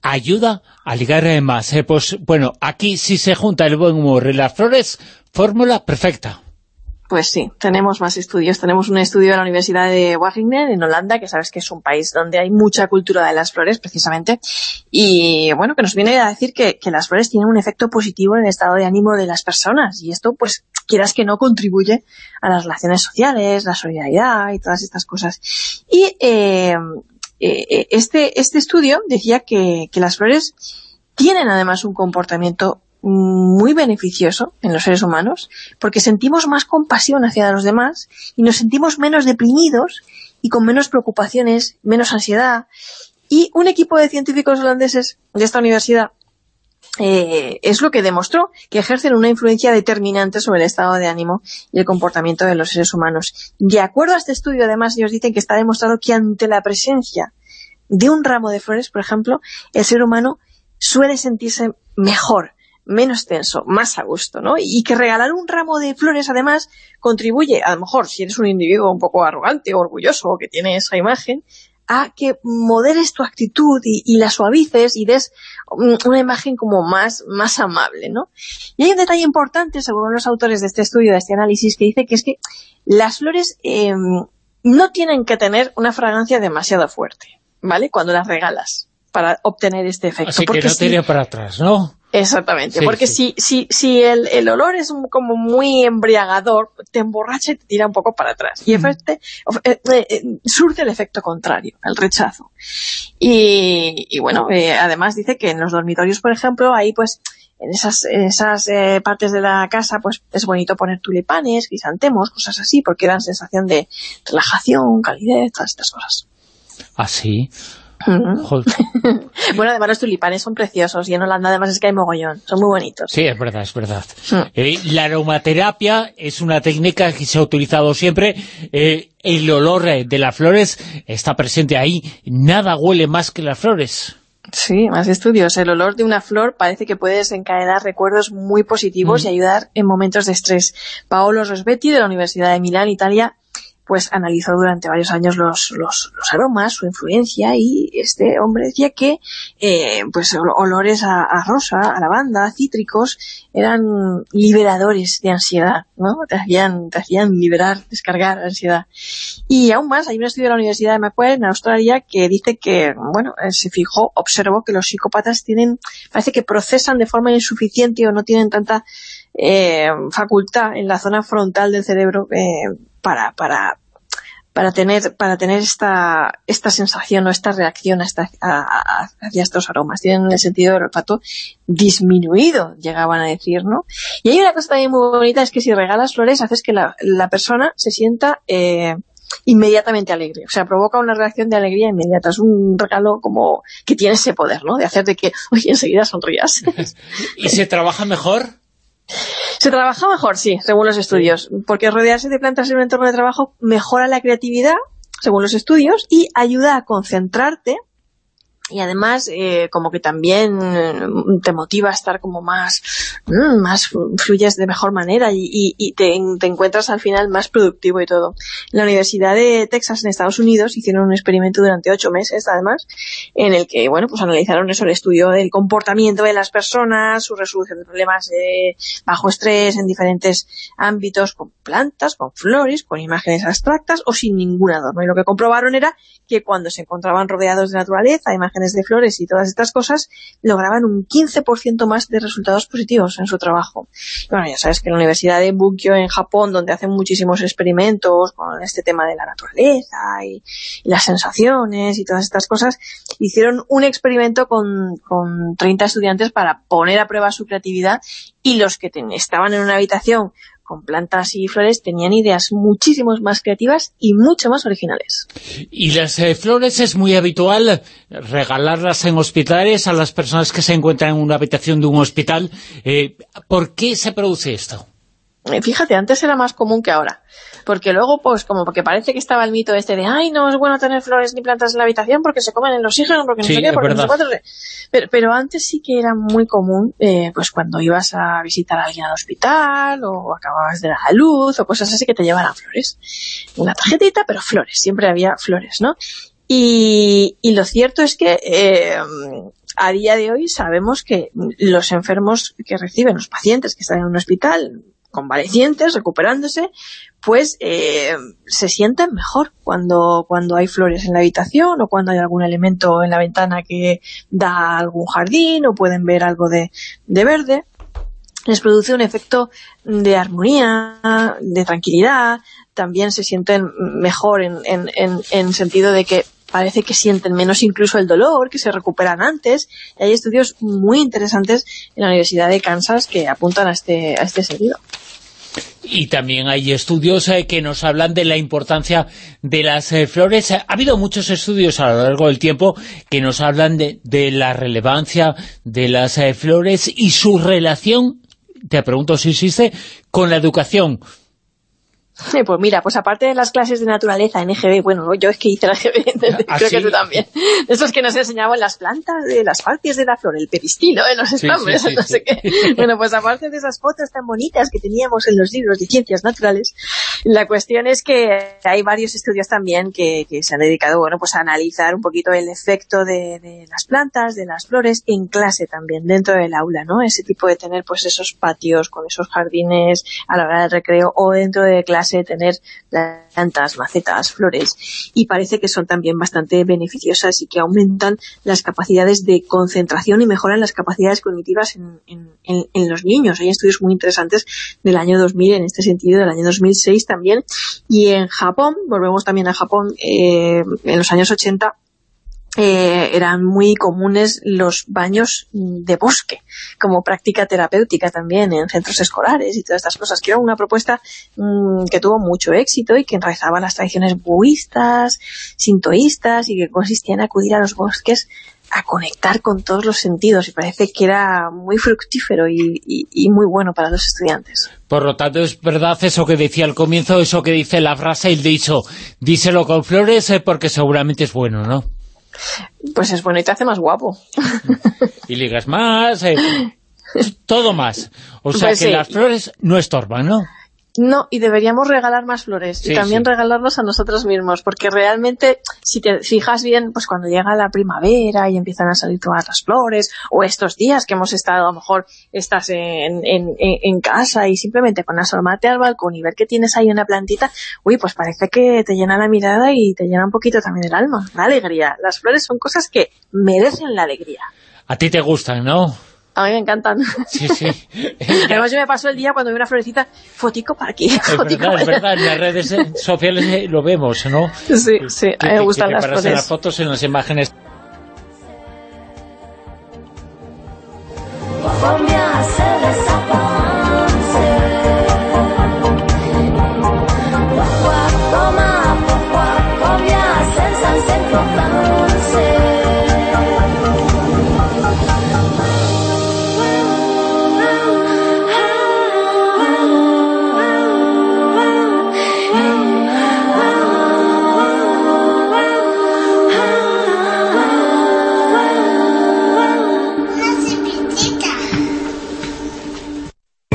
ayuda a ligar eh, más. Eh, pues bueno, aquí si se junta el buen humor y las flores, fórmula perfecta. Pues sí, tenemos más estudios. Tenemos un estudio de la Universidad de Wageningen, en Holanda, que sabes que es un país donde hay mucha cultura de las flores, precisamente, y bueno, que nos viene a decir que, que las flores tienen un efecto positivo en el estado de ánimo de las personas, y esto, pues, quieras que no, contribuye a las relaciones sociales, la solidaridad y todas estas cosas. Y eh, eh, este, este estudio decía que, que las flores tienen además un comportamiento muy beneficioso en los seres humanos, porque sentimos más compasión hacia los demás y nos sentimos menos deprimidos y con menos preocupaciones, menos ansiedad. Y un equipo de científicos holandeses de esta universidad eh, es lo que demostró que ejercen una influencia determinante sobre el estado de ánimo y el comportamiento de los seres humanos. De acuerdo a este estudio, además, ellos dicen que está demostrado que ante la presencia de un ramo de flores, por ejemplo, el ser humano suele sentirse mejor, menos tenso, más a gusto, ¿no? Y que regalar un ramo de flores, además, contribuye, a lo mejor, si eres un individuo un poco arrogante orgulloso o que tiene esa imagen, a que moderes tu actitud y, la suavices y des una imagen como más, más amable, ¿no? Y hay un detalle importante, según los autores de este estudio, de este análisis, que dice que es que las flores em, no tienen que tener una fragancia demasiado fuerte, ¿vale? Cuando las regalas para obtener este efecto. Así que no te para atrás, ¿no? Exactamente, porque si, si, si el, el, olor es como muy embriagador, te emborracha y te tira un poco para atrás. Y mm. efecto, eh, eh, surge el efecto contrario, el rechazo. Y, y bueno, eh, además dice que en los dormitorios, por ejemplo, ahí pues en esas, en esas partes de la casa pues es bonito poner tulipanes, crisantemos, cosas así, porque dan sensación de relajación, calidez, todas estas cosas. ¿Ah, sí? <laughs> bueno, además los tulipanes son preciosos y en Holanda además es que hay mogollón, son muy bonitos. Sí, es verdad, es verdad. Mm. Eh, la aromaterapia es una técnica que se ha utilizado siempre. Eh, el olor de las flores está presente ahí. Nada huele más que las flores. Sí, más estudios. El olor de una flor parece que puede desencadenar recuerdos muy positivos mm. y ayudar en momentos de estrés. Paolo Rosbetti, de la Universidad de Milán, Italia, pues analizó durante varios años los, los, los, aromas, su influencia, y este hombre decía que eh, pues olores a, a, rosa, a lavanda, cítricos, eran liberadores de ansiedad, ¿no? Te hacían, te hacían liberar, descargar ansiedad. Y aún más, hay un estudio de la Universidad de Macquarie en Australia que dice que, bueno, eh, se fijó, observó que los psicópatas tienen, parece que procesan de forma insuficiente o no tienen tanta eh, facultad en la zona frontal del cerebro eh, para, para, para tener, para tener esta, esta sensación o esta reacción hacia estos aromas. Tienen el sentido del olfato disminuido, llegaban a decir, ¿no? Y hay una cosa también muy bonita, es que si regalas flores, haces que la, persona se sienta eh, inmediatamente alegre. O sea, provoca una reacción de alegría inmediata. Es un regalo como que tiene ese poder, ¿no? De hacer de que, oye, enseguida sonrías. <laughs> ¿Y se trabaja mejor? Se trabaja mejor, sí, según los estudios, porque rodearse de plantas en un entorno de trabajo mejora la creatividad, según los estudios, y ayuda a concentrarte y además eh, como que también mm, te motiva a estar como más, mm, más fluyes de mejor manera y, te, encuentras al final más productivo y todo. En la Universidad de Texas en Estados Unidos hicieron un experimento durante ocho meses además, en el que bueno pues analizaron eso, el estudio del comportamiento de las personas, su resolución de problemas bajo estrés en diferentes ámbitos, con plantas, con flores, con imágenes abstractas o sin ninguna norma. Y lo que comprobaron era que cuando se encontraban rodeados de naturaleza, imágenes de flores y todas estas cosas, lograban un 15% más de resultados positivos en su trabajo. Bueno, ya sabes que la Universidad de Bukyo en Japón, donde hacen muchísimos experimentos con este tema de la naturaleza y, las sensaciones y todas estas cosas, hicieron un experimento con, con 30 estudiantes para poner a prueba su creatividad y los que estaban en una habitación con plantas y flores tenían ideas muchísimo más creativas y mucho más originales. Y las eh, flores es muy habitual regalarlas en hospitales a las personas que se encuentran en una habitación de un hospital. Eh, ¿Por qué se produce esto? Eh, fíjate, antes era más común que ahora porque luego, pues, como porque parece que estaba el mito este de, ay, no es bueno tener flores ni plantas en la habitación porque se comen el oxígeno, porque no sé qué, porque no sé cuánto... Pero, pero antes sí que era muy común, eh, pues cuando ibas a visitar a alguien al hospital, o acababas de dar a luz, o cosas así que te llevaran flores. Una tarjetita, pero flores, siempre había flores, ¿no? Y, lo cierto es que eh, a día de hoy sabemos que los enfermos que reciben, los pacientes que están en un hospital, convalecientes, recuperándose, pues eh, se sienten mejor cuando, cuando hay flores en la habitación o cuando hay algún elemento en la ventana que da algún jardín o pueden ver algo de, de verde. Les produce un efecto de armonía, de tranquilidad, también se sienten mejor en, en, en, en sentido de que parece que sienten menos incluso el dolor, que se recuperan antes. Y hay estudios muy interesantes en la Universidad de Kansas que apuntan a este, a este sentido. Y también hay estudios eh, que nos hablan de la importancia de las eh, flores. Ha habido muchos estudios a lo largo del tiempo que nos hablan de, de la relevancia de las eh, flores y su relación, te pregunto si existe, con la educación pues mira, pues aparte de las clases de naturaleza en EGB, bueno, yo es que hice la EGB, <laughs> ¿Ah, creo que tú también. Esos que nos enseñaban las plantas, de las partes de la flor, el peristilo, ¿eh? los estambres, no sé <laughs> qué. Bueno, pues aparte de esas fotos tan bonitas que teníamos en los libros de ciencias naturales, la cuestión es que hay varios estudios también que, que se han dedicado, bueno, pues a analizar un poquito el efecto de, de las plantas, de las flores, en clase también, dentro del aula, ¿no? Ese tipo de tener, pues, esos patios con esos jardines a la hora del recreo o dentro de clase de tener plantas, macetas, flores, y parece que son también bastante beneficiosas y que aumentan las capacidades de concentración y mejoran las capacidades cognitivas en, los niños. Hay estudios muy interesantes del año 2000 en este sentido, del año 2006 también, y en Japón, volvemos también a Japón, eh, en los años 80 eh, eran muy comunes los baños de bosque, como práctica terapéutica también en centros escolares y todas estas cosas, que era una propuesta mm, que tuvo mucho éxito y que enraizaba las tradiciones budistas, sintoístas y que consistía en acudir a los bosques a conectar con todos los sentidos y parece que era muy fructífero y, muy bueno para los estudiantes. Por lo tanto, es verdad eso que decía al comienzo, eso que dice la frase, el dicho, díselo con flores eh, porque seguramente es bueno, ¿no? Pues es bueno y te hace más guapo. <laughs> Y ligas más, eh, <laughs> todo más. O sea pues que las flores no estorban, ¿no? No, y deberíamos regalar más flores y también regalarnos a nosotros mismos, porque realmente, si te fijas bien, pues cuando llega la primavera y empiezan a salir todas las flores, o estos días que hemos estado, a lo mejor estás en, en, en casa y simplemente con asomarte al balcón y ver que tienes ahí una plantita, uy, pues parece que te llena la mirada y te llena un poquito también el alma, la alegría. Las flores son cosas que merecen la alegría. A ti te gustan, ¿no? A mí me encantan. Sí, sí. <laughs> Además yo me paso el día cuando veo una florecita, fotico para aquí, es <laughs> verdad, es verdad, en las redes sociales eh, lo vemos, ¿no? Sí, sí, a mí me gustan las flores. en las fotos, en las imágenes.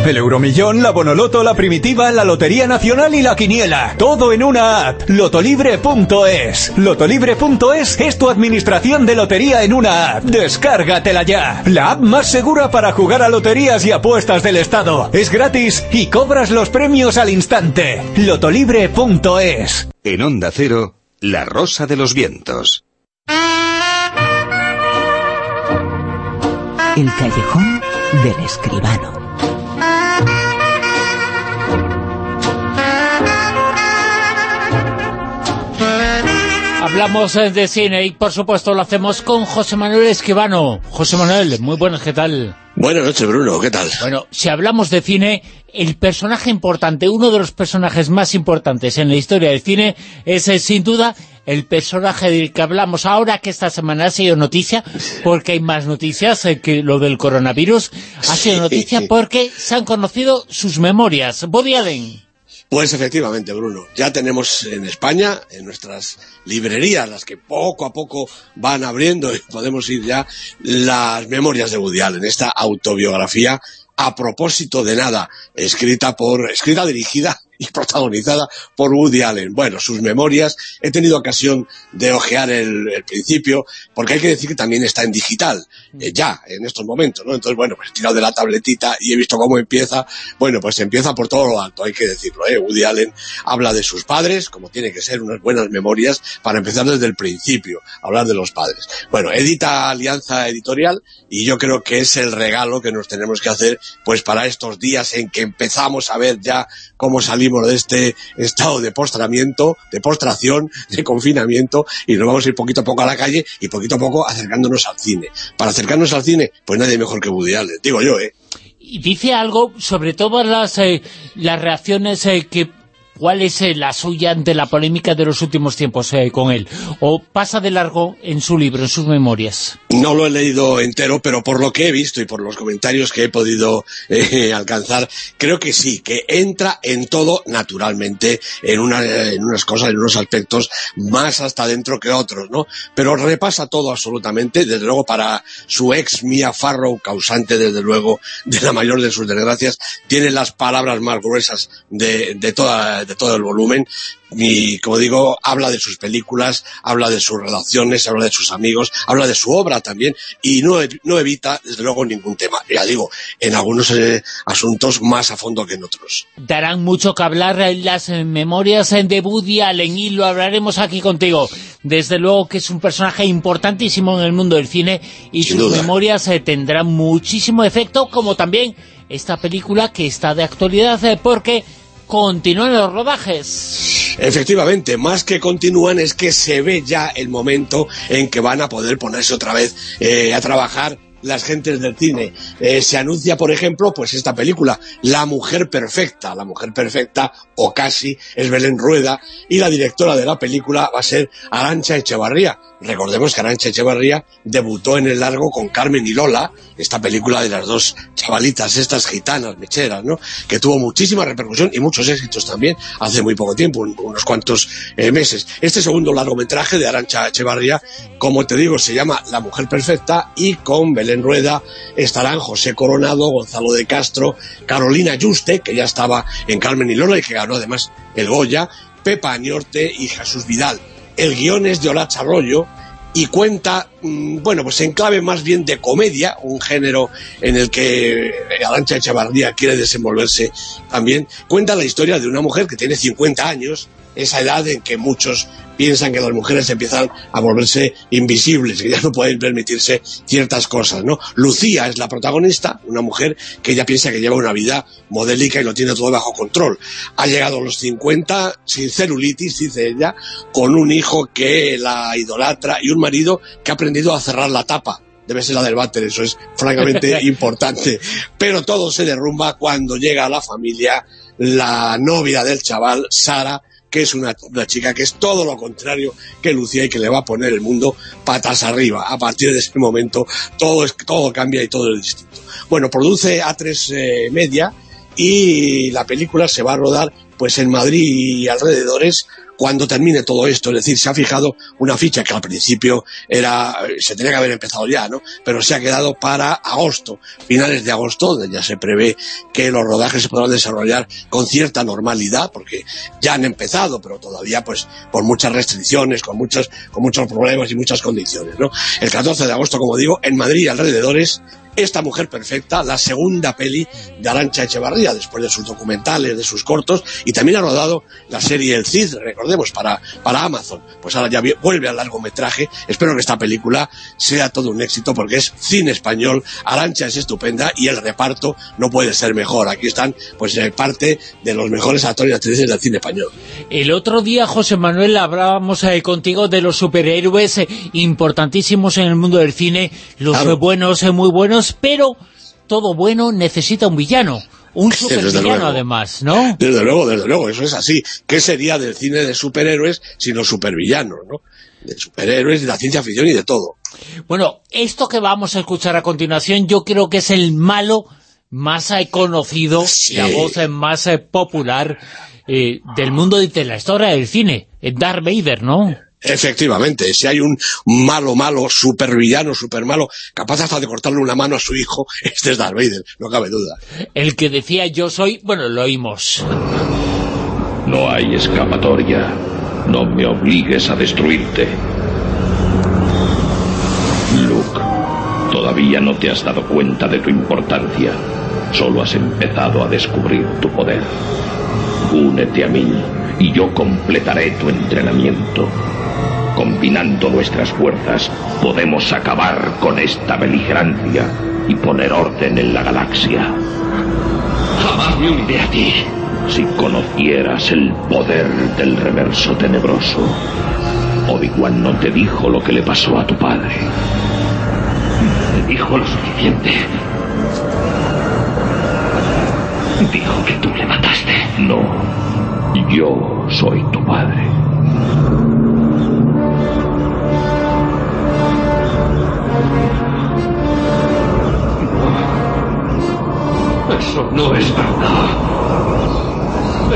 El Euromillón, la Bonoloto, la Primitiva, la Lotería Nacional y la Quiniela. Todo en una app. Lotolibre.es. Lotolibre.es es tu administración de lotería en una app. Descárgatela ya. La app más segura para jugar a loterías y apuestas del Estado. Es gratis y cobras los premios al instante. Lotolibre.es. En Onda Cero, La Rosa de los Vientos. El callejón del escribano. Hablamos eh, de cine y por supuesto lo hacemos con José Manuel Esquivano. José Manuel, muy buenas, ¿qué tal? Buenas noches, Bruno, ¿qué tal? Bueno, si hablamos de cine, el personaje importante, uno de los personajes más importantes en la historia del cine es eh, sin duda el personaje del que hablamos ahora, que esta semana ha sido noticia, porque hay más noticias eh, que lo del coronavirus, ha sido noticia porque se han conocido sus memorias. Woody Allen. Pues efectivamente, Bruno, ya tenemos en España, en nuestras librerías, las que poco a poco van abriendo <laughs> y podemos ir ya, las memorias de Woody Allen, esta autobiografía a propósito de nada, escrita por, escrita dirigida y protagonizada por Woody Allen. Bueno, sus memorias, he tenido ocasión de ojear el, el principio, porque hay que decir que también está en digital, eh, ya, en estos momentos, ¿no? Entonces, bueno, pues he tirado de la tabletita y he visto cómo empieza, bueno, pues empieza por todo lo alto, hay que decirlo, ¿eh? Woody Allen habla de sus padres, como tiene que ser, unas buenas memorias, para empezar desde el principio, hablar de los padres. Bueno, edita Alianza Editorial y yo creo que es el regalo que nos tenemos que hacer, pues para estos días en que empezamos a ver ya cómo salimos de este estado de postramiento, de postración, de confinamiento, y nos vamos a ir poquito a poco a la calle y poquito a poco acercándonos al cine. Para acercarnos al cine, pues nadie mejor que Woody digo yo, ¿eh? Y dice algo sobre todas las, eh, las reacciones eh, que ¿Cuál es eh, la suya ante la polémica de los últimos tiempos eh, con él? ¿O pasa de largo en su libro, en sus memorias? No lo he leído entero, pero por lo que he visto y por los comentarios que he podido eh, <laughs> alcanzar, creo que sí, que entra en todo naturalmente, en, una, en unas cosas, en unos aspectos más hasta dentro que otros, ¿no? Pero repasa todo absolutamente, desde luego para su ex Mia Farrow, causante desde luego de la mayor de sus desgracias, tiene las palabras más gruesas de, de toda de todo el volumen y como digo, habla de sus películas, habla de sus relaciones, habla de sus amigos, habla de su obra también y no, no evita desde luego ningún tema, ya digo, en algunos eh, asuntos más a fondo que en otros. Darán mucho que hablar en las memorias de Woody Allen y lo hablaremos aquí contigo. Desde luego que es un personaje importantísimo en el mundo del cine y Sin sus duda. memorias eh, tendrán muchísimo efecto, como también esta película que está de actualidad eh, porque continúan los rodajes. Efectivamente, más que continúan es que se ve ya el momento en que van a poder ponerse otra vez eh, a trabajar las gentes del cine. Eh, se anuncia, por ejemplo, pues esta película, La Mujer Perfecta. La Mujer Perfecta, o casi, es Belén Rueda, y la directora de la película va a ser Arancha Echevarría. Recordemos que Arancha Echevarría debutó en el largo con Carmen y Lola, esta película de las dos chavalitas, estas gitanas mecheras, ¿no? Que tuvo muchísima repercusión y muchos éxitos también hace muy poco tiempo, un- unos cuantos eh, meses. Este segundo largometraje de Arancha Echevarría, como te digo, se llama La Mujer Perfecta y con Belén Rueda estarán José Coronado, Gonzalo de Castro, Carolina Yuste, que ya estaba en Carmen y Lola y que ganó además el Goya, Pepa Añorte y Jesús Vidal. El guion es de Olacha Arroyo y cuenta, mm, bueno, pues en clave más bien de comedia, un género en el que Arancha Echevarría quiere desenvolverse también, cuenta la historia de una mujer que tiene 50 años, esa edad en que muchos piensan que las mujeres empiezan a volverse invisibles, que ya no pueden permitirse ciertas cosas, ¿no? Lucía es la protagonista, una mujer que ella piensa que lleva una vida modélica y lo tiene todo bajo control. Ha llegado a los 50 sin celulitis, dice ella, con un hijo que la idolatra y un marido que ha aprendido a cerrar la tapa. Debe ser la del váter, eso es francamente <laughs> importante. Pero todo se derrumba cuando llega a la familia la novia del chaval, Sara, que es una, chica que es todo lo contrario que Lucía y que le va a poner el mundo patas arriba. A partir de ese momento todo, es, todo cambia y todo es distinto. Bueno, produce A3 eh, Media y la película se va a rodar pues en Madrid y alrededores cuando termine todo esto, es decir, se ha fijado una ficha que al principio era se tenía que haber empezado ya, ¿no? Pero se ha quedado para agosto, finales de agosto, donde ya se prevé que los rodajes se podrán desarrollar con cierta normalidad, porque ya han empezado, pero todavía pues por muchas restricciones, con muchos con muchos problemas y muchas condiciones, ¿no? El 14 de agosto, como digo, en Madrid y alrededores esta Mujer Perfecta, la segunda peli de Arancha Echevarría, después de sus documentales, de sus cortos, y también ha rodado la serie El Cid, recordemos, para, para Amazon. Pues ahora ya vuelve al largometraje. Espero que esta película sea todo un éxito porque es cine español, Arancha es estupenda y el reparto no puede ser mejor. Aquí están, pues, eh, parte de los mejores actores y actrices del cine español. El otro día, José Manuel, hablábamos eh, contigo de los superhéroes eh, importantísimos en el mundo del cine, los Claro. buenos, muy buenos, pero todo bueno necesita un villano, un supervillano además, ¿no? Desde luego, desde luego, eso es así. ¿Qué sería del cine de superhéroes sino supervillanos, no? De superhéroes, de la ciencia ficción y de todo. Bueno, esto que vamos a escuchar a continuación yo creo que es el malo más conocido, la voz más eh, popular eh, del mundo y de la historia del cine, eh, Darth Vader, ¿no? Efectivamente, si hay un malo, malo, supervillano, super malo, capaz hasta de cortarle una mano a su hijo, <laughs> este es Darth Vader, no cabe duda. El que decía yo soy, bueno, lo oímos. No hay escapatoria. No me obligues a destruirte. Luke, todavía no te has dado cuenta de tu importancia. Solo has empezado a descubrir tu poder. Únete a mí y yo completaré tu entrenamiento. Combinando nuestras fuerzas, podemos acabar con esta beligerancia y poner orden en la galaxia. Jamás me uniré a ti. Si conocieras el poder del reverso tenebroso, Obi-Wan no te dijo lo que le pasó a tu padre. Me dijo lo suficiente. Dijo que tú le mataste. No, yo soy tu padre. Eso no es verdad.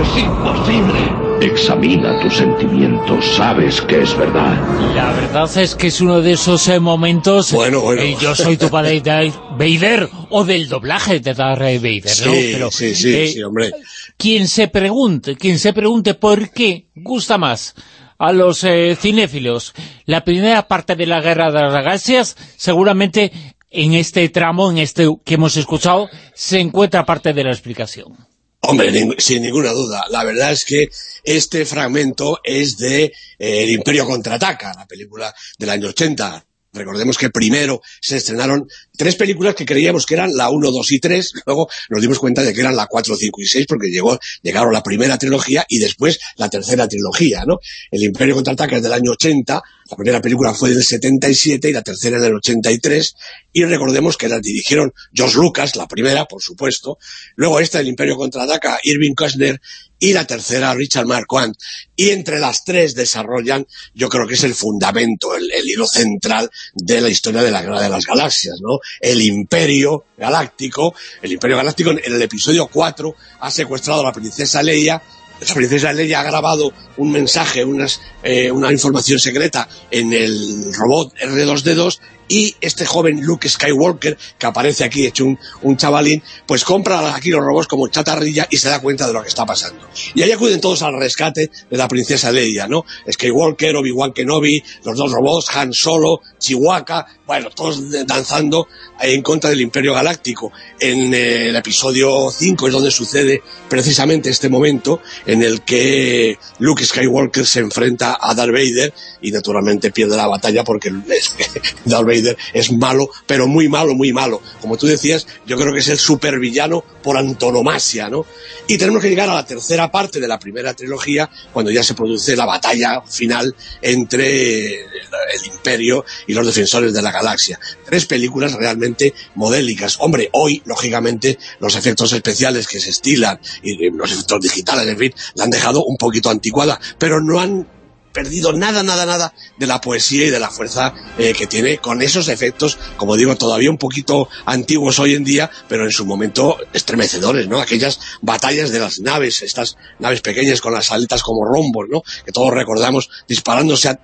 Es imposible. Examina tus sentimientos, sabes que es verdad. La verdad es que es uno de esos eh, momentos Bueno, bueno. eh, yo soy tu padre Darth Vader o del doblaje de Darth Vader, ¿no? Sí, Pero, sí, sí, eh, sí, hombre. quien se pregunte, quien se pregunte por qué gusta más a los eh, cinéfilos la primera parte de la Guerra de las Galaxias, seguramente en este tramo, en este que hemos escuchado, se encuentra parte de la explicación. Hombre, sin ninguna duda. La verdad es que este fragmento es de eh, El Imperio Contraataca, la película del año 80. Recordemos que primero se estrenaron tres películas que creíamos que eran la 1, 2 y 3, luego nos dimos cuenta de que eran la 4, 5 y 6 porque llegó, llegaron la primera trilogía y después la tercera trilogía, ¿no? El Imperio Contraataca es del año 80, la primera película fue del 77 y la tercera en el 83 y recordemos que las dirigieron George Lucas, la primera, por supuesto, luego esta, El Imperio Contraataca, Irving Costner y la tercera, Richard Marquand. Y entre las tres desarrollan, yo creo que es el fundamento, el, hilo central de la historia de la Guerra de las Galaxias, ¿no? El Imperio Galáctico, el Imperio Galáctico en el episodio 4 ha secuestrado a la princesa Leia, la princesa Leia ha grabado un mensaje, unas, eh, una información secreta en el robot R2D2 y este joven Luke Skywalker, que aparece aquí hecho un, un chavalín, pues compra aquí los robots como chatarrilla y se da cuenta de lo que está pasando. Y ahí acuden todos al rescate de la princesa Leia, ¿no? Skywalker, Obi-Wan Kenobi, los dos robots, Han Solo, Chihuahua, bueno, todos danzando en contra del Imperio Galáctico. En eh, el episodio 5 es donde sucede precisamente este momento en el que Luke Skywalker se enfrenta a Darth Vader y naturalmente pierde la batalla porque <laughs> Darth Vader es malo, pero muy malo, muy malo. Como tú decías, yo creo que es el supervillano por antonomasia, ¿no? Y tenemos que llegar a la tercera parte de la primera trilogía, cuando ya se produce la batalla final entre el Imperio y los defensores de la galaxia. Tres películas realmente modélicas. Hombre, hoy, lógicamente, los efectos especiales que se estilan y los efectos digitales, en fin, la han dejado un poquito anticuada, pero no han perdido nada, nada, nada de la poesía y de la fuerza eh, que tiene con esos efectos, como digo, todavía un poquito antiguos hoy en día, pero en su momento estremecedores, ¿no? Aquellas batallas de las naves, estas naves pequeñas con las aletas como rombos, ¿no? Que todos recordamos disparándose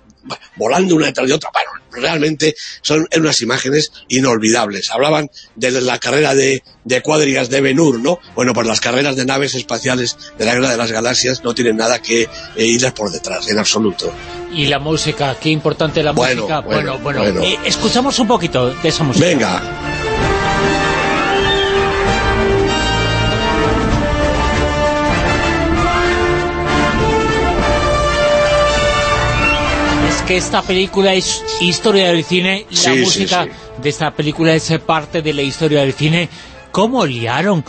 volando una detrás de otra. Realmente son unas imágenes inolvidables. Hablaban de la carrera de, de cuadrigas de Ben-Hur, ¿no? Bueno, pues las carreras de naves espaciales de la Guerra de las Galaxias no tienen nada que eh, irles por detrás, en absoluto. Y la música, qué importante la Bueno, música. bueno, bueno, bueno. eh, escuchamos un poquito de esa música. Venga. Que esta película es historia del cine Sí, la sí, música sí. de esta película es parte de la historia del cine. ¿Cómo liaron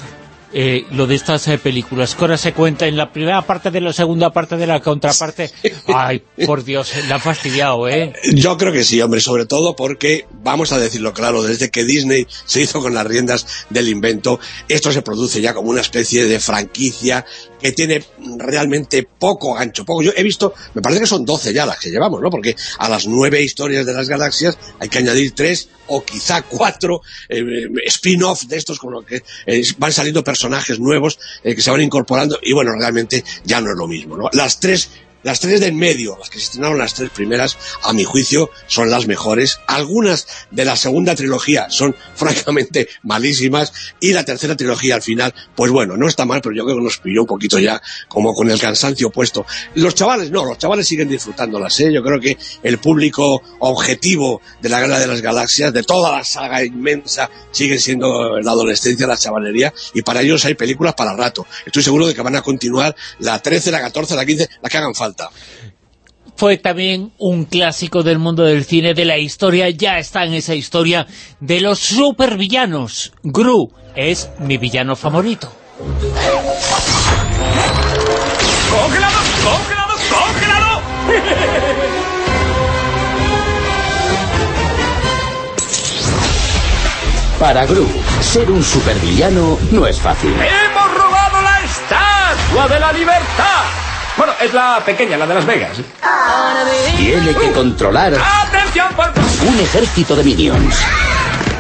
eh, lo de estas eh, películas? Que ahora se cuenta en la primera parte de la segunda parte de la contraparte. <laughs> Ay, por Dios, la han fastidiado, ¿eh? Yo creo que sí, hombre, sobre todo porque, vamos a decirlo claro, desde que Disney se hizo con las riendas del invento, esto se produce ya como una especie de franquicia que tiene realmente poco gancho. Poco. Yo he visto, me parece que son 12 ya las que llevamos, ¿no? Porque a las nueve historias de las galaxias hay que añadir tres o quizá cuatro eh, spin-off de estos con lo que eh, van saliendo personajes nuevos eh, que se van incorporando y bueno, realmente ya no es lo mismo, ¿no? Las tres Las tres de en medio, las que se estrenaron las tres primeras, a mi juicio, son las mejores. Algunas de la segunda trilogía son <laughs> francamente malísimas y la tercera trilogía al final, pues bueno, no está mal, pero yo creo que nos pilló un poquito ya como con el cansancio puesto. Los chavales no, los chavales siguen disfrutándolas, ¿eh? Yo creo que el público objetivo de la Guerra de las Galaxias, de toda la saga inmensa, sigue siendo la adolescencia, la chavalería, y para ellos hay películas para rato. Estoy seguro de que van a continuar la 13, la 14, la 15, la que hagan falta fue también un clásico del mundo del cine, de la historia, ya está en esa historia de los supervillanos. Gru es mi villano favorito. ¡Congelado! ¡Congelado! ¡Congelado! Para Gru, ser un supervillano no es fácil. ¡Hemos robado la estatua de la libertad! Bueno, es la pequeña, la de Las Vegas. Tiene que controlar ¡Atención, por un ejército de minions.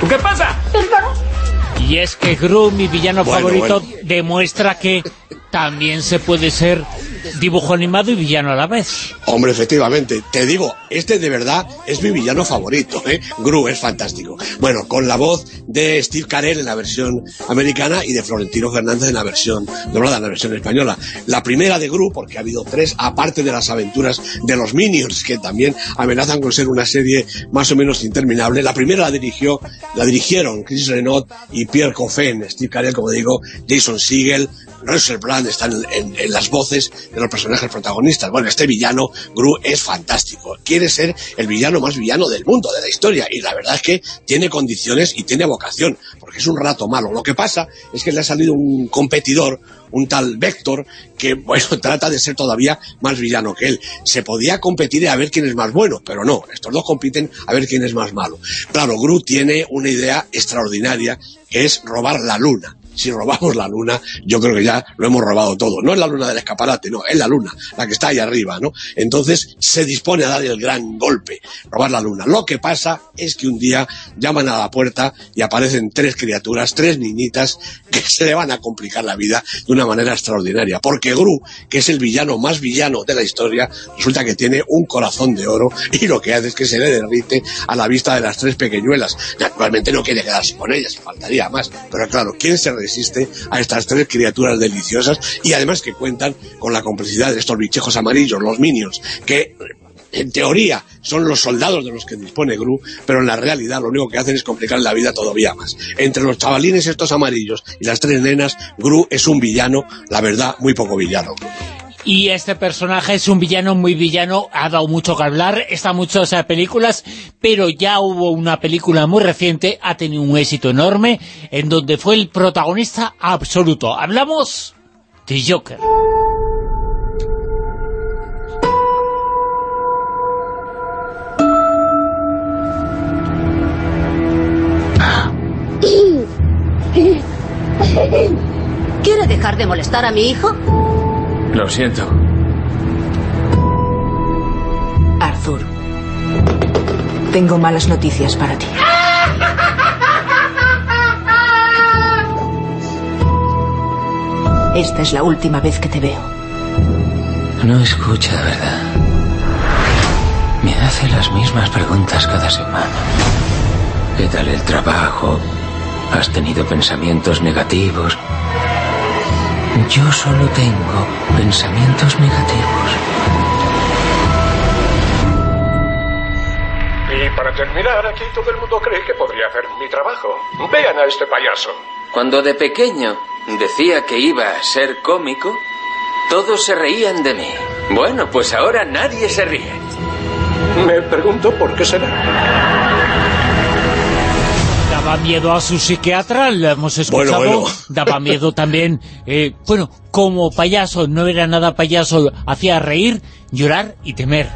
¿Qué pasa? Y es que Gru, mi villano Bueno, favorito, bueno. demuestra que también se puede ser dibujo animado y villano a la vez. Hombre, efectivamente, te digo, este de verdad es mi villano favorito, ¿eh? Gru es fantástico. Bueno, con la voz de Steve Carell en la versión americana y de Florentino Fernández en la versión doblada, en la versión española. La primera de Gru, porque ha habido tres, aparte de las aventuras de los Minions, que también amenazan con ser una serie más o menos interminable. La primera la dirigió, la dirigieron Chris Renaud y Pierre Coffin, Steve Carell, como digo, Jason Segel, Russell Brand están en, en las voces de los personajes protagonistas. Bueno, este villano, Gru, es fantástico. Quiere ser el villano más villano del mundo, de la historia. Y la verdad es que tiene condiciones y tiene vocación, porque es un rato malo. Lo que pasa es que le ha salido un competidor, un tal Vector, que, bueno, <laughs> trata de ser todavía más villano que él. Se podía competir a ver quién es más bueno, pero no. Estos dos compiten a ver quién es más malo. Claro, Gru tiene una idea extraordinaria, que es robar la luna si robamos la luna, yo creo que ya lo hemos robado todo. No es la luna del escaparate, no, es la luna, la que está ahí arriba, ¿no? Entonces se dispone a dar el gran golpe, robar la luna. Lo que pasa es que un día llaman a la puerta y aparecen tres criaturas, tres niñitas, que se le van a complicar la vida de una manera extraordinaria. Porque Gru, que es el villano más villano de la historia, resulta que tiene un corazón de oro y lo que hace es que se le derrite a la vista de las tres pequeñuelas. Naturalmente no quiere quedarse con ellas, faltaría más. Pero claro, ¿quién se a estas tres criaturas deliciosas y además que cuentan con la complicidad de estos bichejos amarillos, los minions, que en teoría son los soldados de los que dispone Gru, pero en la realidad lo único que hacen es complicar la vida todavía más. Entre los chavalines estos amarillos y las tres nenas, Gru es un villano, la verdad, muy poco villano. Y este personaje es un villano muy villano, ha dado mucho que hablar, está en muchas películas, pero ya hubo una película muy reciente, ha tenido un éxito enorme, en donde fue el protagonista absoluto. Hablamos de Joker. <coughs> ¿Quiere dejar de molestar a mi hijo? Lo siento. Arthur, tengo malas noticias para ti. Esta es la última vez que te veo. No escucha, ¿verdad? Me hace las mismas preguntas cada semana. ¿Qué tal el trabajo? ¿Has tenido pensamientos negativos? Yo solo tengo pensamientos negativos. Y para terminar, aquí todo el mundo cree que podría hacer mi trabajo. Vean a este payaso. Cuando de pequeño decía que iba a ser cómico, todos se reían de mí. Bueno, pues ahora nadie se ríe. Me pregunto por qué será. Daba miedo a su psiquiatra, lo hemos escuchado. Bueno, bueno. Daba miedo también, eh, bueno, como payaso, no era nada payaso, hacía reír, llorar y temer.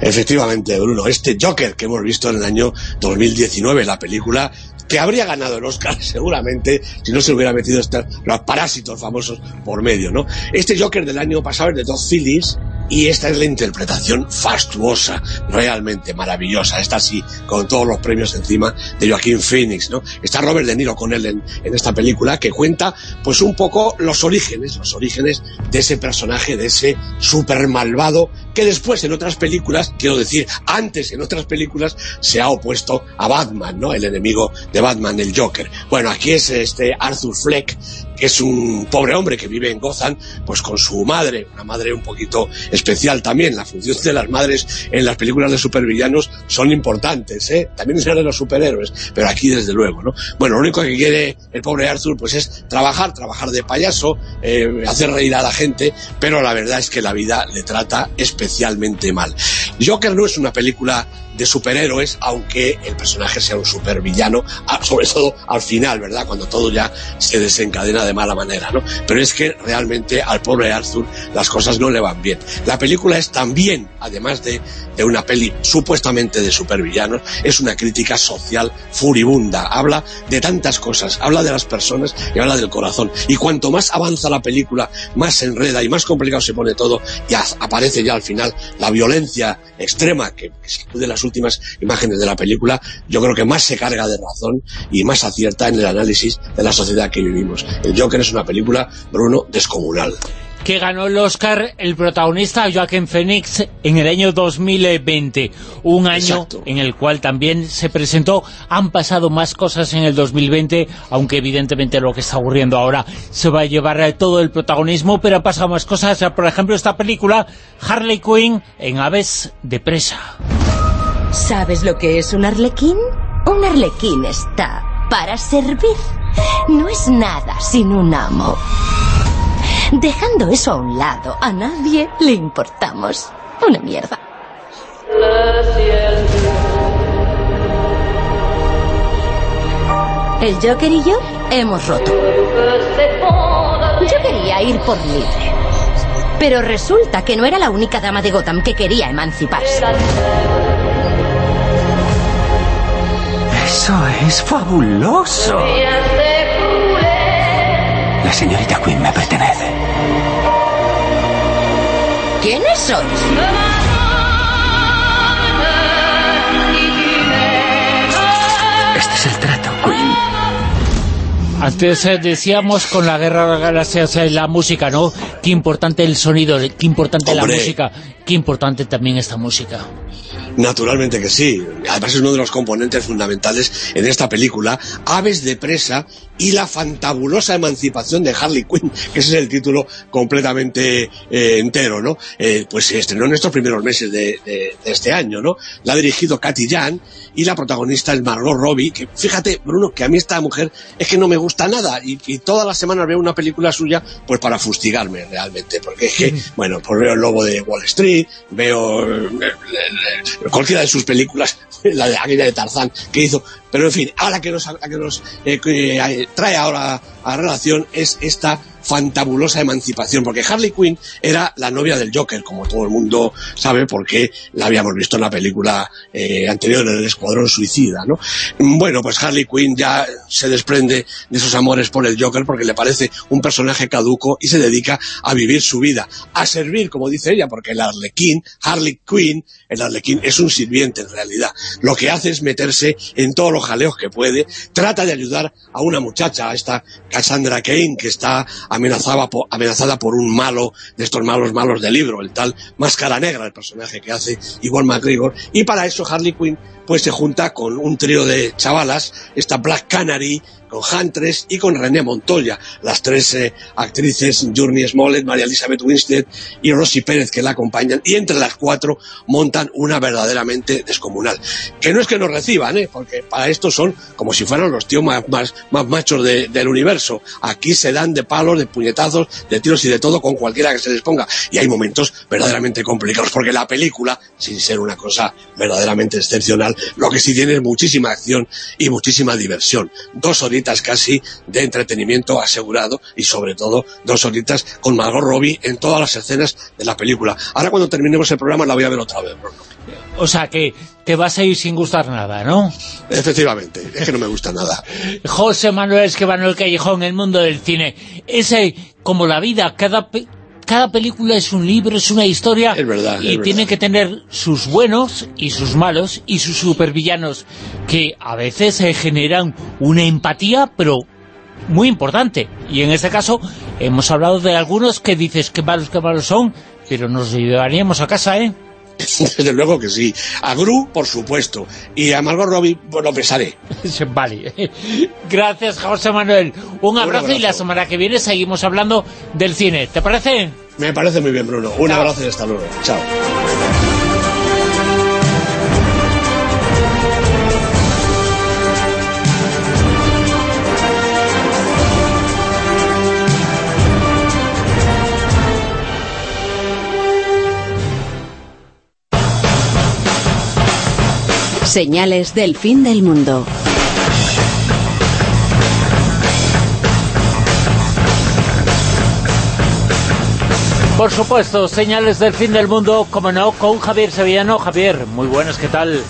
Efectivamente, Bruno, este Joker que hemos visto en el año 2019, la película que habría ganado el Oscar <laughs> seguramente si no se hubiera metido estos, los parásitos famosos por medio, ¿no? Este Joker del año pasado es de Todd Phillips, y esta es la interpretación fastuosa, realmente maravillosa, esta sí, con todos los premios encima de Joaquín Phoenix, ¿no? Está Robert De Niro con él en, en esta película que cuenta pues un poco los orígenes, los orígenes de ese personaje, de ese super malvado que después en otras películas, quiero decir, antes en otras películas se ha opuesto a Batman, ¿no? El enemigo de Batman, el Joker. Bueno, aquí es este Arthur Fleck, que es un pobre hombre que vive en Gotham, pues con su madre, una madre un poquito especial también. La función de las madres en las películas de supervillanos son importantes, ¿eh? También en de los superhéroes, pero aquí desde luego, ¿no? Bueno, lo único que quiere el pobre Arthur pues es trabajar, trabajar de payaso, eh, hacer reír a la gente, pero la verdad es que la vida le trata especialmente mal. Joker no es una película de superhéroes, aunque el personaje sea un supervillano, sobre todo al final, ¿verdad? Cuando todo ya se desencadena de mala manera, ¿no? Pero es que realmente al pobre Arthur las cosas no le van bien. La película es también, además de, de una peli supuestamente de supervillanos, es una crítica social furibunda. Habla de tantas cosas, habla de las personas y habla del corazón. Y cuanto más avanza la película, más se enreda y más complicado se pone todo, y aparece ya al final la violencia extrema que, que se de las últimas imágenes de la película, yo creo que más se carga de razón y más acierta en el análisis de la sociedad que vivimos. El Joker es una película, Bruno, descomunal que ganó el Oscar el protagonista Joaquín Phoenix en el año 2020, un año Exacto. en el cual también se presentó, han pasado más cosas en el 2020, aunque evidentemente lo que está ocurriendo ahora se va a llevar todo el protagonismo, pero han pasado más cosas, por ejemplo esta película, Harley Quinn en Aves de Presa. ¿Sabes lo que es un arlequín? Un arlequín está para servir. No es nada sin un amo. Dejando eso a un lado, a nadie le importamos. Una mierda. El Joker y yo hemos roto. Yo quería ir por libre. Pero resulta que no era la única dama de Gotham que quería emanciparse. Eso es fabuloso. La señorita Quinn me pertenece. ¿Quiénes sois? Este es el trato, Quinn. Antes eh, decíamos con la Guerra de las Galaxias eh, la música, ¿no? Qué importante el sonido, qué importante Hombre. la música, qué importante también esta música. Naturalmente que sí. Además es uno de los componentes fundamentales en esta película, Aves de presa y la fantabulosa emancipación de Harley Quinn, que ese es el título completamente eh, entero, ¿no? Eh, pues se estrenó en estos primeros meses de, de- de este año, ¿no? La ha dirigido Katy Jan y la protagonista es Margot Robbie, que fíjate, Bruno, que a mí esta mujer es que no me gusta nada y, y todas las semanas veo una película suya pues para fustigarme realmente, porque es que, bueno, pues veo El Lobo de Wall Street, veo eh, eh, cualquiera de sus películas, <laughs> la de aquella de Tarzán que hizo, pero en fin, ahora que nos, que nos eh, eh, trae ahora a relación es esta fantabulosa emancipación, porque Harley Quinn era la novia del Joker, como todo el mundo sabe, porque la habíamos visto en la película eh, anterior, en el Escuadrón Suicida, ¿no? Bueno, pues Harley Quinn ya se desprende de esos amores por el Joker porque le parece un personaje caduco y se dedica a vivir su vida, a servir, como dice ella, porque el Arlequín, Harley Quinn, el Arlequín es un sirviente en realidad. Lo que hace es meterse en todos los jaleos que puede, trata de ayudar a una muchacha, a esta Cassandra Cain, que está amenazada por, amenazada por un malo, de estos malos malos del libro, el tal Máscara Negra, el personaje que hace Ivonne McGregor, y para eso Harley Quinn pues se junta con un trío de chavalas, esta Black Canary, con Huntress y con René Montoya, las tres eh, actrices, Journey Smollett, María Elizabeth Winstead y Rosy Pérez que la acompañan, y entre las cuatro montan una verdaderamente descomunal. Que no es que nos reciban, ¿eh? porque para esto son como si fueran los tíos más, más, más machos de- del universo. Aquí se dan de palos, de puñetazos, de tiros y de todo con cualquiera que se les ponga. Y hay momentos verdaderamente complicados, porque la película, sin ser una cosa verdaderamente excepcional, lo que sí tiene es muchísima acción y muchísima diversión. Dos horitas casi de entretenimiento asegurado y sobre todo dos horitas con Margot Robbie en todas las escenas de la película. Ahora cuando terminemos el programa la voy a ver otra vez. O sea que te vas a ir sin gustar nada, ¿no? Efectivamente, es que no me gusta nada. <laughs> José Manuel Esquivano, el callejón, el mundo del cine. Ese, como la vida, cada, cada película es un libro, es una historia. Es verdad, Y tiene que tener sus buenos y sus malos y sus supervillanos, que a veces eh, generan una empatía, pero muy importante. Y en este caso hemos hablado de algunos que dices que malos, que malos son, pero nos llevaríamos a casa, ¿eh? <laughs> Desde luego que sí. A Gru, por supuesto. Y a Margot Robbie, lo pesaré. <laughs> vale. Gracias, José Manuel. Un abrazo, y abrazo. la semana que viene seguimos hablando del cine. ¿Te parece? Me parece muy bien, Bruno. Un abrazo y hasta luego. Chao. Señales del fin del mundo. Por supuesto, señales del fin del mundo, como no, con Javier Sevillano. Javier, muy buenas, ¿qué tal?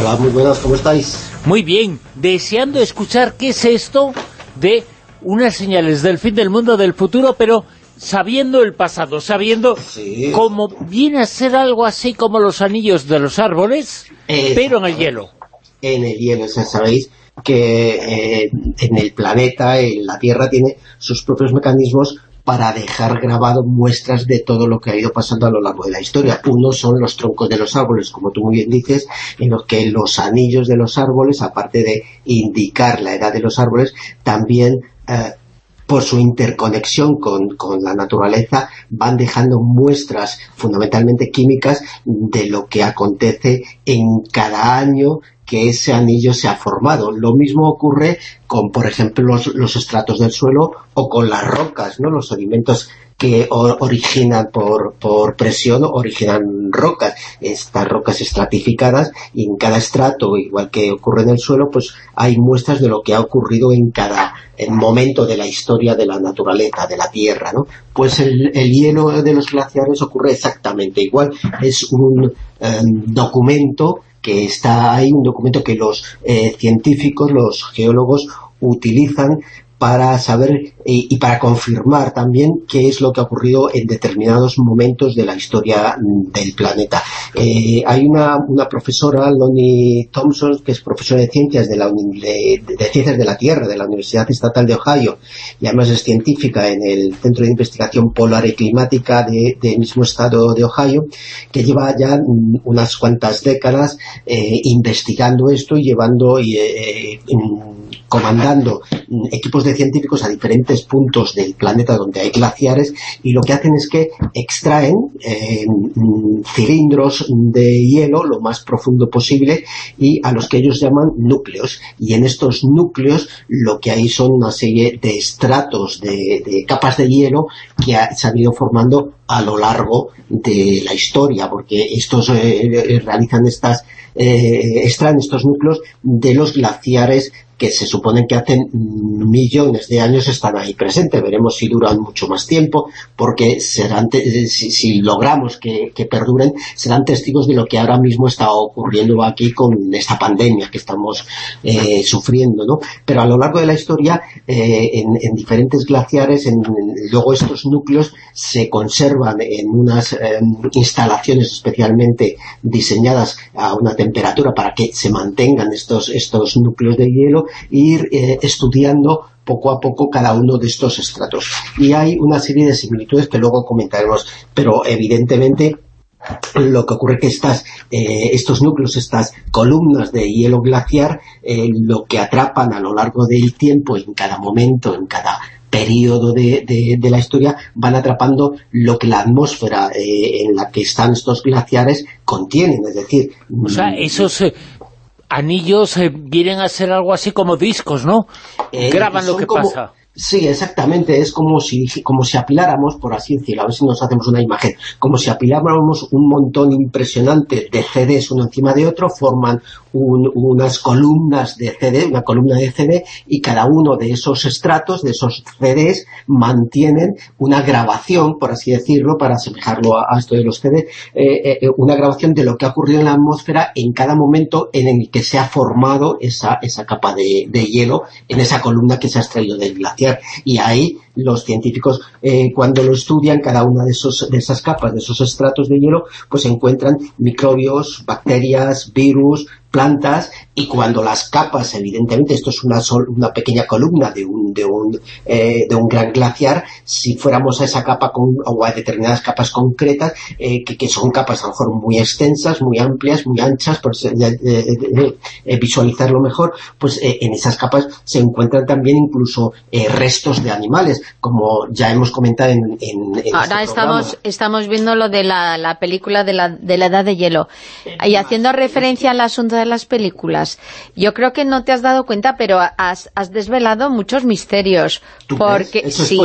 Hola, muy buenas, ¿cómo estáis? Muy bien, deseando escuchar qué es esto de unas señales del fin del mundo del futuro, pero sabiendo el pasado, sabiendo cómo viene a ser algo así como los anillos de los árboles, pero en el hielo. En el hielo, o sea, sabéis que eh, en el planeta, en la Tierra, tiene sus propios mecanismos para dejar grabado muestras de todo lo que ha ido pasando a lo largo de la historia. Uno son los troncos de los árboles, como tú muy bien dices, en los que los anillos de los árboles, aparte de indicar la edad de los árboles, también eh, por su interconexión con, con, la naturaleza, van dejando muestras fundamentalmente químicas de lo que acontece en cada año que ese anillo se ha formado. Lo mismo ocurre con, por ejemplo, los, los estratos del suelo o con las rocas, ¿no? Los sedimentos que originan por, por presión originan rocas, estas rocas estratificadas y en cada estrato, igual que ocurre en el suelo, pues hay muestras de lo que ha ocurrido en cada momento de la historia de la naturaleza, de la Tierra, ¿no? Pues el, el hielo de los glaciares ocurre exactamente igual, es un eh, documento que está ahí, un documento que los eh, científicos, los geólogos utilizan para saber y, y, para confirmar también qué es lo que ha ocurrido en determinados momentos de la historia del planeta. Eh, hay una, profesora, Lonnie Thompson, que es profesora de ciencias de, la, de, de, ciencias de la Tierra de la Universidad Estatal de Ohio y además es científica en el Centro de Investigación Polar y Climática del de mismo estado de Ohio, que lleva ya unas cuantas décadas eh, investigando esto y llevando eh, comandando equipos de científicos a diferentes puntos del planeta donde hay glaciares y lo que hacen es que extraen eh, cilindros de hielo lo más profundo posible y a los que ellos llaman núcleos. Y en estos núcleos lo que hay son una serie de estratos de, capas de hielo que ha, se han ido formando a lo largo de la historia porque estos eh, realizan estas eh, extraen estos núcleos de los glaciares que se suponen que hacen millones de años están ahí presentes. Veremos si duran mucho más tiempo, porque serán si, si, logramos que, que, perduren, serán testigos de lo que ahora mismo está ocurriendo aquí con esta pandemia que estamos eh, sufriendo, ¿no? Pero a lo largo de la historia, eh, en, en, diferentes glaciares, en, luego estos núcleos se conservan en unas eh, instalaciones especialmente diseñadas a una temperatura para que se mantengan estos, estos núcleos de hielo ir eh, estudiando poco a poco cada uno de estos estratos. Y hay una serie de similitudes que luego comentaremos, pero evidentemente lo que ocurre que estas, eh, estos núcleos, estas columnas de hielo glaciar, eh, lo que atrapan a lo largo del tiempo, en cada momento, en cada periodo de, de, de la historia, van atrapando lo que la atmósfera eh, en la que están estos glaciares contienen, es decir... O sea, esos anillos eh, vienen a ser algo así como discos, ¿no? Eh, Graban lo que como, pasa. Sí, exactamente, es como si, como si apiláramos, por así decirlo, a ver si nos hacemos una imagen, como si apiláramos un montón impresionante de CDs uno encima de otro, forman un, unas columnas de CD, una columna de CD, y cada uno de esos estratos, de esos CDs, mantienen una grabación, por así decirlo, para asemejarlo a, esto de los CD, eh, eh, una grabación de lo que ha ocurrido en la atmósfera en cada momento en el que se ha formado esa, esa capa de, de hielo, en esa columna que se ha extraído del glaciar. Y ahí los científicos eh, cuando lo estudian, cada una de, esos, de esas capas, de esos estratos de hielo, pues encuentran microbios, bacterias, virus, plantas y cuando las capas, evidentemente, esto es una, una pequeña columna de un, de, un, eh, de un gran glaciar, si fuéramos a esa capa con, o a determinadas capas concretas, eh, que, que, son capas a lo mejor muy extensas, muy amplias, muy anchas, por eh, visualizarlo mejor, pues en esas capas se encuentran también incluso restos de animales, como ya hemos comentado en, en, en Ahora este estamos, estamos viendo lo de la, la película de la, de la edad de hielo, y haciendo referencia al asunto de las películas. Yo creo que no te has dado cuenta, pero has, desvelado muchos misterios. porque sí,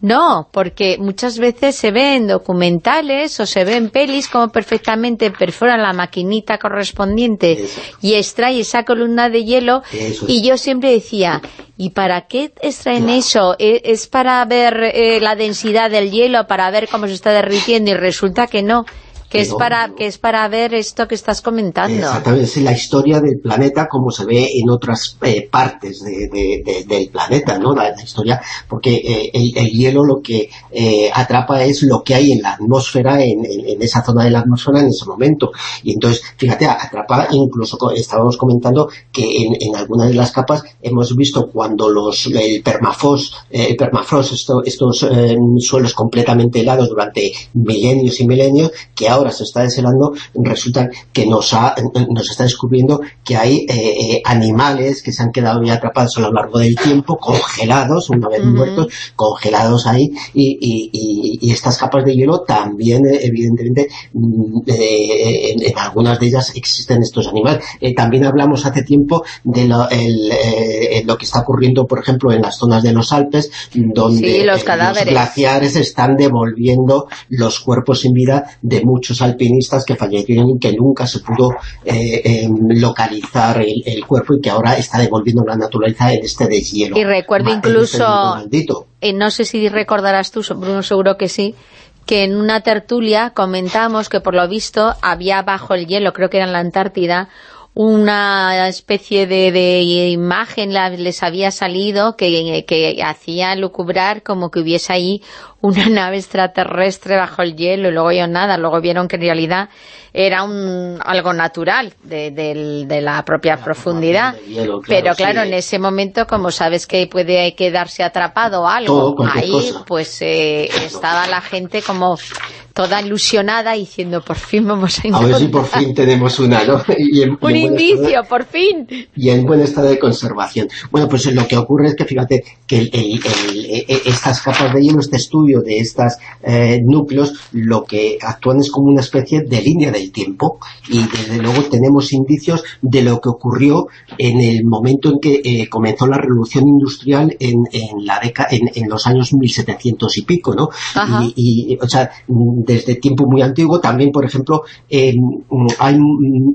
no, porque muchas veces se ven documentales o se ven pelis como perfectamente perforan la maquinita correspondiente y extrae esa columna de hielo y yo siempre decía, ¿y para qué extraen eso? ¿E-, ¿Es para ver eh, la densidad del hielo, para ver cómo se está derritiendo? Y resulta que no que es para que es para ver esto que estás comentando. Exactamente, es la historia del planeta como se ve en otras eh, partes del planeta, ¿no? La, historia, porque eh, el, hielo lo que eh, atrapa es lo que hay en la atmósfera, en, esa zona de la atmósfera en ese momento. Y entonces, fíjate, atrapa, incluso estábamos comentando que en, algunas de las capas hemos visto cuando los el permafrost, el permafrost estos suelos completamente helados durante milenios y milenios, que ahora se está deshelando, resulta que nos, ha, nos está descubriendo que hay eh, eh, animales que se han quedado ya atrapados a lo largo del tiempo, congelados, una vez muertos, congelados ahí, y, estas capas de hielo también, eh, evidentemente, mm, en, algunas de ellas existen estos animales. también hablamos hace tiempo de lo, lo, que está ocurriendo, por ejemplo, en las zonas de los Alpes, donde los, los glaciares están devolviendo los cuerpos sin vida de muchos alpinistas que fallecieron y que nunca se pudo eh, em, localizar el, cuerpo y que ahora está devolviendo la naturaleza en este deshielo. Y recuerdo este incluso, eh, no sé si recordarás tú, Bruno, seguro que sí, que en una tertulia comentamos que por lo visto había bajo el hielo, creo que era en la Antártida, una especie de, imagen les había salido que, que hacía lucubrar como que hubiese ahí una <laughs> nave extraterrestre bajo el hielo y luego yo nada, luego vieron que en realidad era un, algo natural de, la propia profundidad. Pero claro, en ese momento, como sabes que puede quedarse atrapado algo ahí, pues eh, <laughs> estaba la gente como toda ilusionada diciendo, por fin vamos a encontrar. A ver si por fin tenemos una, ¿no? <laughs> un indicio, por fin. Y en buen estado de conservación. Bueno, pues lo que ocurre es que, fíjate, que e, estas capas de hielo, este estudio de estos eh, núcleos, lo que actúan es como una especie de línea del tiempo y desde luego tenemos indicios de lo que ocurrió en el momento en que eh, comenzó la revolución industrial en, la década, en, los años 1700 y pico, ¿no? Y, o sea, desde tiempo muy antiguo, también, por ejemplo, eh,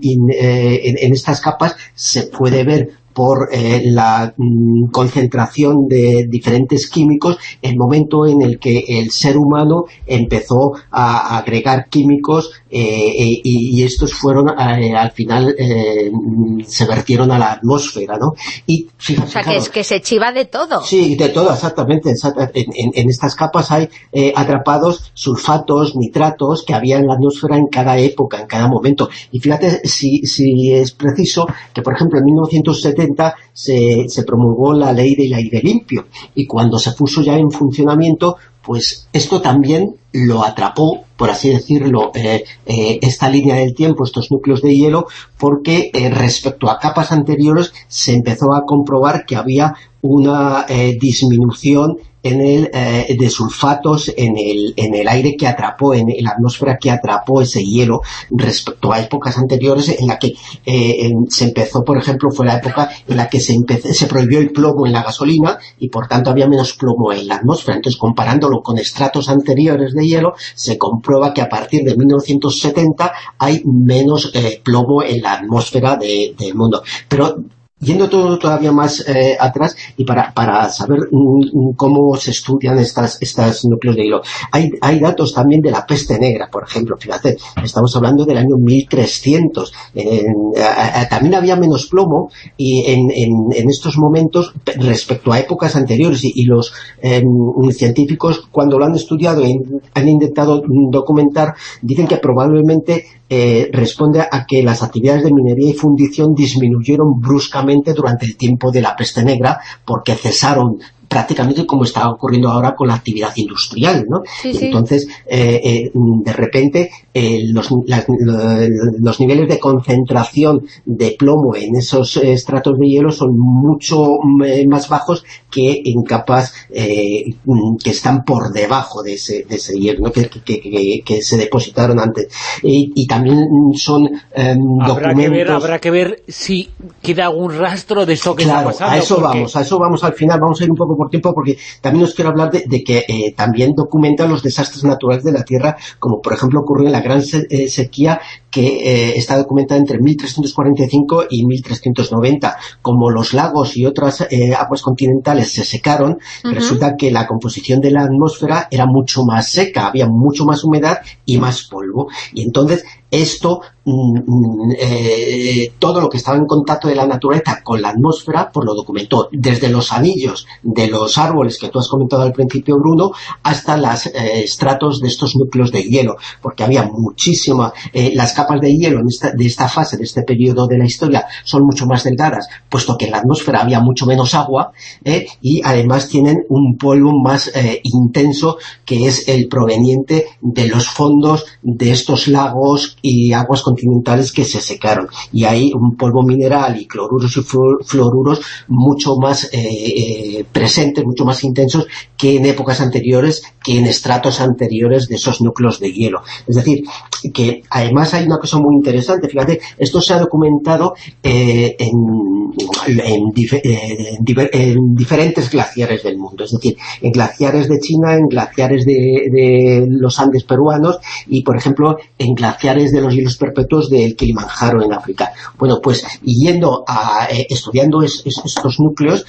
en estas capas se puede ver por eh, la mm, concentración de diferentes químicos, el momento en el que el ser humano empezó a agregar químicos eh, eh, y, estos fueron al final se vertieron a la atmósfera, ¿no? Y, o sea, que, es, que se chiva de todo. Sí, de todo, exactamente. En, estas capas hay atrapados sulfatos, nitratos que había en la atmósfera en cada época, en cada momento. Y fíjate si, si es preciso que, por ejemplo, en 1970 se, promulgó la ley del aire limpio. Y cuando se puso ya en funcionamiento pues esto también lo atrapó, por así decirlo, eh, eh, esta línea del tiempo, estos núcleos de hielo, porque eh, respecto a capas anteriores se empezó a comprobar que había una disminución en el, eh, de sulfatos en el, en el aire que atrapó, en, la atmósfera que atrapó ese hielo respecto a épocas anteriores en la que eh, se empezó, por ejemplo, fue la época en la que se, se prohibió el plomo en la gasolina y por tanto había menos plomo en la atmósfera. Entonces, comparándolo con estratos anteriores de hielo, se comprueba que a partir de 1970 hay menos eh, plomo en la atmósfera del mundo. Pero yendo todo todavía más eh, atrás y para, para saber cómo se estudian estas, estas núcleos de hilo. Hay, hay datos también de la peste negra, por ejemplo, fíjate, estamos hablando del año 1300. también había menos plomo y en, en, estos momentos, respecto a épocas anteriores, y, los em, científicos cuando lo han estudiado y han intentado documentar, dicen que probablemente eh, responde a que las actividades de minería y fundición disminuyeron bruscamente durante el tiempo de la peste negra porque cesaron prácticamente como está ocurriendo ahora con la actividad industrial, ¿no? Entonces, eh, eh, de repente, eh, los, los, niveles de concentración de plomo en esos estratos de hielo son mucho más bajos que en capas que están por debajo de ese, de ese hielo, ¿no? que, que, se depositaron antes. Y, también son em, habrá documentos... Que ver, habrá que ver si queda algún rastro de eso que está pasando. a eso vamos, a eso vamos al final, vamos a ir un poco tiempo porque también os quiero hablar de, que eh, también documentan los desastres naturales de la Tierra, como por ejemplo ocurrió en la gran eh, sequía que eh, está documentada entre 1345 y 1390. Como los lagos y otras aguas continentales se secaron, resulta que la composición de la atmósfera era mucho más seca, había mucho más humedad y más polvo. Y entonces esto, mm, mm, eh, todo lo que estaba en contacto de la naturaleza con la atmósfera, pues lo documentó desde los anillos de los árboles que tú has comentado al principio, Bruno, hasta los eh, estratos de estos núcleos de hielo, porque había muchísimas, eh, las capas de hielo de esta fase, de este periodo de la historia, son mucho más delgadas, puesto que en la atmósfera había mucho menos agua, y además tienen un polvo más intenso, que es el proveniente de los fondos de estos lagos y aguas continentales que se secaron. Y hay un polvo mineral y cloruros y fluoruros mucho más eh, eh, presentes, mucho más intensos que en épocas anteriores, que en estratos anteriores de esos núcleos de hielo. Es decir, que además hay una cosa muy interesante, fíjate, esto se ha documentado eh, en, diferentes glaciares del mundo, es decir, en glaciares de China, en glaciares de, de los Andes peruanos y, por ejemplo, en glaciares de los hielos perpetuos del Kilimanjaro en África. Bueno, pues yendo a, eh, estudiando estos núcleos,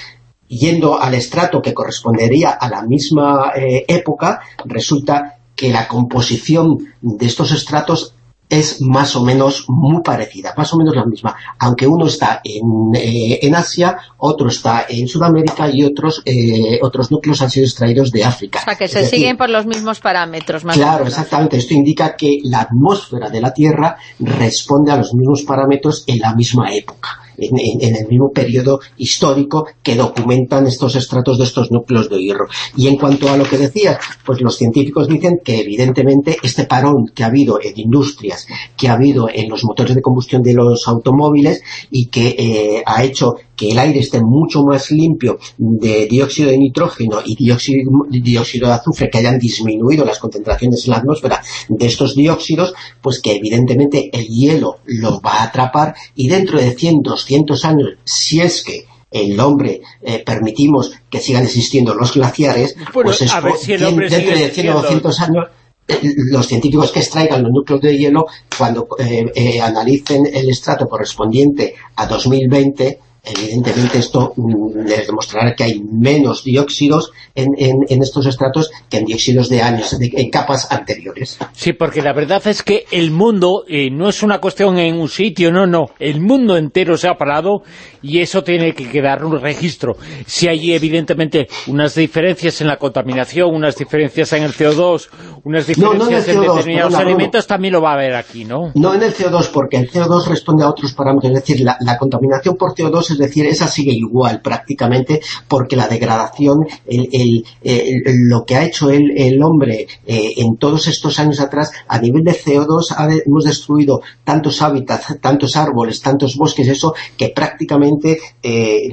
yendo al estrato que correspondería a la misma eh, época, resulta que la composición de estos estratos es más o menos muy parecida, más o menos la misma, aunque uno está en, eh, en Asia, otro está en Sudamérica y otros eh, otros núcleos han sido extraídos de África. O sea, que se siguen por los mismos parámetros. Más claro, exactamente. Esto indica que la atmósfera de la Tierra responde a los mismos parámetros en la misma época en, el mismo periodo histórico que documentan estos estratos de estos núcleos de hierro. Y en cuanto a lo que decías, pues los científicos dicen que evidentemente este parón que ha habido en industrias, que ha habido en los motores de combustión de los automóviles y que eh, ha hecho que el aire esté mucho más limpio de dióxido de nitrógeno y dióxido, dióxido de azufre, que hayan disminuido las concentraciones en la atmósfera de estos dióxidos, pues que evidentemente el hielo lo va a atrapar y dentro de 100, 200 años, si es que el hombre eh, permitimos que sigan existiendo los glaciares, pues es, dentro de 100 o 200 años eh, los científicos que extraigan los núcleos de hielo, cuando eh, analicen el estrato correspondiente a 2020, evidentemente esto mm, les demostrará que hay menos dióxidos en, estos estratos que en dióxidos de años, en capas anteriores. Sí, porque la verdad es que el mundo eh, no es una cuestión en un sitio, no, no, el mundo entero se ha parado y eso tiene que quedar un registro. Si hay evidentemente unas diferencias en la contaminación, unas diferencias en el CO2, unas diferencias en, determinados alimentos, también lo va a haber aquí, ¿no? No en el CO2, porque el CO2 responde a otros parámetros, es decir, la, la contaminación por CO2 es decir, esa sigue igual prácticamente porque la degradación, lo que ha hecho el, hombre eh, en todos estos años atrás, a nivel de CO2 hemos destruido tantos hábitats, tantos árboles, tantos bosques, eso que prácticamente eh,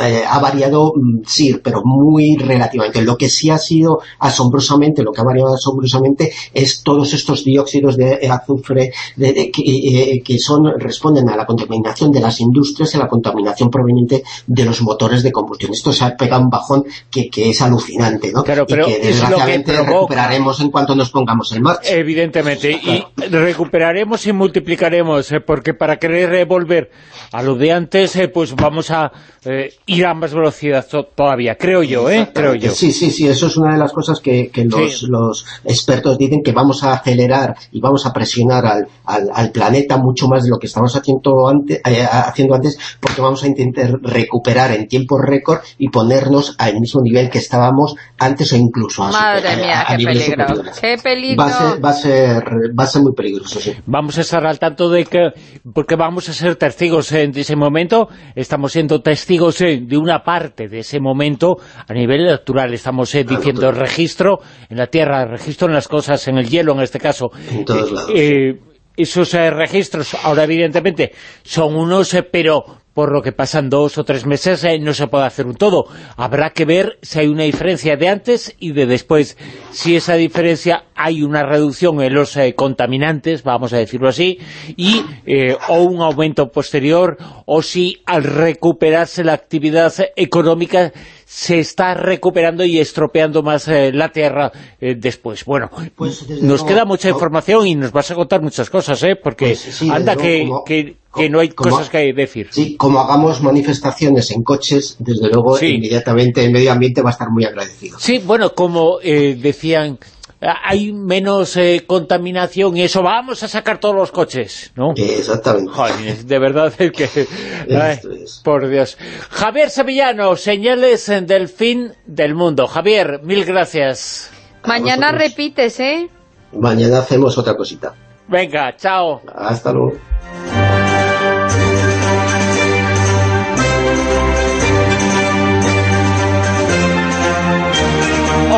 eh, ha variado, mm, sí, pero muy relativamente. Lo que sí ha sido asombrosamente, lo que ha variado asombrosamente es todos estos dióxidos de azufre que, son responden a la contaminación de las industrias y a la contaminación proveniente de los motores de combustión. Esto se ha pegado un bajón que, que es alucinante, ¿no? Claro, pero y que que desgraciadamente provoca- recuperaremos en cuanto nos pongamos en marcha. Evidentemente, y recuperaremos y multiplicaremos, eh, porque para querer eh, volver a lo de antes, eh, pues vamos a eh, ir a más velocidad to- todavía, creo yo, ¿eh? Creo yo. Sí, sí, sí, eso es una de las cosas que, que los, Sí. los expertos dicen que vamos a acelerar y vamos a presionar al, al, al planeta mucho más de lo que estamos haciendo antes, haciendo antes porque vamos a intentar recuperar en tiempo récord y ponernos al mismo nivel que estábamos antes o incluso a, Madre super- mía, a- a qué peligro. Qué peligro. Va a ser, va a ser, va a ser muy peligroso, sí. Vamos a estar al tanto de que, porque vamos a ser testigos eh, de ese momento, estamos siendo testigos eh, de una parte de ese momento a nivel natural, estamos eh, diciendo registro en la tierra, registro en las cosas, en el hielo en este caso. En todos lados. Eh, esos eh, registros ahora evidentemente son unos, eh, pero por lo que pasan dos o tres meses eh, no se puede hacer un todo. Habrá que ver si hay una diferencia de antes y de después. Si esa diferencia hay una reducción en los eh, contaminantes, vamos a decirlo así, y eh, o un aumento posterior, o si al recuperarse la actividad económica se está recuperando y estropeando más eh, la tierra eh, después. Bueno, Pues, nos luego, queda mucha no- información y nos vas a contar muchas cosas, ¿eh? Porque Pues sí, anda que, luego, como- que, que no hay como- cosas que decir. Sí, como hagamos manifestaciones en coches, desde luego Sí. inmediatamente el medio ambiente va a estar muy agradecido. Sí, bueno, como eh, decían, hay menos eh, contaminación y eso, vamos a sacar todos los coches, ¿no? Exactamente. Joder, de verdad es que... <laughs> ay, por Dios. Javier Sevillano, señales eh, del fin del mundo. Javier, mil gracias. Mañana repites, ¿eh? Mañana hacemos otra cosita. Venga, chao. Hasta luego.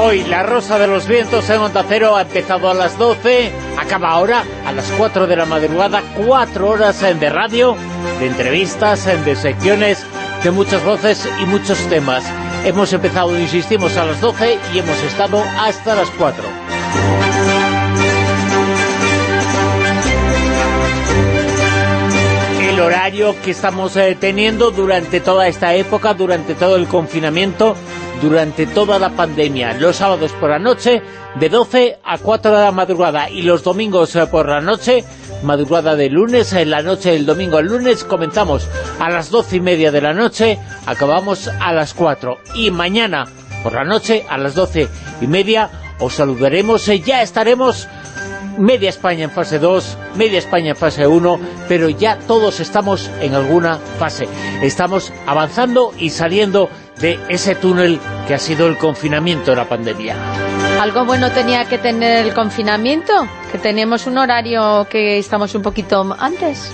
Hoy la Rosa de los Vientos en Onda Cero ha empezado a las 12, acaba ahora a las 4 de la madrugada, 4 horas en de radio, de entrevistas, en de secciones, de muchas voces y muchos temas. Hemos empezado, insistimos, a las 12 y hemos estado hasta las 4. El horario que estamos eh, teniendo durante toda esta época, durante todo el confinamiento, durante toda la pandemia. Los sábados por la noche, de 12 a 4 de la madrugada, y los domingos eh, por la noche, madrugada de lunes, en la noche del domingo al lunes, comenzamos a las 12 y media de la noche, acabamos a las 4. Y mañana por la noche, a las 12 y media, os saludaremos, eh, ya estaremos media España en fase 2, media España en fase 1, pero ya todos estamos en alguna fase. Estamos avanzando y saliendo de ese túnel que ha sido el confinamiento de la pandemia. Algo bueno tenía que tener el confinamiento, que tenemos un horario que estamos un poquito antes.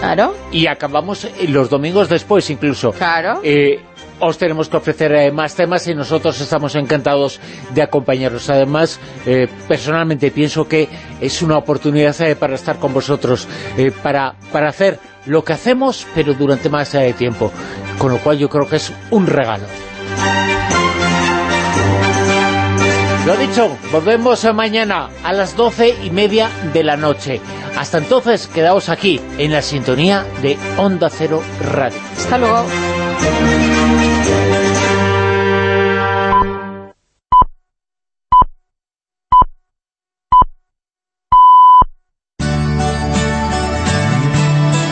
Claro, Y acabamos los domingos después incluso. claro. Eh, os tenemos que ofrecer eh, más temas y nosotros estamos encantados de acompañaros. Además, eh, personalmente pienso que es una oportunidad eh, para estar con vosotros, eh, para, para hacer lo que hacemos, pero durante más tiempo. Con lo cual yo creo que es un regalo. Lo dicho, volvemos mañana a las doce y media de la noche. Hasta entonces, quedaos aquí, en la sintonía de Onda Cero Radio. Hasta luego.